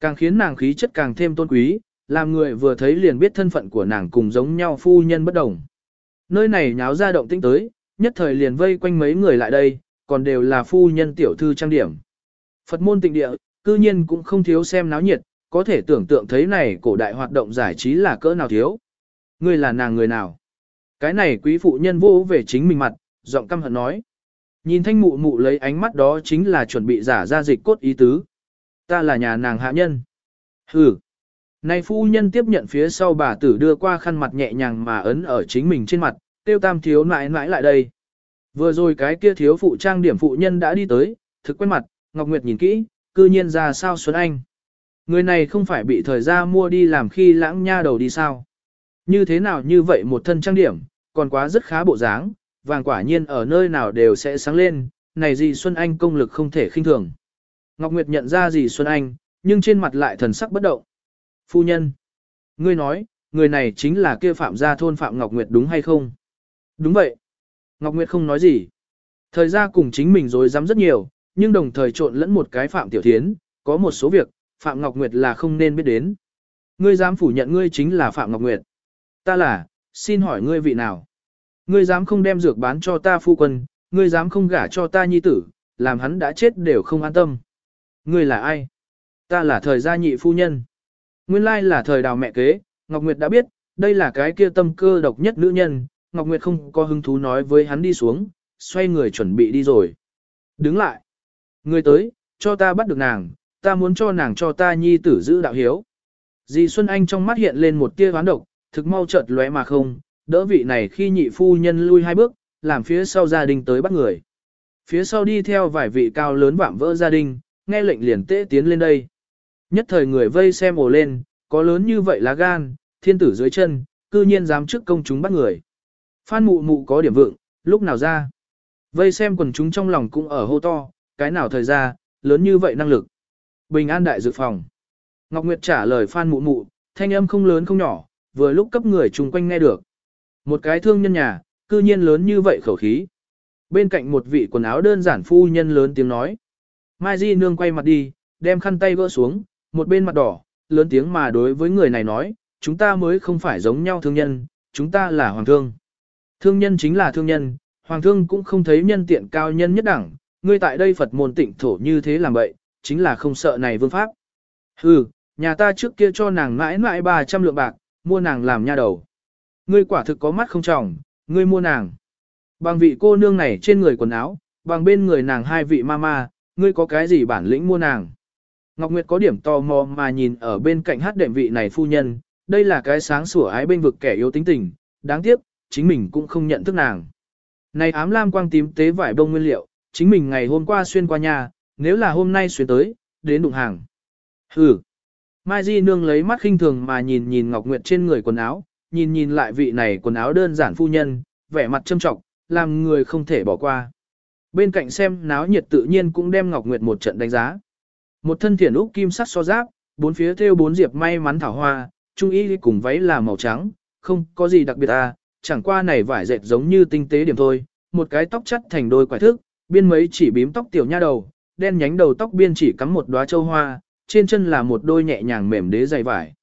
Càng khiến nàng khí chất càng thêm tôn quý, làm người vừa thấy liền biết thân phận của nàng cùng giống nhau phu nhân bất đồng. Nơi này nháo ra động tĩnh tới, nhất thời liền vây quanh mấy người lại đây, còn đều là phu nhân tiểu thư trang điểm. Phật môn tịnh địa, cư nhiên cũng không thiếu xem náo nhiệt, có thể tưởng tượng thấy này cổ đại hoạt động giải trí là cỡ nào thiếu. Ngươi là nàng người nào? Cái này quý phụ nhân vô về chính mình mặt, giọng căm hận nói. Nhìn thanh mụ mụ lấy ánh mắt đó chính là chuẩn bị giả ra dịch cốt ý tứ. Ta là nhà nàng hạ nhân. Hừ. Này phu nhân tiếp nhận phía sau bà tử đưa qua khăn mặt nhẹ nhàng mà ấn ở chính mình trên mặt, tiêu tam thiếu nãi nãi lại đây. Vừa rồi cái kia thiếu phụ trang điểm phụ nhân đã đi tới, thực quen mặt, Ngọc Nguyệt nhìn kỹ, cư nhiên ra sao Xuân Anh. Người này không phải bị thời gian mua đi làm khi lãng nha đầu đi sao. Như thế nào như vậy một thân trang điểm, còn quá rất khá bộ dáng, vàng quả nhiên ở nơi nào đều sẽ sáng lên, này gì Xuân Anh công lực không thể khinh thường. Ngọc Nguyệt nhận ra gì Xuân Anh, nhưng trên mặt lại thần sắc bất động. Phu nhân, ngươi nói, người này chính là kia phạm gia thôn Phạm Ngọc Nguyệt đúng hay không? Đúng vậy. Ngọc Nguyệt không nói gì. Thời gian cùng chính mình rồi dám rất nhiều, nhưng đồng thời trộn lẫn một cái Phạm Tiểu Thiến, có một số việc, Phạm Ngọc Nguyệt là không nên biết đến. Ngươi dám phủ nhận ngươi chính là Phạm Ngọc Nguyệt. Ta là, xin hỏi ngươi vị nào? Ngươi dám không đem dược bán cho ta phu quân, ngươi dám không gả cho ta nhi tử, làm hắn đã chết đều không an tâm. Ngươi là ai? Ta là thời gia nhị phu nhân. Nguyên lai là thời đào mẹ kế, Ngọc Nguyệt đã biết, đây là cái kia tâm cơ độc nhất nữ nhân, Ngọc Nguyệt không có hứng thú nói với hắn đi xuống, xoay người chuẩn bị đi rồi. Đứng lại. Người tới, cho ta bắt được nàng, ta muốn cho nàng cho ta nhi tử giữ đạo hiếu. Dì Xuân Anh trong mắt hiện lên một tia oán độc, thực mau chợt lóe mà không, đỡ vị này khi nhị phu nhân lui hai bước, làm phía sau gia đình tới bắt người. Phía sau đi theo vài vị cao lớn vạm vỡ gia đình, nghe lệnh liền tế tiến lên đây. Nhất thời người vây xem ồ lên, có lớn như vậy lá gan, thiên tử dưới chân, cư nhiên dám trước công chúng bắt người. Phan mụ mụ có điểm vượng, lúc nào ra. Vây xem quần chúng trong lòng cũng ở hô to, cái nào thời ra, lớn như vậy năng lực. Bình an đại dự phòng. Ngọc Nguyệt trả lời Phan mụ mụ, thanh âm không lớn không nhỏ, vừa lúc cấp người chung quanh nghe được. Một cái thương nhân nhà, cư nhiên lớn như vậy khẩu khí. Bên cạnh một vị quần áo đơn giản phu nhân lớn tiếng nói. Mai Di nương quay mặt đi, đem khăn tay gỡ xuống, một bên mặt đỏ, lớn tiếng mà đối với người này nói, chúng ta mới không phải giống nhau thương nhân, chúng ta là hoàng thương. Thương nhân chính là thương nhân, hoàng thương cũng không thấy nhân tiện cao nhân nhất đẳng, ngươi tại đây Phật môn tịnh thổ như thế làm vậy, chính là không sợ này vương pháp. Hừ, nhà ta trước kia cho nàng mãi mãi 300 lượng bạc, mua nàng làm nha đầu. Ngươi quả thực có mắt không trọng, ngươi mua nàng. Bằng vị cô nương này trên người quần áo, bằng bên người nàng hai vị mama, ngươi có cái gì bản lĩnh mua nàng. Ngọc Nguyệt có điểm tò mò mà nhìn ở bên cạnh hát đệm vị này phu nhân, đây là cái sáng sủa ái bên vực kẻ yếu tính tình, đáng tiếc, chính mình cũng không nhận thức nàng. Này ám lam quang tím tế vải bông nguyên liệu, chính mình ngày hôm qua xuyên qua nhà, nếu là hôm nay xuyên tới, đến đụng hàng. Hừ. Mai Di nương lấy mắt khinh thường mà nhìn nhìn Ngọc Nguyệt trên người quần áo, nhìn nhìn lại vị này quần áo đơn giản phu nhân, vẻ mặt châm trọng, làm người không thể bỏ qua. Bên cạnh xem náo nhiệt tự nhiên cũng đem Ngọc Nguyệt một trận đánh giá. Một thân thiển úc kim sắt so giáp, bốn phía thêu bốn diệp may mắn thảo hoa, trung y cùng váy là màu trắng, không có gì đặc biệt à, chẳng qua này vải dệt giống như tinh tế điểm thôi, một cái tóc chắt thành đôi quải thước, biên mấy chỉ bím tóc tiểu nha đầu, đen nhánh đầu tóc biên chỉ cắm một đóa châu hoa, trên chân là một đôi nhẹ nhàng mềm đế dày vải.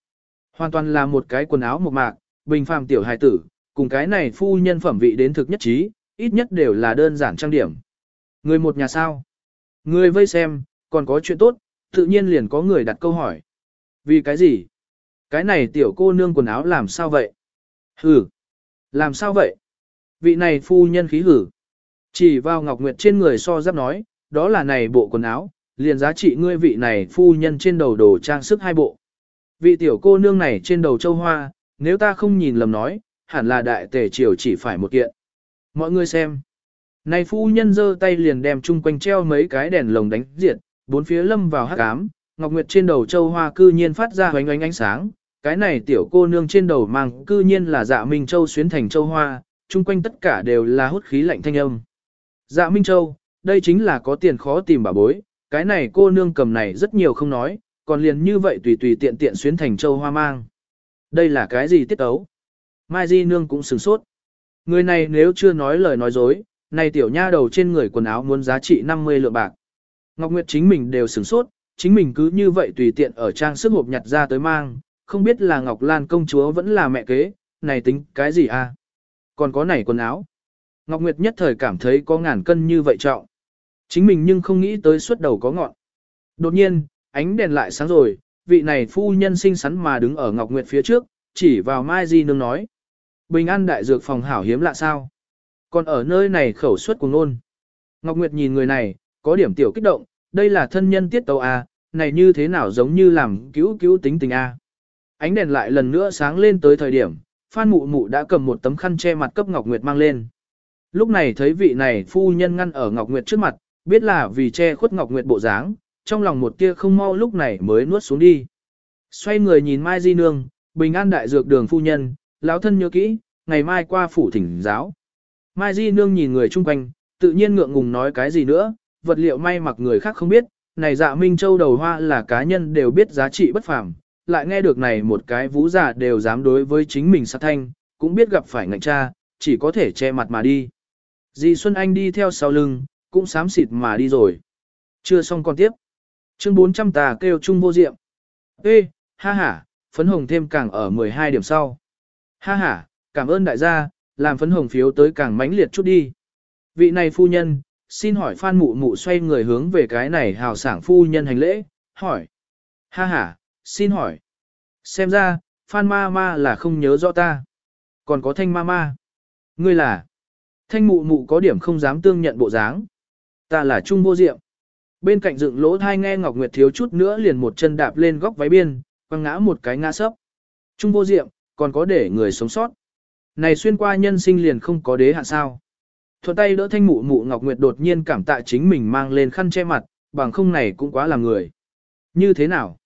Hoàn toàn là một cái quần áo một mạc, bình phàm tiểu hài tử, cùng cái này phu nhân phẩm vị đến thực nhất trí, ít nhất đều là đơn giản trang điểm. Người một nhà sao? Người vây xem, còn có chuyện tốt, tự nhiên liền có người đặt câu hỏi. Vì cái gì? Cái này tiểu cô nương quần áo làm sao vậy? hừ. Làm sao vậy? Vị này phu nhân khí hử. Chỉ vào Ngọc Nguyệt trên người so giáp nói, đó là này bộ quần áo, liền giá trị ngươi vị này phu nhân trên đầu đồ trang sức hai bộ. Vị tiểu cô nương này trên đầu châu hoa, nếu ta không nhìn lầm nói, hẳn là đại tề triều chỉ phải một kiện. Mọi người xem. Này phu nhân giơ tay liền đem chung quanh treo mấy cái đèn lồng đánh diệt, bốn phía lâm vào hắc ám, Ngọc Nguyệt trên đầu châu hoa cư nhiên phát ra hoánh ánh ánh sáng, cái này tiểu cô nương trên đầu mang cư nhiên là dạ Minh Châu xuyến thành châu hoa, chung quanh tất cả đều là hút khí lạnh thanh âm. Dạ Minh Châu, đây chính là có tiền khó tìm bà bối, cái này cô nương cầm này rất nhiều không nói, còn liền như vậy tùy tùy tiện tiện xuyến thành châu hoa mang. Đây là cái gì tiết ấu? Mai Di Nương cũng sửng sốt. Người này nếu chưa nói lời nói dối, này tiểu nha đầu trên người quần áo muốn giá trị 50 lượng bạc. Ngọc Nguyệt chính mình đều sửng sốt, chính mình cứ như vậy tùy tiện ở trang sức hộp nhặt ra tới mang, không biết là Ngọc Lan công chúa vẫn là mẹ kế, này tính cái gì à? Còn có này quần áo. Ngọc Nguyệt nhất thời cảm thấy có ngàn cân như vậy trọng. Chính mình nhưng không nghĩ tới suốt đầu có ngọn. Đột nhiên, ánh đèn lại sáng rồi, vị này phu nhân xinh xắn mà đứng ở Ngọc Nguyệt phía trước, chỉ vào Mai Di Nương nói. Bình an đại dược phòng hảo hiếm lạ sao? Còn ở nơi này khẩu suất cùng ngôn. Ngọc Nguyệt nhìn người này, có điểm tiểu kích động, đây là thân nhân tiết tấu A, này như thế nào giống như làm cứu cứu tính tình A. Ánh đèn lại lần nữa sáng lên tới thời điểm, Phan Mụ Mụ đã cầm một tấm khăn che mặt cấp Ngọc Nguyệt mang lên. Lúc này thấy vị này phu nhân ngăn ở Ngọc Nguyệt trước mặt, biết là vì che khuất Ngọc Nguyệt bộ dáng, trong lòng một tia không mau lúc này mới nuốt xuống đi. Xoay người nhìn Mai Di Nương, bình an đại dược đường phu nhân, lão thân nhớ kỹ, ngày mai qua phủ thỉnh giáo. Mai Di Nương nhìn người chung quanh, tự nhiên ngượng ngùng nói cái gì nữa, vật liệu may mặc người khác không biết, này dạ Minh Châu đầu hoa là cá nhân đều biết giá trị bất phàm, lại nghe được này một cái vũ giả đều dám đối với chính mình sát thanh, cũng biết gặp phải ngạnh cha, chỉ có thể che mặt mà đi. Dì Xuân Anh đi theo sau lưng, cũng sám xịt mà đi rồi. Chưa xong còn tiếp. Chương 400 tà kêu chung vô diệm. Ê, ha ha, phấn hồng thêm càng ở 12 điểm sau. Ha ha, cảm ơn đại gia, làm phấn hồng phiếu tới càng mãnh liệt chút đi. Vị này phu nhân, xin hỏi Phan Mụ Mụ xoay người hướng về cái này hào sảng phu nhân hành lễ, hỏi. Ha ha, xin hỏi. Xem ra, Phan Ma Ma là không nhớ rõ ta. Còn có Thanh Ma Ma. Ngươi là. Thanh Mụ Mụ có điểm không dám tương nhận bộ dáng. Ta là Trung Vô Diệm. Bên cạnh dựng lỗ thai nghe Ngọc Nguyệt thiếu chút nữa liền một chân đạp lên góc váy biên, quăng ngã một cái ngã sấp. Trung Vô Diệm, còn có để người sống sót. Này xuyên qua nhân sinh liền không có đế hạ sao. Thuận tay đỡ thanh mụ mụ Ngọc Nguyệt đột nhiên cảm tạ chính mình mang lên khăn che mặt, bằng không này cũng quá là người. Như thế nào?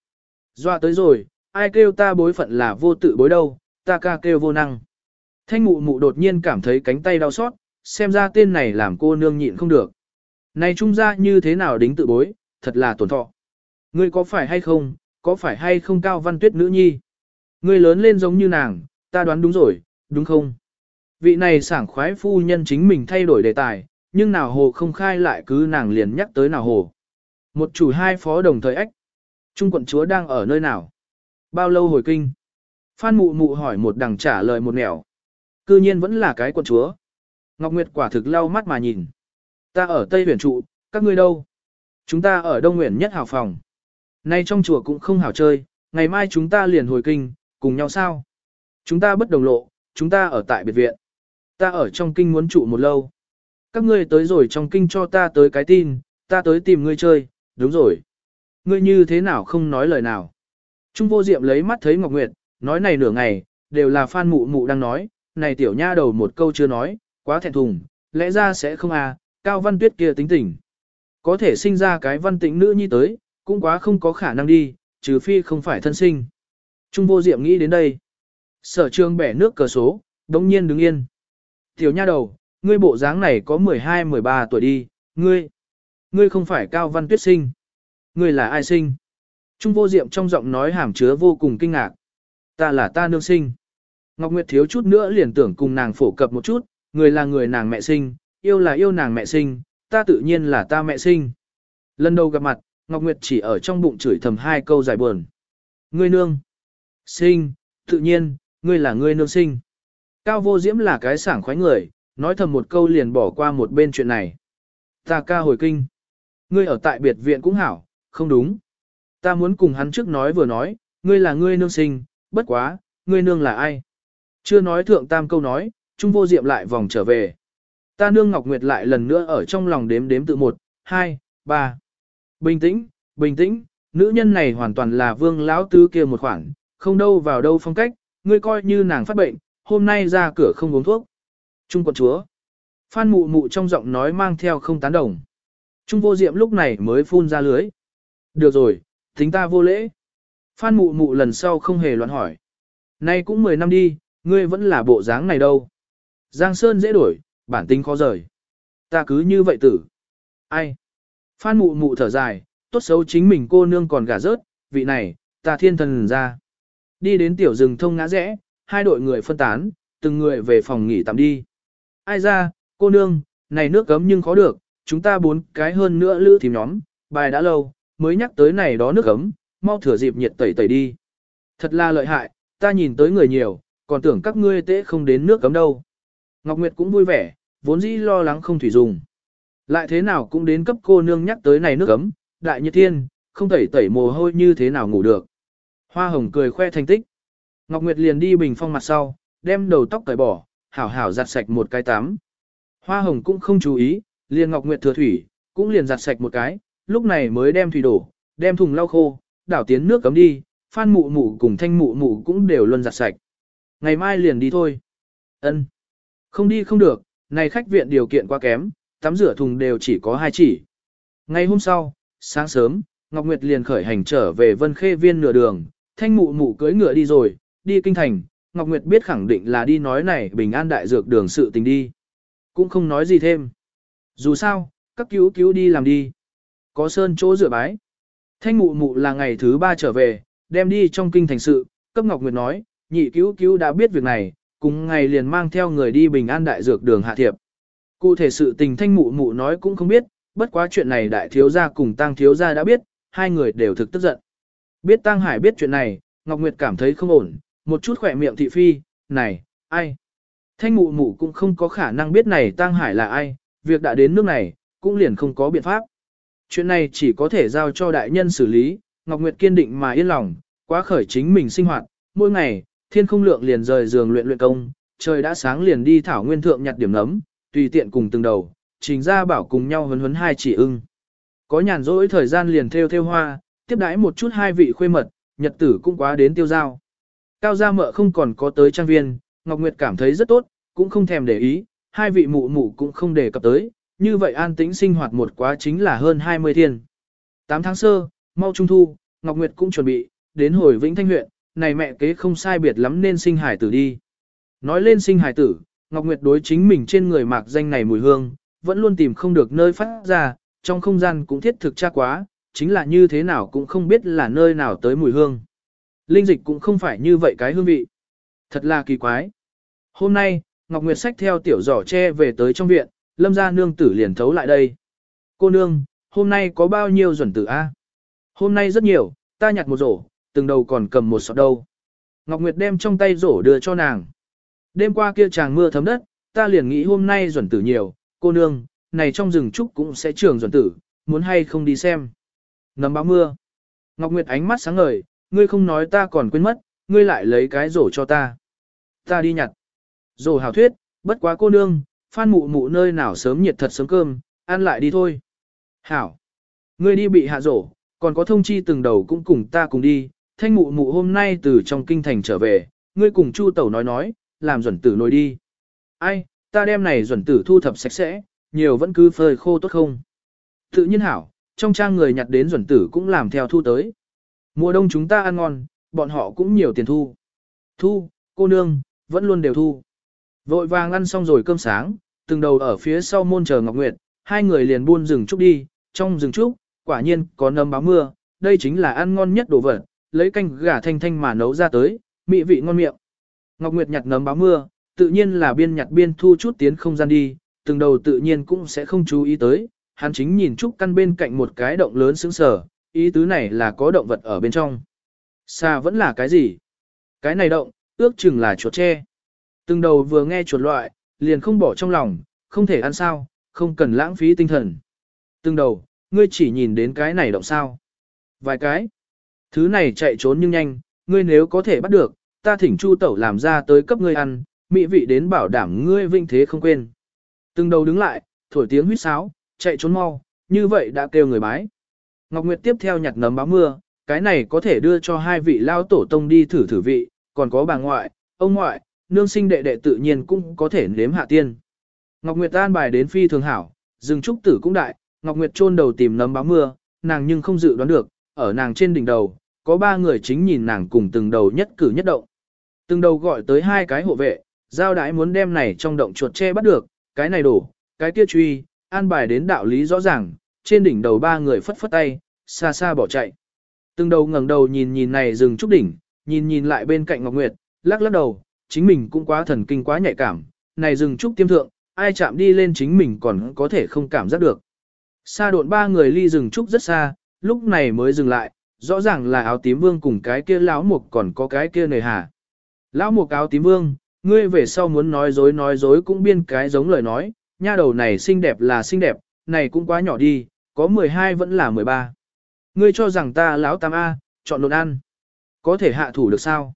Dọa tới rồi, ai kêu ta bối phận là vô tự bối đâu, ta ca kêu vô năng. Thanh mụ mụ đột nhiên cảm thấy cánh tay đau xót, xem ra tên này làm cô nương nhịn không được. Này trung ra như thế nào đính tự bối, thật là tổn thọ. Ngươi có phải hay không, có phải hay không cao văn tuyết nữ nhi? Ngươi lớn lên giống như nàng, ta đoán đúng rồi, đúng không? Vị này sảng khoái phu nhân chính mình thay đổi đề tài, nhưng nào hồ không khai lại cứ nàng liền nhắc tới nào hồ. Một chủ hai phó đồng thời ách. Trung quận chúa đang ở nơi nào? Bao lâu hồi kinh? Phan mụ mụ hỏi một đằng trả lời một nẻo. Cư nhiên vẫn là cái quận chúa. Ngọc Nguyệt quả thực lau mắt mà nhìn. Ta ở Tây huyền trụ, các ngươi đâu? Chúng ta ở Đông Nguyện nhất hào phòng. Nay trong chùa cũng không hảo chơi, ngày mai chúng ta liền hồi kinh, cùng nhau sao? Chúng ta bất đồng lộ, chúng ta ở tại biệt viện. Ta ở trong kinh muốn trụ một lâu. Các ngươi tới rồi trong kinh cho ta tới cái tin, ta tới tìm ngươi chơi, đúng rồi. Ngươi như thế nào không nói lời nào. Trung vô diệm lấy mắt thấy Ngọc Nguyệt, nói này nửa ngày, đều là phan mụ mụ đang nói, này tiểu nha đầu một câu chưa nói, quá thẹn thùng, lẽ ra sẽ không à, cao văn tuyết kia tính tình. Có thể sinh ra cái văn tĩnh nữ nhi tới, cũng quá không có khả năng đi, trừ phi không phải thân sinh. Trung vô diệm nghĩ đến đây. Sở trường bẻ nước cờ số, đống nhiên đứng yên. Tiểu nha đầu, ngươi bộ dáng này có 12-13 tuổi đi, ngươi. Ngươi không phải cao văn tuyết sinh. Ngươi là ai sinh? Trung vô diệm trong giọng nói hàm chứa vô cùng kinh ngạc. Ta là ta nương sinh. Ngọc Nguyệt thiếu chút nữa liền tưởng cùng nàng phổ cập một chút, người là người nàng mẹ sinh, yêu là yêu nàng mẹ sinh, ta tự nhiên là ta mẹ sinh. Lần đầu gặp mặt, Ngọc Nguyệt chỉ ở trong bụng chửi thầm hai câu dài buồn. Ngươi nương. Sinh, tự nhiên, ngươi là ngươi nương sinh. Cao vô diễm là cái sảng khoái người, nói thầm một câu liền bỏ qua một bên chuyện này. Ta ca hồi kinh. Ngươi ở tại biệt viện cũng hảo, không đúng. Ta muốn cùng hắn trước nói vừa nói, ngươi là ngươi nương sinh, bất quá, ngươi nương là ai? Chưa nói thượng tam câu nói, Trung vô diệm lại vòng trở về. Ta nương Ngọc Nguyệt lại lần nữa ở trong lòng đếm đếm tự một, hai, ba. Bình tĩnh, bình tĩnh, nữ nhân này hoàn toàn là vương lão tứ kia một khoản, không đâu vào đâu phong cách, ngươi coi như nàng phát bệnh, hôm nay ra cửa không uống thuốc. Trung quận chúa. Phan mụ mụ trong giọng nói mang theo không tán đồng. Trung vô diệm lúc này mới phun ra lưới. Được rồi, tính ta vô lễ. Phan mụ mụ lần sau không hề loạn hỏi. Nay cũng 10 năm đi, ngươi vẫn là bộ dáng này đâu. Giang Sơn dễ đổi, bản tính khó rời. Ta cứ như vậy tử. Ai? Phan mụ mụ thở dài, tốt xấu chính mình cô nương còn gả rớt, vị này, ta thiên thần ra. Đi đến tiểu rừng thông ngã rẽ, hai đội người phân tán, từng người về phòng nghỉ tạm đi. Ai ra, cô nương, này nước cấm nhưng khó được, chúng ta bốn cái hơn nữa lữ thím nhóm, bài đã lâu, mới nhắc tới này đó nước cấm, mau thừa dịp nhiệt tẩy tẩy đi. Thật là lợi hại, ta nhìn tới người nhiều, còn tưởng các ngươi tế không đến nước cấm đâu. Ngọc Nguyệt cũng vui vẻ, vốn dĩ lo lắng không thủy dùng. Lại thế nào cũng đến cấp cô nương nhắc tới này nước cấm, đại nhiệt thiên, không tẩy tẩy mồ hôi như thế nào ngủ được. Hoa hồng cười khoe thành tích. Ngọc Nguyệt liền đi bình phong mặt sau, đem đầu tóc cởi bỏ, hảo hảo giặt sạch một cái tắm. Hoa hồng cũng không chú ý, liền Ngọc Nguyệt thừa thủy, cũng liền giặt sạch một cái, lúc này mới đem thủy đổ, đem thùng lau khô, đảo tiến nước cấm đi, phan mụ mụ cùng thanh mụ mụ cũng đều luôn giặt sạch. Ngày mai liền đi thôi. Ân, Không đi không được, này khách viện điều kiện quá kém, tắm rửa thùng đều chỉ có hai chỉ. Ngày hôm sau, sáng sớm, Ngọc Nguyệt liền khởi hành trở về Vân Khê Viên nửa đường, thanh mụ mụ cưỡi ngựa đi rồi, đi kinh thành, Ngọc Nguyệt biết khẳng định là đi nói này bình an đại dược đường sự tình đi. Cũng không nói gì thêm. Dù sao, các cứu cứu đi làm đi. Có sơn chỗ rửa bái. Thanh mụ mụ là ngày thứ ba trở về, đem đi trong kinh thành sự, cấp Ngọc Nguyệt nói, nhị cứu cứu đã biết việc này, cùng ngày liền mang theo người đi bình an đại dược đường hạ thiệp. Cụ thể sự tình thanh mụ mụ nói cũng không biết, bất quá chuyện này đại thiếu gia cùng tăng thiếu gia đã biết, hai người đều thực tức giận. Biết tăng hải biết chuyện này, Ngọc Nguyệt cảm thấy không ổn, một chút khỏe miệng thị phi, này, ai? Thanh mụ mụ cũng không có khả năng biết này tăng hải là ai, việc đã đến nước này, cũng liền không có biện pháp. Chuyện này chỉ có thể giao cho đại nhân xử lý, Ngọc Nguyệt kiên định mà yên lòng, quá khởi chính mình sinh hoạt, mỗi ngày, thiên không lượng liền rời giường luyện luyện công, trời đã sáng liền đi thảo nguyên thượng nhặt điểm nấm, tùy tiện cùng từng đầu, trình ra bảo cùng nhau huấn huấn hai chỉ ưng. Có nhàn rỗi thời gian liền theo theo hoa, tiếp đãi một chút hai vị khuê mật, nhật tử cũng quá đến tiêu giao. Cao gia mợ không còn có tới trang viên, Ngọc Nguyệt cảm thấy rất tốt, cũng không thèm để ý, hai vị mụ mụ cũng không đề cập tới, như vậy an tĩnh sinh hoạt một quá chính là hơn 20 thiên. 8 tháng sơ, mau trung thu, Ngọc Nguyệt cũng chuẩn bị, đến hồi Vĩnh Thanh huyện, này mẹ kế không sai biệt lắm nên sinh hải tử đi. Nói lên sinh hải tử, Ngọc Nguyệt đối chính mình trên người mạc danh này mùi hương, vẫn luôn tìm không được nơi phát ra, trong không gian cũng thiết thực tra quá, chính là như thế nào cũng không biết là nơi nào tới mùi hương. Linh dịch cũng không phải như vậy cái hương vị. Thật là kỳ quái. Hôm nay, Ngọc Nguyệt sách theo tiểu giỏ tre về tới trong viện, lâm gia nương tử liền thấu lại đây. Cô nương, hôm nay có bao nhiêu duẩn tử a? Hôm nay rất nhiều, ta nhặt một rổ, từng đầu còn cầm một sọt đâu. Ngọc Nguyệt đem trong tay rổ đưa cho nàng. Đêm qua kia chàng mưa thấm đất, ta liền nghĩ hôm nay duẩn tử nhiều, cô nương, này trong rừng trúc cũng sẽ trường duẩn tử, muốn hay không đi xem. Nấm báo mưa. Ngọc Nguyệt ánh mắt sáng ngời, ngươi không nói ta còn quên mất, ngươi lại lấy cái rổ cho ta. Ta đi nhặt. Rổ hảo thuyết, bất quá cô nương, phan mụ mụ nơi nào sớm nhiệt thật sớm cơm, ăn lại đi thôi. Hảo. Ngươi đi bị hạ rổ, còn có thông chi từng đầu cũng cùng ta cùng đi, thanh mụ mụ hôm nay từ trong kinh thành trở về, ngươi cùng chu tẩu nói nói, làm duẩn tử nồi đi. Ai, ta đem này duẩn tử thu thập sạch sẽ, nhiều vẫn cứ phơi khô tốt không. Tự nhiên hảo, trong trang người nhặt đến duẩn tử cũng làm theo thu tới. Mùa đông chúng ta ăn ngon, bọn họ cũng nhiều tiền thu. Thu, cô nương, vẫn luôn đều thu. Vội vàng ăn xong rồi cơm sáng, từng đầu ở phía sau môn chờ Ngọc Nguyệt, hai người liền buôn rừng trúc đi, trong rừng trúc, quả nhiên có nấm báo mưa, đây chính là ăn ngon nhất đồ vật, lấy canh gà thanh thanh mà nấu ra tới, mỹ vị ngon miệng. Ngọc Nguyệt nhặt nấm báo mưa, tự nhiên là biên nhặt biên thu chút tiến không gian đi, từng đầu tự nhiên cũng sẽ không chú ý tới, hắn chính nhìn trúc căn bên cạnh một cái động lớn sững sờ, ý tứ này là có động vật ở bên trong. Xa vẫn là cái gì? Cái này động, ước chừng là chuột tre. Từng đầu vừa nghe chuột loại, liền không bỏ trong lòng, không thể ăn sao, không cần lãng phí tinh thần. Từng đầu, ngươi chỉ nhìn đến cái này động sao. Vài cái. Thứ này chạy trốn nhưng nhanh, ngươi nếu có thể bắt được, ta thỉnh chu tẩu làm ra tới cấp ngươi ăn, mỹ vị đến bảo đảm ngươi vinh thế không quên. Từng đầu đứng lại, thổi tiếng huýt sáo, chạy trốn mau, như vậy đã kêu người bái. Ngọc Nguyệt tiếp theo nhặt nấm báo mưa, cái này có thể đưa cho hai vị lao tổ tông đi thử thử vị, còn có bà ngoại, ông ngoại, nương sinh đệ đệ tự nhiên cũng có thể nếm hạ tiên. Ngọc Nguyệt an bài đến phi thường hảo, rừng trúc tử cũng đại, Ngọc Nguyệt chôn đầu tìm nấm báo mưa, nàng nhưng không dự đoán được, ở nàng trên đỉnh đầu, có ba người chính nhìn nàng cùng từng đầu nhất cử nhất động. Từng đầu gọi tới hai cái hộ vệ, giao đái muốn đem này trong động chuột che bắt được, cái này đổ, cái kia truy, an bài đến đạo lý rõ ràng, trên đỉnh đầu ba người phất phất tay, xa xa bỏ chạy. Từng đầu ngẩng đầu nhìn nhìn này rừng trúc đỉnh, nhìn nhìn lại bên cạnh Ngọc Nguyệt, lắc lắc đầu, chính mình cũng quá thần kinh quá nhạy cảm, này rừng trúc tiêm thượng, ai chạm đi lên chính mình còn có thể không cảm giác được. Xa độn ba người ly rừng trúc rất xa, lúc này mới dừng lại, rõ ràng là áo tím vương cùng cái kia lão mục còn có cái kia nề hà. Lão mục áo tím vương, ngươi về sau muốn nói dối nói dối cũng biên cái giống lời nói, nha đầu này xinh đẹp là xinh đẹp, này cũng quá nhỏ đi, có 12 vẫn là 13. Ngươi cho rằng ta lão tam A, chọn đồn ăn. Có thể hạ thủ được sao?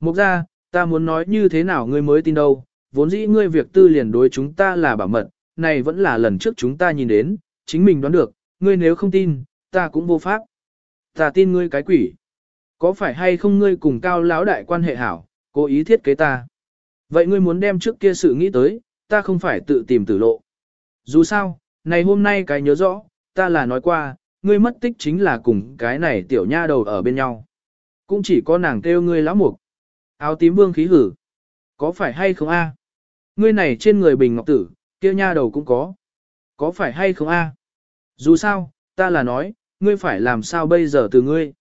Mục ra, ta muốn nói như thế nào ngươi mới tin đâu, vốn dĩ ngươi việc tư liền đối chúng ta là bảo mật, này vẫn là lần trước chúng ta nhìn đến, chính mình đoán được, ngươi nếu không tin, ta cũng vô pháp. Ta tin ngươi cái quỷ. Có phải hay không ngươi cùng cao lão đại quan hệ hảo, cố ý thiết kế ta? Vậy ngươi muốn đem trước kia sự nghĩ tới, ta không phải tự tìm tử lộ. Dù sao, này hôm nay cái nhớ rõ, ta là nói qua, ngươi mất tích chính là cùng cái này tiểu nha đầu ở bên nhau. Cũng chỉ có nàng kêu ngươi lão mục. Áo tím vương khí hử. Có phải hay không a? Ngươi này trên người bình ngọc tử, kia nha đầu cũng có. Có phải hay không a? Dù sao, ta là nói, ngươi phải làm sao bây giờ từ ngươi.